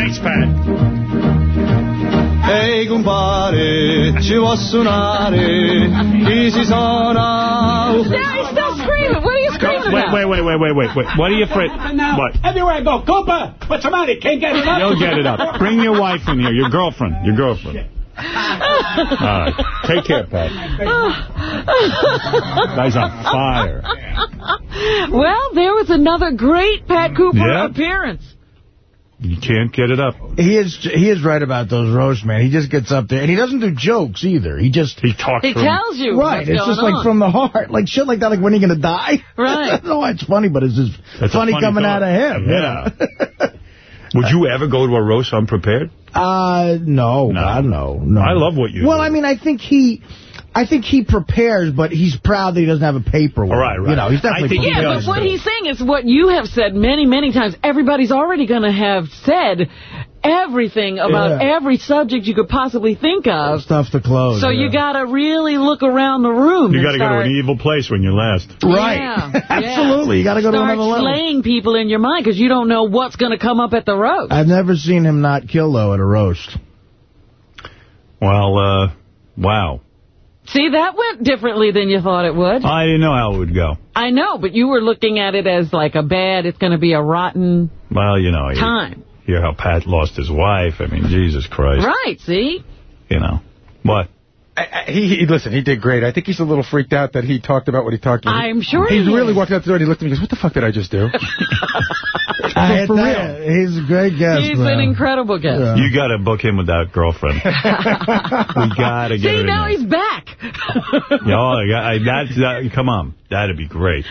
Speaker 1: Thanks, Pat.
Speaker 37: Ehi compare, ci posso suonare, chi si suona...
Speaker 2: Now he's still screaming. What are you screaming
Speaker 1: Wait,
Speaker 2: about?
Speaker 1: wait, wait, wait, wait, wait, wait. What are you afraid? What?
Speaker 32: Everywhere I go, Cooper, what's the matter? Can't get it up?
Speaker 1: You'll get it up. Bring your wife in here. Your girlfriend. Your girlfriend. All right. Take care, Pat. Guy's on fire.
Speaker 2: Well, there was another great Pat Cooper
Speaker 1: Yeah.
Speaker 2: appearance.
Speaker 1: You can't get it up.
Speaker 16: He is he is right about those roasts, man. He just gets up there, and he doesn't do jokes either. He just...
Speaker 1: He talks
Speaker 2: He
Speaker 1: from...
Speaker 2: tells you
Speaker 16: Right, it's
Speaker 2: going
Speaker 16: just like from the heart. Like shit like that, like when are you going to die?
Speaker 2: Right.
Speaker 16: I don't know why it's funny, but it's just funny,
Speaker 1: funny
Speaker 16: coming
Speaker 1: thought.
Speaker 16: out of him. you
Speaker 1: Yeah. [LAUGHS] Would you ever go to a roast unprepared?
Speaker 16: Uh, no,
Speaker 1: No.
Speaker 16: God, no, no.
Speaker 1: I love what you
Speaker 16: Well,
Speaker 1: do.
Speaker 16: I mean, I think he, I think he prepares, but he's proud that he doesn't have a paper. with
Speaker 1: All right, right.
Speaker 16: You know, he's
Speaker 1: I
Speaker 16: definitely.
Speaker 1: think he
Speaker 2: Yeah, but what he's saying is what you have said many, many times. Everybody's already going to have said everything about
Speaker 16: Yeah.
Speaker 2: every subject you could possibly think of.
Speaker 16: stuff to close.
Speaker 2: So
Speaker 16: yeah.
Speaker 2: you got to really look around the room.
Speaker 1: You got to go to an evil place when you're last.
Speaker 16: Right.
Speaker 2: Yeah, [LAUGHS] yeah.
Speaker 16: Absolutely. You got to go to another level.
Speaker 2: slaying people in your mind because you don't know what's going to come up at the roast.
Speaker 16: I've never seen him not kill, though, at a roast.
Speaker 1: Well, uh, wow.
Speaker 2: See, that went differently than you thought it would.
Speaker 1: I didn't know how it would go.
Speaker 2: I know, but you were looking at it as like a bad, it's going to be a rotten
Speaker 1: Well, you know,
Speaker 2: time.
Speaker 1: Hear how Pat lost his wife. I mean, Jesus Christ.
Speaker 2: Right, see?
Speaker 1: You know. What?
Speaker 21: I, I, he, he, listen, he did great. I think he's a little freaked out that he talked about what he talked about.
Speaker 2: I'm sure
Speaker 21: He
Speaker 2: he
Speaker 21: really
Speaker 2: is.
Speaker 21: walked out the door and he looked at me and goes, what the fuck did I just do? [LAUGHS] [LAUGHS]
Speaker 16: I
Speaker 21: for
Speaker 16: tell
Speaker 21: real.
Speaker 16: He's a great guest,
Speaker 2: He's
Speaker 16: man.
Speaker 2: an incredible guest.
Speaker 16: Yeah.
Speaker 1: You got to book him with that girlfriend. [LAUGHS] we got to get
Speaker 2: See,
Speaker 1: her in
Speaker 2: now
Speaker 1: there.
Speaker 2: he's back.
Speaker 1: Yeah, oh, I I- that's, that, come on. That'd be great.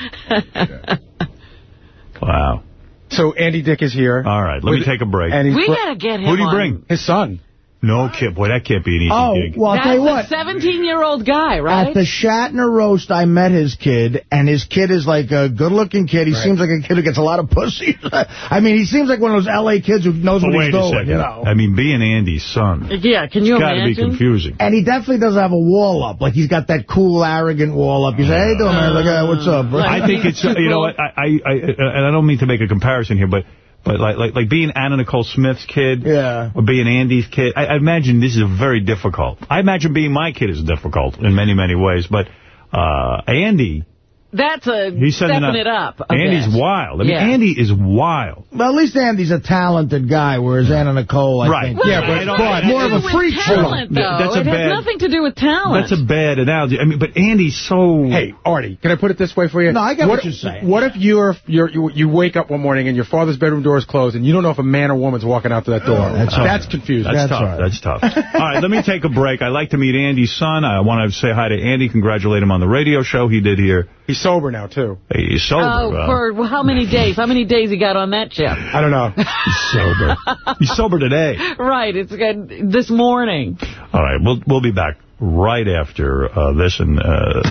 Speaker 1: Wow.
Speaker 21: So Andy Dick is here.
Speaker 1: All right, let me take a break.
Speaker 21: And
Speaker 2: we got to get him
Speaker 1: Who do you
Speaker 2: on.
Speaker 1: bring?
Speaker 21: His son.
Speaker 1: No, kid. Boy, that can't be an easy
Speaker 16: Oh,
Speaker 1: gig.
Speaker 16: well, I'll
Speaker 2: That's
Speaker 16: tell you what.
Speaker 2: a 17-year-old guy, right?
Speaker 16: At the Shatner roast, I met his kid, and his kid is like a good-looking kid. He seems like a kid who gets a lot of pussy. [LAUGHS] I mean, he seems like one of those L.A. kids who knows
Speaker 1: But
Speaker 16: what he's doing, you know.
Speaker 1: I mean, being Andy's son.
Speaker 2: yeah, can you
Speaker 1: it's got to be confusing.
Speaker 16: And he definitely doesn't have a wall up. Like, he's got that cool, arrogant wall up. You say, how you doing, man? Like, hey, what's up, bro?
Speaker 1: I think it's, uh, you know what, I, I, I, and I don't mean to make a comparison here, but but like like like being Anna Nicole Smith's kid,
Speaker 16: yeah,
Speaker 1: or being Andy's kid, I, I imagine this is very difficult. I imagine being my kid is difficult in many many ways, but uh, Andy,
Speaker 2: That's a
Speaker 1: he's sending
Speaker 2: stepping
Speaker 1: up,
Speaker 2: it up.
Speaker 1: Andy's
Speaker 2: bit.
Speaker 1: wild. I mean,
Speaker 2: Yeah.
Speaker 1: Andy is wild.
Speaker 16: Well, at least Andy's a talented guy, whereas Anna Nicole, I
Speaker 1: Right.
Speaker 16: think.
Speaker 1: Well,
Speaker 16: yeah, but,
Speaker 1: don't-
Speaker 16: but
Speaker 1: I-
Speaker 16: more of a
Speaker 2: With
Speaker 16: freak show.
Speaker 2: talent, though.
Speaker 1: That's a
Speaker 2: it
Speaker 1: bad-
Speaker 2: has nothing to do with talent.
Speaker 1: That's a bad analogy. I mean, but Andy's so...
Speaker 21: Hey, Artie, can I put it this way for you?
Speaker 16: No, I got
Speaker 21: what,
Speaker 16: what you're saying.
Speaker 21: What if you're, you're, you you wake up one morning and your father's bedroom door is closed and you don't know if a man or woman's walking out to that door?
Speaker 1: That's hard.
Speaker 21: That's confusing.
Speaker 1: That's, tough. That's tough. [LAUGHS] All right, let me take a break. I'd like to meet Andy's son. I want to say hi to Andy, congratulate him on the radio show he did here.
Speaker 21: He's sober now, too.
Speaker 1: He's sober.
Speaker 2: Oh,
Speaker 1: uh,
Speaker 2: for how many days? How many days he got on that chip?
Speaker 21: I don't know.
Speaker 1: He's sober. He's sober today. [LAUGHS]
Speaker 2: Right, it's good this morning.
Speaker 1: All right, we'll we'll be back right after uh, this. And uh,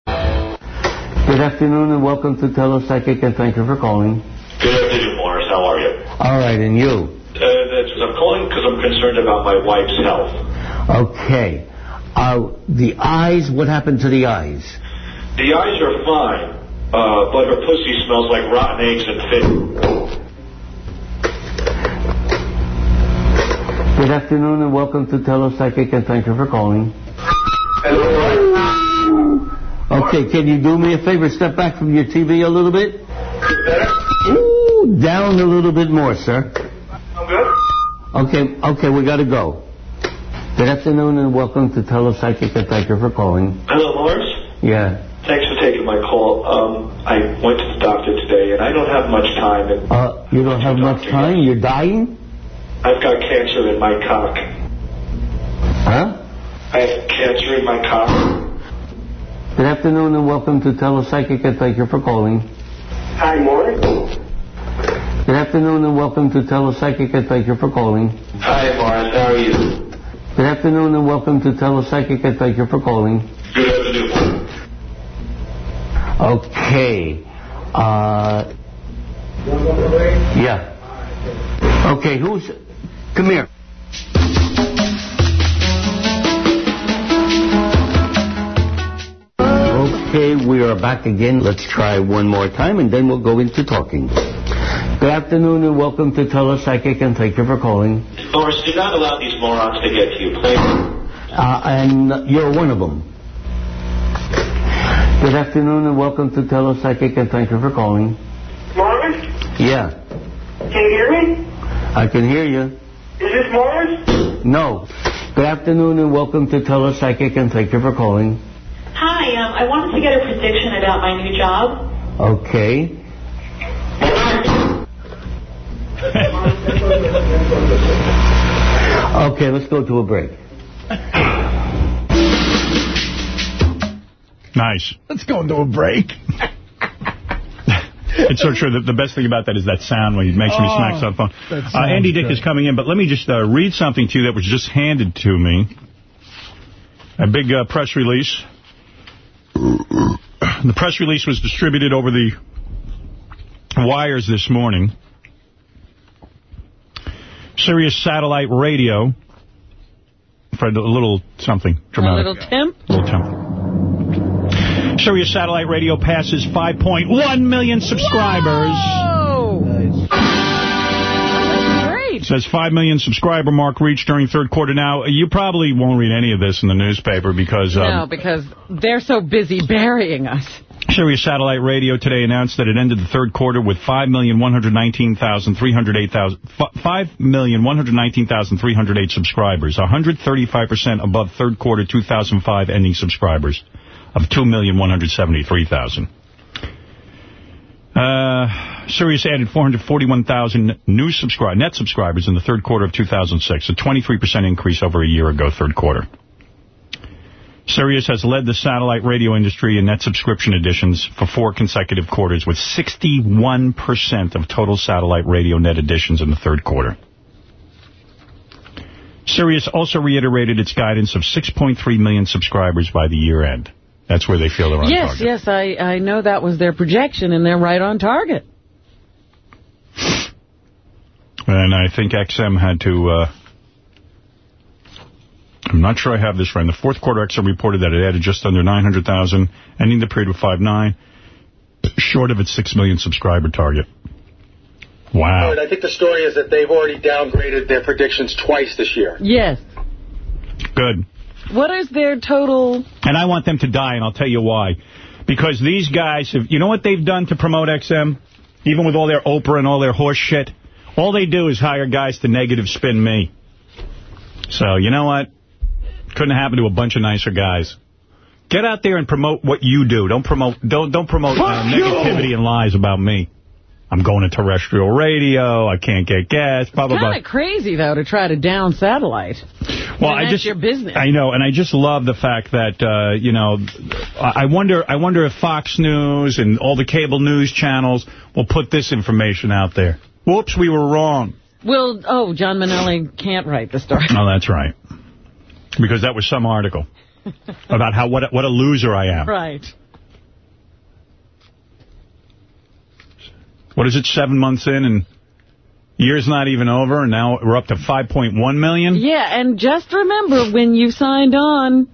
Speaker 38: Good afternoon and welcome to Telepsychic and thank you for calling.
Speaker 39: Good afternoon, Morris. How are you?
Speaker 38: All right, and you?
Speaker 39: Uh, I'm calling because I'm concerned about my wife's health.
Speaker 38: Okay. Uh, the eyes, what happened to the eyes?
Speaker 39: The eyes are fine, uh, but her pussy smells like rotten eggs and fish.
Speaker 38: Good afternoon and welcome to Telepsychic and thank you for calling. Hello. Okay, can you do me a favor? Step back from your TV a little bit. Ooh, down a little bit more, sir.
Speaker 39: I'm good.
Speaker 38: Okay, okay, we gotta go. Good afternoon and welcome to Telepsychic and thank you for calling.
Speaker 39: Hello, Morris.
Speaker 38: Yeah.
Speaker 39: Thanks for taking my call. Um, I went to the doctor today, and I don't have much time. And
Speaker 38: Uh, you don't have much time? You're dying?
Speaker 39: I've got cancer in my cock.
Speaker 38: Huh?
Speaker 39: I have cancer in my cock.
Speaker 38: Good afternoon and welcome to Telepsychic and thank you for calling.
Speaker 39: Hi, Morris.
Speaker 38: Good afternoon and welcome to Telepsychic and thank you for calling.
Speaker 39: Hi, Morris. How are you?
Speaker 38: Good afternoon and welcome to Telepsychic and thank you for calling.
Speaker 39: Good afternoon.
Speaker 38: Okay. Uh, yeah. Okay, who's... Come here. Okay, we are back again. Let's try one more time and then we'll go into talking. Good afternoon and welcome to Telepsychic and thank you for calling.
Speaker 39: Morris, do not allow these morons to get to you, please.
Speaker 38: Uh, and you're one of them. Good afternoon and welcome to Telepsychic and thank you for calling.
Speaker 29: Morris,
Speaker 38: Yeah,
Speaker 29: can you hear me?
Speaker 38: I can hear you.
Speaker 29: Is this Morris?
Speaker 38: No. Good afternoon and welcome to Telepsychic and thank you for calling.
Speaker 40: Hi, um, I wanted to get a prediction about my new job.
Speaker 38: Okay. [LAUGHS] Okay, let's go to a break. [LAUGHS]
Speaker 1: nice.
Speaker 16: Let's go into a break. [LAUGHS]
Speaker 1: It's so true. The, the best thing about that is that sound when he makes when he
Speaker 16: Oh,
Speaker 1: smacks on the phone. Uh, Andy Dick
Speaker 16: good.
Speaker 1: is coming in, but let me just uh, read something to you that was just handed to me. A big uh, press release. The press release was distributed over the wires this morning. Sirius Satellite Radio. Fred, a little something
Speaker 2: A
Speaker 1: dramatic.
Speaker 2: little Tim?
Speaker 1: little temp. Sirius Satellite Radio passes 5.1 million subscribers.
Speaker 2: Great.
Speaker 1: Says 5 million subscriber mark reached during third quarter. Now, you probably won't read any of this in the newspaper because um,
Speaker 2: No, because they're so busy burying us.
Speaker 1: Sirius Satellite Radio today announced that it ended the third quarter with 5,119,308 5,119,308 subscribers, 135% above third quarter 2005 ending subscribers of 2,173,000. Uh, Sirius added 441,000 new subscri net subscribers in the third quarter of 2006, a 23% increase over a year ago third quarter. Sirius has led the satellite radio industry in net subscription additions for four consecutive quarters with 61% of total satellite radio net additions in the third quarter. Sirius also reiterated its guidance of 6.3 million subscribers by the year end. That's where they feel they're on
Speaker 2: yes,
Speaker 1: target.
Speaker 2: yes, yes, I, I know that was their projection, and they're right on target.
Speaker 1: And I think XM had to... Uh, I'm not sure I have this right. In the fourth quarter, XM reported that it added just under 900,000, ending the period with 5.9, short of its 6 million subscriber target. Wow.
Speaker 36: I think the story is that they've already downgraded their predictions twice this year.
Speaker 2: Yes.
Speaker 1: Good.
Speaker 2: What is their total...
Speaker 1: And I want them to die, and I'll tell you why. Because these guys have... You know what they've done to promote XM? Even with all their Oprah and all their horse shit? All they do is hire guys to negative spin me. So, you know what? Couldn't happen to a bunch of nicer guys. Get out there and promote what you do. Don't promote don't don't promote uh, negativity and lies about me. I'm going to terrestrial radio. I can't get gas. Blah blah blah.
Speaker 2: Kind of crazy, though, to try to down satellite.
Speaker 1: Well, I just
Speaker 2: your business.
Speaker 1: I know, and I just love the fact that uh, you know, I I wonder I wonder if Fox News and all the cable news channels will put this information out there. Whoops, we were wrong.
Speaker 2: Well, oh, John Manelli can't write the story.
Speaker 1: Oh, that's right. Because that was some article [LAUGHS] about how what a, what a loser I am.
Speaker 2: Right.
Speaker 1: What is it? Seven months in and year's not even over, and now we're up to 5.1 million.
Speaker 2: Yeah, and just remember, when you signed on,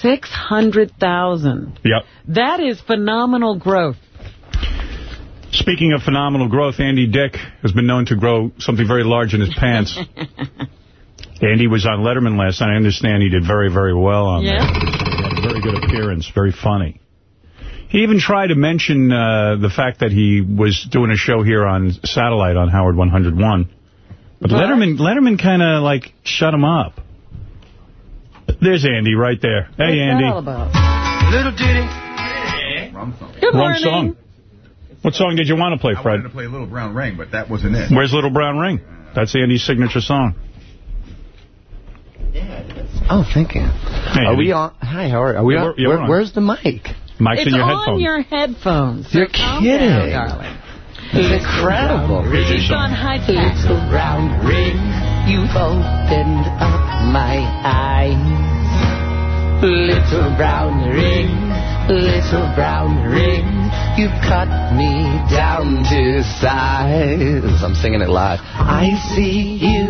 Speaker 2: 600,000.
Speaker 1: Yep.
Speaker 2: That is phenomenal growth.
Speaker 1: Speaking of phenomenal growth, Andy Dick has been known to grow something very large in his pants. [LAUGHS] Andy was on Letterman last night. I understand he did very, very well on
Speaker 2: Yeah.
Speaker 1: there. He had a very good appearance, very funny. He even tried to mention uh, the fact that he was doing a show here on satellite on Howard 101. But
Speaker 2: What?
Speaker 1: Letterman Letterman kind of, like, shut him up. There's Andy right there. Hey,
Speaker 2: What's
Speaker 1: Andy.
Speaker 2: that all about?
Speaker 41: Little ditty.
Speaker 2: Good
Speaker 1: Wrong
Speaker 2: morning.
Speaker 1: song. What song did you want to play, Fred?
Speaker 41: I
Speaker 1: Fred?
Speaker 41: wanted to play Little Brown Ring, but that wasn't it.
Speaker 1: Where's Little Brown Ring? That's Andy's signature song. Yeah.
Speaker 30: Oh, thank you.
Speaker 1: Hey,
Speaker 30: are
Speaker 1: Andy.
Speaker 30: we on? Hi, how are, are we
Speaker 1: Yeah,
Speaker 30: on?
Speaker 1: we're-
Speaker 30: Where-
Speaker 1: on.
Speaker 30: Where's the mic?
Speaker 1: Mike's
Speaker 2: it's
Speaker 1: in your
Speaker 2: on
Speaker 1: headphones.
Speaker 2: your headphones.
Speaker 30: You're kidding.
Speaker 2: Down, darling.
Speaker 30: It's incredible.
Speaker 2: It's on high tech.
Speaker 42: Little brown ring, you've opened up my eyes. Little brown ring, little brown ring, you've cut me down to size.
Speaker 30: I'm singing it live.
Speaker 42: I see you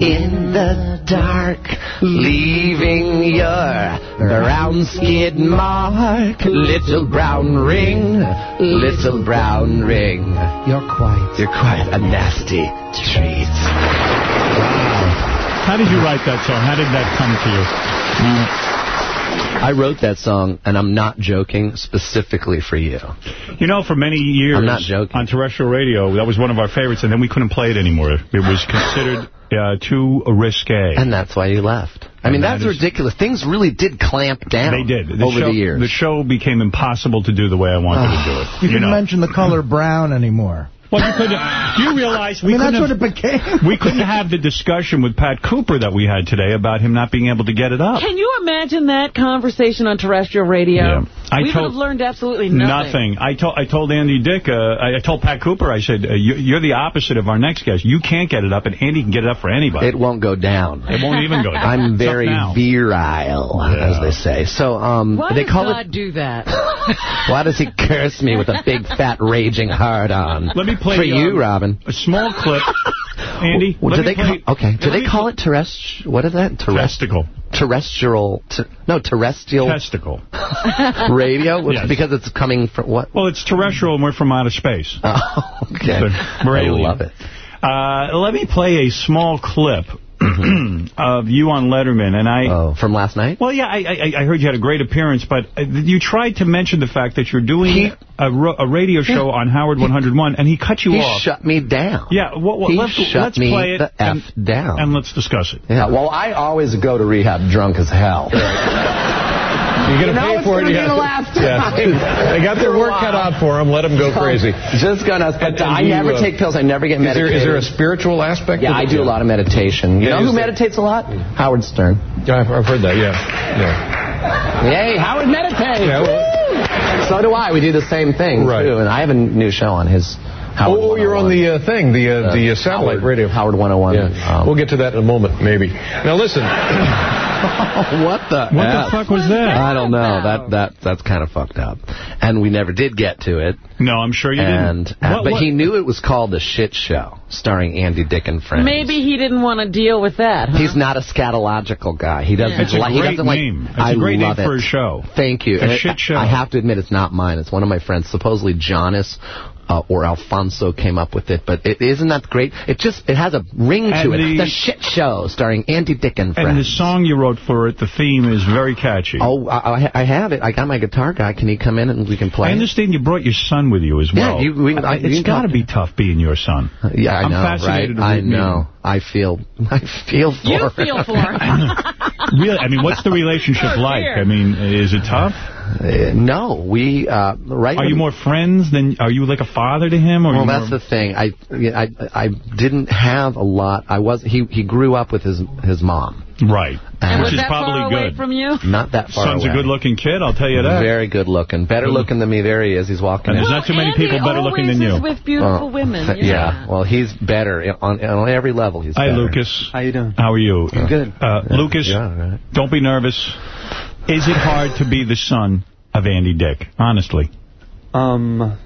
Speaker 42: in the dark, leaving your brown skid mark. Little brown ring, little brown ring. You're quite, you're quite a nasty treat. Wow.
Speaker 1: How did you write that song? How did that come to you?
Speaker 30: I wrote that song, and I'm not joking, specifically for you.
Speaker 1: You know, for many years
Speaker 30: I'm not joking.
Speaker 1: on terrestrial radio, that was one of our favorites, and then we couldn't play it anymore. It was considered uh, too risque.
Speaker 30: And that's why you left. I
Speaker 1: And
Speaker 30: mean,
Speaker 1: that
Speaker 30: that's
Speaker 1: is-
Speaker 30: ridiculous. Things really did clamp down
Speaker 1: They did. The
Speaker 30: over
Speaker 1: show,
Speaker 30: the years.
Speaker 1: The show became impossible to do the way I wanted to do it. [SIGHS]
Speaker 16: You
Speaker 1: You
Speaker 16: didn't
Speaker 1: know.
Speaker 16: mention the color [CLEARS THROAT] brown anymore.
Speaker 1: Well, you couldn't. Do you realize we
Speaker 16: I mean,
Speaker 1: couldn't
Speaker 16: what
Speaker 1: have,
Speaker 16: it became. [LAUGHS]
Speaker 1: we couldn't have the discussion with Pat Cooper that we had today about him not being able to get it up.
Speaker 2: Can you imagine that conversation on terrestrial radio?
Speaker 1: Yeah. I
Speaker 2: we would have learned absolutely nothing.
Speaker 1: I told I told Andy Dick, uh, I, I told Pat Cooper, I said, uh, you, you're the opposite of our next guest. You can't get it up, and Andy can get it up for anybody.
Speaker 30: It won't go down.
Speaker 1: It won't even go down. [LAUGHS]
Speaker 30: I'm
Speaker 1: It's
Speaker 30: very
Speaker 1: now.
Speaker 30: virile, as they say. So, um,
Speaker 2: Why
Speaker 30: they
Speaker 2: does
Speaker 30: call
Speaker 2: God
Speaker 30: it.
Speaker 2: do that? [LAUGHS]
Speaker 30: Why does he curse me with a big, fat, raging hard on?
Speaker 1: Let me play
Speaker 30: for you,
Speaker 1: um,
Speaker 30: Robin.
Speaker 1: a small clip. [LAUGHS] Andy,
Speaker 30: Well, do they
Speaker 1: play-
Speaker 30: call, okay? Do they call it terrestrial? What is that? Terrest-
Speaker 1: Testicle.
Speaker 30: terrestrial? Ter- no, terrestrial
Speaker 1: Testicle. [LAUGHS]
Speaker 30: radio.
Speaker 1: Yes.
Speaker 30: Because it's coming from what?
Speaker 1: Well, it's terrestrial, and we're from outer space. [LAUGHS]
Speaker 30: Oh, okay.
Speaker 1: We're
Speaker 30: I
Speaker 1: alien.
Speaker 30: love it.
Speaker 1: Uh, let me play a small clip [CLEARS THROAT] of you on Letterman, and I.
Speaker 30: Oh, from last night?
Speaker 1: Well, yeah, I, I, I heard you had a great appearance, but uh, you tried to mention the fact that you're doing
Speaker 30: He-
Speaker 1: a, ro- a radio show on Howard 101, and he cut you
Speaker 30: He
Speaker 1: off.
Speaker 30: shut me down.
Speaker 1: yeah, well, well,
Speaker 30: he
Speaker 1: let's, let's play it
Speaker 30: the
Speaker 1: and,
Speaker 30: F down.
Speaker 1: and let's discuss it.
Speaker 30: Yeah, well, I always go to rehab drunk as hell. [LAUGHS]
Speaker 43: You're going to pay for it.
Speaker 30: gonna
Speaker 43: you
Speaker 30: be
Speaker 43: have
Speaker 30: the
Speaker 43: to-
Speaker 30: last
Speaker 43: Yeah.
Speaker 30: time.
Speaker 43: They got their work cut out for them. Let them go crazy.
Speaker 30: Just gonna. But
Speaker 43: And- and
Speaker 30: I never
Speaker 43: uh,
Speaker 30: take pills. I never get
Speaker 43: Is there,
Speaker 30: medicated.
Speaker 43: is there a spiritual aspect?
Speaker 30: yeah,
Speaker 43: of
Speaker 30: I
Speaker 43: it?
Speaker 30: do a lot of meditation. You
Speaker 43: Yeah,
Speaker 30: know who
Speaker 43: is there-
Speaker 30: meditates a lot? Howard Stern.
Speaker 43: Yeah, I've, I've heard that. Yeah. Yeah.
Speaker 30: Yay, Howard meditates.
Speaker 43: Yeah, well-
Speaker 30: so do I. We do the same thing
Speaker 43: Right.
Speaker 30: too. And I have a new show on his
Speaker 43: oh, you're on the uh, thing, the uh, the uh, satellite
Speaker 30: Howard-
Speaker 43: radio.
Speaker 30: Howard 101.
Speaker 43: Yeah.
Speaker 30: Um,
Speaker 43: we'll get to that in a moment, maybe. Now listen. [LAUGHS]
Speaker 30: what the
Speaker 1: What the fuck was that?
Speaker 30: I don't know. That that that's kind of fucked up. And we never did get to it.
Speaker 1: No, I'm sure you
Speaker 30: and,
Speaker 1: didn't.
Speaker 30: uh,
Speaker 1: What-
Speaker 30: but
Speaker 1: what-
Speaker 30: he knew it was called The Shit Show, starring Andy Dick and friends.
Speaker 2: Maybe he didn't want to deal with that. Huh?
Speaker 30: He's not a scatological guy. He doesn't
Speaker 1: It's a
Speaker 30: like. he
Speaker 1: great
Speaker 30: doesn't like.
Speaker 1: name. It's
Speaker 30: I
Speaker 1: a great name
Speaker 30: love
Speaker 1: for
Speaker 30: it.
Speaker 1: a show.
Speaker 30: Thank you.
Speaker 1: A
Speaker 30: And it-
Speaker 1: shit show.
Speaker 30: I have to admit, it's not mine. It's one of my friends. Supposedly, Jonas uh, or Alfonso came up with it. But it isn't that great. It just it has a ring to
Speaker 1: And
Speaker 30: it.
Speaker 1: the-
Speaker 30: The Shit Show, starring Andy Dick and friends.
Speaker 1: And the song you wrote for it, the theme is very catchy.
Speaker 30: Oh, I, I- I have it. I got my guitar guy. Can he come in and we can play?
Speaker 1: I
Speaker 30: it?
Speaker 1: understand you brought your son with you as
Speaker 30: Yeah,
Speaker 1: well.
Speaker 30: you- we- I-
Speaker 1: it's
Speaker 30: you can
Speaker 1: got to be tough being your son.
Speaker 30: Yeah, I
Speaker 1: I'm
Speaker 30: know,
Speaker 1: fascinated
Speaker 30: right? I
Speaker 1: with meeting
Speaker 30: know. I feel, [LAUGHS] I feel for
Speaker 2: You feel for. [LAUGHS]
Speaker 1: Really? I mean, what's the [LAUGHS] relationship
Speaker 2: Oh,
Speaker 1: like? I mean, is it tough?
Speaker 30: Uh, no, we uh, right.
Speaker 1: Are you more friends than? Are you like a father to him? Or
Speaker 30: Well, that's the thing. I, I I didn't have a lot. I was he he grew up with his his mom.
Speaker 1: right,
Speaker 2: And
Speaker 1: which
Speaker 2: was
Speaker 1: is
Speaker 2: that
Speaker 1: probably
Speaker 2: far away
Speaker 1: good.
Speaker 2: from you?
Speaker 30: Not that far
Speaker 1: Son's
Speaker 30: away.
Speaker 1: a good-looking kid, I'll tell you that.
Speaker 30: Very good looking. Better looking than me. There he is. He's walking
Speaker 1: And
Speaker 30: in.
Speaker 1: there's not too many
Speaker 2: Andy
Speaker 1: people better looking than you.
Speaker 2: is with beautiful
Speaker 30: Oh,
Speaker 2: women. [LAUGHS] Yeah.
Speaker 30: yeah. Well, he's better on on every level. He's
Speaker 1: Hi,
Speaker 30: better.
Speaker 1: Lucas.
Speaker 44: How you doing?
Speaker 1: How are you?
Speaker 44: Good.
Speaker 1: Uh, Lucas,
Speaker 30: Yeah, all right.
Speaker 1: don't be nervous. Is it hard to be the son of Andy Dick? Honestly.
Speaker 44: Um,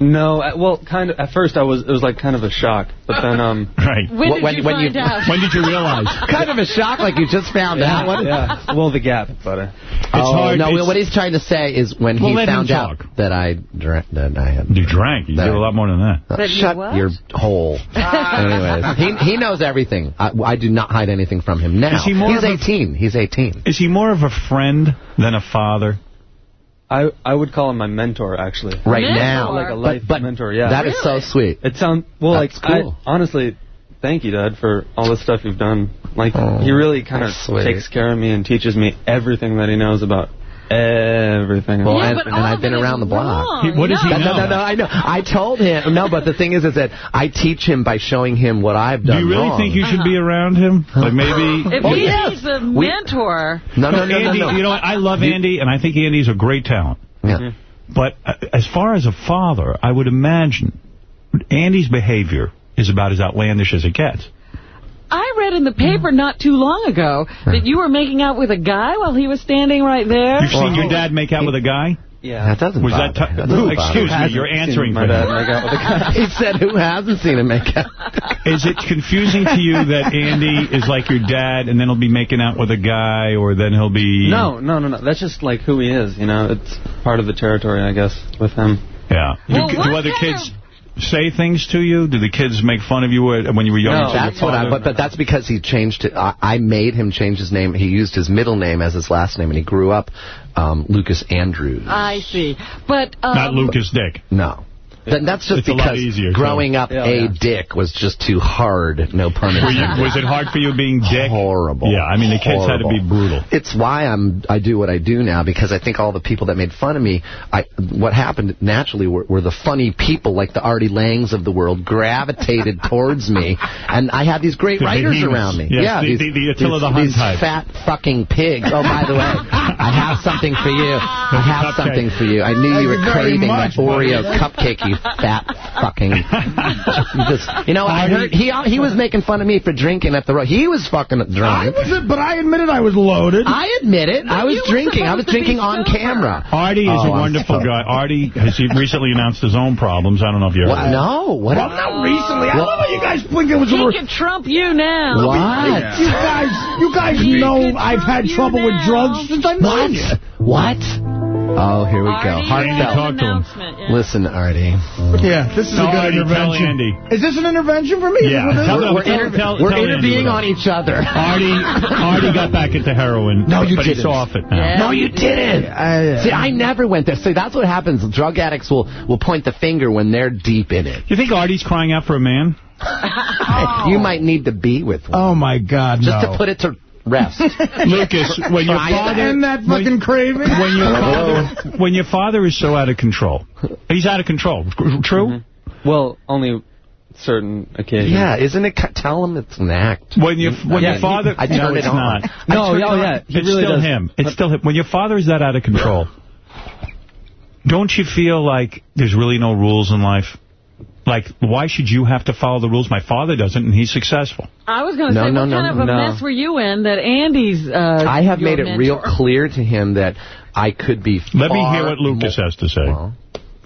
Speaker 44: no. uh, Well, kind of. At first, I was. It was like kind of a shock, but then um. [LAUGHS]
Speaker 1: Right.
Speaker 2: When did
Speaker 30: When-
Speaker 2: you
Speaker 30: when
Speaker 2: find
Speaker 30: you-
Speaker 2: out? [LAUGHS]
Speaker 1: When did you realize? [LAUGHS]
Speaker 30: kind of a shock, like you just found out. What?
Speaker 44: yeah. Well, the gap, but uh,
Speaker 30: oh,
Speaker 1: hard-
Speaker 30: no,
Speaker 1: it's-
Speaker 30: what he's trying to say is when
Speaker 1: Well,
Speaker 30: he found out that I drank, that I had.
Speaker 1: You drank. You
Speaker 30: That-
Speaker 1: did a lot more than that.
Speaker 30: Uh,
Speaker 2: That
Speaker 30: shut
Speaker 2: what?
Speaker 30: your hole. Anyways, he he knows everything. I, I do not hide anything from him now.
Speaker 1: Is he more
Speaker 30: He's
Speaker 1: of a-
Speaker 30: 18. He's 18.
Speaker 1: Is he more of a friend than a father?
Speaker 44: I I would call him my mentor actually.
Speaker 30: Right
Speaker 2: Mentor.
Speaker 30: now,
Speaker 44: Like a life
Speaker 30: but, but
Speaker 44: mentor. Yeah.
Speaker 30: that is so sweet.
Speaker 44: It sounds well.
Speaker 30: That's
Speaker 44: like
Speaker 30: cool.
Speaker 44: I, honestly, thank you, Dad, for all the stuff you've done. Like
Speaker 30: Oh,
Speaker 44: he really kind of takes care of me and teaches me everything that he knows about everything.
Speaker 30: Well,
Speaker 2: Yeah,
Speaker 30: and,
Speaker 2: but
Speaker 30: and
Speaker 2: all
Speaker 30: I've been around the block.
Speaker 2: wrong.
Speaker 1: He- what does he
Speaker 30: No,
Speaker 1: know?
Speaker 30: no, no, no, I know. I told him. No, but the thing is, is that I teach him by showing him what I've done
Speaker 1: Do
Speaker 30: done
Speaker 1: you really
Speaker 30: wrong.
Speaker 1: think you should be around him? Like maybe...
Speaker 2: If
Speaker 30: Oh,
Speaker 2: he
Speaker 30: yes.
Speaker 2: needs a
Speaker 30: We-
Speaker 2: mentor,
Speaker 30: No, no, no, no,
Speaker 1: Andy,
Speaker 30: no.
Speaker 1: You know what? I love Andy, and I think Andy's a great talent.
Speaker 30: Yeah.
Speaker 1: But uh, as far as a father, I would imagine Andy's behavior is about as outlandish as it gets.
Speaker 2: I read in the paper not too long ago that you were making out with a guy while he was standing right there.
Speaker 1: You've seen your dad make out with a guy?
Speaker 44: Yeah.
Speaker 30: That doesn't
Speaker 1: Was
Speaker 30: bother.
Speaker 1: that
Speaker 30: that doesn't
Speaker 1: Excuse
Speaker 30: bother.
Speaker 1: me, you're answering
Speaker 44: my
Speaker 1: for
Speaker 44: dad
Speaker 1: him.
Speaker 44: make out with a guy. [LAUGHS]
Speaker 30: He said, "Who hasn't seen him make out?"
Speaker 1: Is it confusing to you that Andy is like your dad, and then he'll be making out with a guy, or then he'll be...
Speaker 44: No, no, no, no. That's just like who he is. You know, it's part of the territory, I guess, with him.
Speaker 1: Yeah.
Speaker 2: Well,
Speaker 1: do, do other
Speaker 2: kind
Speaker 1: kids say things to you? Do the kids make fun of you when you were young?
Speaker 44: No,
Speaker 1: and say your
Speaker 30: That's what I. But, but that's because he changed it. I, I made him change his name. He used his middle name as his last name, and he grew up um, Lucas Andrews.
Speaker 2: I see. But um,
Speaker 1: Not Lucas Dick.
Speaker 30: No. Then that's just
Speaker 1: It's
Speaker 30: because
Speaker 1: easier, so-
Speaker 30: growing up oh,
Speaker 44: Yeah,
Speaker 30: a
Speaker 44: yeah.
Speaker 30: dick was just too hard. No pun
Speaker 1: Were you,
Speaker 30: intended.
Speaker 1: was it hard for you being Dick?
Speaker 30: Horrible.
Speaker 1: Yeah, I mean, the kids had to be brutal.
Speaker 30: It's why I'm I do what I do now because I think all the people that made fun of me, I what happened naturally were, were the funny people like the Artie Langes of the world gravitated [LAUGHS] towards me, and I had these great
Speaker 1: The
Speaker 30: writers
Speaker 1: behemoths.
Speaker 30: around me.
Speaker 1: Yes,
Speaker 30: yeah,
Speaker 1: the-
Speaker 30: these,
Speaker 1: the- the Attila
Speaker 30: these,
Speaker 1: the Hun
Speaker 30: these
Speaker 1: type.
Speaker 30: fat fucking pigs. Oh, by the way, I have something for you. [LAUGHS] I have something for you. I knew
Speaker 32: Thank
Speaker 30: you were craving
Speaker 32: much,
Speaker 30: that Oreo
Speaker 32: buddy.
Speaker 30: cupcake, you fat fucking. Just- you know, I heard he he was making fun of me for drinking at the road. He was fucking
Speaker 32: I
Speaker 30: drunk.
Speaker 32: wasn't, but I admitted I was loaded.
Speaker 30: I admit it. I was
Speaker 2: you were
Speaker 30: drinking. I was
Speaker 2: supposed to be
Speaker 30: drinking on
Speaker 2: sober.
Speaker 30: camera.
Speaker 1: Artie is
Speaker 30: Oh,
Speaker 1: a
Speaker 30: I'm
Speaker 1: wonderful guy. Artie has he recently announced his own problems. I don't know if you heard.
Speaker 30: What? No. What?
Speaker 32: Well, not recently. I
Speaker 30: Well-
Speaker 32: love how you guys think it was a...
Speaker 2: he can trump you now.
Speaker 30: What?
Speaker 32: You guys, you guys
Speaker 2: He
Speaker 32: know I've had
Speaker 2: you
Speaker 32: trouble with drugs since I've known you.
Speaker 30: What? Oh, here we go.
Speaker 2: Artie,
Speaker 1: Heartfelt.
Speaker 2: you have an
Speaker 1: Talk to him.
Speaker 2: yeah.
Speaker 30: Listen, Artie.
Speaker 32: Yeah, this is
Speaker 1: No,
Speaker 32: a good
Speaker 1: Artie, tell
Speaker 32: intervention.
Speaker 1: Andy.
Speaker 32: Is this an intervention for me?
Speaker 1: Yeah, tell
Speaker 32: what it
Speaker 1: them-
Speaker 30: We're, inter-
Speaker 1: tell-
Speaker 30: we're
Speaker 1: tell Andy
Speaker 30: interviewing on each other.
Speaker 1: Artie, Artie got back into heroin.
Speaker 30: No, you
Speaker 1: but
Speaker 30: didn't.
Speaker 1: he's off it now.
Speaker 2: Yeah.
Speaker 30: No, you didn't.
Speaker 32: I-
Speaker 30: See, I never went there. See, that's what happens. Drug addicts will, will point the finger when they're deep in it.
Speaker 1: You think Artie's crying out for a man? [LAUGHS] [LAUGHS]
Speaker 30: You might need to be with one.
Speaker 32: Oh, my God,
Speaker 30: Just
Speaker 32: no.
Speaker 30: to put it to rest. [LAUGHS]
Speaker 1: Lucas, when your
Speaker 30: Try it.
Speaker 1: father...
Speaker 32: End that fucking
Speaker 1: when,
Speaker 32: craving.
Speaker 1: when your father, when your father is so out of control, he's out of control. True. Mm-hmm.
Speaker 44: Well, only certain occasions.
Speaker 30: yeah, isn't it? Tell him it's an act.
Speaker 1: When your when
Speaker 44: Yeah,
Speaker 1: your father,
Speaker 30: I
Speaker 1: no,
Speaker 30: turn
Speaker 1: it's
Speaker 30: it on.
Speaker 1: not.
Speaker 44: No,
Speaker 30: I turn it
Speaker 44: oh yeah, he
Speaker 1: it's
Speaker 44: really
Speaker 1: still
Speaker 44: does.
Speaker 1: him. It's still him. When your father is that out of control, don't you feel like there's really no rules in life? Like, why should you have to follow the rules? My father doesn't, and he's successful.
Speaker 2: I was going to
Speaker 30: No,
Speaker 2: say,
Speaker 30: no,
Speaker 2: what
Speaker 30: no,
Speaker 2: kind of a
Speaker 30: no.
Speaker 2: mess were you in that Andy's uh,
Speaker 30: I have
Speaker 2: your
Speaker 30: made it
Speaker 2: mentor?
Speaker 30: real clear to him that I could be
Speaker 1: Let me hear what Lucas has to say.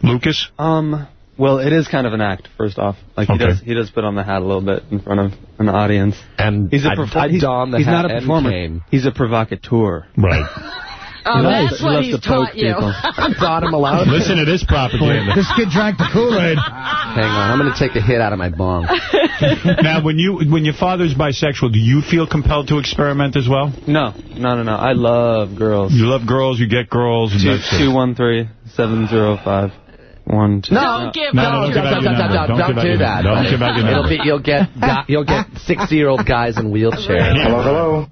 Speaker 1: Lucas?
Speaker 44: Um, well, it is kind of an act, first off. Like, he does he does put on the hat a little bit in front of an audience.
Speaker 30: And
Speaker 44: he's a
Speaker 30: I-
Speaker 44: perf-
Speaker 30: I
Speaker 44: he's,
Speaker 30: donned
Speaker 44: he's not a performer. He's a provocateur.
Speaker 1: Right. [LAUGHS]
Speaker 2: Oh,
Speaker 44: He
Speaker 2: that's
Speaker 44: he
Speaker 2: what
Speaker 44: loves
Speaker 2: he's taught you. [LAUGHS]
Speaker 44: I
Speaker 30: Taught him a lot.
Speaker 1: Listen to this propaganda.
Speaker 16: This kid drank the Kool-Aid.
Speaker 30: Hang on, I'm going to take a hit out of my bong. [LAUGHS]
Speaker 1: now, when you when your father's bisexual, do you feel compelled to experiment as well?
Speaker 44: No, no, no, no. I love girls.
Speaker 1: You love girls, you get girls, and
Speaker 44: Two
Speaker 1: that's it.
Speaker 44: two one three seven zero five one two.
Speaker 30: No,
Speaker 2: Don't give
Speaker 30: no, don't, don't, don't, don't,
Speaker 1: Don't
Speaker 30: don't do that.
Speaker 1: Don't give out your
Speaker 30: It'll
Speaker 1: number.
Speaker 30: be you'll get you'll get [LAUGHS] sixty year old guys in wheelchairs.
Speaker 45: Hello, hello,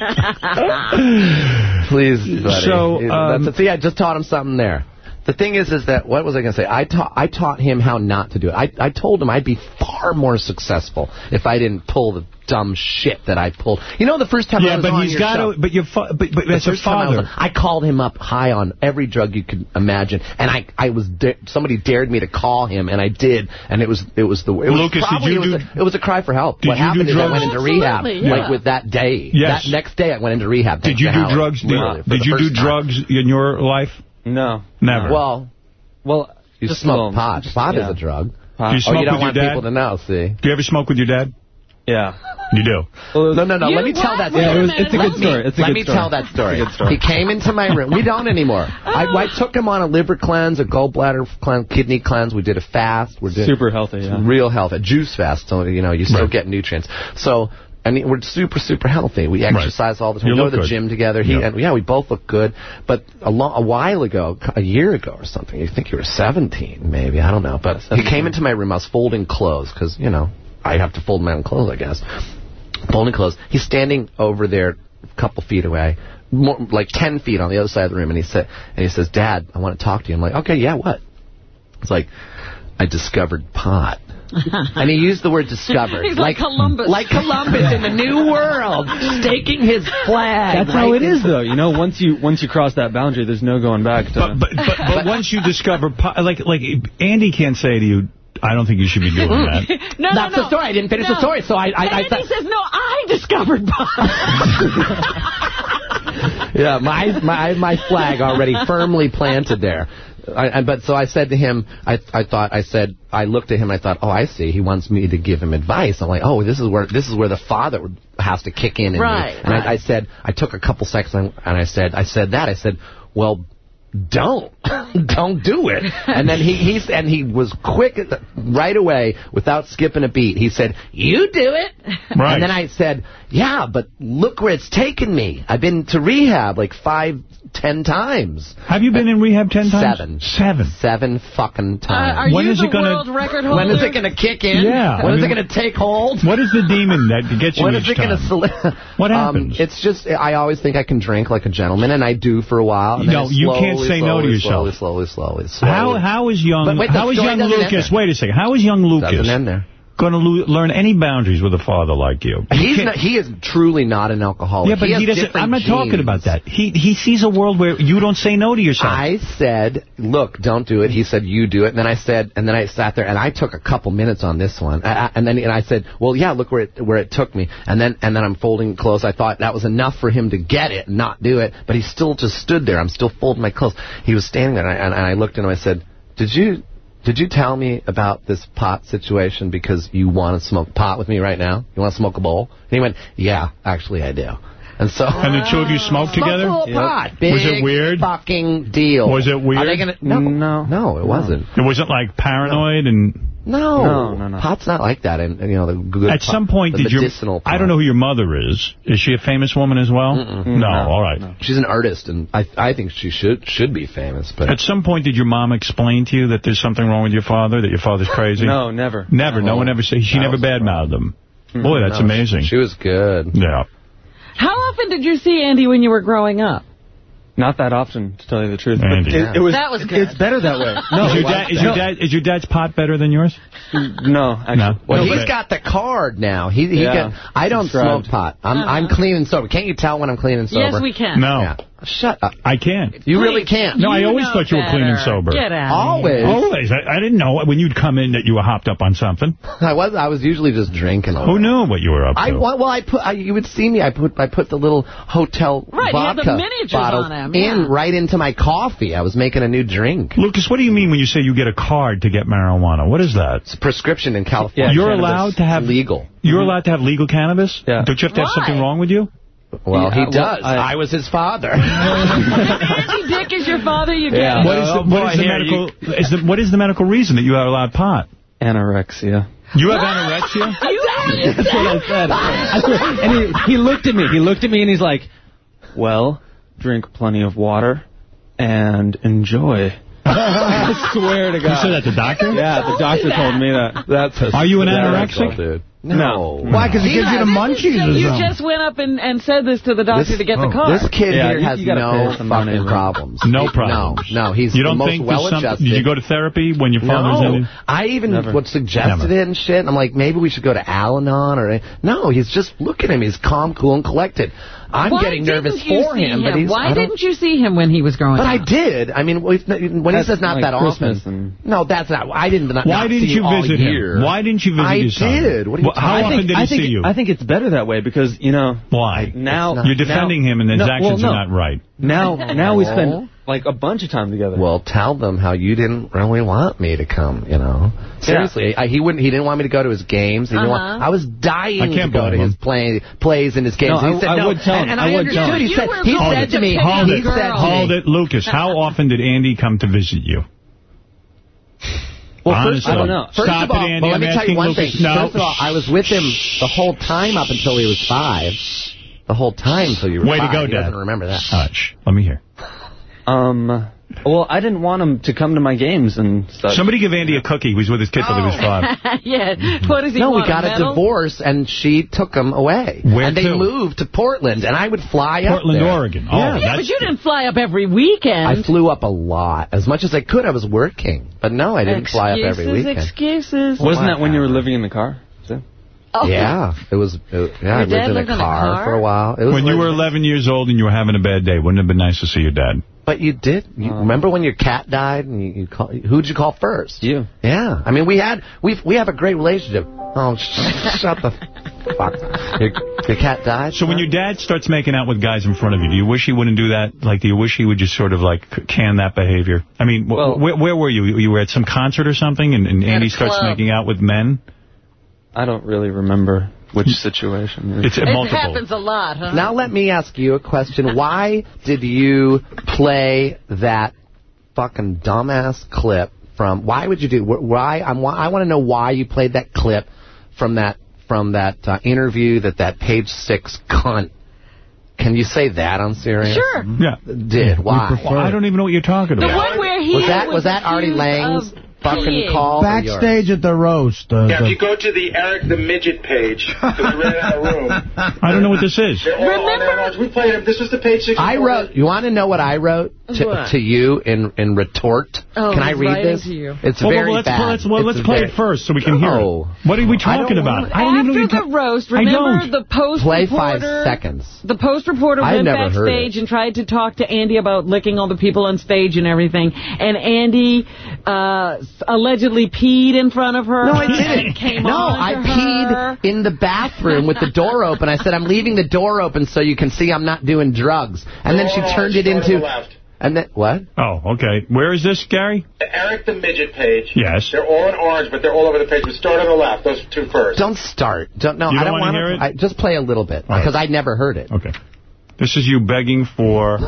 Speaker 45: [LAUGHS]
Speaker 30: Please, buddy.
Speaker 1: So, um,
Speaker 30: That's- see, I just taught him something there. The thing is, is that what was I going to say? I taught I taught him how not to do it. I I told him I'd be far more successful if I didn't pull the dumb shit that I pulled. You know, the first time I
Speaker 1: Yeah,
Speaker 30: was
Speaker 1: but
Speaker 30: on
Speaker 1: he's
Speaker 30: your
Speaker 1: got
Speaker 30: show,
Speaker 1: to. But your fa- but, but
Speaker 30: the
Speaker 1: as a
Speaker 30: first I
Speaker 1: father,
Speaker 30: on- I called him up high on every drug you could imagine, and I I was da- somebody dared me to call him, and I did, and it was it was the it was
Speaker 1: Lucas, did you
Speaker 30: it, was
Speaker 1: do-
Speaker 30: a, it was a cry for help.
Speaker 1: Did
Speaker 30: what
Speaker 1: you do
Speaker 30: happened is I
Speaker 1: drugs?
Speaker 30: went into
Speaker 2: Absolutely,
Speaker 30: rehab
Speaker 2: yeah.
Speaker 30: like with that day.
Speaker 1: Yes.
Speaker 30: That next day I went into rehab.
Speaker 1: did you do
Speaker 30: Howard.
Speaker 1: drugs? Did,
Speaker 30: Really,
Speaker 1: did you do
Speaker 30: first time.
Speaker 1: drugs in your life?
Speaker 44: No,
Speaker 1: Never.
Speaker 30: Well,
Speaker 44: well,
Speaker 30: you
Speaker 44: just
Speaker 30: smoke
Speaker 44: little-
Speaker 30: pot. Pot
Speaker 44: yeah.
Speaker 30: is a drug.
Speaker 44: Pot.
Speaker 1: Do you
Speaker 30: Oh,
Speaker 1: smoke
Speaker 30: you don't
Speaker 1: with
Speaker 30: want
Speaker 1: your dad?
Speaker 30: people to know. See.
Speaker 1: Do you ever smoke with your dad?
Speaker 44: Yeah.
Speaker 1: You do.
Speaker 30: No, no, no.
Speaker 2: You
Speaker 30: let me tell that
Speaker 2: Wait
Speaker 30: story.
Speaker 2: a minute,
Speaker 44: it's a
Speaker 30: let
Speaker 44: good
Speaker 30: me,
Speaker 44: story. It's a
Speaker 30: let
Speaker 44: good
Speaker 30: me
Speaker 44: story.
Speaker 30: tell that story.
Speaker 44: It's a good story.
Speaker 30: He came into my room. We don't anymore. I, I oh. took him on a liver cleanse, a gallbladder cleanse, kidney cleanse. We did a fast. We're doing
Speaker 44: Super healthy, yeah.
Speaker 30: real health, a juice fast. So you know you still
Speaker 1: Right.
Speaker 30: get nutrients. So. And we're super, super healthy. We exercise all the time.
Speaker 1: You
Speaker 30: we go to the
Speaker 1: good.
Speaker 30: gym together. He
Speaker 1: Yeah.
Speaker 30: and yeah, we both look good. But a, lo- a while ago, a year ago or something, you think you were 17, maybe I don't know. But [LAUGHS] he came into my room. I was folding clothes because you know I have to fold my own clothes, I guess folding clothes. He's standing over there, a couple feet away, more, like ten feet on the other side of the room, and he said, and he says, "Dad, I want to talk to you." I'm like, "Okay, yeah, what?" It's like, I discovered pot. And he used the word discovered. [LAUGHS]
Speaker 2: He's like Columbus.
Speaker 30: Like Columbus in the New World, staking his flag.
Speaker 44: That's
Speaker 30: right
Speaker 44: how it is, though. You know, once you once you cross that boundary, there's no going back. To,
Speaker 1: But but but, but [LAUGHS] once you discover, po- like like Andy can't say to you, I don't think you should be doing [LAUGHS] that.
Speaker 2: no,
Speaker 30: That's
Speaker 2: no, no.
Speaker 30: the story. I didn't finish the story, so I... I, I
Speaker 2: Andy says, no, I discovered pot.
Speaker 30: yeah, my my my flag already firmly planted there. I, I, but so I said to him, I I thought I said I looked at him I thought, oh, I see. He wants me to give him advice. I'm like, oh, this is where this is where the father has to kick in. in me.
Speaker 2: Right,
Speaker 30: And I, I said, I took a couple seconds and and I said, I said that. I said, well. Don't, [LAUGHS] don't do it. And then he he's and he was quick right away without skipping a beat. He said, "You do it."
Speaker 1: Right.
Speaker 30: And then I said, "Yeah, but look where it's taken me. I've been to rehab like five, ten times.
Speaker 1: Have you been in rehab ten times?
Speaker 30: Seven.
Speaker 1: Seven.
Speaker 30: Seven fucking
Speaker 2: Uh,
Speaker 30: times.
Speaker 2: are
Speaker 1: When
Speaker 2: you
Speaker 1: is
Speaker 2: the
Speaker 1: it gonna-
Speaker 2: world record holder?
Speaker 30: when is it going to kick in?
Speaker 1: Yeah,
Speaker 30: When
Speaker 1: I
Speaker 30: is
Speaker 1: mean-
Speaker 30: it going to take hold?
Speaker 1: What is the demon that gets you
Speaker 30: When
Speaker 1: each
Speaker 30: is it going to soli-
Speaker 1: What
Speaker 30: Um,
Speaker 1: happens?
Speaker 30: it's just I always think I can drink like a gentleman, and I do for a while. And
Speaker 1: No,
Speaker 30: then
Speaker 1: you
Speaker 30: slowly,
Speaker 1: can't say no to yourself.
Speaker 30: Slowly, slowly, slowly, slowly.
Speaker 1: How how is young
Speaker 30: wait,
Speaker 1: how is young Lucas? Wait a second. How is young Lucas
Speaker 30: Doesn't end there.
Speaker 1: Going to learn any boundaries with a father like you? You
Speaker 30: He's
Speaker 1: can't-
Speaker 30: he is truly not an alcoholic.
Speaker 1: yeah, but
Speaker 30: he,
Speaker 1: he, doesn't. I'm not talking about that. He he sees a world where you don't say no to yourself.
Speaker 30: I said, look, don't do it. He said, you do it. And then I said, and then I sat there and I took a couple minutes on this one. I, I- and then and I said, well, yeah, look where it where it took me. And then and then I'm folding clothes. I thought that was enough for him to get it and not do it. But he still just stood there. I'm still folding my clothes. He was standing there and I, and I looked at him. I said, did you did you tell me about this pot situation because you want to smoke pot with me right now? You want to smoke a bowl? And he went, yeah, actually I do. And so
Speaker 1: and the two of you smoked together.
Speaker 30: Smoke a little. Big
Speaker 1: Was it weird?
Speaker 30: fucking deal.
Speaker 1: Was it weird?
Speaker 30: Are they gonna, no,
Speaker 44: No.
Speaker 30: no, it wasn't.
Speaker 1: It wasn't like paranoid and.
Speaker 30: No,
Speaker 44: No, no, no.
Speaker 30: Pot's not like that. And, and, you know the good.
Speaker 1: At
Speaker 30: pot-
Speaker 1: some point,
Speaker 30: the
Speaker 1: did your
Speaker 30: medicinal
Speaker 1: I don't know who your mother is. Is she a famous woman as well? No, all right.
Speaker 30: She's an artist, and I I think she should should be famous. But
Speaker 1: At some point, did your mom explain to you that there's something wrong with your father, that your father's crazy?
Speaker 44: No, never.
Speaker 1: Never. No,
Speaker 30: No.
Speaker 1: one ever said. She
Speaker 30: No.
Speaker 1: never badmouthed him. Boy, that's
Speaker 30: No,
Speaker 1: amazing.
Speaker 30: She was good.
Speaker 1: yeah.
Speaker 2: How often did you see Andy when you were growing up?
Speaker 44: Not that often, to tell you the truth. But
Speaker 1: Andy.
Speaker 44: it, it was,
Speaker 2: That was good.
Speaker 44: It's better that way. [LAUGHS] No,
Speaker 1: is your dad? Is your dad? Is your dad's pot better than yours?
Speaker 44: No, actually.
Speaker 1: No.
Speaker 30: Well,
Speaker 1: No,
Speaker 30: he's
Speaker 1: but-
Speaker 30: got the card now. He he
Speaker 44: Yeah.
Speaker 30: can. I don't
Speaker 44: Subscribed.
Speaker 30: smoke pot. I'm I'm uh-huh. clean and sober. Can't you tell when I'm clean and sober?
Speaker 2: Yes, we can.
Speaker 1: No.
Speaker 30: Yeah. Shut up.
Speaker 1: I can't.
Speaker 30: You really can't.
Speaker 1: No, I always thought you were clean and sober.
Speaker 30: Get out of Always. here.
Speaker 1: Always. I, I didn't know when you'd come in that you were hopped up on something. [LAUGHS]
Speaker 30: I was I was usually just drinking.
Speaker 1: Who
Speaker 30: lot.
Speaker 1: knew what you were up to?
Speaker 30: I well, well, I put I, you would see me. I put I put the little hotel
Speaker 2: Right, he the
Speaker 30: vodka
Speaker 2: miniatures
Speaker 30: bottles
Speaker 2: on him,
Speaker 30: in
Speaker 2: yeah.
Speaker 30: right into my coffee. I was making a new drink.
Speaker 1: Lucas, what do you mean when you say you get a card to get marijuana? What is that?
Speaker 30: It's a prescription in California.
Speaker 1: You're allowed to have
Speaker 30: legal.
Speaker 1: You're allowed to have legal cannabis. Yeah. Don't you have to have
Speaker 2: Why?
Speaker 1: something wrong with you?
Speaker 30: Well,
Speaker 1: Yeah,
Speaker 30: he
Speaker 1: well,
Speaker 30: does.
Speaker 1: I-
Speaker 30: I, was his father. [LAUGHS]
Speaker 2: Andy Dick is your father, you get it.
Speaker 1: What is the, what is the medical? Is the, what is the medical reason that you are allowed pot?
Speaker 44: Anorexia.
Speaker 1: You have anorexia? [LAUGHS]
Speaker 2: You have [LAUGHS]
Speaker 44: That's what I said. I swear. And he, he looked at me. He looked at me and he's like, well, drink plenty of water and enjoy. I swear to God.
Speaker 1: You said that to the doctor?
Speaker 44: Yeah, the doctor told me that. That's
Speaker 1: Are you an anorexic?
Speaker 44: dude?
Speaker 30: No.
Speaker 16: Why? Because it gives you the munchies or
Speaker 2: You
Speaker 16: something.
Speaker 2: just went up and, and said this to the doctor to get the oh, card.
Speaker 30: This kid
Speaker 44: Yeah,
Speaker 30: here has no
Speaker 44: pay some money,
Speaker 30: fucking problems.
Speaker 1: No
Speaker 30: He-
Speaker 1: problems.
Speaker 30: No, no, he's
Speaker 1: You don't
Speaker 30: the most
Speaker 1: think there's something?
Speaker 30: well-adjusted.
Speaker 1: Did you go to therapy when your father's
Speaker 30: no,
Speaker 1: in?
Speaker 30: I even
Speaker 44: Never.
Speaker 30: what suggested
Speaker 1: Never.
Speaker 30: it and shit. I'm like, maybe we should go to Al-Anon or no. He's just look at him. He's calm, cool, and collected. I'm
Speaker 2: Why
Speaker 30: getting nervous
Speaker 2: didn't you
Speaker 30: for
Speaker 2: see
Speaker 30: him, but he's.
Speaker 2: Why didn't you see him when he was growing
Speaker 30: But
Speaker 2: up?
Speaker 30: I did. I mean, when he says not
Speaker 44: like
Speaker 30: that
Speaker 44: Christmas
Speaker 30: often.
Speaker 44: and-
Speaker 30: No, that's not. I didn't. Not,
Speaker 1: Why
Speaker 30: not
Speaker 1: didn't
Speaker 30: see
Speaker 1: you
Speaker 30: all
Speaker 1: visit
Speaker 30: year.
Speaker 1: him? Why didn't you visit
Speaker 30: I
Speaker 1: your son?
Speaker 30: did. What are you
Speaker 1: Well, how often
Speaker 44: I think,
Speaker 1: did he
Speaker 44: think,
Speaker 1: see you?
Speaker 44: I think it's better that way because, you know,
Speaker 1: Why?
Speaker 44: now...
Speaker 1: You're defending
Speaker 44: now-
Speaker 1: him, and his
Speaker 44: no,
Speaker 1: actions
Speaker 44: well,
Speaker 1: are not right.
Speaker 44: Now, now we spend, like, a bunch of time together.
Speaker 30: Well, tell them how you didn't really want me to come. You know, seriously, I, he wouldn't. He didn't want me to go to his games. He didn't want.
Speaker 2: Uh-huh.
Speaker 30: I was dying
Speaker 1: I
Speaker 30: to go to
Speaker 1: blame
Speaker 30: his play, plays and his games.
Speaker 44: No,
Speaker 30: he
Speaker 44: I-
Speaker 30: said
Speaker 44: I
Speaker 30: no,
Speaker 44: would tell
Speaker 30: and,
Speaker 44: him.
Speaker 30: and
Speaker 44: I
Speaker 30: I,
Speaker 44: would tell
Speaker 30: understood.
Speaker 44: him.
Speaker 30: He
Speaker 2: You
Speaker 30: said.
Speaker 2: were
Speaker 30: He
Speaker 2: going
Speaker 30: said
Speaker 2: to
Speaker 30: to me.
Speaker 2: pick
Speaker 1: Hold
Speaker 2: a
Speaker 30: He
Speaker 1: it.
Speaker 2: girl.
Speaker 30: said to
Speaker 1: Hold
Speaker 30: me.
Speaker 1: it, Lucas. How often did Andy come to visit you?
Speaker 44: Well, first,
Speaker 1: Honestly.
Speaker 44: I don't know.
Speaker 30: First
Speaker 1: Stop
Speaker 30: of all,
Speaker 1: it, Andy.
Speaker 30: well, let
Speaker 1: I'm
Speaker 30: me tell you
Speaker 1: asking
Speaker 30: one
Speaker 1: Lucas.
Speaker 30: thing.
Speaker 1: No.
Speaker 30: First of all, I was with him the whole time up until he was five. The whole time until you were
Speaker 1: Way to
Speaker 30: five.
Speaker 1: go,
Speaker 30: he
Speaker 1: Dad.
Speaker 30: doesn't remember that.
Speaker 1: All right, shh. Let me hear.
Speaker 44: Um, well, I didn't want him to come to my games and stuff.
Speaker 1: Somebody give Andy a cookie. He was with his kid till he was five. [LAUGHS]
Speaker 2: yeah. What does he
Speaker 30: No,
Speaker 2: want,
Speaker 30: we got a,
Speaker 2: medal?
Speaker 30: divorce, and she took him away.
Speaker 1: Where
Speaker 30: and they
Speaker 1: to?
Speaker 30: moved to Portland, and I would fly up
Speaker 1: Portland. Oregon. Oh,
Speaker 30: Yeah.
Speaker 2: Yeah, but you didn't fly up every weekend.
Speaker 30: I flew up a lot. As much as I could, I was working. But no, I didn't fly up every weekend.
Speaker 2: Excuses.
Speaker 44: Wasn't that when you were living in the car?
Speaker 2: Oh.
Speaker 30: Yeah, it was. It, yeah, I
Speaker 2: Your dad
Speaker 30: lived in
Speaker 2: lived
Speaker 30: a
Speaker 2: in a
Speaker 30: car,
Speaker 2: car?
Speaker 30: for a while. It was
Speaker 1: When you were 11 years old and you were having a bad day, wouldn't it have been nice to see your dad?
Speaker 30: But you did. You uh-huh. remember when your cat died, and you, you call, who'd you call first?
Speaker 44: You.
Speaker 30: Yeah, I mean, we had we we have a great relationship. Oh, sh- shut the fuck. Your, your cat died.
Speaker 1: So when your dad starts making out with guys in front of you, do you wish he wouldn't do that? Like, do you wish he would just sort of, like, can that behavior? I mean, wh-
Speaker 44: Well-
Speaker 1: where, where were you? You were at some concert or something, and, and
Speaker 2: At
Speaker 1: Andy starts
Speaker 2: club.
Speaker 1: making out with men?
Speaker 44: I don't really remember which situation.
Speaker 1: It's
Speaker 2: It
Speaker 1: multiple.
Speaker 2: happens a lot, huh?
Speaker 30: Now let me ask you a question. Why did you play that fucking dumbass clip from? Why would you do? Why? I'm, I want to know why you played that clip from that from that uh, interview that that page six cunt. Can you say that on Sirius?
Speaker 2: Sure.
Speaker 1: Yeah.
Speaker 30: Did why?
Speaker 1: Well, I don't even know what you're talking about.
Speaker 2: The
Speaker 1: about.
Speaker 2: one where he
Speaker 30: Was that was that Artie Lange's
Speaker 2: of
Speaker 30: fucking
Speaker 2: peeing.
Speaker 30: call?
Speaker 16: Backstage at the roast. Uh,
Speaker 36: Yeah,
Speaker 16: the-
Speaker 36: if you go to the Eric the Midget page, because we ran out of room.
Speaker 1: I don't know what this is.
Speaker 36: They're all on there. We played them. This was the page six.
Speaker 30: I wrote. You want to know what I wrote to,
Speaker 2: What?
Speaker 30: to you in in retort?
Speaker 2: Oh,
Speaker 30: Can I read this?
Speaker 2: to you.
Speaker 30: It's
Speaker 1: Well, well,
Speaker 30: very
Speaker 1: let's,
Speaker 30: bad.
Speaker 1: Play, let's, well, let's play
Speaker 30: very-
Speaker 1: it first so we can hear
Speaker 30: No.
Speaker 1: it. What are we talking
Speaker 30: want
Speaker 1: about? I don't even know
Speaker 2: After
Speaker 1: what
Speaker 2: the roast, remember the post
Speaker 30: Play
Speaker 2: reporter?
Speaker 30: five seconds.
Speaker 2: The post reporter
Speaker 30: I
Speaker 2: went backstage and tried to talk to Andy about licking all the people on stage and everything. And Andy uh, allegedly peed in front of her.
Speaker 30: No, I didn't. [LAUGHS]
Speaker 2: Came
Speaker 30: no, I
Speaker 2: to
Speaker 30: peed
Speaker 2: her.
Speaker 30: in the bathroom with the door open. I said, I'm leaving the door open so you can see I'm not doing drugs. And then she turned it into...
Speaker 36: the left.
Speaker 30: And then, what?
Speaker 1: Oh, okay. Where is this, Gary?
Speaker 36: The Eric the Midget page.
Speaker 1: Yes.
Speaker 36: They're all in orange, but they're all over the page. But start on the left. Those two first.
Speaker 30: Don't start. Don't, no,
Speaker 1: You
Speaker 30: I
Speaker 1: don't
Speaker 30: don't
Speaker 1: wanna hear it?
Speaker 30: I, just play a little bit,
Speaker 1: All right.
Speaker 30: because I never heard it.
Speaker 1: Okay. This is you begging for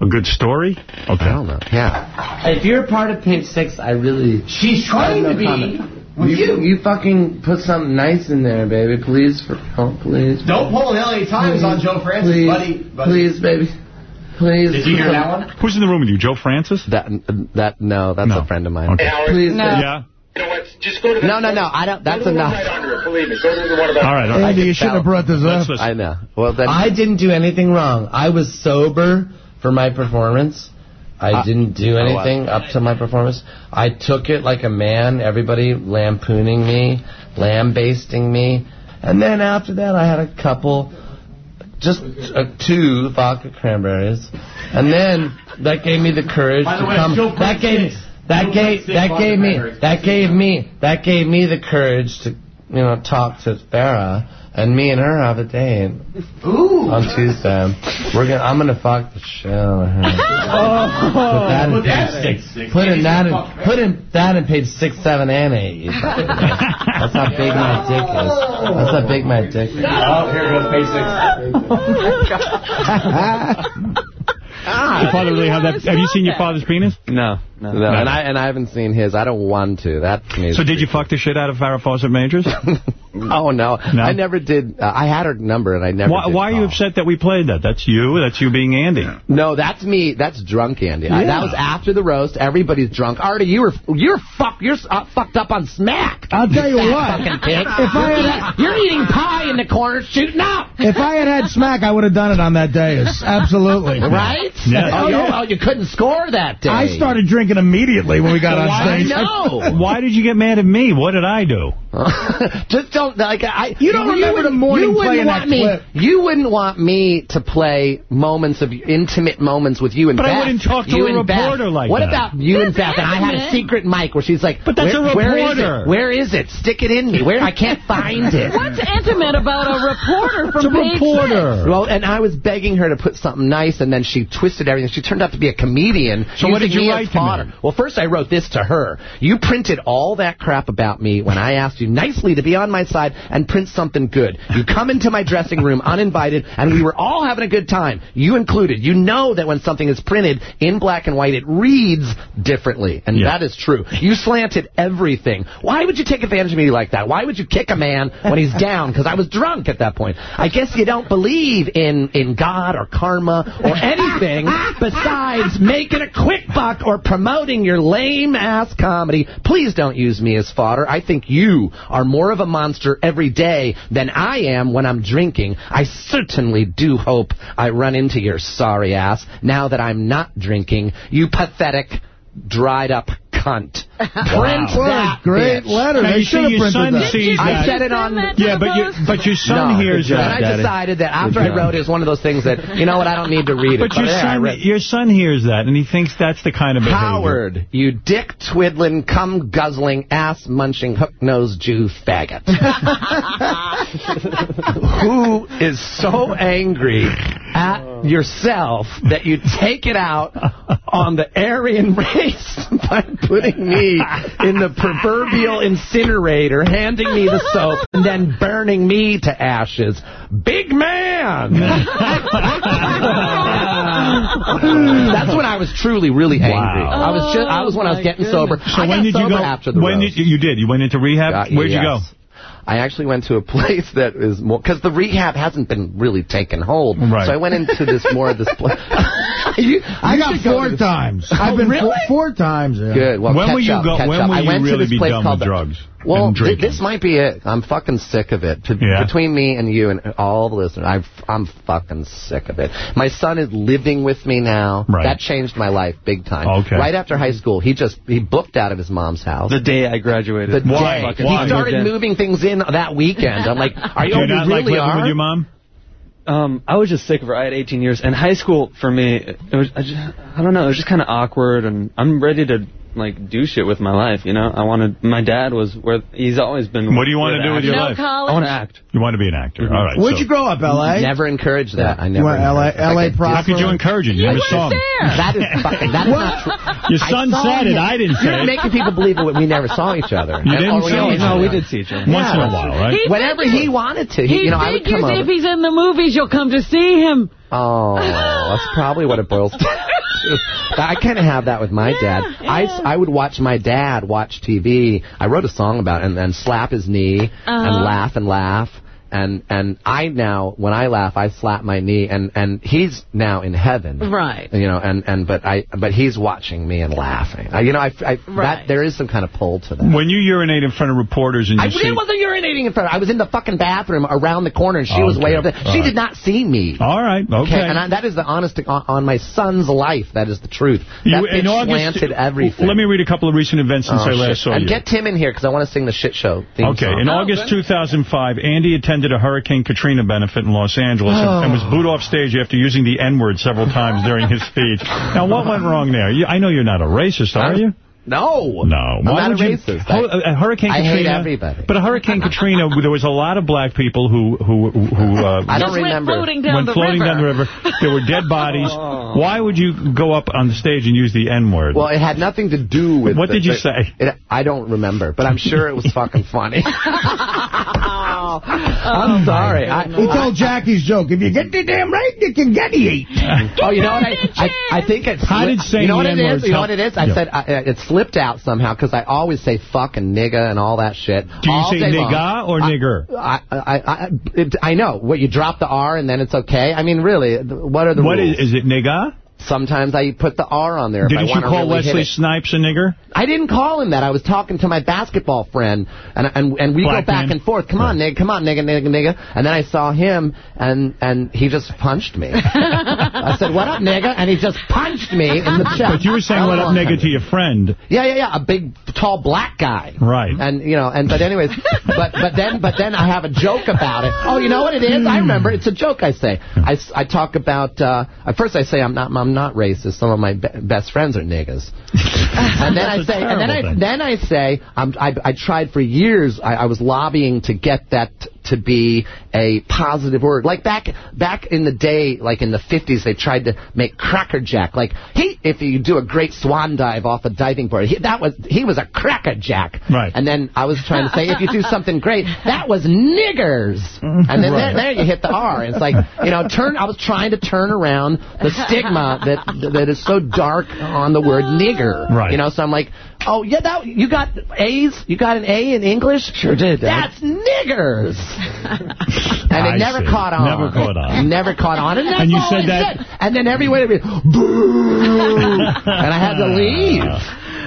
Speaker 1: a good story?
Speaker 30: I
Speaker 1: Okay.
Speaker 30: don't know. Yeah.
Speaker 38: If you're a part of page six, I really...
Speaker 32: She's trying to be with
Speaker 38: You,
Speaker 32: you.
Speaker 38: you fucking put something nice in there, baby. Please, for oh, please.
Speaker 32: Don't pull an LA Times on Joe Francis,
Speaker 38: please,
Speaker 32: buddy. buddy.
Speaker 38: Please, baby. Please.
Speaker 32: Did you hear that one?
Speaker 1: Who's in the room with you? Joe Francis?
Speaker 30: That, that, no, that's
Speaker 1: No.
Speaker 30: a friend of mine.
Speaker 1: Okay.
Speaker 36: Hey, Howard,
Speaker 38: Please,
Speaker 2: No.
Speaker 1: Yeah?
Speaker 36: You know what? Just go to the
Speaker 30: No, no, no, I don't,
Speaker 36: Go
Speaker 30: that's enough.
Speaker 36: Right under it, believe me. Go to the one about.
Speaker 1: All right, all right.
Speaker 16: Andy, you shouldn't have brought this
Speaker 1: Let's
Speaker 16: up.
Speaker 1: listen.
Speaker 30: I know. Well, then...
Speaker 38: I didn't do anything wrong. I was sober for my performance. I
Speaker 30: Uh,
Speaker 38: didn't do
Speaker 30: oh, wow.
Speaker 38: anything up to my performance. I took it like a man, everybody lampooning me, lambasting me. And then after that, I had a couple
Speaker 42: just uh, two vodka cranberries, and then that gave me the courage
Speaker 37: By the
Speaker 42: to
Speaker 37: way,
Speaker 42: come. That gave
Speaker 37: six.
Speaker 42: that
Speaker 37: Joe
Speaker 42: gave that gave me that gave me that gave me the courage to you know talk to Farrah. And me and her have a date on Tuesday. We're gonna. I'm gonna fuck the shit out of her. Oh. Put that in page
Speaker 37: in.
Speaker 42: six. Put in that in, put in that in page six, seven, and eight. you fucking dick. That's how big my dick is. That's how big my dick is.
Speaker 37: Oh, here goes page six. [LAUGHS]
Speaker 1: Your father really have that? Have you seen your father's penis?
Speaker 44: No, no.
Speaker 30: No, and I and I haven't seen his. I don't want to. That to me
Speaker 1: So did you fuck the shit out of Farrah Fawcett Majors? [LAUGHS]
Speaker 30: oh no. I never did. Uh, I had her number and I never.
Speaker 1: Why,
Speaker 30: did
Speaker 1: why are you upset that we played that? That's you. That's you being Andy.
Speaker 30: No, that's me. That's drunk Andy. I, that was after the roast. Everybody's drunk. Artie, you were you're fuck. You're uh, fucked up on smack.
Speaker 32: I'll tell you what.
Speaker 30: Fucking pig.
Speaker 32: If I had-
Speaker 30: you're eating pie in the corner, shooting up.
Speaker 16: If I had had smack, I would have done it on that day. Absolutely. [LAUGHS]
Speaker 30: Right?
Speaker 16: Yeah.
Speaker 30: Oh, you, oh, you couldn't score that day.
Speaker 16: I started drinking immediately when we got on stage.
Speaker 30: know. [LAUGHS]
Speaker 1: Why did you get mad at me? What did I do? [LAUGHS]
Speaker 30: Just don't like I.
Speaker 16: You don't remember the morning
Speaker 30: you wouldn't
Speaker 16: playing
Speaker 30: want
Speaker 16: that
Speaker 30: me.
Speaker 16: clip.
Speaker 30: You wouldn't want me to play moments of intimate moments with you and
Speaker 1: But I wouldn't talk to
Speaker 30: you
Speaker 1: a
Speaker 30: and Beth.
Speaker 1: reporter like
Speaker 30: what
Speaker 1: that.
Speaker 30: What about you and Beth? And I had a secret mic where she's like,
Speaker 1: But that's
Speaker 30: where,
Speaker 1: a
Speaker 30: Where is
Speaker 1: reporter.
Speaker 30: it? Where is it? Stick it in me. Where I can't [LAUGHS] find it.
Speaker 2: What's intimate about a reporter from
Speaker 1: It's a
Speaker 2: page
Speaker 1: reporter.
Speaker 30: Well, and I was begging her to put something nice, and then she twisted everything. She turned out to be a comedian.
Speaker 1: So what did you write to
Speaker 30: fodder.
Speaker 1: me?
Speaker 30: Well, first I wrote this to her. You printed all that crap about me when I asked you nicely to be on my side and print something good. You come into my dressing room uninvited, and we were all having a good time. You included. You know that when something is printed in black and white, it reads differently, and
Speaker 1: Yeah.
Speaker 30: that is true. You slanted everything. Why would you take advantage of me like that? Why would you kick a man when he's down? Because I was drunk at that point. I guess you don't believe in, in God or karma or anything besides making a quick buck or promoting your lame-ass comedy. Please don't use me as fodder. I think you are more of a monster every day than I am when I'm drinking. I certainly do hope I run into your sorry ass now that I'm not drinking. You pathetic, dried-up cunt. Print
Speaker 16: What a
Speaker 30: that
Speaker 16: great
Speaker 30: bitch.
Speaker 16: letter.
Speaker 1: Now,
Speaker 16: They
Speaker 1: you
Speaker 16: should
Speaker 1: see,
Speaker 16: have
Speaker 1: your
Speaker 16: printed
Speaker 1: son
Speaker 16: that.
Speaker 1: sees
Speaker 30: I
Speaker 1: that.
Speaker 30: said it on.
Speaker 1: Yeah, but your but your son
Speaker 30: no,
Speaker 1: hears
Speaker 30: and. I decided that after I wrote it, it's one of those things that you know what I don't need to read it.
Speaker 1: But your
Speaker 30: there,
Speaker 1: son,
Speaker 30: read-
Speaker 1: your son hears that, and he thinks that's the kind of behavior.
Speaker 30: Howard, you dick twiddling, cum guzzling, ass munching, hook nosed Jew faggot. [LAUGHS] Who is so angry at yourself that you take it out on the Aryan [LAUGHS] race by putting me [LAUGHS] in the proverbial incinerator, handing me the soap, and then burning me to ashes. Big man! [LAUGHS] That's when I was truly really angry. I was just, I was when I was getting sober.
Speaker 1: So
Speaker 30: I
Speaker 1: when
Speaker 30: got
Speaker 1: did you go?
Speaker 30: after the
Speaker 1: when did you, you did? You went into rehab.
Speaker 30: Uh,
Speaker 1: Where'd you go?
Speaker 30: I actually went to a [LAUGHS] place that is more because the rehab hasn't been really taken hold.
Speaker 1: Right.
Speaker 30: So I went into this more of this place. [LAUGHS] [LAUGHS]
Speaker 16: I got four times. Oh, I've been
Speaker 30: really?
Speaker 16: four, four times. Yeah.
Speaker 30: Good. Well,
Speaker 1: When will you go- when will
Speaker 30: I
Speaker 1: you really
Speaker 30: to this
Speaker 1: be done with
Speaker 30: the-
Speaker 1: drugs
Speaker 30: Well,
Speaker 1: and
Speaker 30: th- this might be it. I'm fucking sick of it. To,
Speaker 1: Yeah.
Speaker 30: Between me and you and all the listeners, I've, I'm fucking sick of it. My son is living with me now.
Speaker 1: Right.
Speaker 30: That changed my life big time.
Speaker 44: Okay.
Speaker 30: Right after high school, he just he booked out of his mom's house.
Speaker 44: The day I graduated.
Speaker 30: The
Speaker 44: Why?
Speaker 30: day.
Speaker 44: Fucking
Speaker 30: He started
Speaker 44: in.
Speaker 30: moving things in that weekend. I'm like, are you,
Speaker 44: you not
Speaker 30: you
Speaker 44: like
Speaker 30: really
Speaker 44: living
Speaker 30: are?
Speaker 44: with your
Speaker 1: mom?
Speaker 44: Um, I was just sick of her. I had 18 years, and high school for me, it was I, just, I don't know, it was just kind of awkward, and I'm ready to like do shit with my life. You know, I wanted. My dad was where he's always been.
Speaker 1: What do you want to do with your life?
Speaker 44: I want to act.
Speaker 1: You want to be an actor. Mm-hmm. All right.
Speaker 16: Where'd
Speaker 1: so-
Speaker 16: you grow up, L.A.?
Speaker 30: Never encouraged that. I
Speaker 16: You
Speaker 30: never.
Speaker 16: went LA,
Speaker 30: encouraged that.
Speaker 16: LA
Speaker 30: Like,
Speaker 16: proper?
Speaker 1: How could you encourage it? You never saw him.
Speaker 30: That is fucking. [LAUGHS] That is not true.
Speaker 1: Your son
Speaker 30: I saw
Speaker 1: said it. I didn't say
Speaker 30: You're
Speaker 1: it.
Speaker 30: making people believe that we never saw each other.
Speaker 1: You didn't
Speaker 30: Or
Speaker 1: see
Speaker 30: know
Speaker 1: each
Speaker 30: each
Speaker 1: other.
Speaker 30: other.
Speaker 1: No, we did see each other. Once in a while, right?
Speaker 2: He
Speaker 30: Whenever
Speaker 2: figures-
Speaker 30: he wanted to,
Speaker 2: He
Speaker 30: he, you know, I would
Speaker 2: figures
Speaker 30: come
Speaker 2: if
Speaker 30: over.
Speaker 2: he's in the movies, you'll come to see him.
Speaker 30: Oh, that's probably what it boils down to. [LAUGHS] [LAUGHS] I kind of have that with my dad. I, I would watch my dad watch TV. I wrote a song about it and then slap his knee and
Speaker 2: Uh-huh.
Speaker 30: laugh and laugh. And and I now when I laugh I slap my knee and and he's now in heaven
Speaker 2: Right.
Speaker 30: you know and and but I but he's watching me and laughing I, you know I, I
Speaker 2: Right.
Speaker 30: that there is some kind of pull to that
Speaker 1: When you urinate in front of reporters and you
Speaker 30: I
Speaker 1: see...
Speaker 30: really wasn't urinating in front of. I was in the fucking bathroom around the corner, and she was way over there. She
Speaker 1: right.
Speaker 30: did not see me.
Speaker 1: All right, okay.
Speaker 30: And I, that is the honest on, on my son's life. That is the truth.
Speaker 1: You-
Speaker 30: that bitch slanted uh, everything.
Speaker 1: Let me read a couple of recent events since
Speaker 30: Oh,
Speaker 1: I last
Speaker 30: shit.
Speaker 1: saw
Speaker 30: and
Speaker 1: you.
Speaker 30: get Tim in here because I want to sing the shit show theme
Speaker 1: Okay,
Speaker 30: song.
Speaker 1: in August 2005, Andy attended attended a Hurricane Katrina benefit in Los Angeles and, and was booed off stage after using the N-word several times during his speech. [LAUGHS] Now, what went wrong there? You, I know you're not a racist, are you?
Speaker 30: No.
Speaker 1: No.
Speaker 30: I'm
Speaker 1: Why
Speaker 30: not a
Speaker 1: you-
Speaker 30: racist.
Speaker 1: Ho- a Hurricane
Speaker 30: I
Speaker 1: Katrina.
Speaker 30: hate everybody.
Speaker 1: But a Hurricane Katrina, there was a lot of black people who who who uh,
Speaker 30: I don't went remember.
Speaker 2: floating down
Speaker 1: went
Speaker 2: the
Speaker 1: floating
Speaker 2: river.
Speaker 1: down the river. There were dead bodies. [LAUGHS] Why would you go up on the stage and use the N-word?
Speaker 30: Well, it had nothing to do with...
Speaker 1: What
Speaker 30: the-
Speaker 1: did you
Speaker 30: the-
Speaker 1: say?
Speaker 30: It, I don't remember, but I'm sure it was fucking funny. [LAUGHS] [LAUGHS] I'm oh, sorry. I,
Speaker 16: He told Jackie's joke. If you get the damn right, you can get the eight.
Speaker 30: Oh, you know what? I, I, I think it's...
Speaker 1: How did saying
Speaker 30: You know what
Speaker 1: the
Speaker 30: it
Speaker 1: N-word?
Speaker 30: You know what it is? I
Speaker 1: Yeah.
Speaker 30: said I, it slipped out somehow because I always say fuck and nigga and all that shit.
Speaker 1: Do you
Speaker 30: all
Speaker 1: say nigga or
Speaker 30: I-
Speaker 1: nigger?
Speaker 30: I, I, I, it, I know. What, you drop the R and then it's okay? I mean, really, what are the
Speaker 1: What
Speaker 30: rules?
Speaker 1: is, is it nigga?
Speaker 30: Sometimes I put the R on there I
Speaker 1: Didn't you call
Speaker 30: really
Speaker 1: Wesley. Snipes a nigger?
Speaker 30: I didn't call him that. I was talking to my basketball friend, and and and we
Speaker 1: Black
Speaker 30: go back
Speaker 1: man?
Speaker 30: and forth. Come on, nigga. Come on, nigga, nigga, nigga. And then I saw him, and and he just punched me. [LAUGHS] I said, "What up, nigga?" And he just punched me in the chest.
Speaker 1: But you were saying what up nigga to your friend.
Speaker 30: Yeah, yeah, yeah. A big, tall black guy.
Speaker 1: Right.
Speaker 30: And you know, and but anyways, but but then but then I have a joke about it. Oh, you know what it is? I remember. It's a joke. I say. I, I talk about. Uh, at first, I say I'm not I'm not racist. Some of my be best friends are niggas. [LAUGHS] and then I say, and then I
Speaker 1: thing.
Speaker 30: then I say, I'm, I I tried for years. I, I was lobbying to get that to be a positive word. Like back back in the day, like in the 50s, they tried to make crackerjack. Like he, if you do a great swan dive off a diving board, he, that was he was a crackerjack.
Speaker 1: Right.
Speaker 30: And then I was trying to say, if you do something great, that was niggers. And then
Speaker 1: Right.
Speaker 30: there, there you hit the R. It's like you know, turn. I was trying to turn around the stigma that that is so dark on the word nigger.
Speaker 1: Right.
Speaker 30: You know, so I'm like, oh yeah, that you got A's, you got an A in English.
Speaker 44: Sure did, Dad.
Speaker 30: That's niggers. [LAUGHS] and
Speaker 1: I
Speaker 30: it never
Speaker 1: see.
Speaker 30: caught on.
Speaker 1: Never caught on. [LAUGHS]
Speaker 30: Never caught on. And,
Speaker 1: And you said that-
Speaker 30: said. And then everywhere, it'd be, boo, [LAUGHS] and I had to leave.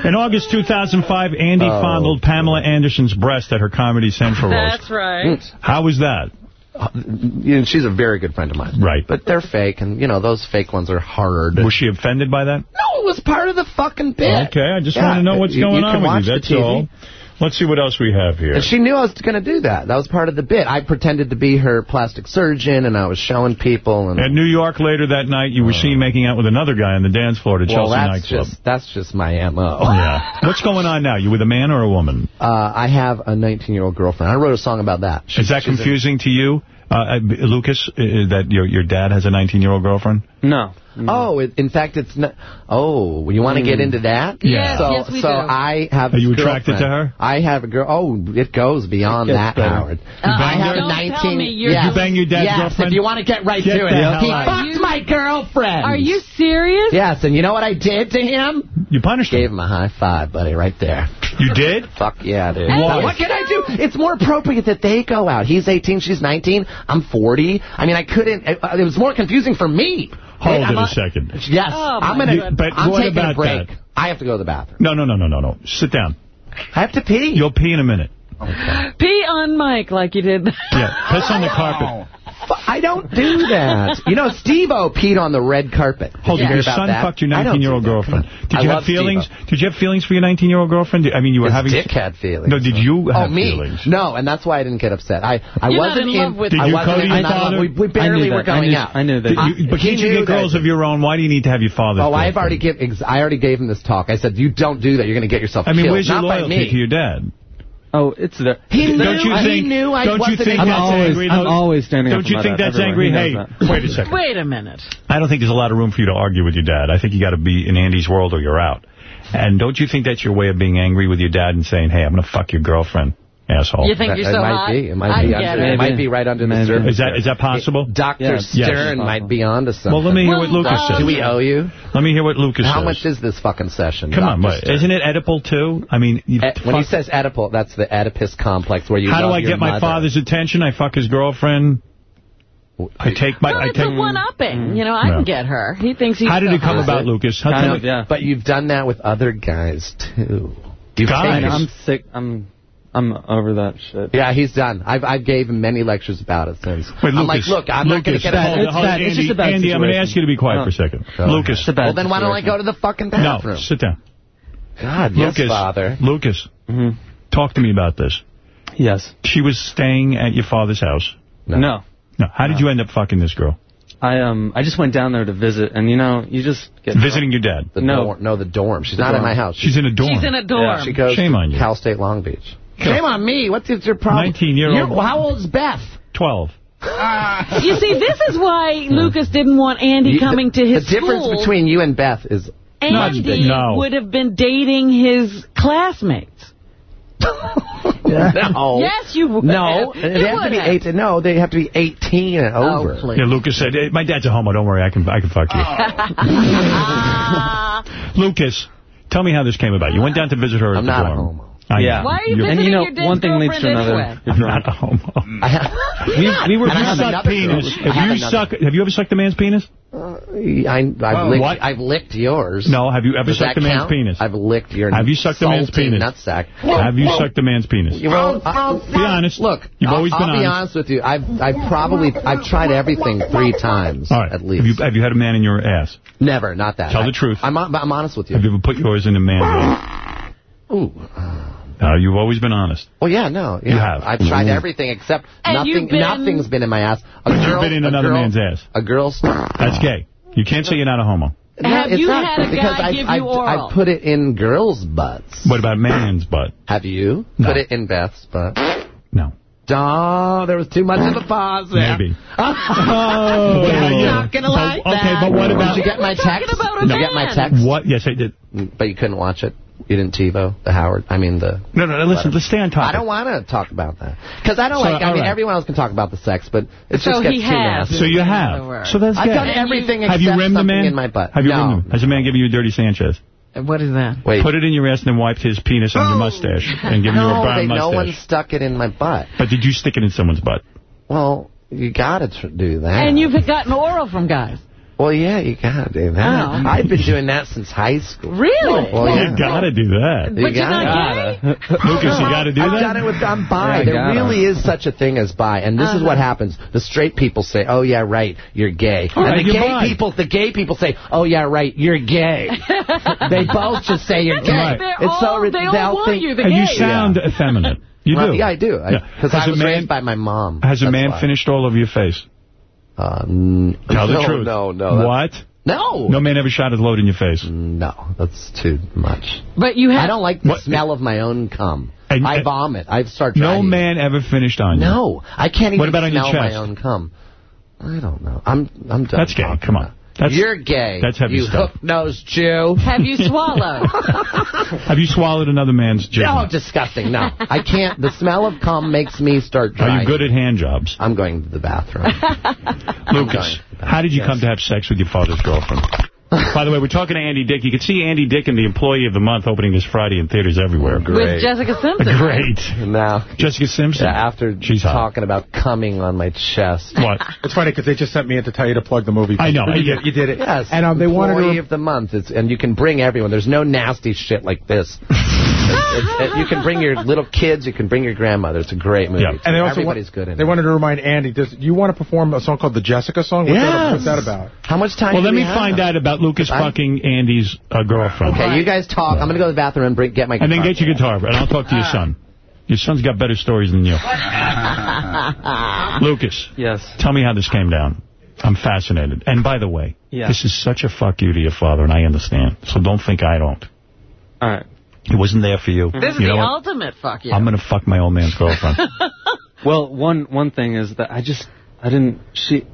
Speaker 1: In August 2005, Andy
Speaker 30: Oh,
Speaker 1: fondled Pamela Anderson's breast at her Comedy Central roast.
Speaker 2: That's right.
Speaker 1: How was that?
Speaker 30: Uh, you know, she's a very good friend of mine.
Speaker 1: Right.
Speaker 30: But they're fake, and, you know, those fake ones are hard.
Speaker 1: Was she offended by that?
Speaker 30: No, it was part of the fucking bit.
Speaker 1: Okay, I just
Speaker 30: Yeah,
Speaker 1: want to know what's
Speaker 30: you-
Speaker 1: going
Speaker 30: you
Speaker 1: on with you. That's
Speaker 30: TV.
Speaker 1: all. Let's see what else we have here.
Speaker 30: And she knew I was going to do that. That was part of the bit. I pretended to be her plastic surgeon, and I was showing people. And
Speaker 1: At New York later that night, you were seen making out with another guy on the dance floor at
Speaker 30: well,
Speaker 1: Chelsea
Speaker 30: that's
Speaker 1: nightclub.
Speaker 30: just that's just my mo.
Speaker 1: Yeah. What's going on now? You with a man or a woman?
Speaker 30: Uh, I have a 19-year-old girlfriend. I wrote a song about that.
Speaker 1: Is that confusing to you, uh, uh, Lucas, uh, that your your dad has a 19-year-old girlfriend?
Speaker 44: No.
Speaker 30: Oh, it, in fact, it's not. Oh, you want to get into that?
Speaker 1: Yes,
Speaker 30: So,
Speaker 2: yes, we
Speaker 30: so
Speaker 2: do.
Speaker 30: I have.
Speaker 1: Are
Speaker 30: this
Speaker 1: you attracted to her?
Speaker 30: I have a girl. Oh, it goes beyond
Speaker 44: It
Speaker 30: that,
Speaker 44: better.
Speaker 30: Howard.
Speaker 2: Uh,
Speaker 30: I have
Speaker 2: don't
Speaker 30: a 19.
Speaker 2: tell me you're-
Speaker 30: yes.
Speaker 1: Did you bang your dad's
Speaker 30: yes,
Speaker 1: girlfriend?
Speaker 30: if you want to get right
Speaker 1: Get
Speaker 30: to it.
Speaker 1: hell
Speaker 30: He
Speaker 1: out.
Speaker 30: fucked my girlfriend.
Speaker 2: Are you serious?
Speaker 30: Yes, and you know what I did to him?
Speaker 1: You punished
Speaker 30: Gave
Speaker 1: him.
Speaker 30: Gave him a high five, buddy, right there.
Speaker 1: You did?
Speaker 30: Fuck yeah, dude.
Speaker 2: Why?
Speaker 30: Now, what can I do? It's more appropriate that they go out. He's 18, she's 19. I'm 40. I mean, I couldn't. It, it was more confusing for me.
Speaker 1: Hold
Speaker 30: I'm
Speaker 1: it a
Speaker 30: a-
Speaker 1: second.
Speaker 30: Yes,
Speaker 2: Oh,
Speaker 30: I'm gonna.
Speaker 2: goodness.
Speaker 1: But
Speaker 30: I'm
Speaker 1: what
Speaker 30: taking
Speaker 1: about
Speaker 30: a break.
Speaker 1: that?
Speaker 30: I have to go to the bathroom.
Speaker 1: No, no, no, no, no, no. Sit down.
Speaker 30: I have to pee.
Speaker 1: You'll pee in a minute. [GASPS]
Speaker 2: Pee on Mike like you did.
Speaker 1: Yeah, piss on the [LAUGHS] carpet.
Speaker 30: F- I don't do that. [LAUGHS] you know, Steve-O peed on the red carpet. Did
Speaker 1: Hold
Speaker 30: you
Speaker 1: on,
Speaker 30: hear
Speaker 1: your son
Speaker 30: that?
Speaker 1: fucked your 19-year-old
Speaker 30: do that.
Speaker 1: girlfriend. Did you
Speaker 30: love
Speaker 1: have feelings? Did you have feelings for your 19-year-old girlfriend? I mean, you were
Speaker 30: His
Speaker 1: having...
Speaker 30: dick had feelings.
Speaker 1: No, did you
Speaker 30: Oh,
Speaker 1: have
Speaker 30: me?
Speaker 1: feelings?
Speaker 30: No, and that's why I didn't get upset. I, I
Speaker 2: You're
Speaker 30: wasn't
Speaker 2: not in love with
Speaker 1: Did
Speaker 30: I
Speaker 1: you
Speaker 30: wasn't
Speaker 1: go
Speaker 30: in-
Speaker 1: your
Speaker 30: I'm
Speaker 1: father?
Speaker 30: We, we barely
Speaker 44: knew
Speaker 30: were
Speaker 44: that. I
Speaker 30: going
Speaker 44: knew-
Speaker 30: out.
Speaker 44: I knew that.
Speaker 1: Did you, but can't you get girls of your own? Why do you need to have your father?
Speaker 30: Oh, I've already give. I already gave him this talk. I said, "You don't do that. You're going to get yourself
Speaker 1: I mean,
Speaker 30: killed."
Speaker 1: where's your
Speaker 30: Not by
Speaker 1: loyalty
Speaker 30: me.
Speaker 1: to your dad?
Speaker 44: Oh, it's there.
Speaker 30: He knew.
Speaker 1: Don't you
Speaker 30: he
Speaker 1: think-
Speaker 30: knew I
Speaker 1: don't you
Speaker 30: wasn't.
Speaker 1: think
Speaker 44: I'm
Speaker 1: that's
Speaker 44: always,
Speaker 1: angry,
Speaker 44: I'm always standing
Speaker 1: Don't
Speaker 44: up for
Speaker 1: you think that's
Speaker 44: everywhere.
Speaker 1: angry? Hey,
Speaker 44: that.
Speaker 1: wait a second.
Speaker 2: Wait a minute.
Speaker 1: I don't think there's a lot of room for you to argue with your dad. I think you got to be in Andy's world or you're out. And don't you think that's your way of being angry with your dad and saying, hey, I'm going to fuck your girlfriend, asshole?
Speaker 2: You think
Speaker 30: That-
Speaker 2: you're
Speaker 30: it
Speaker 2: so
Speaker 30: might
Speaker 2: hot?
Speaker 30: be. It might
Speaker 2: I
Speaker 30: be.
Speaker 2: get
Speaker 30: Under,
Speaker 2: it.
Speaker 30: it might be right under the surface.
Speaker 1: Is that is that possible?
Speaker 30: Dr.
Speaker 44: Yes.
Speaker 30: Stern
Speaker 44: Yes.
Speaker 30: might be onto something.
Speaker 1: Well, let me hear what Lucas
Speaker 2: uh,
Speaker 1: says.
Speaker 30: Do we owe you?
Speaker 1: Let me hear what Lucas
Speaker 30: How
Speaker 1: says.
Speaker 30: How much is this fucking session?
Speaker 1: Come on,
Speaker 30: Dr.
Speaker 1: what,
Speaker 30: Stern?
Speaker 1: isn't it Oedipal too? I mean, you
Speaker 30: Eh, when he says Oedipal, that's the Oedipus complex where you
Speaker 1: how do I
Speaker 30: your
Speaker 1: get my
Speaker 30: mother.
Speaker 1: father's attention? I fuck his girlfriend. I take my.
Speaker 2: No,
Speaker 1: I
Speaker 2: it's a
Speaker 1: take.
Speaker 2: one-upping. You know, I
Speaker 1: Yeah.
Speaker 2: can get her. He thinks he's
Speaker 1: How did
Speaker 2: so
Speaker 1: it come
Speaker 2: hot.
Speaker 1: about, Lucas? How
Speaker 44: Kind of, yeah.
Speaker 30: But you've done that with other guys, too. You've
Speaker 1: Guys?
Speaker 30: taken-
Speaker 44: I'm sick. I'm I'm over that shit.
Speaker 30: Yeah, he's done. I've I've gave him many lectures about it since.
Speaker 1: Wait,
Speaker 30: I'm
Speaker 1: Lucas,
Speaker 30: like, look, I'm not going to get
Speaker 1: hold
Speaker 30: a
Speaker 1: it, hold it.
Speaker 44: It's just a bad
Speaker 1: Andy, I'm going to ask you to be quiet
Speaker 44: Oh.
Speaker 1: for a second.
Speaker 30: Go.
Speaker 1: Lucas.
Speaker 44: It's a
Speaker 30: Well, then why don't I go to the fucking bathroom?
Speaker 1: No,
Speaker 30: bathroom?
Speaker 1: sit down.
Speaker 30: God, yes,
Speaker 1: Lucas,
Speaker 30: father.
Speaker 1: Lucas,
Speaker 44: hmm
Speaker 1: talk to me about this.
Speaker 44: Yes.
Speaker 1: She was staying at your father's house.
Speaker 44: No. no.
Speaker 1: No. How did you end up fucking this girl?
Speaker 44: I um I just went down there to visit, and you know, you just get
Speaker 1: Visiting your dad?
Speaker 30: The
Speaker 44: No.
Speaker 30: dorm, no, the dorm. She's
Speaker 44: The
Speaker 30: not in my house.
Speaker 1: She's in a dorm.
Speaker 2: She's in a dorm.
Speaker 30: Yeah, she goes
Speaker 1: Shame on you.
Speaker 30: Cal State Long Beach.
Speaker 42: Shame on me. What's your problem?
Speaker 1: 19-year-old.
Speaker 42: How old is Beth?
Speaker 1: 12. [LAUGHS]
Speaker 2: You see, this is why Lucas didn't want Andy
Speaker 30: You-
Speaker 2: coming
Speaker 30: the,
Speaker 2: to his
Speaker 30: The difference
Speaker 2: school.
Speaker 30: between you and Beth is
Speaker 2: Andy
Speaker 1: No.
Speaker 2: would have been dating his classmates. [LAUGHS]
Speaker 30: no.
Speaker 2: Yes, you would.
Speaker 30: No,
Speaker 2: You
Speaker 30: they have to
Speaker 2: would
Speaker 30: be eight. No, they have to be 18 and oh, over.
Speaker 1: Yeah, Lucas said, hey, my dad's a homo. Don't worry, I can I can fuck you. [LAUGHS] Lucas, tell me how this came about. You went down to visit her at
Speaker 30: I'm
Speaker 1: the
Speaker 30: not a
Speaker 1: dorm.
Speaker 30: homo.
Speaker 1: I
Speaker 44: Yeah.
Speaker 1: know.
Speaker 2: Why are you
Speaker 1: You're-
Speaker 44: And you know,
Speaker 2: your dad's
Speaker 44: one thing leads to another.
Speaker 2: anyway?
Speaker 44: You're
Speaker 1: I'm not a homo.
Speaker 44: We, we were
Speaker 1: you
Speaker 30: have
Speaker 1: sucked penis?
Speaker 30: I
Speaker 1: Have
Speaker 30: have
Speaker 1: you
Speaker 30: another-
Speaker 1: sucked? Have you ever sucked a man's penis?
Speaker 30: Uh, I, I've, licked,
Speaker 1: What?
Speaker 30: I've licked yours.
Speaker 1: No. Have you ever
Speaker 30: Does
Speaker 1: sucked
Speaker 30: that
Speaker 1: a man's
Speaker 30: count?
Speaker 1: penis?
Speaker 30: I've licked your
Speaker 1: Have you sucked a man's
Speaker 30: salty
Speaker 1: penis?
Speaker 30: nutsack.
Speaker 1: Have you sucked a man's penis?
Speaker 30: You know, I-
Speaker 1: Be honest.
Speaker 30: Look,
Speaker 1: You've
Speaker 30: I'll,
Speaker 1: always been
Speaker 30: I'll be
Speaker 1: honest.
Speaker 30: honest with you. I've I've probably I've tried everything three times
Speaker 1: All right.
Speaker 30: at least.
Speaker 1: Have you, have you had a man in your ass?
Speaker 30: Never, not that.
Speaker 1: Tell
Speaker 30: I-
Speaker 1: the truth.
Speaker 30: I'm I'm honest with you.
Speaker 1: Have you ever put yours in a man's ass?
Speaker 30: Ooh.
Speaker 1: No, you've always been honest.
Speaker 30: Well, yeah, no. Yeah.
Speaker 1: You have.
Speaker 30: I've tried mm-hmm. everything except
Speaker 2: And
Speaker 30: nothing.
Speaker 2: Been...
Speaker 30: Nothing's been in my ass. A
Speaker 1: But you've been in another
Speaker 30: girl-
Speaker 1: man's ass.
Speaker 30: A girl's.
Speaker 1: That's gay. You can't say you're not a homo.
Speaker 30: No,
Speaker 2: Have
Speaker 30: it's
Speaker 2: you
Speaker 30: not,
Speaker 2: had a
Speaker 30: because
Speaker 2: guy
Speaker 30: I've,
Speaker 2: give
Speaker 30: I've,
Speaker 2: you oral?
Speaker 30: I've put it in girls' butts.
Speaker 1: What about man's butt?
Speaker 30: Have you
Speaker 1: No.
Speaker 30: put it in Beth's butt?
Speaker 1: No.
Speaker 30: Oh, there was too much of a pause there.
Speaker 1: Maybe. [LAUGHS]
Speaker 30: Oh,
Speaker 1: Well,
Speaker 30: you're not gonna oh.
Speaker 1: Oh, but-
Speaker 30: like
Speaker 1: okay,
Speaker 30: that.
Speaker 1: but what about-
Speaker 30: Did you get my text?
Speaker 2: about a
Speaker 30: Did you get my text?
Speaker 1: What? Yes, I did.
Speaker 30: But you couldn't watch it. You didn't TiVo the Howard. I mean the.
Speaker 1: No, no, no listen, let's stay on topic.
Speaker 30: I don't want to talk about that because I don't
Speaker 1: So,
Speaker 30: like. I mean,
Speaker 1: right.
Speaker 30: everyone else can talk about the sex, but it
Speaker 2: So
Speaker 30: just gets
Speaker 2: he
Speaker 30: too
Speaker 2: has.
Speaker 30: nasty.
Speaker 1: So you have. So that's
Speaker 30: I've
Speaker 1: gay.
Speaker 30: done everything
Speaker 1: Have
Speaker 30: except
Speaker 1: you rimmed a
Speaker 30: something
Speaker 1: man?
Speaker 30: in my butt.
Speaker 1: Have you
Speaker 30: no.
Speaker 1: rimmed him? Has a man given you a dirty Sanchez?
Speaker 2: What is that?
Speaker 30: Wait.
Speaker 1: Put it in your ass and then wiped his penis on your mustache and given you a
Speaker 30: no,
Speaker 1: brown
Speaker 30: they, no one stuck it in my butt.
Speaker 1: But did you stick it in someone's butt?
Speaker 30: Well, you gotta do that.
Speaker 2: And you've gotten oral from guys.
Speaker 30: Well, yeah, you gotta do that.
Speaker 2: Oh. [LAUGHS]
Speaker 30: I've been doing that since high school.
Speaker 2: Really?
Speaker 30: Well, yeah.
Speaker 1: You gotta do that.
Speaker 2: But you're not gay? [LAUGHS]
Speaker 1: Lucas, you gotta do
Speaker 30: I've
Speaker 1: that?
Speaker 30: done it with I'm bi.
Speaker 44: Yeah,
Speaker 30: there really is such a thing as bi, and this is
Speaker 2: Uh-huh.
Speaker 30: what happens. The straight people say, "Oh yeah, right, you're gay,"
Speaker 1: All
Speaker 30: and
Speaker 1: right,
Speaker 30: the gay
Speaker 1: bi.
Speaker 30: people, the gay people say, "Oh yeah, right, you're gay." [LAUGHS] they both just say you're gay.
Speaker 1: Right.
Speaker 30: It's so
Speaker 2: all-
Speaker 30: ri-
Speaker 2: they all want
Speaker 30: think-
Speaker 2: you, the
Speaker 1: And you sound effeminate. You
Speaker 30: Well,
Speaker 1: do.
Speaker 30: Yeah, I do.
Speaker 1: Yeah.
Speaker 30: Because
Speaker 1: Has
Speaker 30: I was
Speaker 1: man-
Speaker 30: raised by my mom.
Speaker 1: Has a man
Speaker 30: why.
Speaker 1: finished all over your face?
Speaker 30: Uh, n-
Speaker 1: Tell the
Speaker 30: no,
Speaker 1: truth.
Speaker 30: No, no.
Speaker 1: What?
Speaker 30: No.
Speaker 1: No man ever shot his load in your face.
Speaker 30: No, that's too much.
Speaker 2: But you have...
Speaker 30: I don't like the
Speaker 1: What-
Speaker 30: smell of my own cum.
Speaker 1: And-
Speaker 30: I vomit. I start
Speaker 1: No man ever finished on you.
Speaker 30: No, I can't even
Speaker 1: What about on your
Speaker 30: smell
Speaker 1: chest?
Speaker 30: my own cum. I don't know. I'm I'm done.
Speaker 1: That's gay. Come on.
Speaker 30: about it.
Speaker 1: That's-
Speaker 30: You're gay.
Speaker 1: that's heavy
Speaker 30: you
Speaker 1: stuff.
Speaker 30: hook-nosed Jew.
Speaker 2: Have you swallowed? [LAUGHS]
Speaker 1: Have you swallowed another man's
Speaker 30: No,
Speaker 1: jizz?
Speaker 30: disgusting. No, I can't. The smell of cum makes me start
Speaker 1: Are you good at hand jobs?
Speaker 30: I'm going to the bathroom. [LAUGHS]
Speaker 1: Lucas,
Speaker 30: going.
Speaker 1: how did you
Speaker 30: Yes.
Speaker 1: come to have sex with your father's girlfriend? By the way, we're talking to Andy Dick. You can see Andy Dick in the Employee of the Month opening this Friday in theaters everywhere.
Speaker 2: With Jessica Simpson.
Speaker 1: Great.
Speaker 30: now,
Speaker 1: Jessica Simpson.
Speaker 30: yeah, after
Speaker 1: She's hot.
Speaker 30: talking about coming on my chest.
Speaker 1: What? [LAUGHS]
Speaker 21: It's funny because they just sent me in to tell you to plug the movie.
Speaker 1: I know.
Speaker 21: You
Speaker 1: Yeah.
Speaker 21: did, you did it.
Speaker 30: Yes.
Speaker 21: And um, they wanted
Speaker 30: Employee
Speaker 21: to.
Speaker 30: of the month. It's, and you can bring everyone. There's no nasty shit like this. [LAUGHS] It's- it's- you can bring your little kids. You can bring your grandmother. It's a great movie.
Speaker 1: Yeah.
Speaker 21: And they also
Speaker 30: Everybody's
Speaker 21: want,
Speaker 30: good in
Speaker 21: They
Speaker 30: it.
Speaker 21: wanted to remind Andy, does you want to perform a song called the Jessica song? What's, that, what's that about?
Speaker 30: How much time
Speaker 1: Well, let
Speaker 30: we
Speaker 1: me
Speaker 30: have?
Speaker 1: find out about Lucas
Speaker 30: I'm-
Speaker 1: fucking Andy's uh, girlfriend.
Speaker 30: Okay, you guys talk. I'm going to go to the bathroom and bring, get my
Speaker 1: And then get your guitar, and I'll talk to your son. Your son's got better stories than you. [LAUGHS] Lucas,
Speaker 44: Yes.
Speaker 1: tell me how this came down. I'm fascinated. And by the way,
Speaker 44: Yeah.
Speaker 1: this is such a fuck you to your father, and I understand. So don't think I don't.
Speaker 44: All right.
Speaker 1: He wasn't there for you.
Speaker 2: This is
Speaker 1: you know
Speaker 2: the
Speaker 1: what?
Speaker 2: ultimate fuck you.
Speaker 1: I'm going to fuck my old man's girlfriend. [LAUGHS]
Speaker 44: Well, one one thing is that I just I didn't she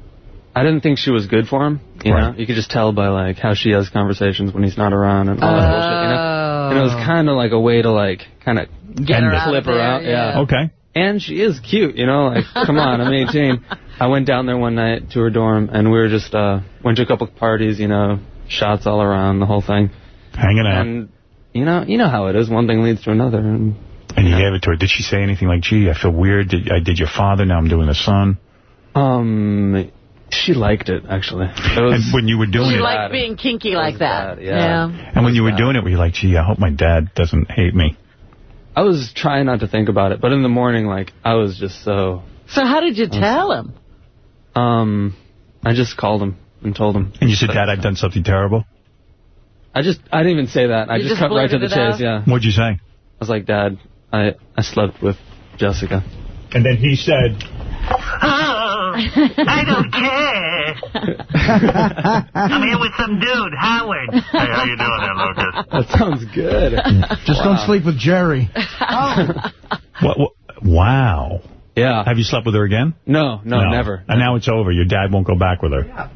Speaker 44: I didn't think she was good for him. You
Speaker 1: Right.
Speaker 44: know, you could just tell by like how she has conversations when he's not around and all that bullshit. You know, and it was kind of like a way to like kind of
Speaker 2: Get her out
Speaker 44: clip her
Speaker 2: there,
Speaker 44: out.
Speaker 2: yeah.
Speaker 1: okay.
Speaker 44: And she is cute, you know, like, come on, I'm 18. I went down there one night to her dorm, and we were just, uh, went to a couple parties, you know, shots all around, the whole thing.
Speaker 1: Hanging out.
Speaker 44: And, you know, you know how it is, one thing leads to another, and...
Speaker 1: And you gave it to her. Did she say anything like, gee, I feel weird. Did, I did your father, now I'm doing the son?
Speaker 44: Um, she liked it, actually. It was,
Speaker 1: And when you were doing
Speaker 2: You
Speaker 1: it,
Speaker 2: liked being kinky like that.
Speaker 44: bad, yeah.
Speaker 1: and when you were doing it, were you like, gee, I hope my dad doesn't hate me?
Speaker 44: I was trying not to think about it, but in the morning, like, I was just so...
Speaker 2: So how did you tell him?
Speaker 44: Um, I just called him and told him.
Speaker 1: And you said, Dad, I've done something terrible?
Speaker 44: I just, I didn't even say that. I just
Speaker 2: just
Speaker 44: cut right to the chase,
Speaker 2: out?
Speaker 44: yeah.
Speaker 1: What'd you say?
Speaker 44: I was like, Dad, I, I slept with Jessica.
Speaker 1: And then he said, Oh,
Speaker 42: I don't care. [LAUGHS] I'm here with some dude, Howard. [LAUGHS] Hey, how you doing there, Lucas?
Speaker 44: That sounds good.
Speaker 16: Just don't sleep with Jerry. Oh.
Speaker 1: What, what, wow.
Speaker 44: Yeah.
Speaker 1: Have you slept with her again?
Speaker 44: No, no, never.
Speaker 1: And now it's over. Your dad won't go back with her.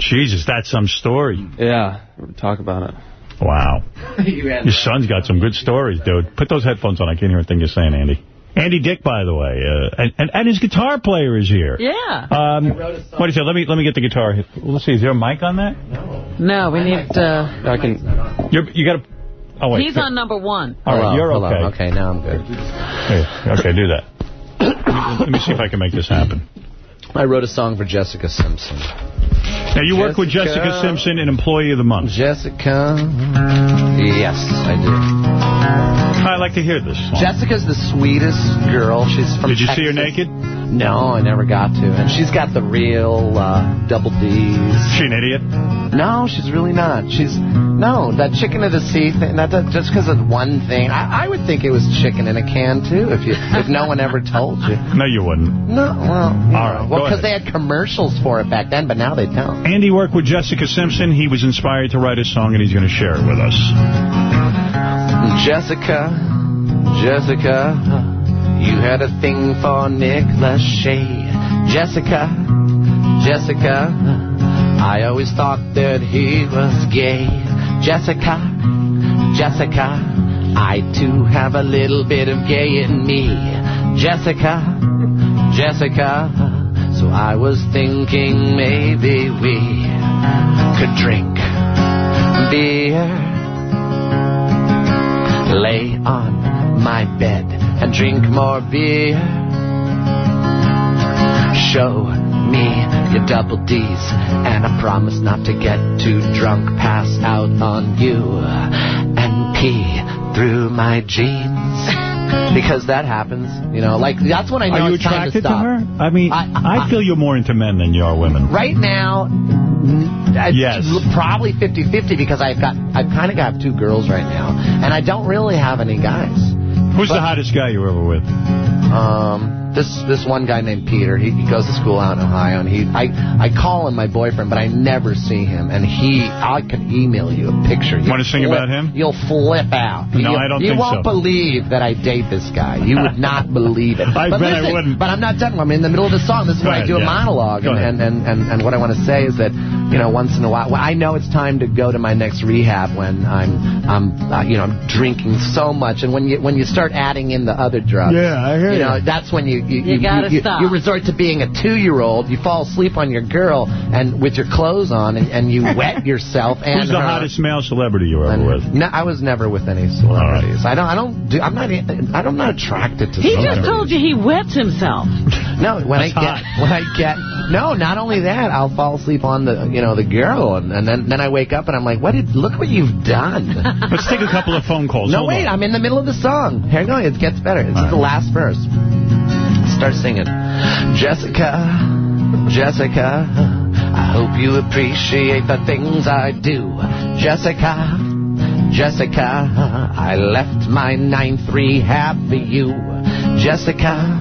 Speaker 1: Jesus, that's some story.
Speaker 44: Yeah, talk about it.
Speaker 1: Wow. [LAUGHS] Your son's got some good stories, dude. Put those headphones on. I can't hear a thing you're saying, Andy. Andy Dick, by the way, uh, and, and and his guitar player is here.
Speaker 2: Yeah.
Speaker 1: Um, what do you say? Let me let me get the guitar. Let's see. Is there a mic on that?
Speaker 2: No, we need... Uh,
Speaker 44: I can.
Speaker 1: You're, you got to. Oh wait.
Speaker 2: he's on number one.
Speaker 1: All right,
Speaker 30: Hello,
Speaker 1: you're
Speaker 30: hello.
Speaker 1: okay.
Speaker 30: Okay, now I'm good.
Speaker 1: Here, okay, do that. let me see if I can make this happen.
Speaker 30: I wrote a song for Jessica Simpson.
Speaker 1: Now you work with Jessica
Speaker 30: Jessica.
Speaker 1: Simpson, an employee of the month.
Speaker 30: Jessica. Yes, I do.
Speaker 1: I'd like to hear this. Song.
Speaker 30: Jessica's the sweetest girl. She's from
Speaker 1: Did you see her naked?
Speaker 30: No, I never got to. And she's got the real uh, double D's.
Speaker 1: She an idiot?
Speaker 30: No, she's really not. She's no that chicken of the sea thing. Not that, just because of one thing. I, I would think it was chicken in a can too. If you if no one ever told you. [LAUGHS]
Speaker 1: No, you wouldn't.
Speaker 30: No, well, you
Speaker 1: All right,
Speaker 30: well, because they had commercials for it back then, but now they don't.
Speaker 1: Andy worked with Jessica Simpson. He was inspired to write a song, and he's going to share it with us.
Speaker 30: Jessica, Jessica, you had a thing for Nick Lachey. Jessica, Jessica, I always thought that he was gay. Jessica, Jessica, I too have a little bit of gay in me. Jessica, Jessica, so I was thinking maybe we could drink beer lay on my bed and drink more beer. Show me your double D's, and I promise not to get too drunk, pass out on you, and pee through my jeans. Because that happens, you know, like that's when I know
Speaker 1: Are you
Speaker 30: it's time to
Speaker 1: attracted to,
Speaker 30: stop.
Speaker 1: her? I mean, I, feel you're more into men than you are women.
Speaker 30: Right now,
Speaker 1: Yes.
Speaker 30: probably 50-50 because I've got I've kind of got two girls right now, and I don't really have any guys.
Speaker 1: Who's the hottest guy you were ever with?
Speaker 30: Um, this this one guy named Peter. He, he goes to school out in Ohio, and he I I call him my boyfriend, but I never see him. And he I can email you a picture. You
Speaker 1: Wanna sing about him?
Speaker 30: You'll flip out.
Speaker 1: No,
Speaker 30: you,
Speaker 1: I don't
Speaker 30: You won't
Speaker 1: so.
Speaker 30: believe that I date this guy. You would [LAUGHS] not believe it.
Speaker 1: I
Speaker 30: but
Speaker 1: bet I wouldn't.
Speaker 30: But I'm not done. I'm in the middle of the song. This is when I do a monologue, and, and, and and and what I want to say is that you know once in a while well, I know it's time to go to my next rehab when I'm I'm uh, you know I'm drinking so much, and when you when you start adding in the other drugs.
Speaker 16: Yeah, I hear
Speaker 30: You
Speaker 16: you.
Speaker 30: know, that's when you you,
Speaker 2: You gotta
Speaker 30: you,
Speaker 2: stop.
Speaker 30: you resort to being a two-year-old. You fall asleep on your girl and with your clothes on, and, and you wet [LAUGHS] yourself. And
Speaker 1: Who's the
Speaker 30: her.
Speaker 1: hottest male celebrity you were ever with?
Speaker 30: No, I was never with any celebrities. I don't. I don't do. I'm not. I'm not attracted to.
Speaker 2: He just told you he wets himself. [LAUGHS]
Speaker 30: No, when
Speaker 1: That's
Speaker 30: I get
Speaker 1: hot.
Speaker 30: when I get no, not only that, I'll fall asleep on the you know the girl, and, and then then I wake up and I'm like, what did look what you've done.
Speaker 1: Let's take a couple of phone calls.
Speaker 30: no,
Speaker 1: Hold
Speaker 30: wait,
Speaker 1: on.
Speaker 30: I'm in the middle of the song. Here, no, it gets better. This is the last verse. Start singing, Jessica, Jessica. I hope you appreciate the things I do, Jessica. Jessica, I left my ninth rehab for you. Jessica,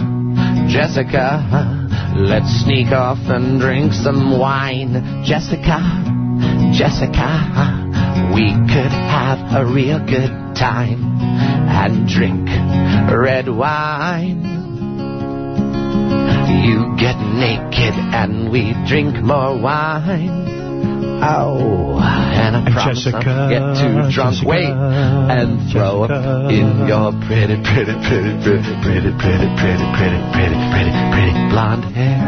Speaker 30: Jessica, let's sneak off and drink some wine. Jessica, Jessica, we could have a real good time and drink red wine. You get naked and we drink more wine. Oh, and I promise
Speaker 1: Jessica,
Speaker 30: not to get too drunk.
Speaker 1: Jessica,
Speaker 30: Wait, and throw up in your pretty, pretty, pretty, pretty, pretty, pretty, pretty, pretty, pretty, pretty, pretty blonde hair.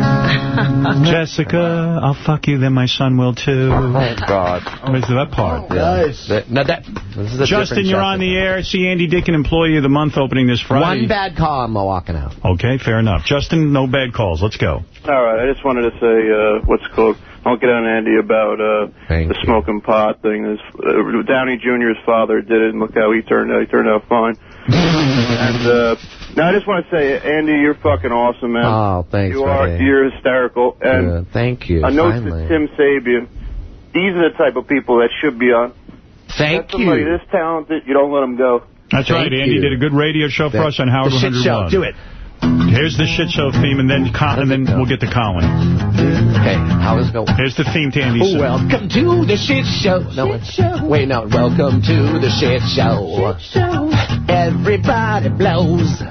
Speaker 1: Jessica, I'll fuck you, then my son will too.
Speaker 30: Oh God!
Speaker 1: Where's that part?
Speaker 30: Nice. Now that this is a
Speaker 1: Justin, you're on the air. See Andy Dick in, Employee of the Month, opening this Friday.
Speaker 30: One bad call, I'm walking out.
Speaker 1: Okay, fair enough. Justin, no bad calls. Let's go.
Speaker 46: All right, I just wanted to say, uh, what's it called? I'll get on Andy about uh, the smoking pot thing. His, uh, Downey Jr.'s father did it, and look how he turned out. He turned out fine. [LAUGHS] and uh, now I just want to say, Andy, you're fucking awesome, man.
Speaker 30: Oh, thanks,
Speaker 46: You are.
Speaker 30: buddy.
Speaker 46: You're hysterical. And
Speaker 30: Good. Thank you.
Speaker 46: a note
Speaker 30: Finally.
Speaker 46: to Tim Sabean. These are the type of people that should be on.
Speaker 30: Thank
Speaker 46: That's somebody
Speaker 30: you.
Speaker 46: this talented, you don't let them go.
Speaker 1: That's
Speaker 46: Thank
Speaker 1: right. Andy
Speaker 46: you.
Speaker 1: did a good radio show for us on Howard
Speaker 46: The
Speaker 1: 101.
Speaker 46: show. Do
Speaker 30: it.
Speaker 1: Here's the shit show theme, and then Con and then we'll get to Colin.
Speaker 30: Okay, how is it going?
Speaker 1: Here's the theme to Andy's.
Speaker 30: Oh, welcome to the shit show. No, wait, wait, no. Welcome to the shit show. Everybody blows.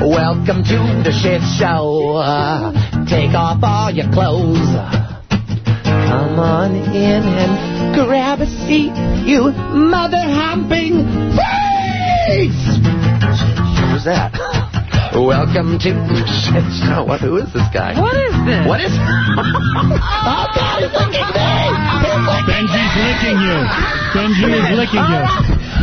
Speaker 30: Welcome to the shit show. Uh, take off all your clothes. Come on in and grab a seat, you mother humping freaks! Who's that? Welcome to the shit. What? Who is this guy?
Speaker 2: What is this?
Speaker 30: What is? [LAUGHS] oh God, he's licking me! He's licking
Speaker 1: Benji's licking you. Benji is [LAUGHS] licking you.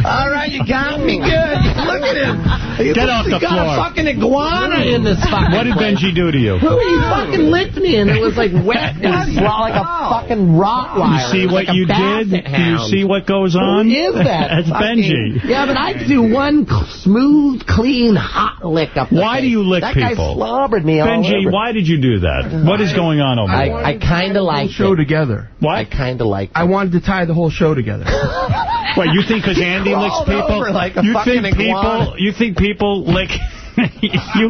Speaker 30: All right, you got me good. Look at him. He
Speaker 1: Get off the
Speaker 30: got
Speaker 1: floor.
Speaker 30: a fucking iguana in this fucking
Speaker 1: What did
Speaker 30: place.
Speaker 1: Benji do to you?
Speaker 30: Who you fucking licked me and it was like wet and raw like a fucking
Speaker 1: You see what
Speaker 30: like
Speaker 1: you did?
Speaker 30: basset
Speaker 1: Do you see what goes on?
Speaker 30: Who is that? [LAUGHS]
Speaker 1: That's
Speaker 30: Fucking-
Speaker 1: Benji.
Speaker 30: Yeah, but I do one smooth, clean, hot lick up the
Speaker 1: Why do you lick
Speaker 30: that
Speaker 1: people?
Speaker 30: guy slobbered me all
Speaker 1: Benji, why did you do that? What is going on over
Speaker 30: I,
Speaker 1: there?
Speaker 30: I kind of like
Speaker 47: show
Speaker 30: it.
Speaker 47: together.
Speaker 1: What?
Speaker 30: I kind of like
Speaker 47: I wanted to tie the whole show together.
Speaker 1: What, you think because [LAUGHS] Andy licks people?
Speaker 30: like a
Speaker 1: you
Speaker 30: fucking
Speaker 1: think people?
Speaker 30: iguana.
Speaker 1: You think people lick? [LAUGHS] you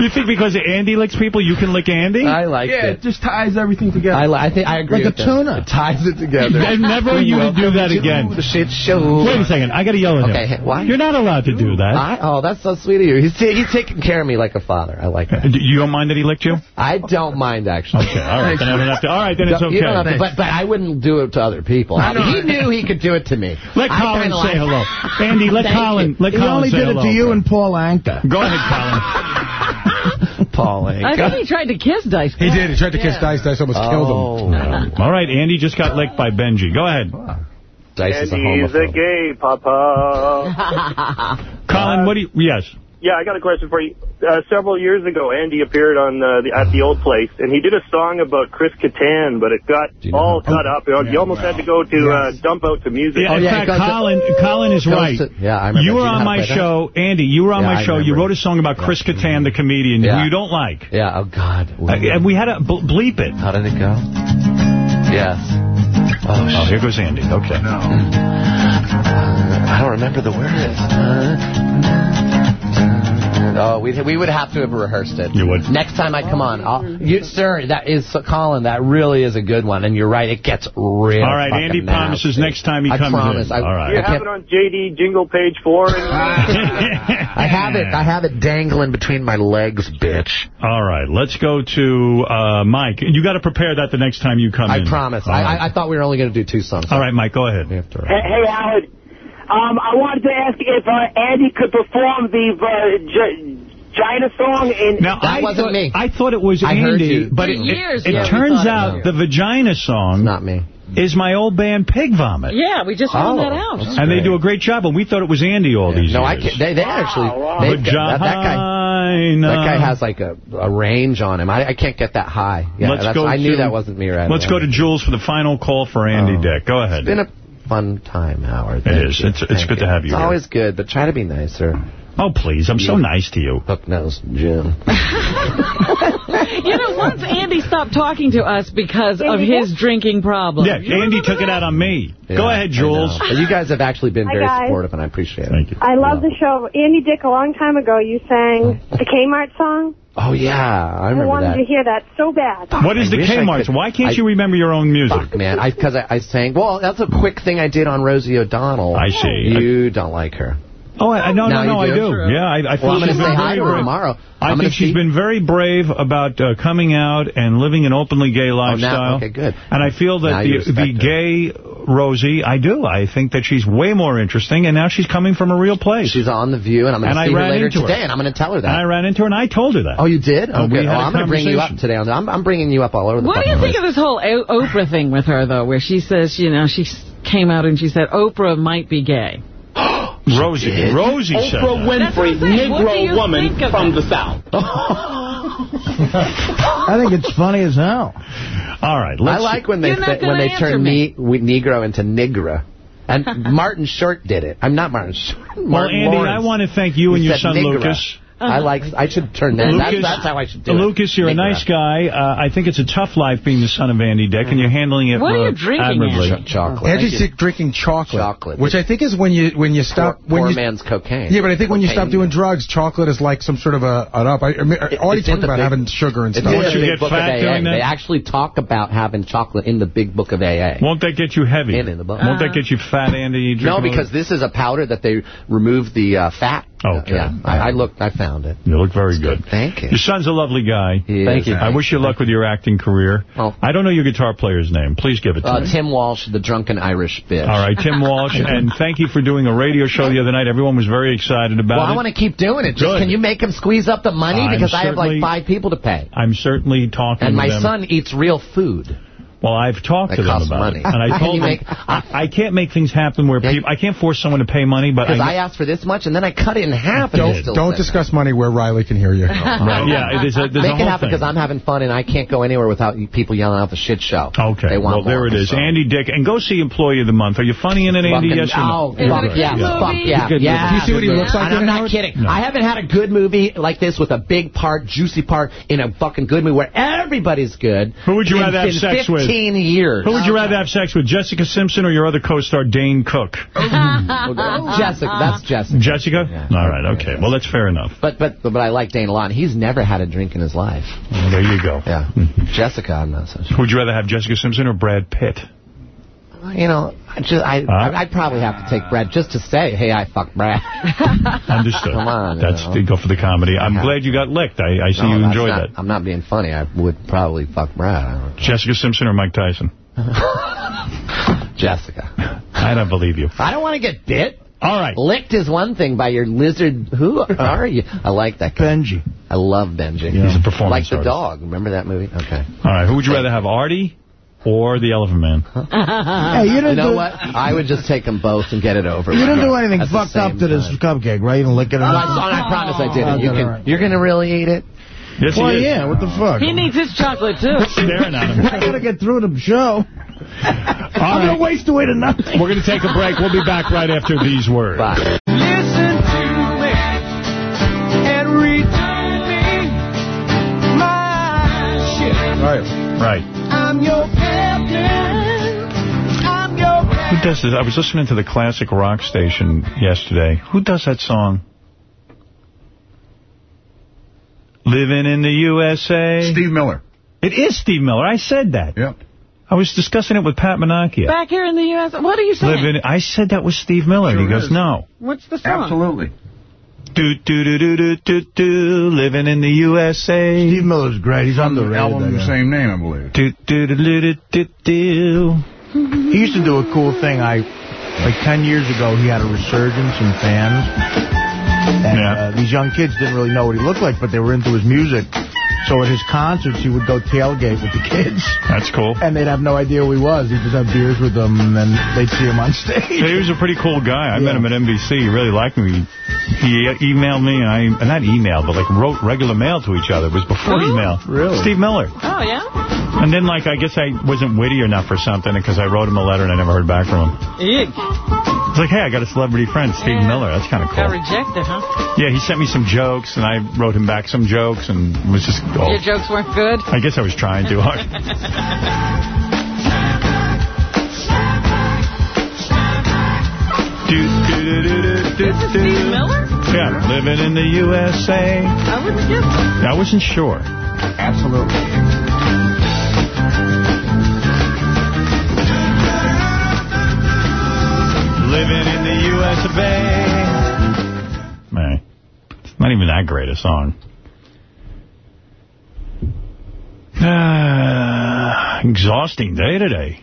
Speaker 1: you think because Andy licks people, you can lick Andy?
Speaker 30: I like
Speaker 47: yeah,
Speaker 30: it.
Speaker 47: it just ties everything together.
Speaker 30: I, li- I think I agree
Speaker 47: Like a
Speaker 30: with that.
Speaker 47: tuna.
Speaker 30: It ties it together.
Speaker 1: And never you would do that again.
Speaker 30: The shit show.
Speaker 1: Wait a second, I got to yell at him.
Speaker 30: Okay, why?
Speaker 1: You're not allowed to do that.
Speaker 30: I, oh, that's so sweet of you. He's, he's taking care of me like a father. I like uh,
Speaker 1: that. You don't mind that he licked you?
Speaker 30: I don't mind, actually.
Speaker 1: Okay, all right. Then I don't have to. All right, then it's
Speaker 30: Don't- you don't have
Speaker 1: okay.
Speaker 30: to- but, but I wouldn't do it to other people.
Speaker 47: I know.
Speaker 30: He knew he could do it to me.
Speaker 1: Let
Speaker 30: I
Speaker 1: Colin say
Speaker 30: like-
Speaker 1: hello. [LAUGHS] Andy, let
Speaker 30: Thank
Speaker 1: Colin.
Speaker 30: you.
Speaker 1: Let
Speaker 16: He
Speaker 1: Colin
Speaker 16: only
Speaker 1: say
Speaker 16: did it to you and Paul Anka.
Speaker 1: Go ahead, Colin. [LAUGHS]
Speaker 30: Paul eh?
Speaker 2: I think he tried to kiss Dice.
Speaker 21: He did. He tried to kiss Dice. Dice almost killed him.
Speaker 30: Oh.
Speaker 1: All right, Andy just got licked by Benji. Go ahead.
Speaker 30: Dice is a
Speaker 10: Andy's a gay papa.
Speaker 1: Colin, what do you... Yes.
Speaker 10: Yeah, I got a question for you. Uh, several years ago, Andy appeared on uh, the, at the old place, and he did a song about Chris Kattan, but it got
Speaker 30: you know
Speaker 10: all
Speaker 30: how-
Speaker 10: cut up. You almost had to go to uh, dump out to music.
Speaker 1: Yeah,
Speaker 30: Oh,
Speaker 1: in
Speaker 30: yeah,
Speaker 1: fact,
Speaker 30: it goes to-
Speaker 1: Colin, Colin is right.
Speaker 30: to- yeah, I remember.
Speaker 1: You were on my
Speaker 30: play that?
Speaker 1: show, Andy. You were on
Speaker 30: Yeah,
Speaker 1: my
Speaker 30: I
Speaker 1: show. You wrote a song about Chris Kattan, the comedian,
Speaker 30: Yeah.
Speaker 1: who you don't like.
Speaker 30: Yeah, oh, God.
Speaker 1: Uh, and we had to bleep it.
Speaker 30: How did it go? Yes. Oh,
Speaker 1: Oh,
Speaker 30: shit.
Speaker 1: here goes Andy. Okay. [LAUGHS]
Speaker 30: I don't remember the words. Oh, we we would have to have rehearsed it.
Speaker 1: You would.
Speaker 30: Next time I come on, I'll, you, sir, that is Colin. That really is a good one, and you're right. It gets real.
Speaker 1: All right,
Speaker 30: fucking
Speaker 1: Andy promises next time he
Speaker 30: I
Speaker 1: comes
Speaker 30: promise.
Speaker 1: in.
Speaker 30: I, promise.
Speaker 1: All right.
Speaker 10: You
Speaker 30: I,
Speaker 10: have it on JD Jingle page four. And, [LAUGHS] [LAUGHS]
Speaker 30: I have it. I have it dangling between my legs, bitch.
Speaker 1: All right, let's go to uh, Mike. And you got to prepare that the next time you come
Speaker 30: I
Speaker 1: in.
Speaker 30: promise.
Speaker 1: All
Speaker 30: I,
Speaker 1: right.
Speaker 30: I, I thought we were only going to do two songs.
Speaker 1: All right, Mike, go ahead.
Speaker 30: We have.
Speaker 29: Hey, hey, Howard. Um, I wanted to ask if uh, Andy could perform the uh, J- song in...
Speaker 1: Now,
Speaker 30: That
Speaker 1: I
Speaker 30: wasn't
Speaker 1: thought,
Speaker 30: me.
Speaker 1: I thought it was
Speaker 30: I heard
Speaker 1: Andy,
Speaker 30: you.
Speaker 1: but
Speaker 2: For
Speaker 1: it,
Speaker 2: years,
Speaker 1: it, it
Speaker 2: yeah,
Speaker 1: turns
Speaker 2: thought it
Speaker 1: out the vagina song
Speaker 30: Not me.
Speaker 1: is my old band Pig Vomit.
Speaker 2: Yeah, we just found
Speaker 30: Oh.
Speaker 2: that out.
Speaker 30: That's
Speaker 1: And they do a great job, and we thought it was Andy all these
Speaker 30: No, I
Speaker 1: years.
Speaker 30: can't. They, they actually.
Speaker 10: wow.
Speaker 30: they've got-
Speaker 1: Vagina.
Speaker 30: that, that guy. That guy has like a, a range on him. I, I can't get that high. Yeah,
Speaker 1: Let's
Speaker 30: that's,
Speaker 1: go
Speaker 30: I knew
Speaker 1: to-
Speaker 30: that wasn't me right
Speaker 1: Let's
Speaker 30: away.
Speaker 1: go to Jules for the final call for Andy
Speaker 30: Oh.
Speaker 1: Dick. Go ahead.
Speaker 30: It's been a fun time, Howard. Thank
Speaker 1: is.
Speaker 30: you.
Speaker 1: It's- it's
Speaker 30: Thank
Speaker 1: good to have you
Speaker 30: It's
Speaker 1: here.
Speaker 30: always good, but try to be nicer.
Speaker 1: oh, please. I'm so nice to you.
Speaker 30: Hook nose Jim. [LAUGHS]
Speaker 2: You once Andy stopped talking to us because of his drinking problem.
Speaker 1: Yeah, Andy took it out on me. Go ahead, Jules.
Speaker 30: you guys have actually been
Speaker 48: Hi,
Speaker 30: very
Speaker 48: guys.
Speaker 30: supportive, and I appreciate it.
Speaker 1: Thank you.
Speaker 48: I love the show. Andy Dick, a long time ago, you sang the Kmart song.
Speaker 30: Oh yeah, I remember that.
Speaker 48: I wanted
Speaker 30: that.
Speaker 48: to hear that so bad.
Speaker 1: What is
Speaker 30: I
Speaker 1: the
Speaker 30: wish I
Speaker 1: Kmart's? Why can't
Speaker 30: I-
Speaker 1: you remember your own music?
Speaker 30: Fuck, man. Because I, I sang. Well, that's a quick thing I did on Rosie O'Donnell.
Speaker 1: I see.
Speaker 30: You don't like her.
Speaker 1: Oh, I, no, no,
Speaker 30: Now
Speaker 1: no,
Speaker 30: you
Speaker 1: I
Speaker 30: do?
Speaker 1: do.
Speaker 30: True.
Speaker 1: Yeah, I, I feel
Speaker 30: Well, I'm
Speaker 1: she's
Speaker 30: gonna
Speaker 1: been very brave.
Speaker 30: tomorrow.
Speaker 1: I
Speaker 30: I'm
Speaker 1: think she's
Speaker 30: see-
Speaker 1: been very brave about uh, coming out and living an openly gay lifestyle.
Speaker 30: okay, good.
Speaker 1: And I feel that
Speaker 30: you
Speaker 1: the, the gay Rosie, I do. I think that she's way more interesting, and now she's coming from a real place.
Speaker 30: She's on The View, and I'm going to see her later
Speaker 1: into her.
Speaker 30: today, and I'm going to tell her that.
Speaker 1: And I ran into her, and I told her that.
Speaker 30: Oh, you did? Oh,
Speaker 1: we
Speaker 30: good.
Speaker 1: had
Speaker 30: Oh,
Speaker 1: a
Speaker 30: I'm going to bring you up today. On the, I'm, I'm bringing you up all over the place.
Speaker 2: What do you think of this whole O- Oprah thing with her, though, where she says, you know, she came out and she said Oprah might be gay?
Speaker 1: Rosie. Rosie said that.
Speaker 2: That's what I'm saying. What do you think of that?
Speaker 29: the South. [LAUGHS]
Speaker 16: I think it's funny as hell.
Speaker 1: All right.
Speaker 30: I
Speaker 1: Let's
Speaker 30: like when they say, when they turn
Speaker 2: me.
Speaker 30: ne Negro into Nigra. And [LAUGHS] Martin Short did it. I'm not Martin Short.
Speaker 1: Well, Andy,
Speaker 30: Lawrence.
Speaker 1: I want to thank you and your son
Speaker 30: Nigra.
Speaker 1: Lucas
Speaker 30: I like. I should turn that. That's, that's how I should do it.
Speaker 1: Lucas, you're
Speaker 30: Make
Speaker 1: a nice guy. Uh, I think it's a tough life being the son of Andy Dick, and you're handling it
Speaker 2: What are you drinking,
Speaker 1: admirably.
Speaker 30: Ch- chocolate.
Speaker 21: Angie's
Speaker 30: Thank you.
Speaker 21: drinking chocolate,
Speaker 30: Chocolate.
Speaker 21: which I think is when you when you stop
Speaker 30: Poor,
Speaker 21: when
Speaker 30: poor
Speaker 21: you
Speaker 30: man's cocaine.
Speaker 21: yeah, but I think when you stop
Speaker 30: Cocaine.
Speaker 21: doing drugs, chocolate is like some sort of a an up. I, I mean, I already talked about
Speaker 30: big-
Speaker 21: having sugar and stuff.
Speaker 30: in
Speaker 1: Once you get
Speaker 30: book of
Speaker 1: fat
Speaker 30: AA.
Speaker 1: doing that?
Speaker 30: They actually talk about having chocolate in the big book of AA.
Speaker 1: Won't that get you heavy?
Speaker 30: In in the book.
Speaker 1: Won't that get you fat, Andy? You
Speaker 30: No,
Speaker 1: drink all
Speaker 30: because this is a powder that they remove the uh, fat.
Speaker 1: Okay.
Speaker 30: Yeah, I, I looked. I found it.
Speaker 1: You look very good.
Speaker 30: Thank you.
Speaker 1: Your son's a lovely guy.
Speaker 30: He Thank is. you.
Speaker 1: I wish you luck with your acting career.
Speaker 30: Oh.
Speaker 1: I don't know your guitar player's name. Please give it to
Speaker 30: Uh,
Speaker 1: me.
Speaker 30: Tim Walsh, the drunken Irish bitch.
Speaker 1: All right, Tim [LAUGHS] Walsh, and thank you for doing a radio show the other night. Everyone was very excited about
Speaker 30: Well,
Speaker 1: it.
Speaker 30: I want to keep doing it. Just
Speaker 1: Good.
Speaker 30: can you make him squeeze up the money?
Speaker 1: I'm
Speaker 30: Because I have like five people to pay.
Speaker 1: I'm certainly talking
Speaker 30: And
Speaker 1: to
Speaker 30: my
Speaker 1: them.
Speaker 30: son eats real food.
Speaker 1: Well, I've talked
Speaker 30: That
Speaker 1: to them about
Speaker 30: money.
Speaker 1: it. And I [LAUGHS]
Speaker 30: Can
Speaker 1: told
Speaker 30: you
Speaker 1: them,
Speaker 30: make-
Speaker 1: I, I can't make things happen where people, I can't force someone to pay money, but
Speaker 30: Because
Speaker 1: I,
Speaker 30: I, asked for this much, and then I cut it in half.
Speaker 21: Don't
Speaker 30: still
Speaker 21: don't discuss money where Riley can hear you. [LAUGHS]
Speaker 1: Right, yeah, there's a, there's
Speaker 30: Make
Speaker 1: a
Speaker 30: it happen because I'm having fun and I can't go anywhere without people yelling out the shit show.
Speaker 1: Okay,
Speaker 30: They want
Speaker 1: well, there
Speaker 30: more,
Speaker 1: it is.
Speaker 30: so.
Speaker 1: Andy Dick. And go see Employee of the Month. Are you funny in it, Andy?
Speaker 30: Fucking-
Speaker 1: Yes or no?
Speaker 30: oh, fuck yes, fuck yeah,
Speaker 1: Good
Speaker 30: yeah.
Speaker 1: Do you see what he looks like
Speaker 30: I'm not kidding. I haven't had a good movie like this with a big part, juicy part in a fucking good movie where everybody's good.
Speaker 1: Who would you rather have sex with?
Speaker 30: 15 years.
Speaker 1: Who would you rather have sex with, Jessica Simpson or your other co-star, Dane Cook? [LAUGHS] Oh. Oh.
Speaker 30: Jessica, that's uh-huh. Jessica.
Speaker 1: Jessica? All right, okay. Well, that's fair enough.
Speaker 30: But but but I like Dane a lot. He's never had a drink in his life.
Speaker 1: Well, there you go.
Speaker 30: Yeah. Mm-hmm. Jessica, I'm not so sure.
Speaker 1: Would you rather have Jessica Simpson or Brad Pitt?
Speaker 30: You know, I just I I I'd probably have to take ah. Brad just to say, hey, I fucked Brad. [LAUGHS]
Speaker 1: Understood.
Speaker 30: Come on,
Speaker 1: That's
Speaker 30: you know.
Speaker 1: to go for the comedy. I'm glad you got licked. I, I see
Speaker 30: no,
Speaker 1: you enjoyed
Speaker 30: not,
Speaker 1: that.
Speaker 30: I'm not being funny. I would probably fuck Brad. I don't
Speaker 1: Jessica Simpson or Mike Tyson? [LAUGHS]
Speaker 30: Jessica.
Speaker 1: I don't believe you.
Speaker 30: I don't want to get bit.
Speaker 1: All right.
Speaker 30: Licked is one thing by your lizard. Who are you? I like that guy.
Speaker 16: Benji.
Speaker 30: I love Benji.
Speaker 1: He's a performance
Speaker 30: Like the
Speaker 1: artist.
Speaker 30: dog. Remember that movie? Okay.
Speaker 1: All right. Who would you rather have, Artie or the Elephant Man? [LAUGHS]
Speaker 16: Hey, you didn't
Speaker 30: know
Speaker 16: do-
Speaker 30: what? I would just take them both and get it over.
Speaker 16: You didn't do anything
Speaker 30: At
Speaker 16: fucked up
Speaker 30: same
Speaker 16: to this cupcake, right? You didn't lick it or
Speaker 30: No,
Speaker 16: nothing?
Speaker 30: I, I promise I didn't.
Speaker 16: Oh,
Speaker 30: You
Speaker 16: good,
Speaker 30: can,
Speaker 16: all right.
Speaker 30: You're going to really eat it?
Speaker 1: Yes,
Speaker 16: Well, yeah, what the fuck?
Speaker 2: He needs his chocolate, too.
Speaker 1: Staring at him. [LAUGHS]
Speaker 16: I gotta get through the show. I'm
Speaker 1: right.
Speaker 16: gonna waste away to nothing.
Speaker 1: We're going to take a break. We'll be back right after these words.
Speaker 30: Bye.
Speaker 37: Listen to
Speaker 1: Who does this? I was listening to the classic rock station yesterday. Who does that song? Living in the USA.
Speaker 41: Steve Miller.
Speaker 1: It is Steve Miller. I said that.
Speaker 41: Yep.
Speaker 1: I was discussing it with Pat Menachia.
Speaker 2: Back here in the U.S., what are you saying?
Speaker 1: Living, I said that was Steve Miller. and he goes,
Speaker 41: is.
Speaker 1: no.
Speaker 2: What's the song?
Speaker 41: Absolutely.
Speaker 1: Do, do, do, do, do, do, do, living in the USA.
Speaker 16: Steve Miller's great. He's underrated.
Speaker 41: Album the
Speaker 16: guy.
Speaker 41: same name, I believe.
Speaker 1: Do, do, do, do, do, do, do.
Speaker 16: He used to do a cool thing. I like 10 years ago, he had a resurgence in fans. And
Speaker 1: Yeah.
Speaker 16: uh, these young kids didn't really know what he looked like, but they were into his music. So at his concerts, he would go tailgate with the kids.
Speaker 1: That's cool.
Speaker 16: And they'd have no idea who he was. He'd just have beers with them, and then they'd see him on stage.
Speaker 1: So he was a pretty cool guy. I met him at NBC. He really liked me. He emailed me, and I not emailed, but like wrote regular mail to each other. It was before
Speaker 2: Who?
Speaker 1: email.
Speaker 16: Really?
Speaker 1: Steve Miller.
Speaker 2: Oh, yeah?
Speaker 1: And then, like, I guess I wasn't witty enough or something because I wrote him a letter and I never heard back from him.
Speaker 2: Eek.
Speaker 1: It's like, hey, I got a celebrity friend, Steve
Speaker 2: Yeah.
Speaker 1: Miller. That's kind of
Speaker 2: Got
Speaker 1: cool.
Speaker 2: rejected, huh?
Speaker 1: Yeah, he sent me some jokes, and I wrote him back some jokes, and it was just,
Speaker 2: Your jokes weren't good?
Speaker 1: I guess I was trying too hard. Do, do, do, do, do, do,
Speaker 2: This is. Steve Miller?
Speaker 1: Yeah, living in the USA.
Speaker 2: I wouldn't guess that.
Speaker 1: I wasn't sure.
Speaker 41: Absolutely.
Speaker 1: Living in the US of A. Man, it's not even that great a song. Ah, exhausting day today.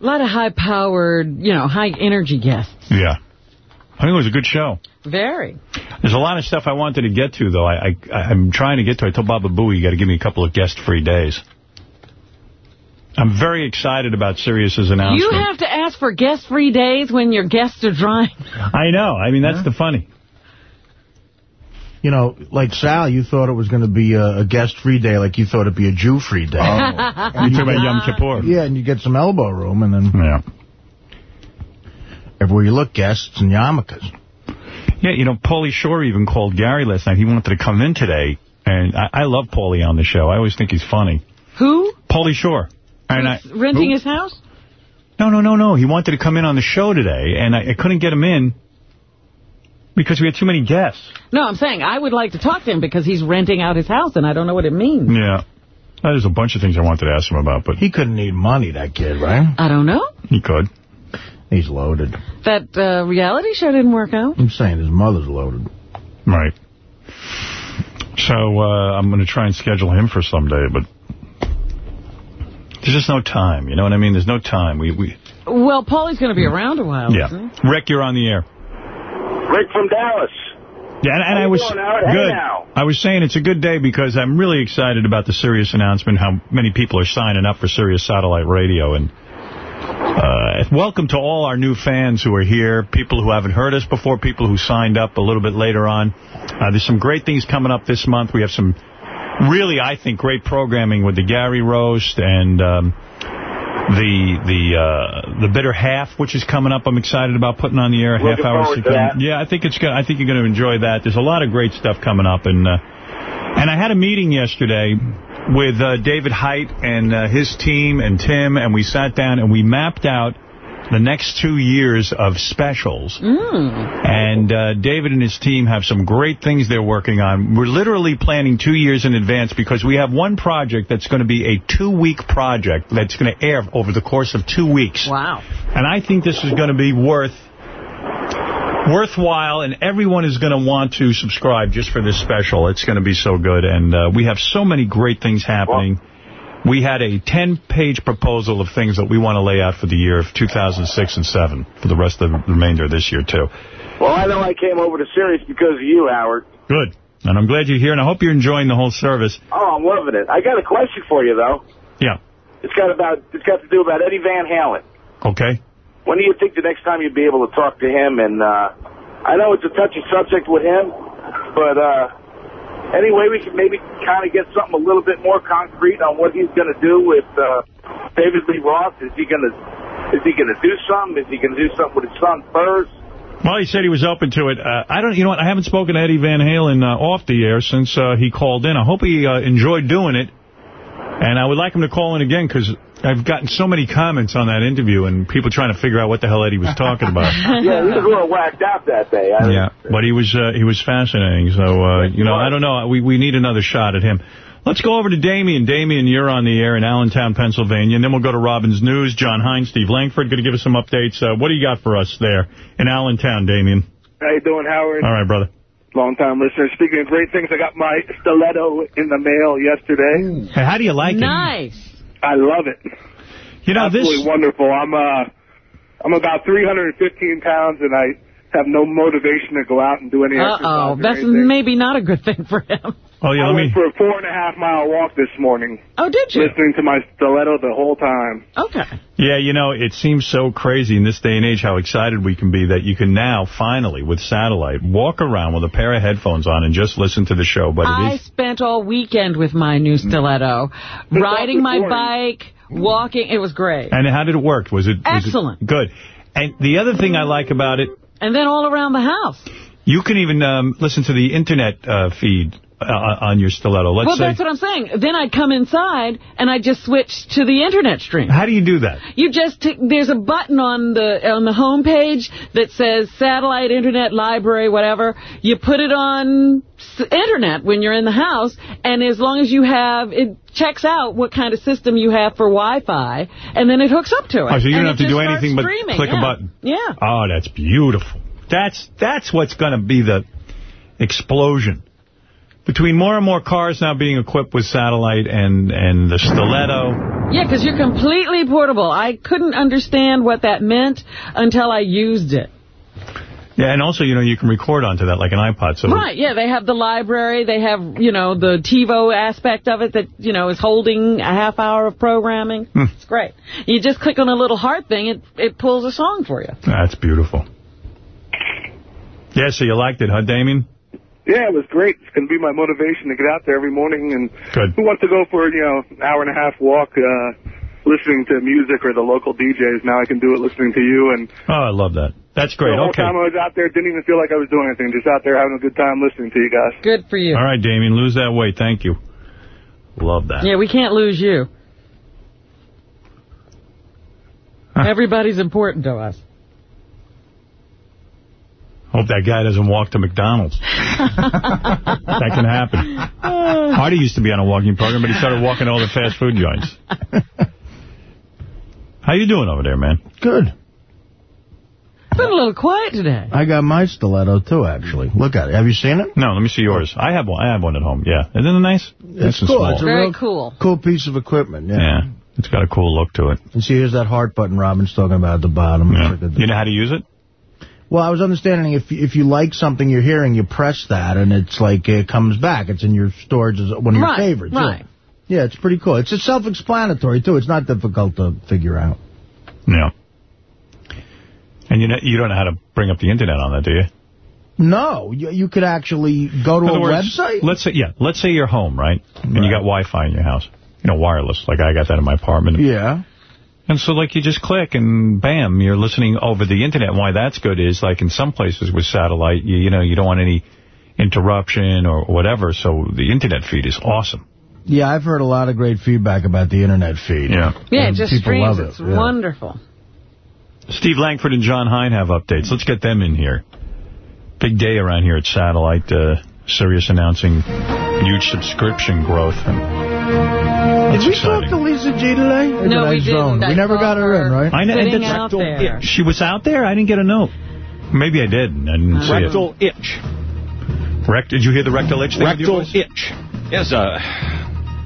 Speaker 2: A lot of high-powered, you know, high-energy guests.
Speaker 1: Yeah. I think it was a good show.
Speaker 2: Very.
Speaker 1: There's a lot of stuff I wanted to get to, though. I, I, I'm trying to get to. I told Baba Booey, you got to give me a couple of guest-free days. I'm very excited about Sirius's announcement.
Speaker 2: You have to ask for guest-free days when your guests are drying.
Speaker 1: I know. I mean, that's the funny.
Speaker 16: You know, like Sal, you thought it was going to be a, a guest-free day, like you thought it'd be a Jew-free day. Oh. [LAUGHS]
Speaker 1: You talking about Yom Kippur?
Speaker 16: Yeah, and you get some elbow room, and then
Speaker 1: Yeah.
Speaker 16: everywhere you look, guests and yarmulkes.
Speaker 1: Yeah, you know, Pauly Shore even called Gary last night. He wanted to come in today, and I, I love Pauly on the show. I always think he's funny.
Speaker 2: Who?
Speaker 1: Pauly Shore. And I,
Speaker 2: Renting
Speaker 1: who?
Speaker 2: his house?
Speaker 1: No, no, no, no. He wanted to come in on the show today, and I, I couldn't get him in because we had too many guests.
Speaker 2: No, I'm saying I would like to talk to him because he's renting out his house, and I don't know what it means.
Speaker 1: Yeah. There's a bunch of things I wanted to ask him about, but...
Speaker 16: He couldn't need money, that kid, right?
Speaker 2: I don't know.
Speaker 1: He could.
Speaker 16: He's loaded.
Speaker 2: That uh, reality show didn't work out.
Speaker 16: I'm saying his mother's loaded.
Speaker 1: Right. So uh, I'm going to try and schedule him for someday, but there's just no time. You know what I mean? There's no time. We, we
Speaker 2: Well, Pauly's going to be around a while.
Speaker 1: Yeah.
Speaker 2: isn't he?
Speaker 1: Rick, you're on the air.
Speaker 10: Rick from Dallas.
Speaker 1: Yeah, and, and I was good. I was saying it's a good day because I'm really excited about the Sirius announcement, how many people are signing up for Sirius Satellite Radio. And uh, welcome to all our new fans who are here, people who haven't heard us before, people who signed up a little bit later on. Uh, there's some great things coming up this month. We have some really, I think, great programming with the Gary Roast and... Um, the the uh, the bitter half, which is coming up. I'm excited about putting on the air a half hour. sequence. Yeah, I think it's good. I think you're going to enjoy that. There's a lot of great stuff coming up, and uh, and I had a meeting yesterday with uh, David Height and uh, his team and Tim, and we sat down and we mapped out the next two years of specials. And uh, David and his team have some great things they're working on. We're literally planning two years in advance because we have one project that's going to be a two-week project that's going to air over the course of two weeks.
Speaker 2: Wow.
Speaker 1: And I think this is going to be worth worthwhile, and everyone is going to want to subscribe just for this special. It's going to be so good, and uh, we have so many great things happening. We had a 10-page proposal of things that we want to lay out for the year of 2006 and 7 for the rest of the remainder of this year, too.
Speaker 10: Well, I know I came over to Sirius because of you, Howard.
Speaker 1: Good. And I'm glad you're here, and I hope you're enjoying the whole service.
Speaker 10: Oh, I'm loving it. I got a question for you, though.
Speaker 1: Yeah.
Speaker 10: It's got about it's got to do about Eddie Van Halen.
Speaker 1: Okay.
Speaker 10: When do you think the next time you'll be able to talk to him? And uh, I know it's a touchy subject with him, but uh, anyway, we can maybe kind of get something a little bit more concrete on what he's going to do with uh, David Lee Roth. Is he going to is he going to do something? Is he going to do something with his son first?
Speaker 1: Well, he said he was open to it. Uh, I don't, you know what? I haven't spoken to Eddie Van Halen uh, off the air since uh, he called in. I hope he uh, enjoyed doing it. And I would like him to call in again because I've gotten so many comments on that interview and people trying to figure out what the hell Eddie was talking about. [LAUGHS]
Speaker 10: yeah, he was a little whacked out that day. I
Speaker 1: yeah, but he was uh, he was fascinating. So uh, you know, I don't know. We we need another shot at him. Let's go over to Damien. Damien, you're on the air in Allentown, Pennsylvania, and then we'll go to Robin's News. Jon Hein, Steve Langford, going to give us some updates. Uh, what do you got for us there in Allentown, Damien?
Speaker 49: How you doing, Howard?
Speaker 1: All right, brother.
Speaker 49: Long time listener. Speaking of great things, I got my stiletto in the mail yesterday.
Speaker 1: Hey, how do you like it?
Speaker 2: Nice.
Speaker 49: I love it.
Speaker 1: You know,
Speaker 49: Absolutely
Speaker 1: this-
Speaker 49: wonderful. I'm uh, I'm about 315 pounds, and I have no motivation to go out and do any exercise.
Speaker 2: Uh-oh. That's
Speaker 49: anything.
Speaker 2: maybe not a good thing for him.
Speaker 1: Oh, yeah,
Speaker 49: I
Speaker 1: let
Speaker 49: went
Speaker 1: me...
Speaker 49: for a four and a half mile walk this morning.
Speaker 2: Oh, did you?
Speaker 49: Listening to my stiletto the whole time.
Speaker 2: Okay.
Speaker 1: Yeah, you know, it seems so crazy in this day and age how excited we can be that you can now, finally, with satellite, walk around with a pair of headphones on and just listen to the show. But it
Speaker 2: I
Speaker 1: is...
Speaker 2: spent all weekend with my new stiletto, riding my bike, walking. It was great.
Speaker 1: And how did it work? Was it... was it
Speaker 2: Excellent.
Speaker 1: good. And the other thing I like about it,
Speaker 2: And then all around the house.
Speaker 1: you can even um, listen to the internet uh, feed Uh, on your stiletto. Let's
Speaker 2: well,
Speaker 1: say...
Speaker 2: that's what I'm saying. Then I'd come inside, and I'd just switch to the internet stream.
Speaker 1: How do you do that?
Speaker 2: You just there's a button on the on the home page that says satellite, internet, library, whatever. You put it on s- internet when you're in the house, and as long as you have it checks out what kind of system you have for Wi-Fi, and then it hooks up to it.
Speaker 1: Oh, so you don't have to do anything but click a button.
Speaker 2: Yeah.
Speaker 1: Oh, that's beautiful. That's that's what's going to be the explosion. Between more and more cars now being equipped with satellite and, and the stiletto.
Speaker 2: Yeah, because you're completely portable. I couldn't understand what that meant until I used it.
Speaker 1: Yeah, and also, you know, you can record onto that like an iPod. So
Speaker 2: Right, yeah, they have the library, they have, you know, the TiVo aspect of it that, you know, is holding a half hour of programming.
Speaker 1: Hmm.
Speaker 2: It's great. You just click on a little heart thing, it, it pulls a song for you.
Speaker 1: That's beautiful. Yeah, so you liked it, huh, Damien?
Speaker 49: Yeah, it was great. It's going to be my motivation to get out there every morning. And
Speaker 1: Good.
Speaker 49: who wants to go for, you know, an hour and a half walk? Uh, listening to music or the local DJs. Now I can do it listening to you. And
Speaker 1: Oh, I love that. That's great.
Speaker 49: the whole
Speaker 1: Okay.
Speaker 49: time I was out there, didn't even feel like I was doing anything. Just out there having a good time listening to you guys.
Speaker 2: Good for you.
Speaker 1: All right, Damien, lose that weight. Thank you. Love that.
Speaker 2: Yeah, we can't lose you. Everybody's important to us.
Speaker 1: Hope that guy doesn't walk to McDonald's. [LAUGHS] that can happen. Hardy used to be on a walking program, but he started walking to all the fast food joints. How you doing over there, man?
Speaker 16: Good.
Speaker 2: Been a little quiet today.
Speaker 16: I got my stiletto, too, actually. Look at it. Have you seen it?
Speaker 1: No, let me see yours. I have one. I have one at home. Yeah, isn't it nice?
Speaker 16: It's
Speaker 1: and
Speaker 16: cool. It's a
Speaker 2: Very
Speaker 16: real
Speaker 2: cool.
Speaker 16: cool piece of equipment, yeah.
Speaker 1: Yeah, it's got a cool look to it.
Speaker 16: And see, here's that heart button Robin's talking about at the bottom.
Speaker 1: Yeah.
Speaker 16: It's
Speaker 1: You know how to use it?
Speaker 16: Well, I was understanding if if you like something you're hearing, you press that, and it's like it comes back. It's in your storage as one of your favorites. yeah.
Speaker 2: right.
Speaker 16: Yeah, it's pretty cool. It's self-explanatory, too. It's not difficult to figure out.
Speaker 1: Yeah. And you know, you don't know how to bring up the internet on that, do you?
Speaker 16: No, you, you could actually go to a
Speaker 1: words,
Speaker 16: website.
Speaker 1: Let's say, yeah, let's say you're home, right? And you got Wi-Fi in your house. You know, wireless, like I got that in my apartment.
Speaker 16: Yeah.
Speaker 1: And so, like, you just click and bam, you're listening over the internet. And why that's good is, like, in some places with satellite, you, you know, you don't want any interruption or whatever, so the internet feed is awesome.
Speaker 16: Yeah, I've heard a lot of great feedback about the internet feed.
Speaker 1: Yeah.
Speaker 2: Yeah,
Speaker 16: And
Speaker 2: it just
Speaker 16: people
Speaker 2: streams.
Speaker 16: love it,
Speaker 2: It's
Speaker 16: yeah.
Speaker 2: wonderful.
Speaker 1: Steve Langford and Jon Hein have updates. Let's get them in here. Big day around here at Satellite. Uh, Sirius announcing huge subscription growth. And
Speaker 16: Did we
Speaker 1: exciting.
Speaker 16: talk to Lisa G today?
Speaker 2: No, we didn't.
Speaker 16: We never got her in, right?
Speaker 1: I know, and
Speaker 2: out there.
Speaker 1: She was out there? I didn't get a note. Maybe I did. I didn't see
Speaker 43: Rectal itch.
Speaker 1: Rect, did you hear the rectal itch thing
Speaker 43: Rectal itch. Yes, uh,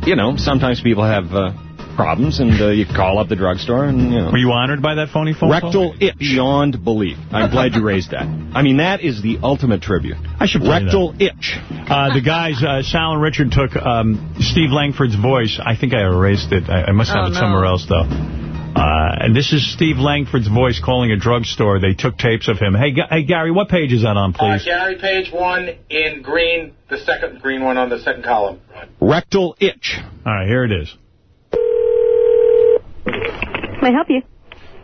Speaker 43: you know, sometimes people have uh, problems, and uh, you call up the drugstore, and, you know.
Speaker 1: Were you honored by that phony phone call?
Speaker 43: Rectal itch. Beyond belief. I'm glad you raised that. I mean, that is the ultimate tribute.
Speaker 1: I should play
Speaker 43: Rectal itch.
Speaker 1: Uh, the guys, uh, Sal and Richard took um, Steve Langford's voice. I think I erased it. I, I must have
Speaker 2: Oh,
Speaker 1: it
Speaker 2: no.
Speaker 1: somewhere else, though. Uh, and this is Steve Langford's voice calling a drugstore. They took tapes of him. Hey, Ga- hey Gary, what page is that on,
Speaker 21: Uh,
Speaker 1: please?
Speaker 21: Gary, page one in green, the second green one on the second column.
Speaker 43: Rectal itch.
Speaker 1: All right, here it is.
Speaker 3: May I help you?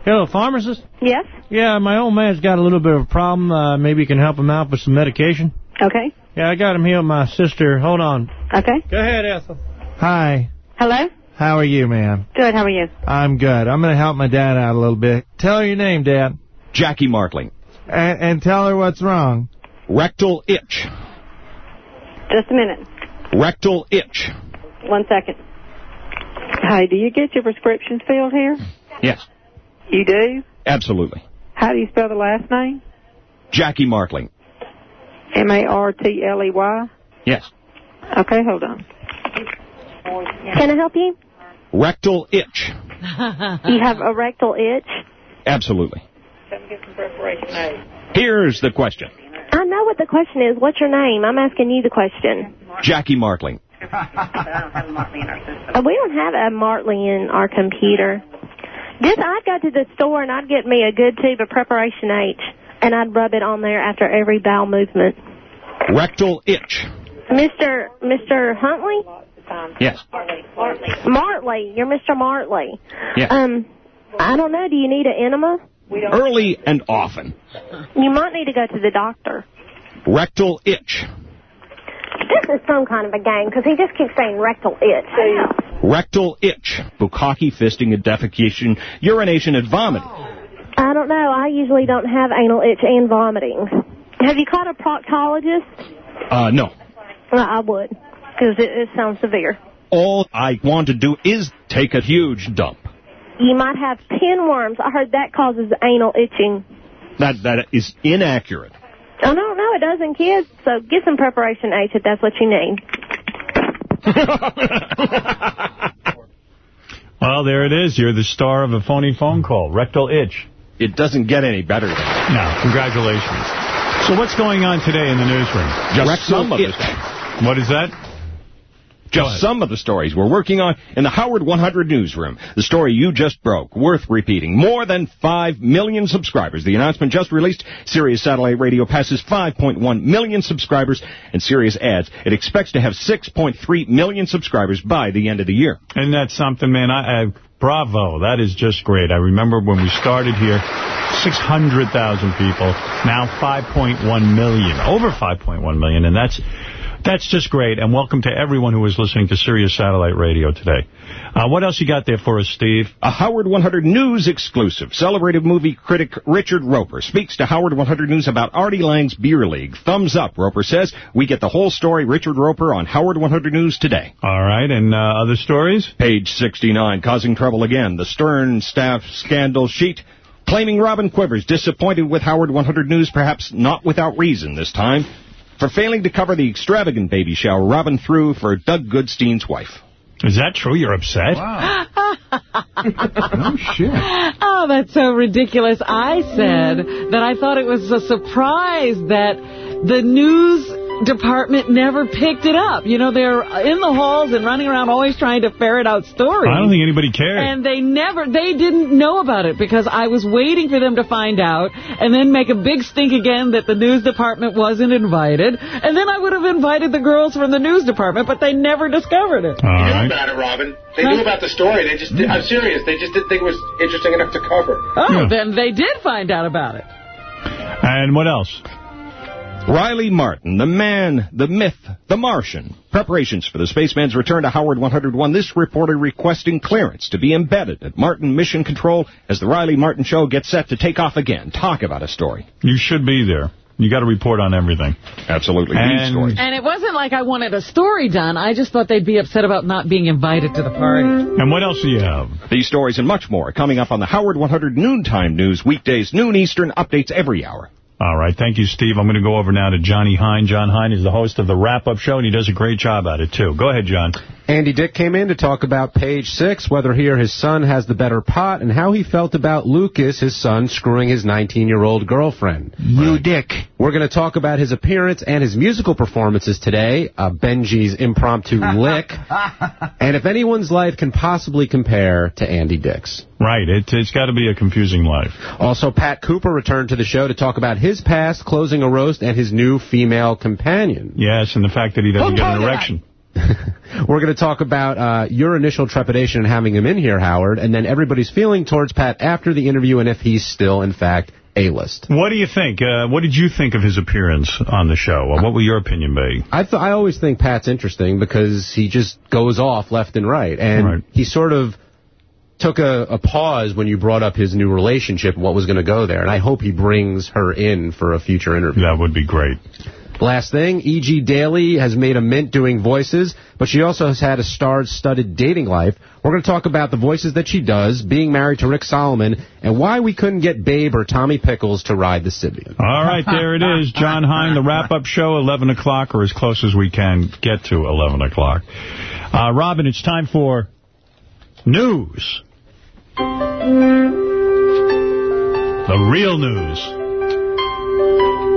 Speaker 7: Hello, pharmacist?
Speaker 3: Yes?
Speaker 7: Yeah, my old man's got a little bit of a problem. Uh, maybe you can help him out with some medication.
Speaker 3: Okay.
Speaker 7: Yeah, I got him here with my sister. Hold on.
Speaker 3: Okay.
Speaker 7: Go ahead, Ethel. Hi.
Speaker 3: Hello?
Speaker 7: How are you, ma'am?
Speaker 3: Good, how are you?
Speaker 7: I'm good. I'm going to help my dad out a little bit. Tell her your name, Dad.
Speaker 43: Jackie Martling.
Speaker 7: And, and tell her what's wrong.
Speaker 43: Rectal itch.
Speaker 3: Just a minute.
Speaker 43: Rectal itch.
Speaker 3: One second. Hi, do you get your prescriptions filled here?
Speaker 43: Yes,
Speaker 3: You do?
Speaker 43: absolutely.
Speaker 3: How do you spell the last name?
Speaker 43: Jackie Martling.
Speaker 3: M-A-R-T-L-E-Y?
Speaker 43: Yes.
Speaker 3: Okay, hold on. Can I help you?
Speaker 43: Rectal itch.
Speaker 3: You have a rectal itch?
Speaker 43: Absolutely.
Speaker 3: Let me get some Preparation H.
Speaker 43: Here's the question.
Speaker 3: I know what the question is. What's your name? I'm asking you the question.
Speaker 43: Jackie
Speaker 3: Martling. [LAUGHS] We don't have a Martley in our computer. Just, I'd go to the store and I'd get me a good tube of Preparation H, and I'd rub it on there after every bowel movement.
Speaker 43: Rectal itch.
Speaker 3: Mr. Mr. Huntley?
Speaker 43: Yes.
Speaker 3: Martley. You're Mr. Martley.
Speaker 43: Yes.
Speaker 3: Um, I don't know. Do you need an enema?
Speaker 43: Early and often.
Speaker 3: You might need to go to the doctor.
Speaker 43: Rectal itch.
Speaker 3: This is some kind of a game because he just keeps saying rectal itch.
Speaker 43: Rectal itch. Bukkake, fisting, and defecation, urination, and vomiting.
Speaker 3: I don't know. I usually don't have anal itch and vomiting. Have you caught a proctologist?
Speaker 43: Uh, no.
Speaker 3: Well, I would because it, it sounds severe.
Speaker 43: All I want to do is take a huge dump.
Speaker 3: You might have pinworms. I heard that causes anal itching.
Speaker 43: That That is inaccurate.
Speaker 3: I no, no, know. It doesn't, kids. So get some preparation H if that's what you need. [LAUGHS]
Speaker 1: Well, there it is. You're the star of a phony phone call. Rectal itch.
Speaker 43: It doesn't get any better than that.
Speaker 1: No, congratulations. So what's going on today in the newsroom?
Speaker 43: Just Rectal some of itch.
Speaker 1: it. What is that?
Speaker 43: Just some of the stories we're working on in the Howard 100 newsroom. The story you just broke, worth repeating. More than 5 million subscribers. The announcement just released. Sirius Satellite Radio passes 5.1 million subscribers, and Sirius adds it expects to have 6.3 million subscribers by the end of the year.
Speaker 1: And that's something, man. I, I Bravo. That is just great. I remember when we started here, 600,000 people, now 5.1 million, over 5.1 million, and that's that's just great. And welcome to everyone who is listening to Sirius Satellite Radio today. Uh, what else you got there for us, Steve?
Speaker 43: A Howard 100 News exclusive. Celebrated movie critic Richard Roeper speaks to Howard 100 News about Artie Lange's Beer League. Thumbs up, Roeper says. We get the whole story, Richard Roeper, on Howard 100 News today.
Speaker 1: All right, and uh, other stories?
Speaker 43: Page 69, causing trouble again. The Stern staff scandal sheet claiming Robin Quivers disappointed with Howard 100 News, perhaps not without reason this time. For failing to cover the extravagant baby shower Robin threw for Doug Goodstein's wife.
Speaker 1: Is that true? You're upset? [LAUGHS]
Speaker 2: no shit. Oh, that's so ridiculous. I said that I thought it was a surprise that the news department never picked it up. You know, they're in the halls and running around always trying to ferret out stories.
Speaker 1: I don't think anybody cared.
Speaker 2: And they never, they didn't know about it because I was waiting for them to find out and then make a big stink again that the news department wasn't invited. And then I would have invited the girls from the news department, but they never discovered it.
Speaker 36: They knew about it, Robin. They knew about the story. They just, I'm serious. They just didn't think it was interesting enough to cover.
Speaker 2: Oh, then they did find out about it.
Speaker 1: And what else?
Speaker 43: Riley Martin, the man, the myth, the Martian. Preparations for the spaceman's return to Howard 101. This reporter requesting clearance to be embedded at Martin Mission Control as the Riley Martin Show gets set to take off again. Talk about a story.
Speaker 1: You should be there. You got to report on everything.
Speaker 43: Absolutely.
Speaker 1: And,
Speaker 43: story.
Speaker 2: and it wasn't like I wanted a story done. I just thought they'd be upset about not being invited to the party.
Speaker 1: And what else do you have?
Speaker 43: These stories and much more coming up on the Howard 100 Noontime News, weekdays, noon Eastern, updates every hour.
Speaker 1: All right. Thank you, Steve. I'm going to go over now to Johnny Hein. Jon Hein is the host of the Wrap-Up Show, and he does a great job at it, too. Go ahead, John.
Speaker 50: Andy Dick came in to talk about page six, whether he or his son has the better pot, and how he felt about Lucas, his son, screwing his 19-year-old girlfriend.
Speaker 16: You Dick.
Speaker 50: We're going to talk about his appearance and his musical performances today, uh, Benjy's impromptu [LAUGHS] lick, and if anyone's life can possibly compare to Andy Dick's.
Speaker 1: Right. It, it's got to be a confusing life.
Speaker 50: Also, Pat Cooper returned to the show to talk about his past, closing a roast, and his new female companion.
Speaker 1: Yes, and the fact that he doesn't get an erection. [LAUGHS]
Speaker 50: We're going to talk about uh, your initial trepidation in having him in here, Howard, and then everybody's feeling towards Pat after the interview and if he's still, in fact, A-list.
Speaker 1: What do you think? Uh, what did you think of his appearance on the show? what will your opinion be?
Speaker 50: I th I always think Pat's interesting because he just goes off left and right, and
Speaker 1: Right.
Speaker 50: he sort of took a, a pause when you brought up his new relationship and what was going to go there, and I hope he brings her in for a future interview.
Speaker 1: That would be great.
Speaker 50: Last thing, E.G. Daily has made a mint doing voices, but she also has had a star-studded dating life. We're going to talk about the voices that she does, being married to Rick Salomon, and why we couldn't get Babe or Tommy Pickles to ride the Sybian.
Speaker 1: All right, there it is. Jon Hein, the wrap-up show, 11 o'clock, or as close as we can get to 11 o'clock. Uh, Robin, it's time for news. The real news.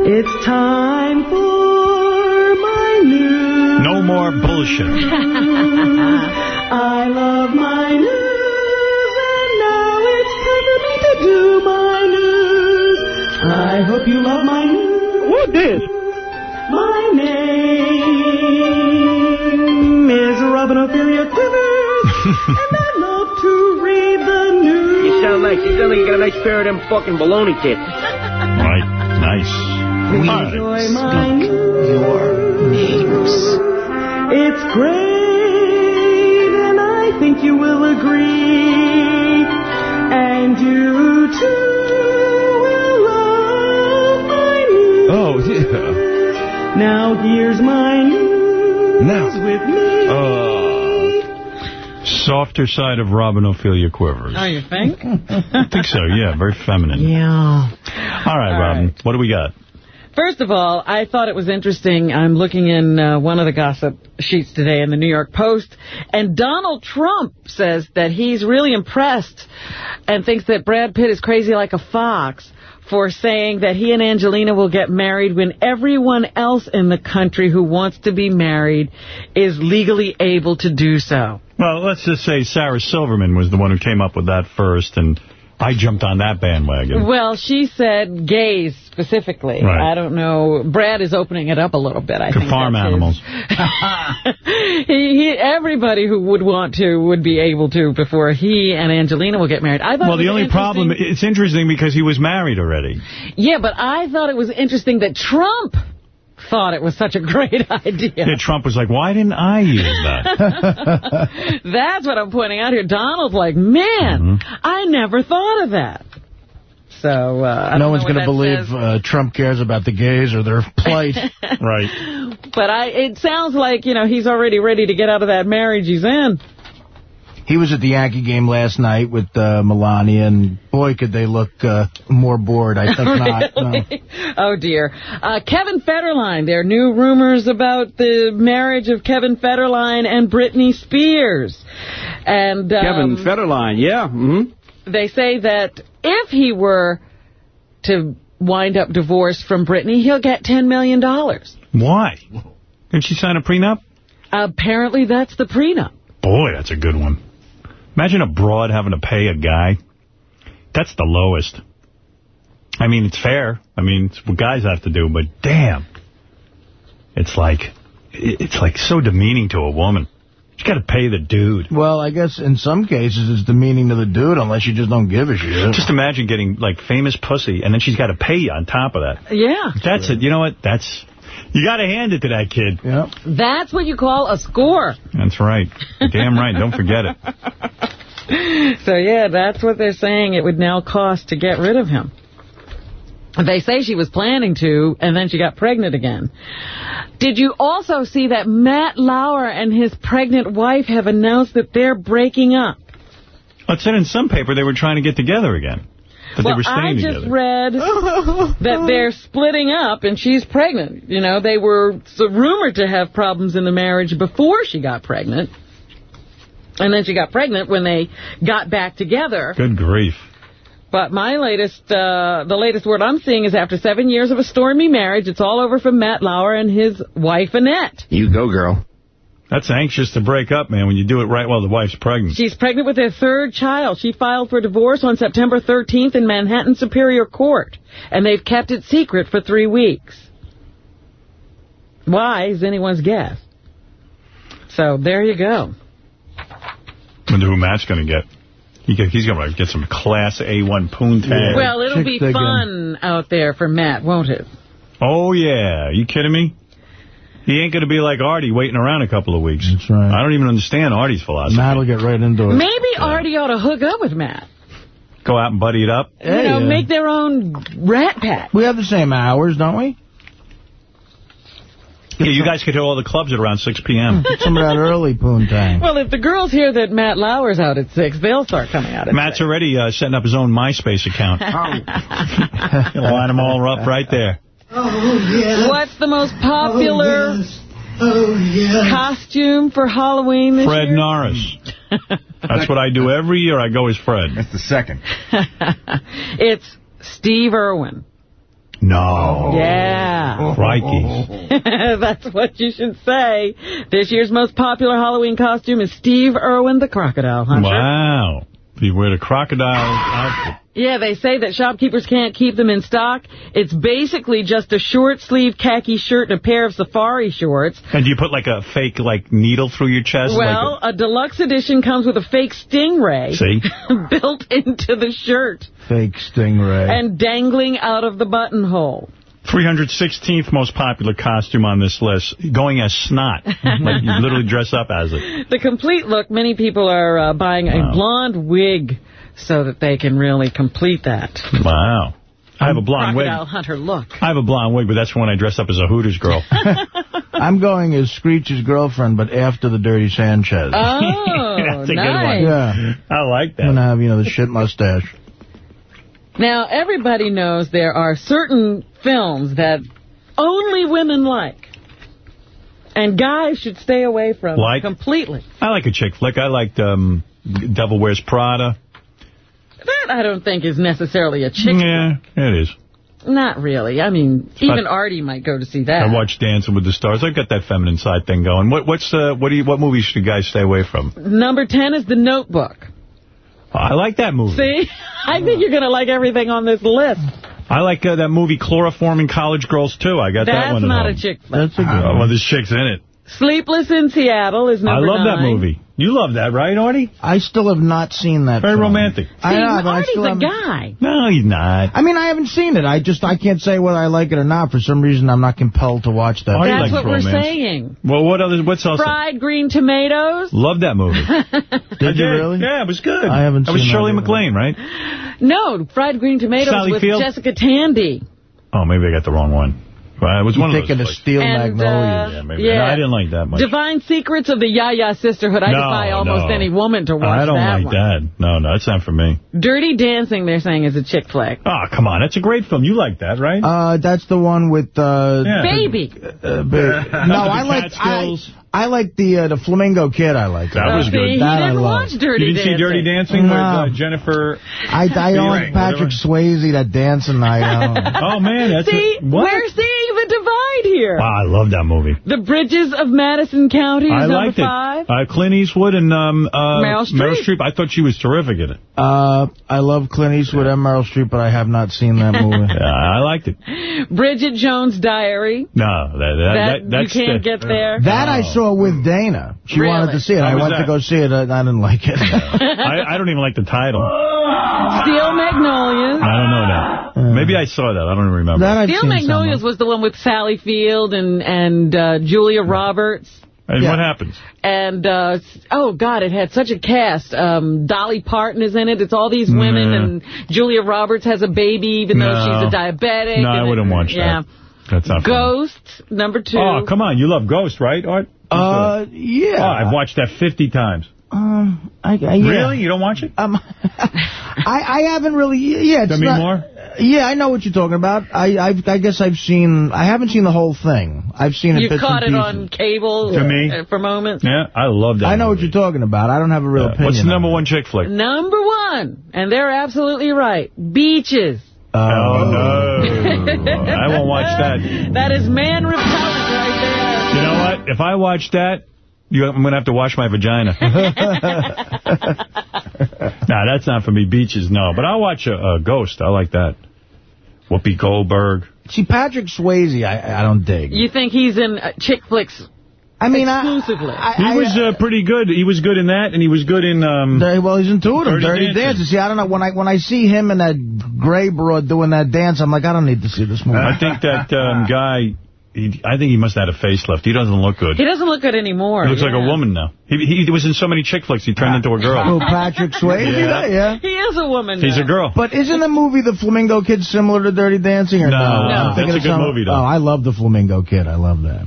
Speaker 42: It's time for my news.
Speaker 1: No more bullshit. [LAUGHS]
Speaker 42: I love my news, and now it's time for me to do my news. I hope you love my news. What this? My name is Robin Ophelia Quivers, [LAUGHS] and I love to read the news.
Speaker 29: You sound like you sound like you got a nice pair of them fucking baloney tits.
Speaker 1: Right. Nice.
Speaker 42: We
Speaker 1: All right.
Speaker 42: enjoy my. Your names. It's great, and I think you will agree. And you too will love my news.
Speaker 1: Oh, yeah.
Speaker 42: Now here's my news
Speaker 1: Now.
Speaker 42: with me.
Speaker 1: Uh, softer side of Robin Ophelia Quivers.
Speaker 2: Oh, you think? [LAUGHS]
Speaker 1: I think so, yeah. Very feminine.
Speaker 2: yeah.
Speaker 1: All right,
Speaker 2: All
Speaker 1: Robin. What do we got?
Speaker 2: First of all, I thought it was interesting. I'm looking in uh, one of the gossip sheets today in the New York Post, and Donald Trump says that he's really impressed and thinks that Brad Pitt is crazy like a fox for saying that he and Angelina will get married when everyone else in the country who wants to be married is legally able to do so.
Speaker 1: Well, let's just say Sarah Silverman was the one who came up with that first, and I jumped on that bandwagon.
Speaker 2: Well, she said gays specifically.
Speaker 1: Right.
Speaker 2: I don't know. Brad is opening it up a little bit. I
Speaker 1: To
Speaker 2: think
Speaker 1: farm animals. [LAUGHS]
Speaker 2: he, he, everybody who would want to would be able to before he and Angelina will get married. I thought
Speaker 1: Well, the only problem, it's interesting because he was married already.
Speaker 2: Yeah, but I thought it was interesting that Trump thought it was such a great [LAUGHS] idea.
Speaker 1: Yeah, Trump was like, why didn't I use that? [LAUGHS]
Speaker 2: That's what I'm pointing out here. Donald's like, man,
Speaker 1: Mm-hmm.
Speaker 2: I never thought of that. So, uh, I
Speaker 16: no
Speaker 2: don't
Speaker 16: one's going to believe uh, Trump cares about the gays or their plight. [LAUGHS]
Speaker 1: right.
Speaker 2: But I, it sounds like, you know, he's already ready to get out of that marriage he's in.
Speaker 16: He was at the Yankee game last night with uh, Melania, and boy, could they look uh, more bored. I think [LAUGHS] not. No.
Speaker 2: Oh, dear. Uh, Kevin Federline. There are new rumors about the marriage of Kevin Federline and Britney Spears. And um,
Speaker 51: Kevin Federline, yeah. Mm-hmm.
Speaker 2: they say that if he were to wind up divorced from Britney, he'll get $10 million.
Speaker 1: Why? Didn't she sign a prenup?
Speaker 2: Apparently, that's the prenup.
Speaker 1: Boy, that's a good one. Imagine a broad having to pay a guy. That's the lowest. I mean, it's fair. I mean, it's what guys have to do, but damn. It's like, it's like so demeaning to a woman. You got to pay the dude.
Speaker 16: Well, I guess in some cases it's the meaning to the dude, unless you just don't give a shit.
Speaker 1: Just imagine getting, like, famous pussy, and then she's got to pay you on top of that.
Speaker 2: Yeah.
Speaker 1: That's it. You know what? That's... You got to hand it to that kid.
Speaker 16: Yeah.
Speaker 2: That's what you call a score.
Speaker 1: That's right. Damn right. Don't forget it. [LAUGHS]
Speaker 2: So, yeah, that's what they're saying it would now cost to get rid of him. They say she was planning to, and then she got pregnant again. Did you also see that Matt Lauer and his pregnant wife have announced that they're breaking up?
Speaker 1: It said in some paper they were trying to get together again. That
Speaker 2: well,
Speaker 1: they were
Speaker 2: I just
Speaker 1: together.
Speaker 2: read that they're splitting up and she's pregnant. You know, they were rumored to have problems in the marriage before she got pregnant. And then she got pregnant when they got back together.
Speaker 1: Good grief.
Speaker 2: But my latest, uh, the latest word I'm seeing is after seven years of a stormy marriage, it's all over for Matt Lauer and his wife, Annette.
Speaker 51: You go, girl.
Speaker 1: That's anxious to break up, man, when you do it right while the wife's pregnant.
Speaker 2: She's pregnant with their third child. She filed for divorce on September 13th in Manhattan Superior Court, and they've kept it secret for three weeks. Why is anyone's guess. So there you go.
Speaker 1: wonder who Matt's going to get. He get- He's going to get some Class A1 poontang.
Speaker 2: Well, it'll be fun out there for Matt, won't it?
Speaker 1: Oh, yeah. you kidding me? He ain't going to be like Artie waiting around a couple of weeks. That's right. I don't even understand Artie's philosophy.
Speaker 16: Matt will get right into it.
Speaker 2: Maybe Artie ought to hook up with Matt.
Speaker 1: Go out and buddy it up.
Speaker 2: you know, make their own rat pack.
Speaker 16: We have the same hours, don't we?
Speaker 1: Yeah, you guys could hit all the clubs at around 6 p.m.
Speaker 16: Get some of that early poontang.
Speaker 2: Well, if the girls hear that Matt Lauer's out at 6, they'll start coming out at
Speaker 1: Matt's already uh, setting up his own MySpace account. He'll [LAUGHS] line them all up right there.
Speaker 2: Oh, What's the most popular
Speaker 42: oh, oh, yeah.
Speaker 2: costume for Halloween this
Speaker 1: Fred
Speaker 2: year?
Speaker 1: Norris. [LAUGHS] That's what I do every year. I go as Fred. That's
Speaker 41: the second. [LAUGHS]
Speaker 2: it's Steve Irwin.
Speaker 1: No.
Speaker 2: Yeah.
Speaker 1: Crikey. [LAUGHS]
Speaker 2: That's what you should say. This year's most popular Halloween costume is Steve Irwin the Crocodile Hunter.
Speaker 1: Wow. You wear the crocodile outfit.
Speaker 2: Yeah, they say that shopkeepers can't keep them in stock. It's basically just a short-sleeved khaki shirt and a pair of safari shorts.
Speaker 1: And you put like a fake like needle through your chest?
Speaker 2: Well, a deluxe edition comes with a fake stingray
Speaker 1: See? [LAUGHS]
Speaker 2: built into the shirt
Speaker 16: Fake stingray.
Speaker 2: and dangling out of the buttonhole.
Speaker 1: 316th most popular costume on this list, going as snot. [LAUGHS] like you literally dress up as it.
Speaker 2: The complete look, many people are uh, buying a blonde wig so that they can really complete that.
Speaker 1: Wow. I have a blonde wig.
Speaker 2: Crocodile hunter look.
Speaker 1: I have a blonde wig, but that's when I dress up as a Hooters girl. [LAUGHS]
Speaker 16: I'm going as Screech's girlfriend, but after the Dirty Sanchez.
Speaker 2: Oh, [LAUGHS]
Speaker 1: That's a good
Speaker 2: nice.
Speaker 1: one.
Speaker 16: Yeah.
Speaker 1: I like that.
Speaker 16: I'm going to have, you know, the shit mustache.
Speaker 2: Now, everybody knows there are certain films that only women like. And guys should stay away from
Speaker 1: Like?
Speaker 2: completely.
Speaker 1: I like a chick flick. I liked um, Devil Wears Prada.
Speaker 2: That I don't think is necessarily a chick.
Speaker 1: Yeah, it is.
Speaker 2: Not really. I mean, even Artie might go to see that.
Speaker 1: I watch Dancing with the Stars. I've got that feminine side thing going. What what's uh, what do you what movies should guys stay away from?
Speaker 2: Number 10 is The Notebook.
Speaker 1: I like that movie.
Speaker 2: See? [LAUGHS] I think you're going to like everything on this list.
Speaker 1: I like uh, that movie Chloroforming College Girls, too. I got that one at
Speaker 2: not a chick flick.
Speaker 1: That's a good Oh, well, there's chicks in it.
Speaker 2: Sleepless in Seattle is
Speaker 1: I
Speaker 2: number
Speaker 1: love that movie. You love that, right, Artie?
Speaker 16: I still have not seen that
Speaker 1: Very
Speaker 16: film.
Speaker 1: romantic.
Speaker 16: I
Speaker 2: See,
Speaker 16: know, but I
Speaker 2: Artie's
Speaker 16: still
Speaker 2: a
Speaker 16: haven't-
Speaker 2: guy.
Speaker 1: No, he's not.
Speaker 16: I mean, I haven't seen it. I just, I can't say whether I like it or not. For some reason, I'm not compelled to watch that.
Speaker 1: You
Speaker 2: That's
Speaker 1: like
Speaker 2: what we're saying.
Speaker 1: Well, what other? What's else?
Speaker 2: Fried green tomatoes.
Speaker 1: Love that movie. [LAUGHS]
Speaker 16: Did you really?
Speaker 1: Yeah, it was good.
Speaker 16: I haven't
Speaker 1: That was
Speaker 16: seen
Speaker 1: Shirley
Speaker 16: that either.
Speaker 1: MacLaine, right?
Speaker 2: No, fried green tomatoes
Speaker 1: Sally
Speaker 2: with
Speaker 1: Field?
Speaker 2: Jessica Tandy.
Speaker 1: Oh, maybe I got the wrong one. Well, it was one
Speaker 16: You're
Speaker 1: of
Speaker 16: thinking
Speaker 1: those.
Speaker 16: of Steel
Speaker 2: And,
Speaker 16: Magnolias.
Speaker 2: uh,
Speaker 1: yeah, maybe.
Speaker 2: yeah.
Speaker 1: No, I didn't like that much.
Speaker 2: Divine Secrets of the Yaya Sisterhood. I
Speaker 1: No,
Speaker 2: defy almost
Speaker 1: no.
Speaker 2: any woman to watch that
Speaker 1: I don't
Speaker 2: that
Speaker 1: like
Speaker 2: one.
Speaker 1: that. No, no, that's not for me.
Speaker 2: Dirty Dancing, they're saying, is a chick flick.
Speaker 1: Oh, come on. That's a great film. You like that, right?
Speaker 16: Uh, that's the one with, uh...
Speaker 1: Yeah.
Speaker 2: Baby. [LAUGHS]
Speaker 16: Uh, but- [LAUGHS] no, I like I, I like the uh, the Flamingo Kid. I like
Speaker 1: That That
Speaker 2: was
Speaker 1: good.
Speaker 2: he
Speaker 16: That I
Speaker 2: didn't
Speaker 16: love.
Speaker 2: watch Dirty
Speaker 1: you didn't
Speaker 2: Dancing.
Speaker 1: see Dirty Dancing with uh, Jennifer?
Speaker 16: I, I don't like
Speaker 1: Feeling,
Speaker 16: Patrick Swayze that dancing night. [LAUGHS] I don't.
Speaker 1: Oh, man. That's
Speaker 2: See,
Speaker 1: a, what?
Speaker 2: we're seeing the divide here.
Speaker 1: Wow, I love that movie.
Speaker 2: The Bridges of Madison County is
Speaker 1: I
Speaker 2: number
Speaker 1: liked it. Uh, Clint Eastwood and um, uh,
Speaker 2: Meryl Streep.
Speaker 1: I thought she was terrific in it.
Speaker 16: Uh, I love Clint Eastwood and Meryl Streep, but I have not seen that movie. [LAUGHS]
Speaker 1: Yeah, I liked it.
Speaker 2: Bridget Jones' Diary.
Speaker 1: No, that, that,
Speaker 2: That,
Speaker 1: that that's
Speaker 2: you can't
Speaker 1: the,
Speaker 2: get there.
Speaker 16: That I saw with Dana. She
Speaker 2: Really?
Speaker 16: wanted to see it.
Speaker 1: How
Speaker 16: I
Speaker 1: was
Speaker 16: went
Speaker 1: that?
Speaker 16: to go see it, and I didn't like it. [LAUGHS]
Speaker 1: I, I don't even like the title.
Speaker 2: Steel Magnolias.
Speaker 1: I don't know that. Maybe I saw that. I don't even remember.
Speaker 16: that I've
Speaker 2: Steel
Speaker 16: seen
Speaker 2: Magnolias was the one with Sally Field and, and uh, Julia Roberts.
Speaker 1: and
Speaker 16: yeah.
Speaker 1: what happens?
Speaker 2: And, uh, oh, God, it had such a cast. Um, Dolly Parton is in it. It's all these women,
Speaker 1: Nah.
Speaker 2: and Julia Roberts has a baby, even though she's a diabetic.
Speaker 1: No, I
Speaker 2: and
Speaker 1: wouldn't
Speaker 2: it-
Speaker 1: watch
Speaker 2: yeah.
Speaker 1: that. That's not funny.
Speaker 2: Ghost, number two.
Speaker 1: Oh, come on. You love Ghost, right, Art?
Speaker 16: Uh, yeah.
Speaker 1: Oh, I've watched that 50 times.
Speaker 16: Um, I, I, yeah.
Speaker 1: Really? You don't watch it?
Speaker 16: Um, [LAUGHS] I, I haven't really. Yeah, it's
Speaker 1: Demi
Speaker 16: not,
Speaker 1: Moore?
Speaker 16: Yeah, I know what you're talking about. I, I've, I guess I've seen. I haven't seen the whole thing. I've seen it.
Speaker 2: You caught it
Speaker 16: pieces.
Speaker 2: on cable
Speaker 1: To me?
Speaker 2: uh, for moments.
Speaker 1: Yeah, I love that
Speaker 16: I know what you're talking about. I don't have a real
Speaker 1: Yeah.
Speaker 16: opinion.
Speaker 1: What's the number
Speaker 16: it.
Speaker 1: one chick flick?
Speaker 2: Number one, and they're absolutely right, Beaches.
Speaker 1: Oh, no. I won't watch that. [LAUGHS]
Speaker 2: That is man repellent right there.
Speaker 1: You know what? If I watch that, you, I'm going to have to wash my vagina. [LAUGHS] [LAUGHS] nah, that's not for me. Beaches, no. But I'll watch a, a Ghost. I like that. Whoopi Goldberg.
Speaker 16: See, Patrick Swayze, I, I don't dig.
Speaker 2: You think he's in uh, chick flicks
Speaker 16: I mean,
Speaker 2: exclusively?
Speaker 16: I,
Speaker 1: He was uh, pretty good. He was good in that, and he was good in... Um,
Speaker 16: Dirty- well, he's intuitive.
Speaker 1: Dirty
Speaker 16: Dirty,
Speaker 1: Dancing.
Speaker 16: Dancing. See, I don't know. When I when I see him and that gray broad doing that dance, I'm like, I don't need to see this movie.
Speaker 1: I think that um, [LAUGHS] guy... He, I think he must have had a facelift. He doesn't look good.
Speaker 2: he doesn't look good anymore.
Speaker 1: He looks like a woman now. He, he was in so many chick flicks, he turned ah. into a girl.
Speaker 16: Oh,
Speaker 1: girl.
Speaker 16: Patrick [LAUGHS] Swayze?
Speaker 1: Yeah.
Speaker 16: yeah.
Speaker 2: He is a woman
Speaker 1: He's
Speaker 2: now.
Speaker 1: a girl.
Speaker 16: But isn't the movie The Flamingo Kid similar to Dirty Dancing or
Speaker 1: No,
Speaker 16: no?
Speaker 1: no, that's a good
Speaker 16: some-
Speaker 1: movie, though.
Speaker 16: Oh, I love The Flamingo Kid. I love that.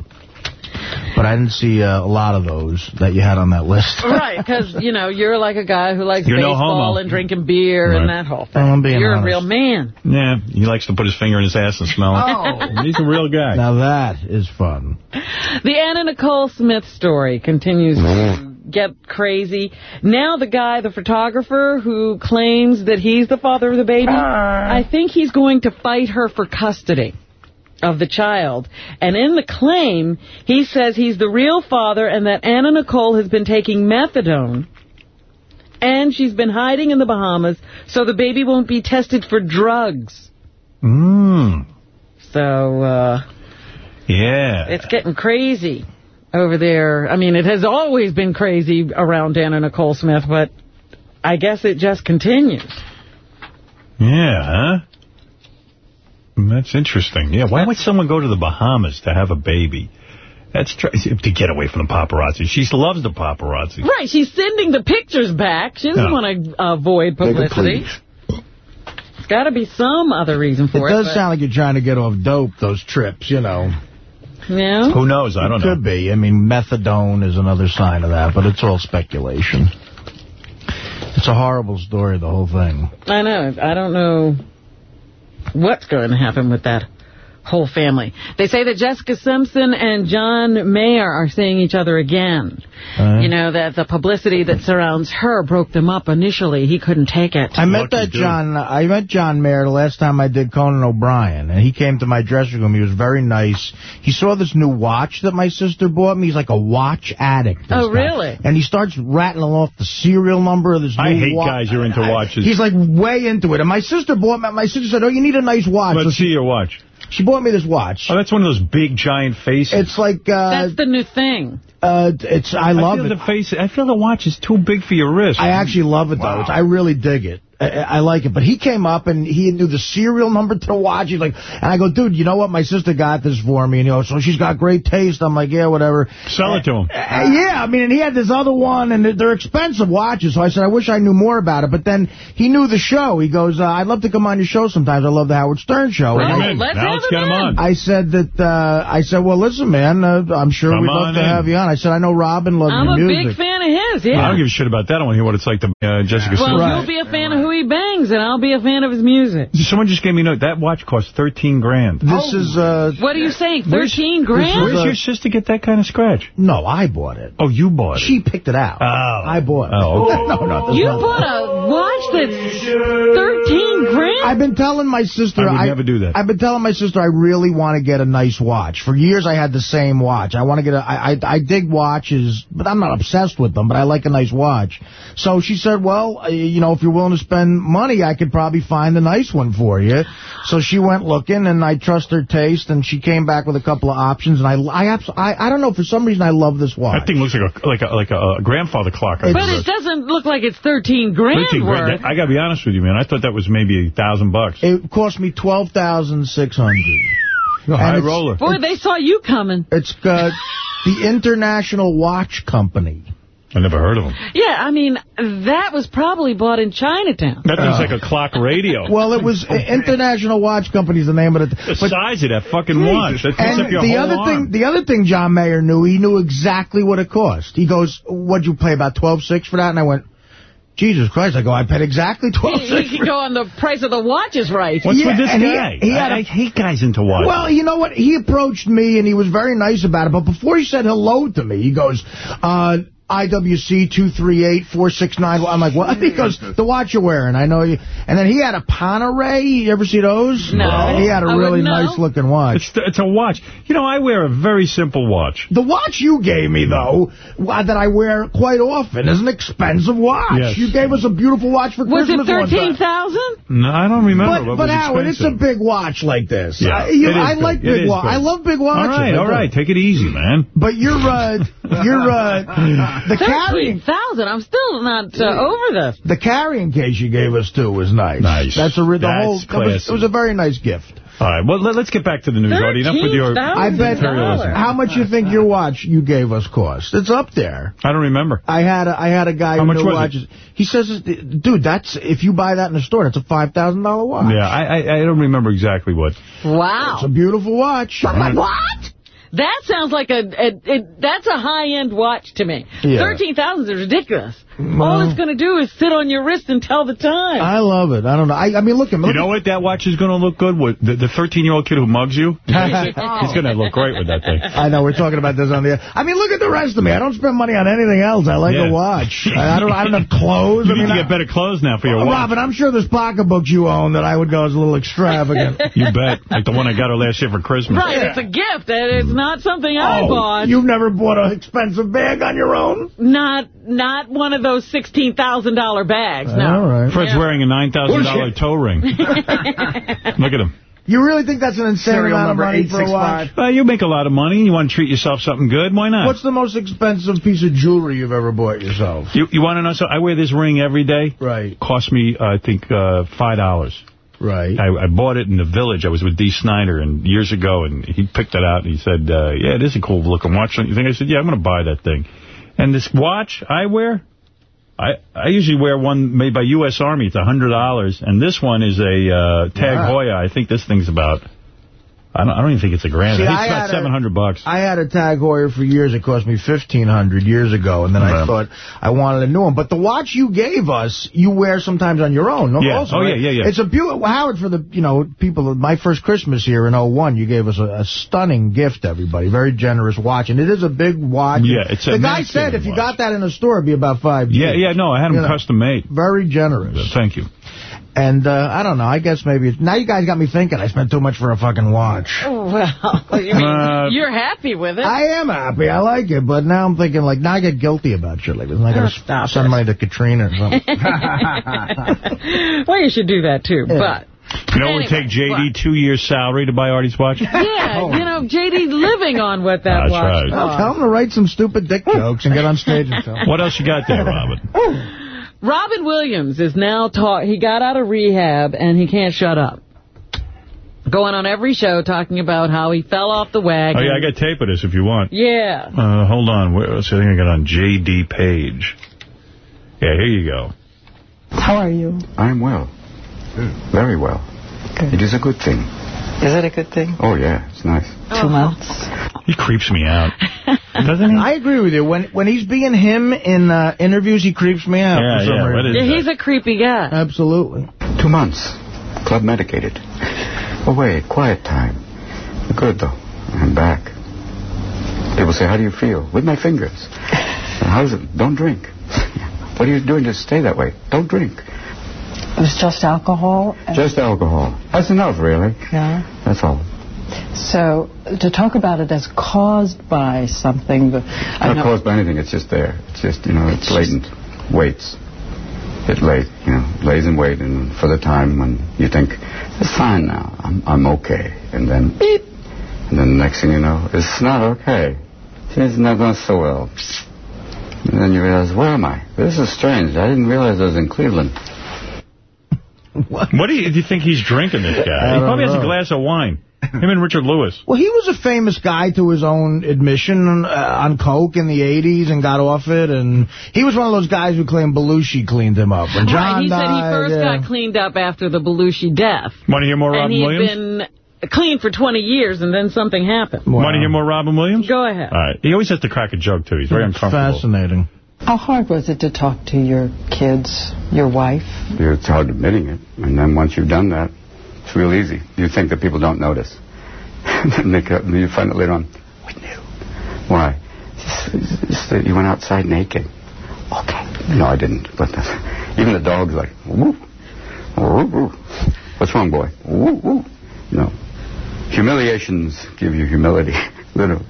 Speaker 16: But I didn't see uh, a lot of those that you had on that list. [LAUGHS]
Speaker 2: Right, because, you know, you're like a guy who likes
Speaker 1: You're
Speaker 2: baseball
Speaker 1: homo.
Speaker 2: and drinking beer and that whole thing.
Speaker 16: Well, I'm being
Speaker 2: you're
Speaker 16: honest.
Speaker 2: a real man.
Speaker 1: Yeah, he likes to put his finger in his ass and smell it.
Speaker 16: Oh. [LAUGHS]
Speaker 1: He's a real guy.
Speaker 16: Now that is fun.
Speaker 2: The Anna Nicole Smith story continues to get crazy. Now the guy, the photographer, who claims that he's the father of the baby, I think he's going to fight her for custody of the child. And in the claim, he says he's the real father and that Anna Nicole has been taking methadone and she's been hiding in the Bahamas so the baby won't be tested for drugs.
Speaker 1: Mmm.
Speaker 2: So, uh...
Speaker 1: Yeah.
Speaker 2: It's getting crazy over there. I mean, it has always been crazy around Anna Nicole Smith, but I guess it just continues.
Speaker 1: Yeah, huh? Mm, That's interesting. Yeah, why would someone go to the Bahamas to have a baby? That's to get away from the paparazzi. She loves the paparazzi.
Speaker 2: Right, she's sending the pictures back. She doesn't
Speaker 1: Yeah.
Speaker 2: want to avoid publicity. There's got to be some other reason for
Speaker 16: It
Speaker 2: it.
Speaker 16: does
Speaker 2: but-
Speaker 16: sound like you're trying to get off dope, those trips, you know.
Speaker 2: Yeah.
Speaker 1: Who knows? I don't know.
Speaker 16: Could be. I mean, methadone is another sign of that, but it's all speculation. It's a horrible story, the whole thing.
Speaker 2: I know. I don't know what's going to happen with that whole family. They say that Jessica Simpson and John Mayer are seeing each other again.
Speaker 16: Uh-huh.
Speaker 2: You know, that the publicity that surrounds her broke them up initially. He couldn't take it.
Speaker 16: I met that John. I met John Mayer the last time I did Conan O'Brien, and he came to my dressing room. He was very nice. He saw this new watch that my sister bought me. He's like a watch addict.
Speaker 2: Oh,
Speaker 16: guy.
Speaker 2: really?
Speaker 16: And he starts rattling off the serial number of this new
Speaker 1: I hate
Speaker 16: wa-
Speaker 1: guys who are into
Speaker 16: I-
Speaker 1: watches.
Speaker 16: He's like way into it. And my sister bought my, my sister said, "Oh, you need a nice watch."
Speaker 1: Let's
Speaker 16: So she,
Speaker 1: see your watch.
Speaker 16: She bought me this watch.
Speaker 1: Oh, that's one of those big, giant faces.
Speaker 16: It's like uh,
Speaker 2: That's the new thing.
Speaker 16: uh, it's I love
Speaker 1: feel
Speaker 16: it.
Speaker 1: the face. I feel the watch is too big for your wrist.
Speaker 16: I actually love it, though. It's, I really dig it. I, I like it. But he came up, and he knew the serial number to the watch. He's like, and I go, dude, you know what? My sister got this for me. And, you know, so she's got great taste. I'm like, yeah, whatever.
Speaker 1: Sell it to him.
Speaker 16: Uh, yeah, I mean, and he had this other one, and they're- they're expensive watches. So I said, I wish I knew more about it. But then he knew the show. He goes, uh, I'd love to come on your show sometimes. I love the Howard Stern show.
Speaker 1: Bring
Speaker 16: And
Speaker 1: him
Speaker 16: I-
Speaker 1: in. Now let's get him on.
Speaker 16: I said that, uh, I said, well, listen, man, uh, I'm sure
Speaker 1: Come
Speaker 16: we'd love to
Speaker 1: in.
Speaker 16: have you on. I said, I know Robin loves
Speaker 2: I'm
Speaker 16: your
Speaker 2: a big fan of his, Yeah, I
Speaker 1: don't give a shit about that. I want to hear what it's like to uh, Jessica
Speaker 2: Well,
Speaker 1: Simpson.
Speaker 2: you'll be a fan of who he bangs, and I'll be a fan of his music.
Speaker 1: Someone just gave me a note. That watch costs 13 grand.
Speaker 16: This is, uh...
Speaker 2: What are you saying, 13 grand?
Speaker 1: Where's your sister get that kind of scratch?
Speaker 16: No, I bought it.
Speaker 1: Oh, you bought it.
Speaker 16: She picked it out.
Speaker 1: Oh.
Speaker 16: I bought it.
Speaker 1: Oh, okay. [LAUGHS]
Speaker 16: no, no. there's
Speaker 2: You
Speaker 16: no-
Speaker 2: bought a watch that's 13 grand?
Speaker 16: I've been telling my sister...
Speaker 1: I would never do that.
Speaker 16: I've been telling my sister I really want to get a nice watch. For years I had the same watch. I want to get a... I, I, I dig watches, but I'm not obsessed with them, but I like a nice watch. So she said, well, uh, you know, if you're willing to spend money, I could probably find a nice one for you. So she went looking, and I trust her taste, and she came back with a couple of options, and I, I, abs- I, I don't know, for some reason I love this watch.
Speaker 1: That thing looks like a like a like a, uh grandfather clock. on
Speaker 2: But it doesn't look like it's 13 grand
Speaker 1: 13
Speaker 2: worth.
Speaker 1: grand. I got to be honest with you, man. I thought that was maybe a thousand bucks.
Speaker 16: It cost me twelve thousand six hundred.
Speaker 1: High roller.
Speaker 2: Boy, they saw you coming.
Speaker 16: It's uh, the International Watch Company.
Speaker 1: I never heard of them.
Speaker 2: Yeah, I mean, that was probably bought in Chinatown.
Speaker 1: That thing's like a clock radio. [LAUGHS]
Speaker 16: Well, it was International Watch Company is the name of it.
Speaker 1: the size of that fucking watch. That takes
Speaker 16: And
Speaker 1: up your
Speaker 16: the
Speaker 1: whole
Speaker 16: other
Speaker 1: arm.
Speaker 16: thing, the other thing John Mayer knew, he knew exactly what it cost. He goes, "What'd you pay about twelve six for that?" And I went, "Jesus Christ!" I go, "I paid exactly twelve
Speaker 2: He,
Speaker 16: six
Speaker 2: he could go on the price of the watches right.
Speaker 1: What's
Speaker 16: Yeah,
Speaker 1: with this
Speaker 16: and he-
Speaker 1: guy?
Speaker 16: he had
Speaker 1: I,
Speaker 16: a-
Speaker 1: I hate guys into watches.
Speaker 16: Well, you know what? He approached me, and he was very nice about it. But before he said hello to me, he goes, uh, IWC 238-469. I'm like, what? He goes, the watch you're wearing. I know you. And then he had a Panerai. You ever see those?
Speaker 2: No.
Speaker 16: He had a
Speaker 2: I
Speaker 16: really nice-looking watch.
Speaker 1: it's, it's a watch. You know, I wear a very simple watch.
Speaker 16: The watch you gave me, though, that I wear quite often, is an expensive watch.
Speaker 1: Yes.
Speaker 16: You gave us a beautiful watch for
Speaker 2: Was it
Speaker 16: Christmas one time.
Speaker 2: 13,000?
Speaker 1: No, I don't remember.
Speaker 16: But,
Speaker 1: what
Speaker 16: but
Speaker 1: was
Speaker 16: Howard, it's a big watch like this.
Speaker 1: Yeah,
Speaker 16: I, you, I like
Speaker 1: It
Speaker 16: big
Speaker 1: is
Speaker 16: watch.
Speaker 1: big.
Speaker 16: I love big watches.
Speaker 1: right,
Speaker 16: I
Speaker 1: all
Speaker 16: do.
Speaker 1: right. Take it easy, man.
Speaker 16: But you're, uh, [LAUGHS] you're, uh, [LAUGHS] the carrying,
Speaker 2: 13,000. I'm still not uh, over this.
Speaker 16: the carrying case you gave us too was nice.
Speaker 1: Nice.
Speaker 16: That's a re- the
Speaker 1: That's
Speaker 16: whole. It was, it was a very nice gift.
Speaker 1: All right, well, let, us get back to the news, Artie. Enough with your
Speaker 16: I bet. How much you think your watch you gave us cost? It's up there.
Speaker 1: I don't remember.
Speaker 16: I had a, I had a guy
Speaker 1: How
Speaker 16: who
Speaker 1: much
Speaker 16: knew
Speaker 1: was it?
Speaker 16: watches. He says, dude, that's if you buy that in the store, that's a five thousand dollar watch.
Speaker 1: Yeah, I, I I don't remember exactly what.
Speaker 2: Wow.
Speaker 16: It's a beautiful watch. I'm like, what?
Speaker 2: That sounds like a, a, a that's a high-end watch to me.
Speaker 16: Yeah.
Speaker 2: 13,000 is ridiculous. All it's going to do is sit on your wrist and tell the time.
Speaker 16: I love it. I don't know. I, I mean, look at me.
Speaker 1: You know what? That watch is going to look good with the 13-year-old kid who mugs you. [LAUGHS] Oh. He's going to look great with that thing.
Speaker 16: I know we're talking about this on the air. I mean, look at the rest of me. I don't spend money on anything else. I like
Speaker 1: Yeah.
Speaker 16: a watch. [LAUGHS] I, I don't. I don't have clothes.
Speaker 1: You
Speaker 16: I
Speaker 1: need
Speaker 16: mean,
Speaker 1: to get better clothes now for your
Speaker 16: I,
Speaker 1: watch.
Speaker 16: Robin, I'm sure there's pocketbooks you own that I would go as a little extravagant. [LAUGHS]
Speaker 1: You bet. Like the one I got her last year for Christmas.
Speaker 2: Right, it's a gift. and It's not something I
Speaker 16: Oh,
Speaker 2: bought.
Speaker 16: You've never bought an expensive bag on your own?
Speaker 2: Not not one of those $16,000 bags, no.
Speaker 16: All right.
Speaker 1: Fred's
Speaker 2: Yeah.
Speaker 1: wearing a $9,000 toe ring. [LAUGHS] Look at him.
Speaker 16: You really think that's an insane
Speaker 21: Serial
Speaker 16: amount of
Speaker 21: number
Speaker 16: money for a watch?
Speaker 21: 865.
Speaker 1: Uh, you make a lot of money. You want to treat yourself something good. Why not?
Speaker 16: What's the most expensive piece of jewelry you've ever bought yourself?
Speaker 1: you you want to know something? I wear this ring every day.
Speaker 16: Right.
Speaker 1: Cost me, uh, I think, uh, $5.
Speaker 16: Right.
Speaker 1: I, I bought it in the village. I was with Dee Snider and years ago, and he picked it out, and he said, uh, yeah, it is a cool looking watch. Don't you think? I said, yeah, I'm going to buy that thing. And this watch I wear, I I usually wear one made by U.S. Army. It's $100. And this one is a uh, Tag
Speaker 16: Wow.
Speaker 1: Heuer. I think this thing's about, I don't, I don't even think it's a grand.
Speaker 16: See,
Speaker 1: I think
Speaker 16: I
Speaker 1: it's about
Speaker 16: had a-
Speaker 1: 700 bucks.
Speaker 16: I had a Tag Heuer for years. It cost me 1500 years ago, and then I thought I wanted a new one. But the watch you gave us, you wear sometimes on your own. no?
Speaker 1: Yeah.
Speaker 16: Also,
Speaker 1: Oh, yeah,
Speaker 16: right?
Speaker 1: yeah, yeah.
Speaker 16: It's a beautiful, Howard, for the, you know, people, my first Christmas here in 01, you gave us a, a stunning gift, everybody. Very generous watch, and it is a big watch.
Speaker 1: Yeah, it's a
Speaker 16: The guy said if you
Speaker 1: watch.
Speaker 16: got that in a store, it'd be about five
Speaker 1: Yeah,
Speaker 16: years.
Speaker 1: yeah, no, I had them
Speaker 16: You know,
Speaker 1: custom made.
Speaker 16: Very generous.
Speaker 1: Thank you.
Speaker 16: And, uh, I don't know, I guess maybe, it's, now you guys got me thinking I spent too much for a fucking watch. [LAUGHS]
Speaker 2: Well, you mean,
Speaker 16: Uh,
Speaker 2: you're happy with it.
Speaker 16: I am happy. I like it. But now I'm thinking, like, now I get guilty about shit like this. And I
Speaker 2: Oh,
Speaker 16: got
Speaker 2: stop
Speaker 16: to send money to Katrina or something. [LAUGHS] [LAUGHS]
Speaker 2: well, you should do that, too. But,
Speaker 1: You know, it would take JD two years' salary to buy Artie's watch.
Speaker 2: yeah, you know, J.D. living on what that
Speaker 1: That's
Speaker 2: watch
Speaker 1: right.
Speaker 16: Well, tell him to write some stupid dick jokes and get on stage and stuff.
Speaker 1: What else you got there, Robin?
Speaker 2: Robin Williams is now taught, he got out of rehab and he can't shut up. Going on every show talking about how he fell off the wagon.
Speaker 1: Oh, yeah, I got tape of this if you want.
Speaker 2: Yeah.
Speaker 1: Uh, hold on. Where, let's see, I think I got on JD Page. Yeah, here you go.
Speaker 52: How are you?
Speaker 53: I'm well. Very well. It is a good thing.
Speaker 52: Is it a good thing?
Speaker 53: Oh, yeah, it's nice.
Speaker 52: Two months.
Speaker 1: He creeps me out. Doesn't he?
Speaker 16: I agree with you. When when he's being him in uh, interviews, he creeps me out
Speaker 1: Yeah,
Speaker 16: for some
Speaker 1: yeah,
Speaker 16: reason.
Speaker 1: is
Speaker 2: Yeah, he's a creepy guy.
Speaker 16: Absolutely.
Speaker 53: Two months. Club medicated. Away, quiet time. Good, though. I'm back. People say, how do you feel? With my fingers. [LAUGHS] How's it? Don't drink. [LAUGHS] what are you doing to stay that way? Don't drink.
Speaker 52: It was just alcohol?
Speaker 53: Just alcohol. That's enough, really.
Speaker 52: Yeah.
Speaker 53: That's all.
Speaker 52: So to talk about it as caused by something, but
Speaker 53: Not caused by anything. It's just there. It's just, you know, it's latent. Waits. It lays, you know, lays in wait and for the time when you think, it's fine now. I'm, I'm okay. And then, beep. And then the next thing you know, it's not okay. It's not going so well. And then you realize, where am I? This is strange. I didn't realize I was in Cleveland. [LAUGHS]
Speaker 1: What, do, you, do you think he's drinking, this guy?
Speaker 16: I
Speaker 1: He
Speaker 16: don't
Speaker 1: probably has a glass of wine. [LAUGHS] Him and Richard Lewis.
Speaker 16: Well, he was a famous guy to his own admission uh, on coke in the 80s and got off it. And he was one of those guys who claimed Belushi cleaned him up. When John
Speaker 2: right, he said he first
Speaker 16: yeah.
Speaker 2: got cleaned up after the Belushi death.
Speaker 1: Want to hear more Robin Williams?
Speaker 2: and he had
Speaker 1: Williams?
Speaker 2: been clean for 20 years, and then something happened.
Speaker 1: Want to hear more Robin Williams?
Speaker 2: Go ahead.
Speaker 1: All right. He always has to crack a joke, too. He's very
Speaker 16: It's
Speaker 1: uncomfortable.
Speaker 16: fascinating.
Speaker 52: How hard was it to talk to your kids, your wife?
Speaker 53: It's hard admitting it. And then once you've done that, it's real easy. You think that people don't notice. [LAUGHS] Then you find out later on, we knew. Why? That you went outside naked. Okay. No, I didn't. But even the dog's like, woo, woo, woo. What's wrong, boy? Woo, woo. No. Humiliations give you humility, [LAUGHS] literally.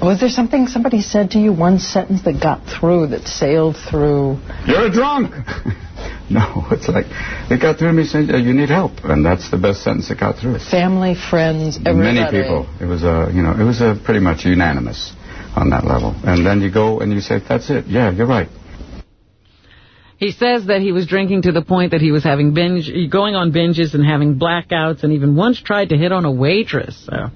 Speaker 52: Was there something somebody said to you, one sentence that got through, that sailed through?
Speaker 53: You're a drunk. [LAUGHS] no, it's like, it got through me saying, uh, you need help. And that's the best sentence that got through.
Speaker 52: Family, friends, everybody.
Speaker 53: Many people. It was a, you know, it was a pretty much unanimous on that level. And then you go and you say, that's it. Yeah, you're right.
Speaker 2: He says that he was drinking to the point that he was having binge, going on binges and having blackouts, and even once tried to hit on a waitress. So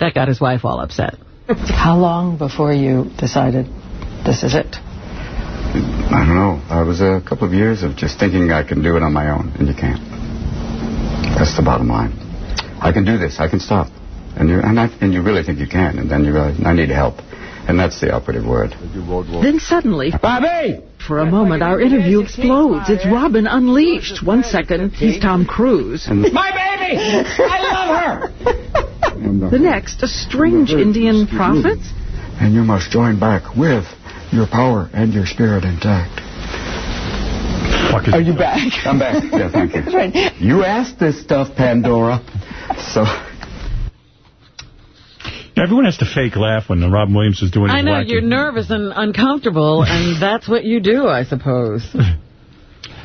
Speaker 2: that got his wife all upset. [LAUGHS]
Speaker 52: How long before you decided this is it?
Speaker 53: I don't know. I was a couple of years of just thinking I can do it on my own, and you can't. That's the bottom line. I can do this. I can stop. And you and, I, and you really think you can, and then you realize, I need help. And that's the operative word.
Speaker 54: Then suddenly, Bobby! For a moment, our interview explodes. It's Robin unleashed. One second, he's Tom Cruise.
Speaker 53: My
Speaker 54: baby! I love her! The next, a strange Indian prophet.
Speaker 53: And you must join back with your power and your spirit intact.
Speaker 52: Are you back?
Speaker 53: I'm back. Yeah, thank you. [LAUGHS] You asked this stuff, Pandora. So
Speaker 1: Everyone has to fake laugh when Robin Williams is doing his
Speaker 2: I know,
Speaker 1: wacky-
Speaker 2: you're nervous and uncomfortable, and [LAUGHS] that's what you do, I suppose.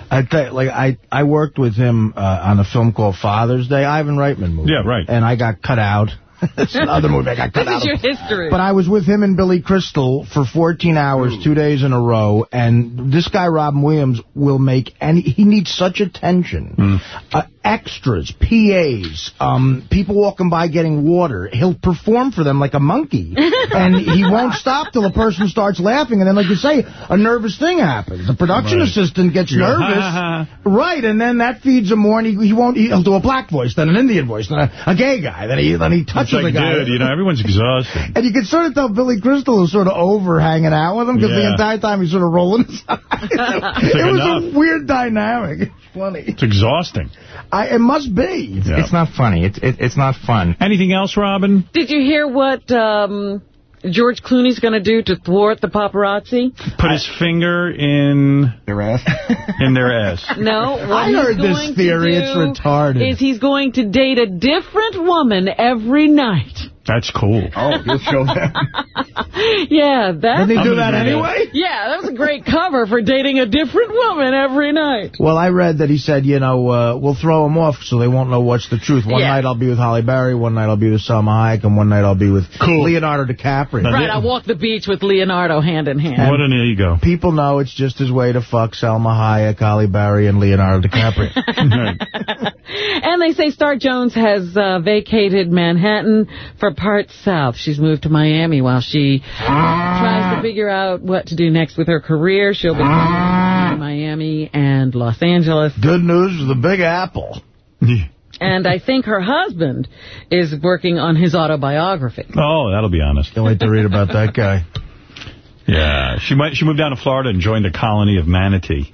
Speaker 16: I tell you, like I I worked with him uh, on a film called Father's Day, Ivan Reitman movie.
Speaker 1: Yeah, right.
Speaker 16: And I got cut out. [LAUGHS] It's another movie I got cut
Speaker 2: This
Speaker 16: out.
Speaker 2: is your
Speaker 16: of.
Speaker 2: history.
Speaker 16: But I was with him and Billy Crystal for 14 hours, two days in a row, and this guy, Robin Williams, will make any... He needs such attention. Uh, extras, PAs, um, people walking by getting water. He'll perform for them like a monkey. [LAUGHS] and he won't stop till a person starts laughing, and then, like you say, a nervous thing happens. The production
Speaker 1: Right.
Speaker 16: assistant gets
Speaker 1: You go,
Speaker 16: nervous.
Speaker 1: "Ha, [LAUGHS] ha,
Speaker 16: Right, and then that feeds him more, and he, he won't. He'll do a black voice, then an Indian voice, then a, a gay guy, then he then he touches
Speaker 1: It's like, dude, you know, everyone's exhausted.
Speaker 16: And you can sort of tell Billy Crystal was sort of over hanging out with him because the entire time he's sort of rolling his eyes. [LAUGHS] it was
Speaker 1: enough.
Speaker 16: a weird dynamic. It's funny.
Speaker 1: It's exhausting.
Speaker 16: I, it must be.
Speaker 1: Yeah.
Speaker 55: It's not funny. It's it, it's not fun.
Speaker 1: Anything else, Robin?
Speaker 2: Did you hear what um, George Clooney's going to do to thwart the paparazzi?
Speaker 1: Put his finger in
Speaker 21: their ass. [LAUGHS]
Speaker 1: in their ass.
Speaker 2: No, what
Speaker 16: I
Speaker 2: he's
Speaker 16: heard this
Speaker 2: going to
Speaker 16: theory. It's retarded.
Speaker 2: Is he's going to date a different woman every night.
Speaker 1: That's cool.
Speaker 21: Oh, you'll show them. [LAUGHS]
Speaker 2: Yeah, that.
Speaker 16: Did they do that
Speaker 1: do that.
Speaker 16: anyway?
Speaker 2: Yeah, that was a great cover for dating a different woman every night.
Speaker 16: Well, I read that he said, you know, uh, we'll throw them off so they won't know what's the truth. One
Speaker 2: Yeah.
Speaker 16: night I'll be with Halle Berry, one night I'll be with Salma Hayek, and one night I'll be with Leonardo DiCaprio.
Speaker 2: Right, I walk the beach with Leonardo hand in hand.
Speaker 1: What an ego.
Speaker 16: People know it's just his way to fuck Salma Hayek, Halle Berry, and Leonardo DiCaprio. [LAUGHS]
Speaker 2: And they say Star Jones has uh, vacated Manhattan for parts south. She's moved to Miami while she tries to figure out what to do next with her career. She'll be in Miami and Los Angeles.
Speaker 16: Good news for the Big Apple. [LAUGHS]
Speaker 2: And I think her husband is working on his autobiography.
Speaker 1: Oh, that'll be honest.
Speaker 16: Can't wait to read about that guy. [LAUGHS]
Speaker 1: Yeah, she might. She moved down to Florida and joined a colony of manatee.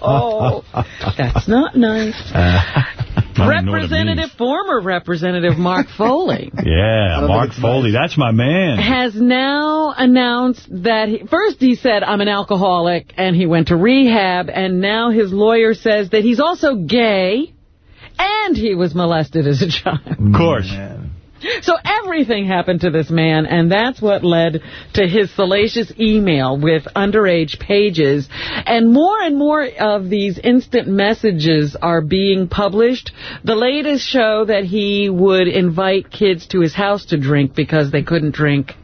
Speaker 2: Oh, [LAUGHS] that's not nice.
Speaker 1: I don't know what it
Speaker 2: Representative, former Representative Mark [LAUGHS] Foley.
Speaker 1: Yeah, Mark Foley. That's my man.
Speaker 2: has now announced that he, first he said I'm an alcoholic and he went to rehab and now his lawyer says that he's also gay and he was molested as a child.
Speaker 1: Of course.
Speaker 2: So everything happened to this man, and that's what led to his salacious email with underage pages. And more and more of these instant messages are being published. The latest show that he would invite kids to his house to drink because they couldn't drink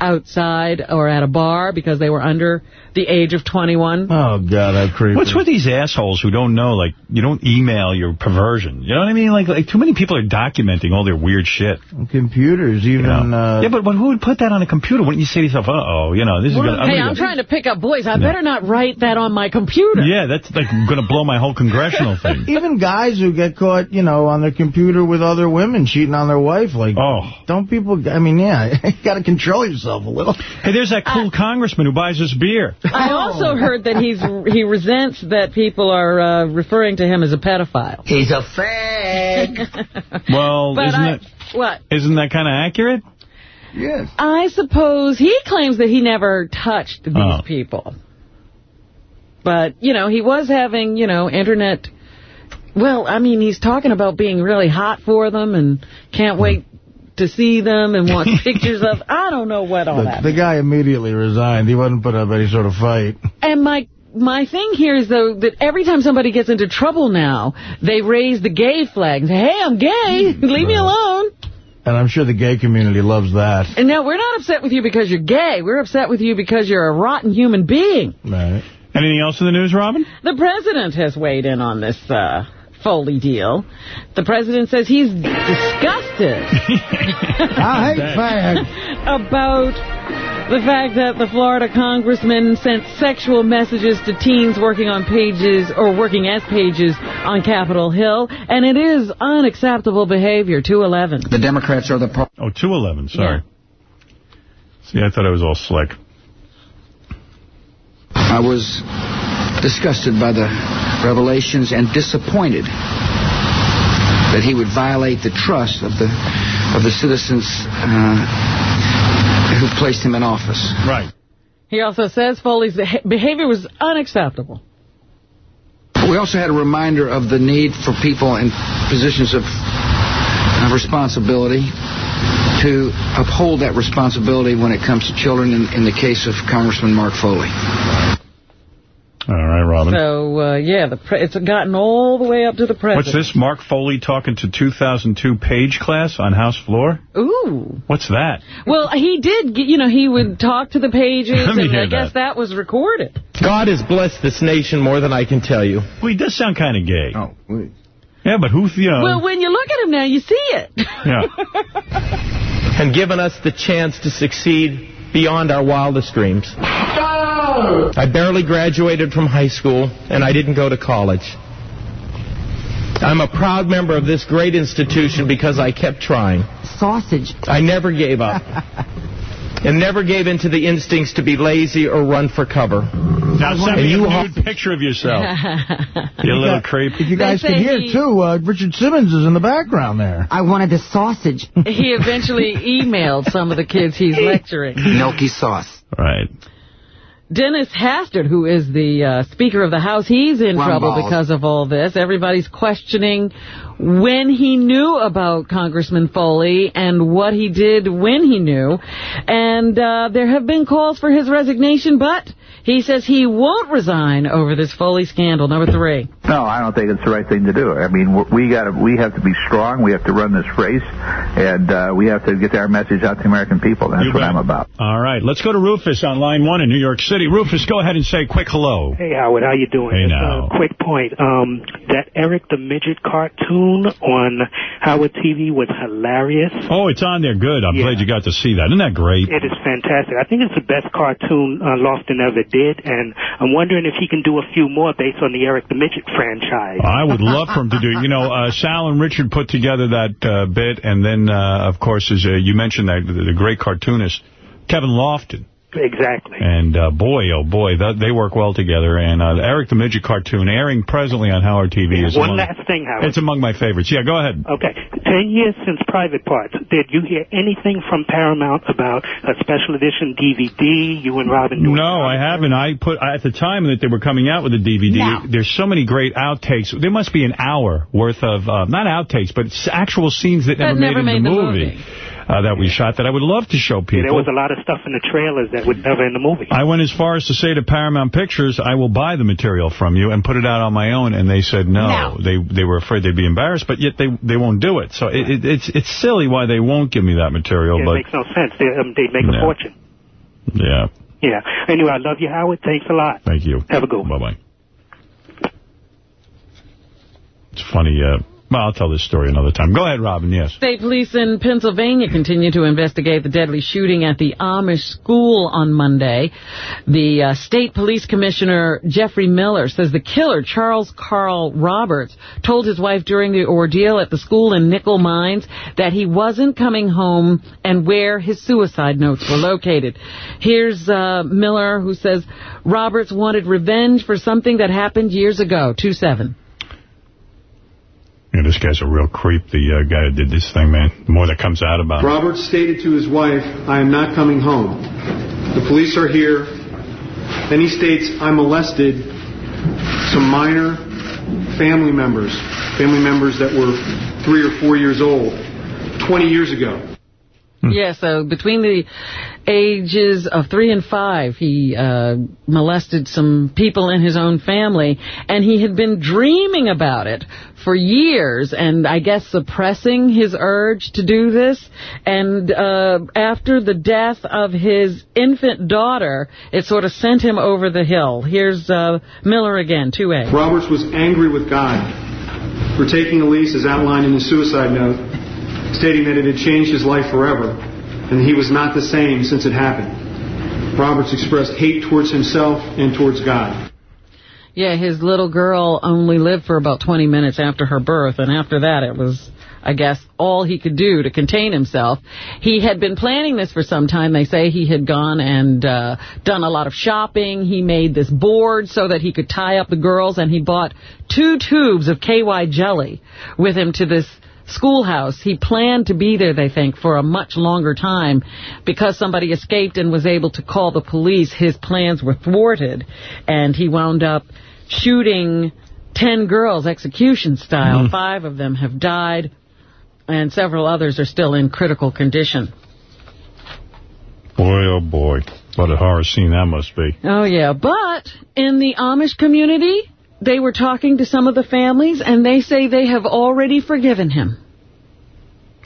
Speaker 2: outside or at a bar because they were under the age of 21.
Speaker 16: Oh, God, that creepy.
Speaker 1: What's with these assholes who don't know, like, you don't email your perversion? You know what I mean? Like, like too many people are documenting all their weird shit.
Speaker 16: Computers, even...
Speaker 1: You know?
Speaker 16: uh,
Speaker 1: yeah, but, but who would put that on a computer? Wouldn't you say to yourself, uh-oh, you know, this is going to...
Speaker 2: Hey, I'm trying to pick up boys. I better not write that on my computer.
Speaker 1: Yeah, that's like going to blow my whole congressional thing. [LAUGHS]
Speaker 16: Even guys who get caught, you know, on their computer with other women cheating on their wife, like,
Speaker 1: oh.
Speaker 16: don't people, I mean, yeah, [LAUGHS] you got to control yourself a little.
Speaker 1: Hey, there's that cool congressman who buys us beer.
Speaker 2: I also heard that he's he resents that people are uh, referring to him as a pedophile.
Speaker 42: He's a fag. [LAUGHS]
Speaker 1: Well,
Speaker 2: But
Speaker 1: isn't
Speaker 2: I,
Speaker 1: that
Speaker 2: what?
Speaker 1: isn't that kind of accurate?
Speaker 16: Yes.
Speaker 2: I suppose he claims that he never touched these
Speaker 1: Oh.
Speaker 2: people. But, you know, he was having, you know, internet... Well, I mean, he's talking about being really hot for them and can't wait to see them and want [LAUGHS] pictures of... I don't know what all
Speaker 16: The,
Speaker 2: that
Speaker 16: the guy immediately resigned. He wasn't put up any sort of fight.
Speaker 2: And my my thing here is, though, that every time somebody gets into trouble now, they raise the gay flag and say, hey, I'm gay. [LAUGHS] Leave me alone.
Speaker 16: And I'm sure the gay community loves that.
Speaker 2: And now we're not upset with you because you're gay. We're upset with you because you're a rotten human being.
Speaker 16: Right.
Speaker 1: Anything else in the news, Robin?
Speaker 2: The president has weighed in on this uh, Foley deal. The president says he's disgusted [LAUGHS]
Speaker 16: I hate fags.
Speaker 2: about the fact that the Florida congressman sent sexual messages to teens working on pages or working as pages on Capitol Hill, and it is unacceptable behavior. 211.
Speaker 41: The Democrats are the... Pro-
Speaker 1: Oh, 211, sorry. See, I thought I was all slick.
Speaker 41: I was disgusted by the revelations and disappointed that he would violate the trust of the of the citizens uh, who placed him in office.
Speaker 1: Right.
Speaker 2: He also says Foley's behavior was unacceptable.
Speaker 41: We also had a reminder of the need for people in positions of uh, responsibility to uphold that responsibility when it comes to children in, in the case of Congressman Mark Foley.
Speaker 1: All right, Robin.
Speaker 2: So, uh, yeah, the pre- it's gotten all the way up to the president.
Speaker 1: What's this? Mark Foley talking to 2002 page class on House floor?
Speaker 2: Ooh.
Speaker 1: What's that?
Speaker 2: Well, he did, get- you know, he would talk to the pages, [LAUGHS]
Speaker 1: Let me
Speaker 2: and
Speaker 1: hear
Speaker 2: I guess that was recorded.
Speaker 56: God has blessed this nation more than I can tell you.
Speaker 1: Well, he does sound kind of gay.
Speaker 21: Oh, please.
Speaker 1: Yeah, but who, you know...
Speaker 2: Well, when you look at him now, you see it.
Speaker 1: yeah. [LAUGHS]
Speaker 56: and given us the chance to succeed beyond our wildest dreams. I barely graduated from high school, and I didn't go to college. I'm a proud member of this great institution because I kept trying.
Speaker 54: Sausage.
Speaker 56: I never gave up. [LAUGHS] and never gave in to the instincts to be lazy or run for cover.
Speaker 1: Now send
Speaker 56: And
Speaker 1: me
Speaker 56: you
Speaker 1: a nude picture of yourself. [LAUGHS] you little creep.
Speaker 16: If you guys can hear,
Speaker 2: he-
Speaker 16: too, uh, Richard Simmons is in the background there.
Speaker 54: I wanted the sausage.
Speaker 2: He eventually [LAUGHS] emailed some of the kids he's lecturing.
Speaker 41: Milky sauce.
Speaker 1: Right.
Speaker 2: Dennis Hastert, who is the uh, Speaker of the House, he's in
Speaker 41: Rum
Speaker 2: trouble
Speaker 41: balls.
Speaker 2: because of all this. Everybody's questioning when he knew about Congressman Foley and what he did when he knew. And uh, there have been calls for his resignation, but he says he won't resign over this Foley scandal. Number three.
Speaker 57: No, I don't think it's the right thing to do. I mean, we got to we have to be strong. We have to run this race, and uh, we have to get our message out to the American people. That's
Speaker 1: You
Speaker 57: what
Speaker 1: bet.
Speaker 57: I'm about.
Speaker 1: All right, let's go to Rufus on line one in New York City. Rufus, go ahead and say a quick hello.
Speaker 58: Hey, Howard, how you doing?
Speaker 1: Hey,
Speaker 58: Just
Speaker 1: now.
Speaker 58: A quick point. Um, that Eric the Midget cartoon on Howard TV was hilarious.
Speaker 1: Oh, it's on there. Good. I'm
Speaker 58: Yeah.
Speaker 1: glad you got to see that. Isn't that great?
Speaker 58: It is fantastic. I think it's the best cartoon uh, Lofton ever did, and I'm wondering if he can do a few more based on the Eric the Midget franchise.
Speaker 1: I would love for him to do. You know, [LAUGHS] uh, Sal and Richard put together that uh, bit, and then, uh, of course, as uh, you mentioned, that the, the great cartoonist Kevin Lofton.
Speaker 58: Exactly.
Speaker 1: And uh, boy, oh boy, that, they work well together. And uh, Eric the Midget cartoon airing presently on Howard TV is
Speaker 58: One
Speaker 1: among,
Speaker 58: last thing, Howard.
Speaker 1: It's among my favorites. Yeah, go ahead.
Speaker 58: Okay. Ten years since Private Parts. Did you hear anything from Paramount about a special edition DVD? You and Robin doing?
Speaker 1: No, I haven't. I put at the time that they were coming out with the DVD.
Speaker 58: No.
Speaker 1: There's so many great outtakes. There must be an hour worth of uh, not outtakes, but actual scenes that,
Speaker 58: That
Speaker 1: never,
Speaker 58: never
Speaker 1: made,
Speaker 58: made
Speaker 1: the
Speaker 58: the
Speaker 1: movie, Uh, that we shot. That I would love to show people.
Speaker 58: There was a lot of stuff in the trailers that was never in the movie.
Speaker 1: I went as far as to say to Paramount Pictures, I will buy the material from you and put it out on my own, and they said no.
Speaker 58: No.
Speaker 1: They they were afraid they'd be embarrassed, but yet they they won't do it. So it, it, it's it's silly why they won't give me that material,
Speaker 58: it
Speaker 1: but
Speaker 58: makes no sense. They, um, they'd make a fortune.
Speaker 1: yeah.
Speaker 58: Yeah. Anyway, I love you, Howard. Thanks a lot.
Speaker 1: Thank you.
Speaker 58: Have a good one.
Speaker 1: Bye-bye. It's funny. Uh, well, I'll tell this story another time. Go ahead, Robin. Yes.
Speaker 2: State police in Pennsylvania continue to investigate the deadly shooting at the Amish school on Monday. The uh, state police commissioner, Jeffrey Miller, says the killer, Charles Carl Roberts, told his wife during the ordeal at the school in Nickel Mines that he wasn't coming home and where his suicide notes were located. Here's uh, Miller, who says Roberts wanted revenge for something that happened years ago. 2-7.
Speaker 1: Yeah, this guy's a real creep, the uh, guy who did this thing, man. The more that comes out about it,
Speaker 59: Robert stated to his wife, I am not coming home. The police are here. Then he states, I molested some minor family members, family members that were three or four years old, 20 years ago.
Speaker 2: Yeah, so between the ages of three and five, he uh, molested some people in his own family, and he had been dreaming about it for years, and I guess suppressing his urge to do this. And uh, after the death of his infant daughter, it sort of sent him over the hill. Here's uh, Miller again, 2A.
Speaker 59: Roberts was angry with God for taking Elise as outlined in the suicide note, stating that it had changed his life forever and he was not the same since it happened. Roberts expressed hate towards himself and towards God.
Speaker 2: Yeah, his little girl only lived for about 20 minutes after her birth, and after that it was, I guess, all he could do to contain himself. He had been planning this for some time. They say he had gone and uh, done a lot of shopping. He made this board so that he could tie up the girls, and he bought two tubes of KY jelly with him to this schoolhouse. He planned to be there, they think, for a much longer time. Because somebody escaped and was able to call the police, his plans were thwarted, and he wound up shooting ten girls execution style.
Speaker 1: Mhm.
Speaker 2: Five of them have died, and several others are still in critical condition.
Speaker 1: Boy, oh boy. What a horror scene that must be.
Speaker 2: Oh, yeah. But in the Amish community, they were talking to some of the families, and they say they have already forgiven him.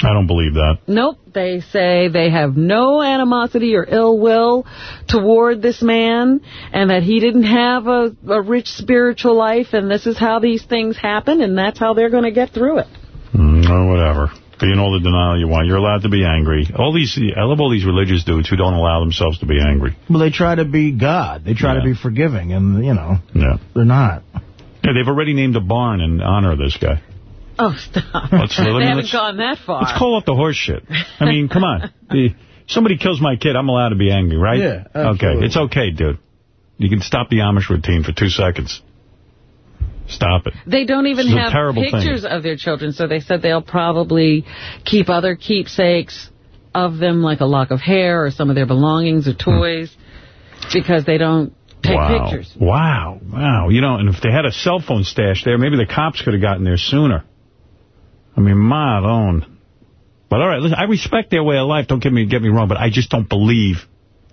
Speaker 1: I don't believe that.
Speaker 2: Nope. They say they have no animosity or ill will toward this man and that he didn't have a, a rich spiritual life and this is how these things happen and that's how they're going to get through it.
Speaker 1: Mm, or whatever. Be in all the denial you want. You're allowed to be angry. All these, I love all these religious dudes who don't allow themselves to be angry.
Speaker 16: Well, they try to be God. They try to be forgiving, and, you know,
Speaker 1: Yeah.
Speaker 16: they're not.
Speaker 1: Yeah, they've already named a barn in honor of this guy.
Speaker 2: Oh, stop.
Speaker 1: Let's- [LAUGHS] let me-
Speaker 2: they haven't
Speaker 1: let's-
Speaker 2: gone that far.
Speaker 1: Let's call off the horse shit. I mean, come on. [LAUGHS] The- somebody kills my kid, I'm allowed to be angry, right?
Speaker 16: Yeah,
Speaker 1: Okay, it's okay, dude. You can stop the Amish routine for two seconds. Stop it.
Speaker 2: They don't even
Speaker 1: This is a
Speaker 2: have
Speaker 1: terrible thing.
Speaker 2: pictures of their children, so they said they'll probably keep other keepsakes of them, like a lock of hair or some of their belongings or hmm. toys, because they don't take
Speaker 1: wow.
Speaker 2: pictures.
Speaker 1: Wow. Wow. You know, and if they had a cell phone stash there, maybe the cops could have gotten there sooner. I mean, my own. But all right, listen, I respect their way of life. Don't get me get me wrong, but I just don't believe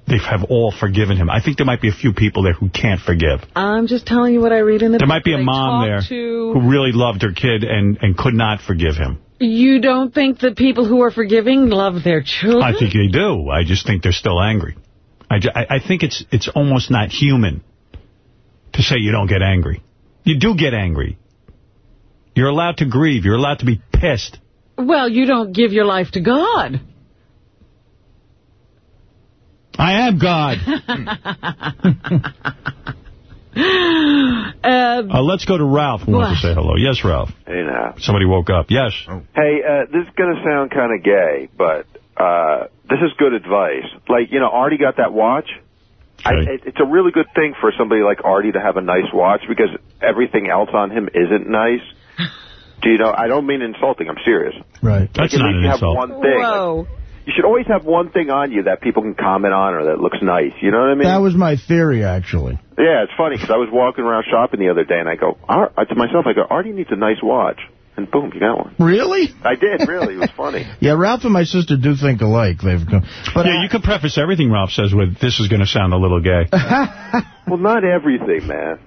Speaker 1: they have all forgiven him. I think there might be a few people there who can't forgive.
Speaker 2: I'm just telling you what I read in the
Speaker 1: There might be a mom there
Speaker 2: To,
Speaker 1: who really loved her kid and, and could not forgive him.
Speaker 2: you don't think that people who are forgiving love their children?
Speaker 1: I think they do. I just think they're still angry. I, I think it's it's almost not human to say you don't get angry. You do get angry. You're allowed to grieve. You're allowed to be pissed.
Speaker 2: Well, you don't give your life to God.
Speaker 1: I am God.
Speaker 2: uh, [LAUGHS]
Speaker 1: Uh, let's go to Ralph who wants to say hello. Yes, Ralph.
Speaker 60: Hey now.
Speaker 1: Somebody woke up. Yes.
Speaker 60: Hey, uh, this is going to sound kind of gay, but uh, this is good advice. Like, you know, Artie got that watch. I, it, it's a really good thing for somebody like Artie to have a nice watch because everything else on him isn't nice. [LAUGHS] Do you know? I don't mean insulting. I'm serious.
Speaker 16: Right.
Speaker 1: That's
Speaker 60: Like, at
Speaker 1: not
Speaker 60: least
Speaker 1: an
Speaker 60: you
Speaker 1: insult.
Speaker 60: have one thing.
Speaker 2: Whoa.
Speaker 60: You should always have one thing on you that people can comment on or that looks nice. You know what I mean?
Speaker 16: That was my theory, actually.
Speaker 60: Yeah, it's funny because I was walking around shopping the other day and I go Ar- to myself, I go, Artie needs a nice watch, and boom, you got one.
Speaker 16: Really?
Speaker 60: I did, really. It was funny. [LAUGHS]
Speaker 16: Yeah, Ralph and my sister do think alike. They've come, but
Speaker 1: yeah, you can preface everything Ralph says with, this is going to sound a little gay. [LAUGHS]
Speaker 60: Well, not everything, man.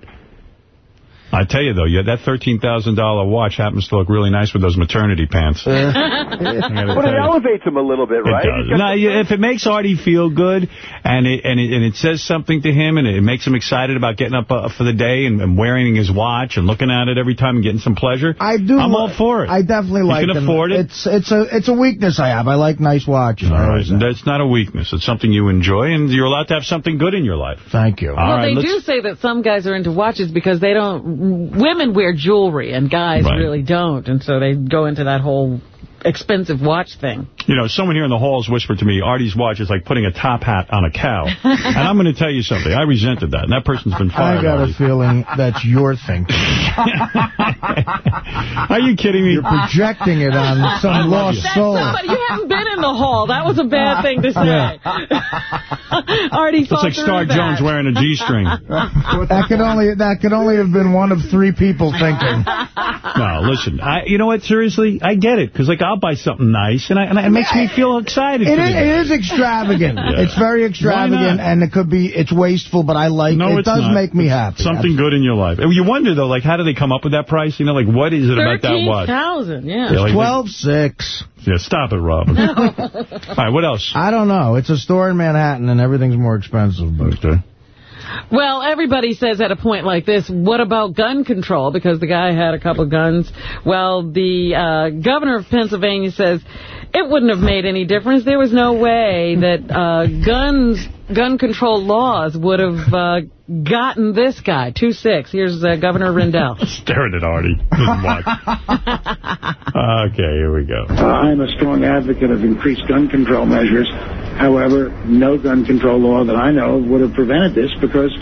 Speaker 1: I tell you, though, yeah, that $13,000 watch happens to look really nice with those maternity pants. I gotta
Speaker 60: But
Speaker 1: tell
Speaker 60: it
Speaker 1: you.
Speaker 60: elevates him a little bit, right?
Speaker 1: It
Speaker 60: right?
Speaker 1: does. No, you- if it makes Artie feel good and it, and it and it says something to him and it makes him excited about getting up uh, for the day and, and wearing his watch and looking at it every time and getting some pleasure,
Speaker 16: I do.
Speaker 1: I'm all for it.
Speaker 16: I definitely
Speaker 1: You
Speaker 16: like
Speaker 1: can
Speaker 16: them.
Speaker 1: afford it?
Speaker 16: It's it's a it's a weakness I have. I like nice watches.
Speaker 1: All
Speaker 16: I
Speaker 1: right,
Speaker 16: always have.
Speaker 1: that's not a weakness. It's something you enjoy, and you're allowed to have something good in your life.
Speaker 16: Thank you.
Speaker 1: All
Speaker 2: well,
Speaker 1: right,
Speaker 2: they
Speaker 1: let's-
Speaker 2: do say that some guys are into watches because they don't. Women wear jewelry and guys
Speaker 1: Right.
Speaker 2: really don't, and so they go into that whole expensive watch thing.
Speaker 1: You know, someone here in the halls whispered to me, Artie's watch is like putting a top hat on a cow. [LAUGHS] and I'm going to tell you something. I resented that, and that person's been fired
Speaker 16: I got
Speaker 1: already.
Speaker 16: a feeling that's your thinking. [LAUGHS]
Speaker 1: Are you kidding me?
Speaker 16: You're projecting it on some lost
Speaker 1: you.
Speaker 16: Soul.
Speaker 2: somebody. You haven't been in the hall. That was a bad thing to say. Already [LAUGHS]
Speaker 1: It's like Star Jones wearing a G-string.
Speaker 16: that could only that could only have been one of three people thinking.
Speaker 1: No, listen. I, you know what? Seriously, I get it. Because, like, I'll buy something nice, and, I, and it makes me feel excited.
Speaker 16: It
Speaker 1: for
Speaker 16: is,
Speaker 1: the day.
Speaker 16: it is extravagant. [LAUGHS]
Speaker 1: Yeah.
Speaker 16: It's very extravagant, and it could be it's wasteful, but I like
Speaker 1: No,
Speaker 16: it. It does
Speaker 1: not.
Speaker 16: make me happy.
Speaker 1: Something good in your life. And You wonder, though, like, how do they come up with that price? You know, like, what is it about that watch?
Speaker 2: 13000 yeah.
Speaker 1: Yeah, like-
Speaker 16: Twelve six.
Speaker 1: Yeah, stop it, Rob. [LAUGHS] All right, what else?
Speaker 16: I don't know. It's a store in Manhattan, and everything's more expensive. But
Speaker 1: Okay.
Speaker 2: Well, everybody says at a point like this, what about gun control? Because the guy had a couple of guns. Well, the uh, governor of Pennsylvania says it wouldn't have made any difference. There was no way that uh, guns, gun control laws would have uh, gotten this guy. 2-6. Here's uh, Governor Rendell. [LAUGHS]
Speaker 1: Staring at Artie. [LAUGHS] Okay, here we go.
Speaker 61: Uh, I'm a strong advocate of increased gun control measures. However, no gun control law that I know of would have prevented this because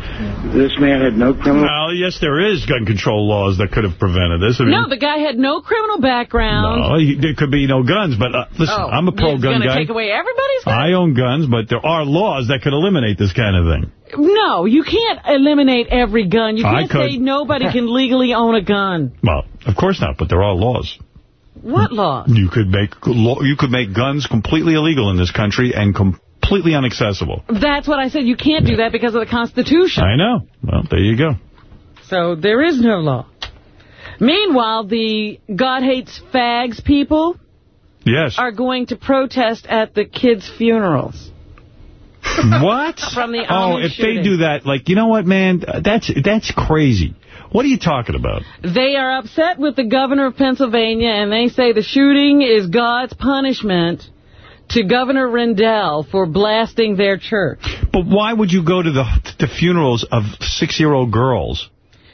Speaker 61: this man had no criminal...
Speaker 1: Well, yes, there is gun control laws that could have prevented this. I mean,
Speaker 2: No, the guy had no criminal background.
Speaker 1: no, he- there could be no guns, but uh, listen,
Speaker 2: Oh,
Speaker 1: I'm a pro-gun
Speaker 2: gonna
Speaker 1: guy.
Speaker 2: take away everybody's gun?
Speaker 1: I own guns, but there are laws that could eliminate this kind of thing.
Speaker 2: No, you can't eliminate every gun. You can't say nobody can legally own a gun.
Speaker 1: Well, of course not, but there are laws.
Speaker 2: What laws?
Speaker 1: You could make you could make guns completely illegal in this country and completely inaccessible.
Speaker 2: That's what I said. You can't do that because of the Constitution.
Speaker 1: I know. Well, there you go.
Speaker 2: So there is no law. Meanwhile, the God Hates Fags people
Speaker 1: Yes.
Speaker 2: are going to protest at the kids' funerals. [LAUGHS]
Speaker 1: What?
Speaker 2: From the
Speaker 1: Oh, if
Speaker 2: shooting.
Speaker 1: they do that, like, you know what, man? That's that's crazy. What are you talking about?
Speaker 2: They are upset with the governor of Pennsylvania, and they say the shooting is God's punishment to Governor Rendell for blasting their church.
Speaker 1: But why would you go to the to funerals of six-year-old girls?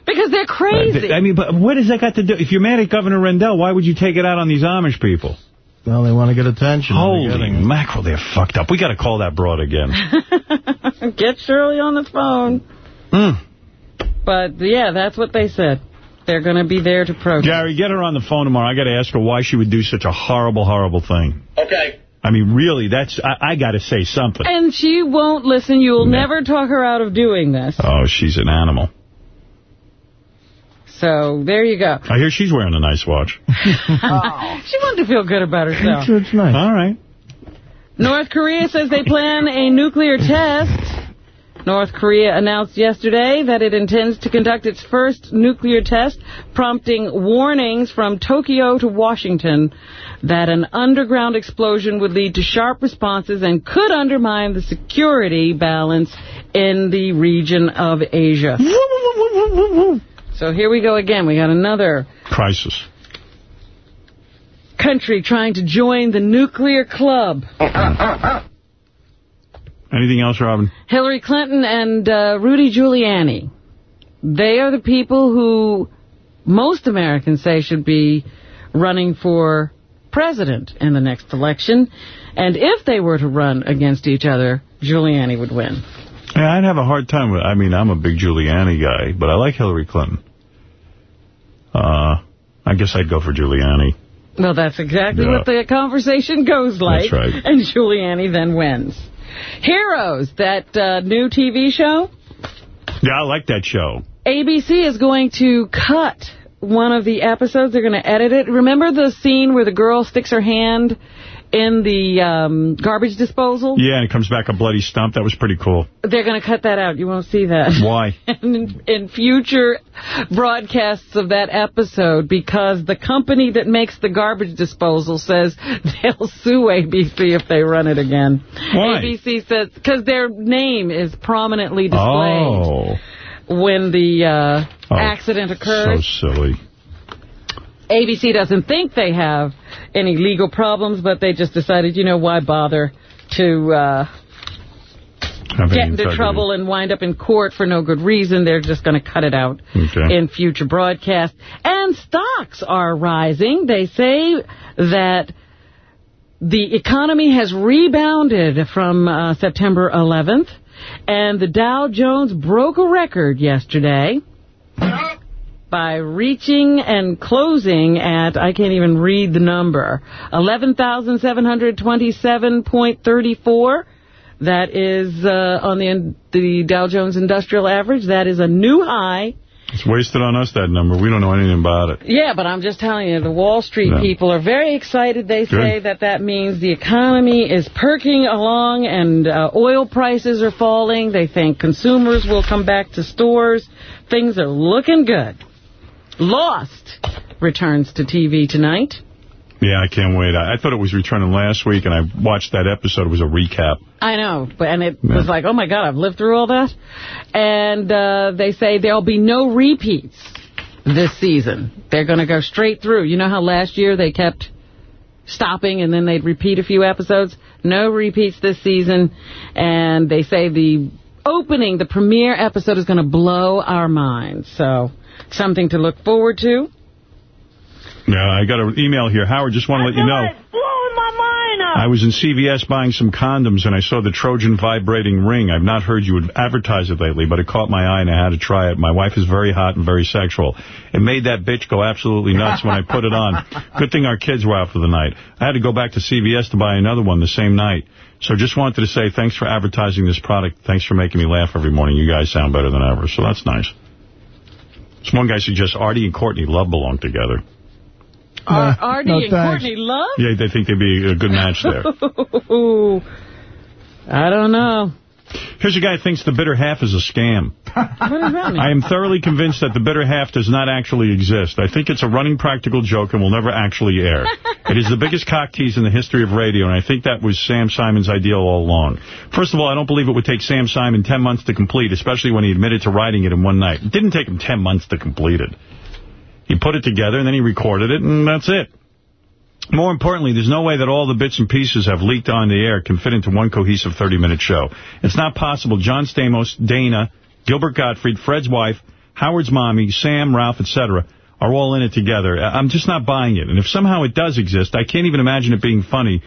Speaker 2: Because they're crazy.
Speaker 1: Uh, I mean, but what has that got to do? If you're mad at Governor Rendell, why would you take it out on these Amish people?
Speaker 16: Well, they want to get attention.
Speaker 1: Holy mackerel, they're fucked up. We got to call that broad again. [LAUGHS]
Speaker 2: Get Shirley on the phone.
Speaker 1: Mm.
Speaker 2: But, yeah, that's what they said. They're going to be there to protest.
Speaker 1: Gary, get her on the phone tomorrow. I got to ask her why she would do such a horrible, horrible thing.
Speaker 29: Okay.
Speaker 1: I mean, really, that's I, I got to say something.
Speaker 2: And she won't listen. You'll never talk her out of doing this.
Speaker 1: Oh, she's an animal.
Speaker 2: So, there you go.
Speaker 1: I hear she's wearing a nice watch. [LAUGHS] Oh.
Speaker 2: She wanted to feel good about herself.
Speaker 16: It's nice.
Speaker 1: All right.
Speaker 2: North Korea says they plan a nuclear test. North Korea announced yesterday that it intends to conduct its first nuclear test, prompting warnings from Tokyo to Washington that an underground explosion would lead to sharp responses and could undermine the security balance in the region of Asia. So here we go again. We got another
Speaker 1: Crisis.
Speaker 2: country trying to join the nuclear club.
Speaker 1: Anything else, Robin?
Speaker 2: Hillary Clinton and uh, Rudy Giuliani. They are the people who most Americans say should be running for president in the next election. And if they were to run against each other, Giuliani would win.
Speaker 1: Yeah, I'd have a hard time with I mean, I'm a big Giuliani guy, but I like Hillary Clinton. Uh, I guess I'd go for Giuliani.
Speaker 2: Well, that's exactly
Speaker 1: Yeah.
Speaker 2: what the conversation goes like.
Speaker 1: That's right. [LAUGHS]
Speaker 2: And Giuliani then wins. Heroes, that uh, new TV show.
Speaker 1: Yeah, I like that show.
Speaker 2: ABC is going to cut one of the episodes. They're going to edit it. Remember the scene where the girl sticks her hand in the um, garbage disposal?
Speaker 1: Yeah, and it comes back a bloody stump. That was pretty cool.
Speaker 2: They're going to cut that out. You won't see that.
Speaker 1: Why? [LAUGHS]
Speaker 2: in, in future broadcasts of that episode because the company that makes the garbage disposal says [LAUGHS] they'll sue ABC if they run it again.
Speaker 1: Why?
Speaker 2: ABC says, because their name is prominently displayed
Speaker 1: Oh.
Speaker 2: when the uh,
Speaker 1: Oh,
Speaker 2: accident
Speaker 1: So silly.
Speaker 2: ABC doesn't think they have any legal problems, but they just decided, you know, why bother to uh, get into trouble and wind up in court for no good reason. They're just going to cut it out
Speaker 1: Okay.
Speaker 2: in future broadcasts. And stocks are rising. They say that the economy has rebounded from uh, September 11th, and the Dow Jones broke a record yesterday by reaching and closing at, I can't even read the number, 11,727.34. That is uh, on the the Dow Jones Industrial Average. That is a new high.
Speaker 1: It's wasted on us, that number. We don't know anything about it.
Speaker 2: Yeah, but I'm just telling you, the Wall Street
Speaker 1: Yeah.
Speaker 2: people are very excited. They say that that means the economy is perking along and uh, oil prices are falling. They think consumers will come back to stores. Things are looking good. Lost returns to TV tonight.
Speaker 1: Yeah, I can't wait. I, I thought it was returning last week, and I watched that episode. It was a recap.
Speaker 2: I know, but and it
Speaker 1: Yeah.
Speaker 2: was like, oh my God, I've lived through all that. And uh, they say there'll be no repeats this season. They're going to go straight through. You know how last year they kept stopping and then they'd repeat a few episodes? No repeats this season. And they say the opening, the premiere episode is going to blow our minds. So something to look forward to.
Speaker 1: Yeah, I got an email here. Howard, just want to let you know.
Speaker 29: blowing my mind up.
Speaker 1: I was in CVS buying some condoms, and I saw the Trojan vibrating ring. I've not heard you would advertise it lately, but it caught my eye, and I had to try it. My wife is very hot and very sexual. It made that bitch go absolutely nuts when I put it on. [LAUGHS] Good thing our kids were out for the night. I had to go back to CVS to buy another one the same night. So just wanted to say thanks for advertising this product. Thanks for making me laugh every morning. You guys sound better than ever, so that's nice. This one guy suggests Artie and Courtney Love belong together.
Speaker 2: Uh, Ar- Artie
Speaker 1: no
Speaker 2: and
Speaker 1: thanks.
Speaker 2: Courtney Love?
Speaker 1: Yeah, they think they'd be a good match there. [LAUGHS]
Speaker 2: I don't know.
Speaker 1: Here's a guy who thinks the bitter half is a scam.
Speaker 2: What does that mean?
Speaker 1: I am thoroughly convinced that the bitter half does not actually exist. I think it's a running practical joke and will never actually air. it is the biggest cock tease in the history of radio, and I think that was Sam Simon's ideal all along. First of all, I don't believe it would take Sam Simon 10 months to complete, especially when he admitted to writing it in one night. It didn't take him 10 months to complete it. He put it together, and then he recorded it, and that's it. More importantly, there's no way that all the bits and pieces have leaked on the air can fit into one cohesive 30-minute show. It's not possible. John Stamos, Dana, Gilbert Gottfried, Fred's wife, Howard's mommy, Sam, Ralph, etc., are all in it together. I'm just not buying it. And if somehow it does exist, I can't even imagine it being funny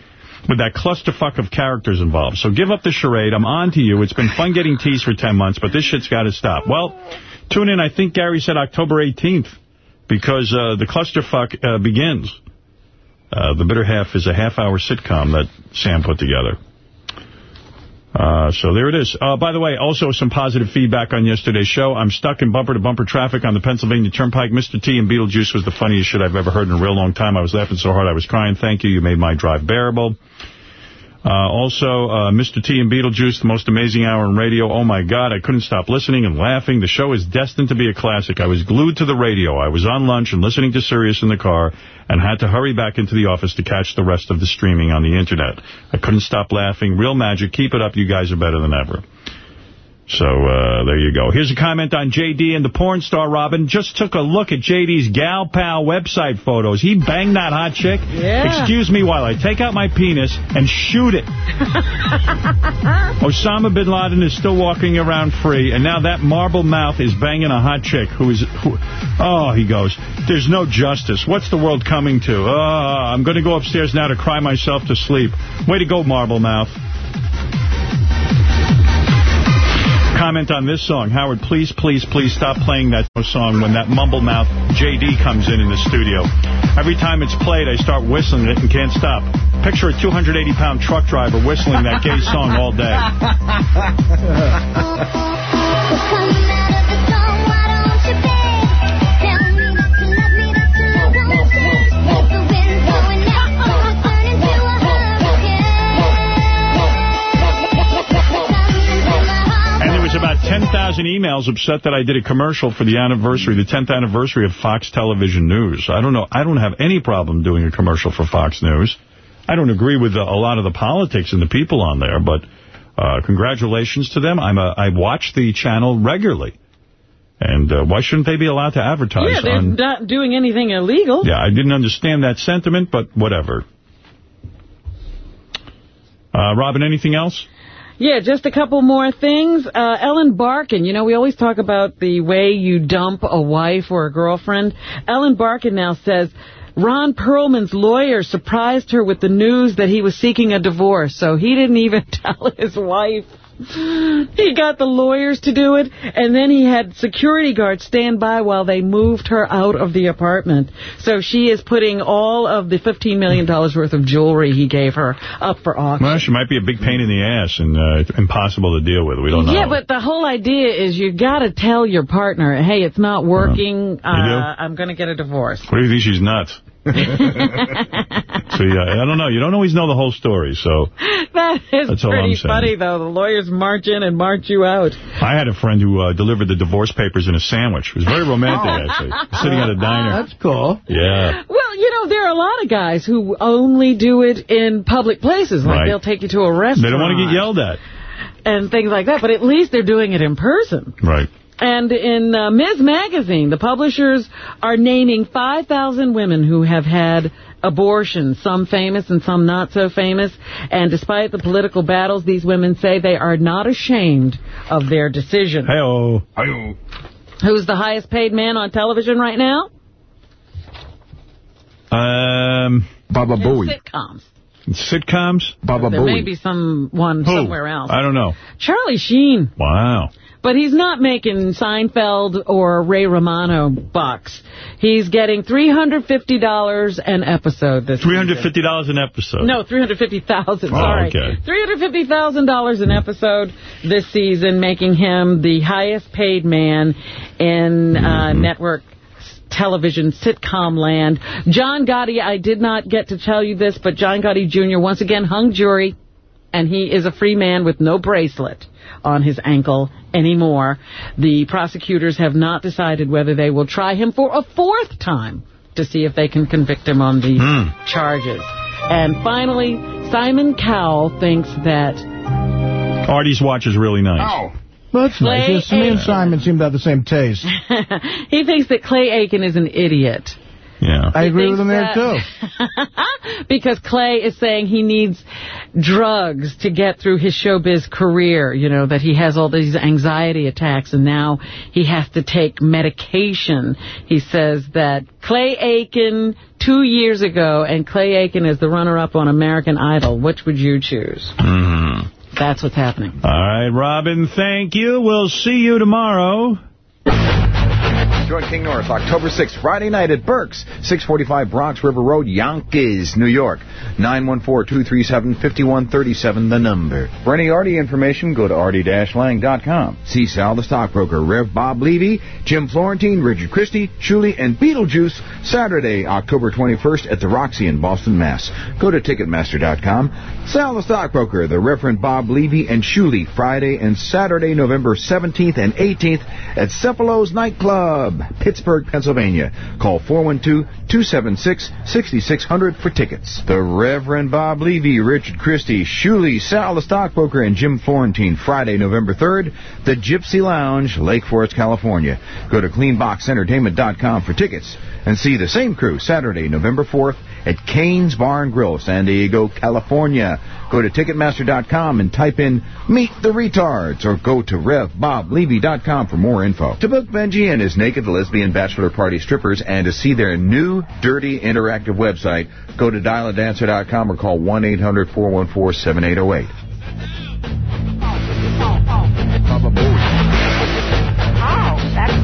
Speaker 1: with that clusterfuck of characters involved. So give up the charade. I'm on to you. It's been fun getting teased for 10 months, but this shit's got to stop. Well, tune in. I think Gary said October 18th because uh, the clusterfuck uh, begins. Uh, the Bitter Half is a half-hour sitcom that Sam put together. Uh, so there it is. Uh, by the way, also some positive feedback on yesterday's show. I'm stuck in bumper-to-bumper traffic on the Pennsylvania Turnpike. Mr. T and Beetlejuice was the funniest shit I've ever heard in a real long time. I was laughing so hard I was crying. Thank you. You made my drive bearable. Uh, also, uh, Mr. T and Beetlejuice, the most amazing hour in radio. Oh, my God, I couldn't stop listening and laughing. The show is destined to be a classic. I was glued to the radio. I was on lunch and listening to Sirius in the car and had to hurry back into the office to catch the rest of the streaming on the Internet. I couldn't stop laughing. Real magic. Keep it up. You guys are better than ever. So, uh, there you go. Here's a comment on J.D. and the porn star, Robin. Just took a look at J.D.'s Gal Pal website photos. He banged that hot chick.
Speaker 2: Yeah.
Speaker 1: Excuse me while I take out my penis and shoot it. [LAUGHS] Osama bin Laden is still walking around free, and now that marble mouth is banging a hot chick who is... Who, oh, he goes, there's no justice. What's the world coming to? Oh, I'm going to go upstairs now to cry myself to sleep. Way to go, marble mouth. Comment on this song. Howard, please, please, please stop playing that song when that mumble mouth J.D. comes in in the studio. Every time it's played, I start whistling it and can't stop. Picture a 280-pound truck driver whistling that gay song all day. [LAUGHS] And there was about 10,000 emails upset that I did a commercial for the anniversary, the 10th anniversary of Fox Television News. I don't know. I don't have any problem doing a commercial for Fox News. I don't agree with a, a lot of the politics and the people on there, but uh, congratulations to them. I'm a, I watch the channel regularly. And uh, why shouldn't they be allowed to advertise
Speaker 2: Yeah, they're
Speaker 1: on...
Speaker 2: not doing anything illegal.
Speaker 1: Yeah, I didn't understand that sentiment, but whatever. Uh, Robin, anything else?
Speaker 2: Yeah, just a couple more things. Uh, Ellen Barkin, you know, we always talk about the way you dump a wife or a girlfriend. Ellen Barkin now says Ron Perelman's lawyer surprised her with the news that he was seeking a divorce, so he didn't even [LAUGHS] tell his wife. [GASPS] He got the lawyers to do it, and then he had security guards stand by while they moved her out of the apartment. So she is putting all of the $15 million worth of jewelry he gave her up for auction.
Speaker 1: Well, she might be a big pain in the ass and uh, impossible to deal with. We don't know.
Speaker 2: Yeah, but the whole idea is you got to tell your partner, hey, it's not working. Uh, I'm going to get a divorce.
Speaker 1: What do you think? She's nuts. So, yeah, I don't know. You don't always know the whole story, so [LAUGHS]
Speaker 2: That is
Speaker 1: That's all I'm
Speaker 2: pretty funny, though. The lawyers march in and march you out.
Speaker 1: I had a friend who uh, delivered the divorce papers in a sandwich. It was very romantic, [LAUGHS] actually. Sitting at a diner.
Speaker 16: That's cool.
Speaker 1: Yeah.
Speaker 2: Well, you know, there are a lot of guys who only do it in public places. Like
Speaker 1: Right.
Speaker 2: they'll take you to a restaurant.
Speaker 1: They don't want to get yelled at.
Speaker 2: And things like that. But at least they're doing it in person.
Speaker 1: Right.
Speaker 2: And in uh, Ms. Magazine, the publishers are naming 5,000 women who have had abortions, some famous and some not so famous. And despite the political battles, these women say they are not ashamed of their decision.
Speaker 1: Hey-oh.
Speaker 2: Who's the highest paid man on television right now?
Speaker 1: Um,
Speaker 21: Baba
Speaker 2: In sitcoms.
Speaker 1: Sitcoms?
Speaker 21: Baba
Speaker 2: There may be someone
Speaker 1: Who?
Speaker 2: somewhere else.
Speaker 1: I don't know.
Speaker 2: Charlie Sheen.
Speaker 1: Wow.
Speaker 2: But he's not making Seinfeld or Ray Romano bucks. He's getting $350 an episode this
Speaker 1: $350 an episode.
Speaker 2: No, $350,000,
Speaker 1: Oh,
Speaker 2: sorry.
Speaker 1: okay.
Speaker 2: $350,000 an episode this season, making him the highest paid man in uh, network television sitcom land. John Gotti, I did not get to tell you this, but John Gotti Jr. once again hung jury, and he is a free man with no bracelet on his ankle anymore. The prosecutors have not decided whether they will try him for a fourth time to see if they can convict him on these hmm. charges. And finally, Simon Cowell thinks that
Speaker 1: Artie's watch is really nice. Oh.
Speaker 16: That's nice.
Speaker 2: Clay
Speaker 16: Yes, me and Simon seem to have the same taste. [LAUGHS]
Speaker 2: he thinks that Clay Aiken is an idiot.
Speaker 1: Yeah.
Speaker 16: I agree with
Speaker 2: thinks
Speaker 16: him there, too. [LAUGHS]
Speaker 2: because Clay is saying he needs drugs to get through his showbiz career, you know, that he has all these anxiety attacks and now he has to take medication. He says that Clay Aiken two years ago and Clay Aiken is the runner-up on American Idol. Which would you choose?
Speaker 1: Mm.
Speaker 2: That's what's happening.
Speaker 1: All right, Robin, thank you. We'll see you tomorrow.
Speaker 62: Join King North October 6th, Friday night at Burke's, 645 Bronx River Road, Yonkers, New York. 914-237-5137, the number. For any Artie information, go to artie-lang.com. See Sal the Stockbroker, Rev Bob Levy, Jim Florentine, Richard Christie, Shuli, and Beetlejuice, Saturday, October 21st at the Roxy in Boston, Mass. Go to Ticketmaster.com. Sal the Stockbroker, the Reverend Bob Levy, and Shuli, Friday and Saturday, November 17th and 18th at Cefalo's Nightclub. Pittsburgh, Pennsylvania. Call 412-276-6600 for tickets. The Reverend Bob Levy, Richard Christie, Shuli, Sal the Stockbroker, and Jim Florentine. Friday, November 3rd, the Gypsy Lounge, Lake Forest, California. Go to cleanboxentertainment.com for tickets. And see the same crew Saturday, November 4th at Kane's Bar and Grill, San Diego, California. Go to Ticketmaster.com and type in Meet the Retards or go to RevBobLevy.com for more info. To book Benjy and his naked lesbian bachelor party strippers and to see their new dirty interactive website, go to dialadancer.com or call 1-800-414-7808. Oh, that's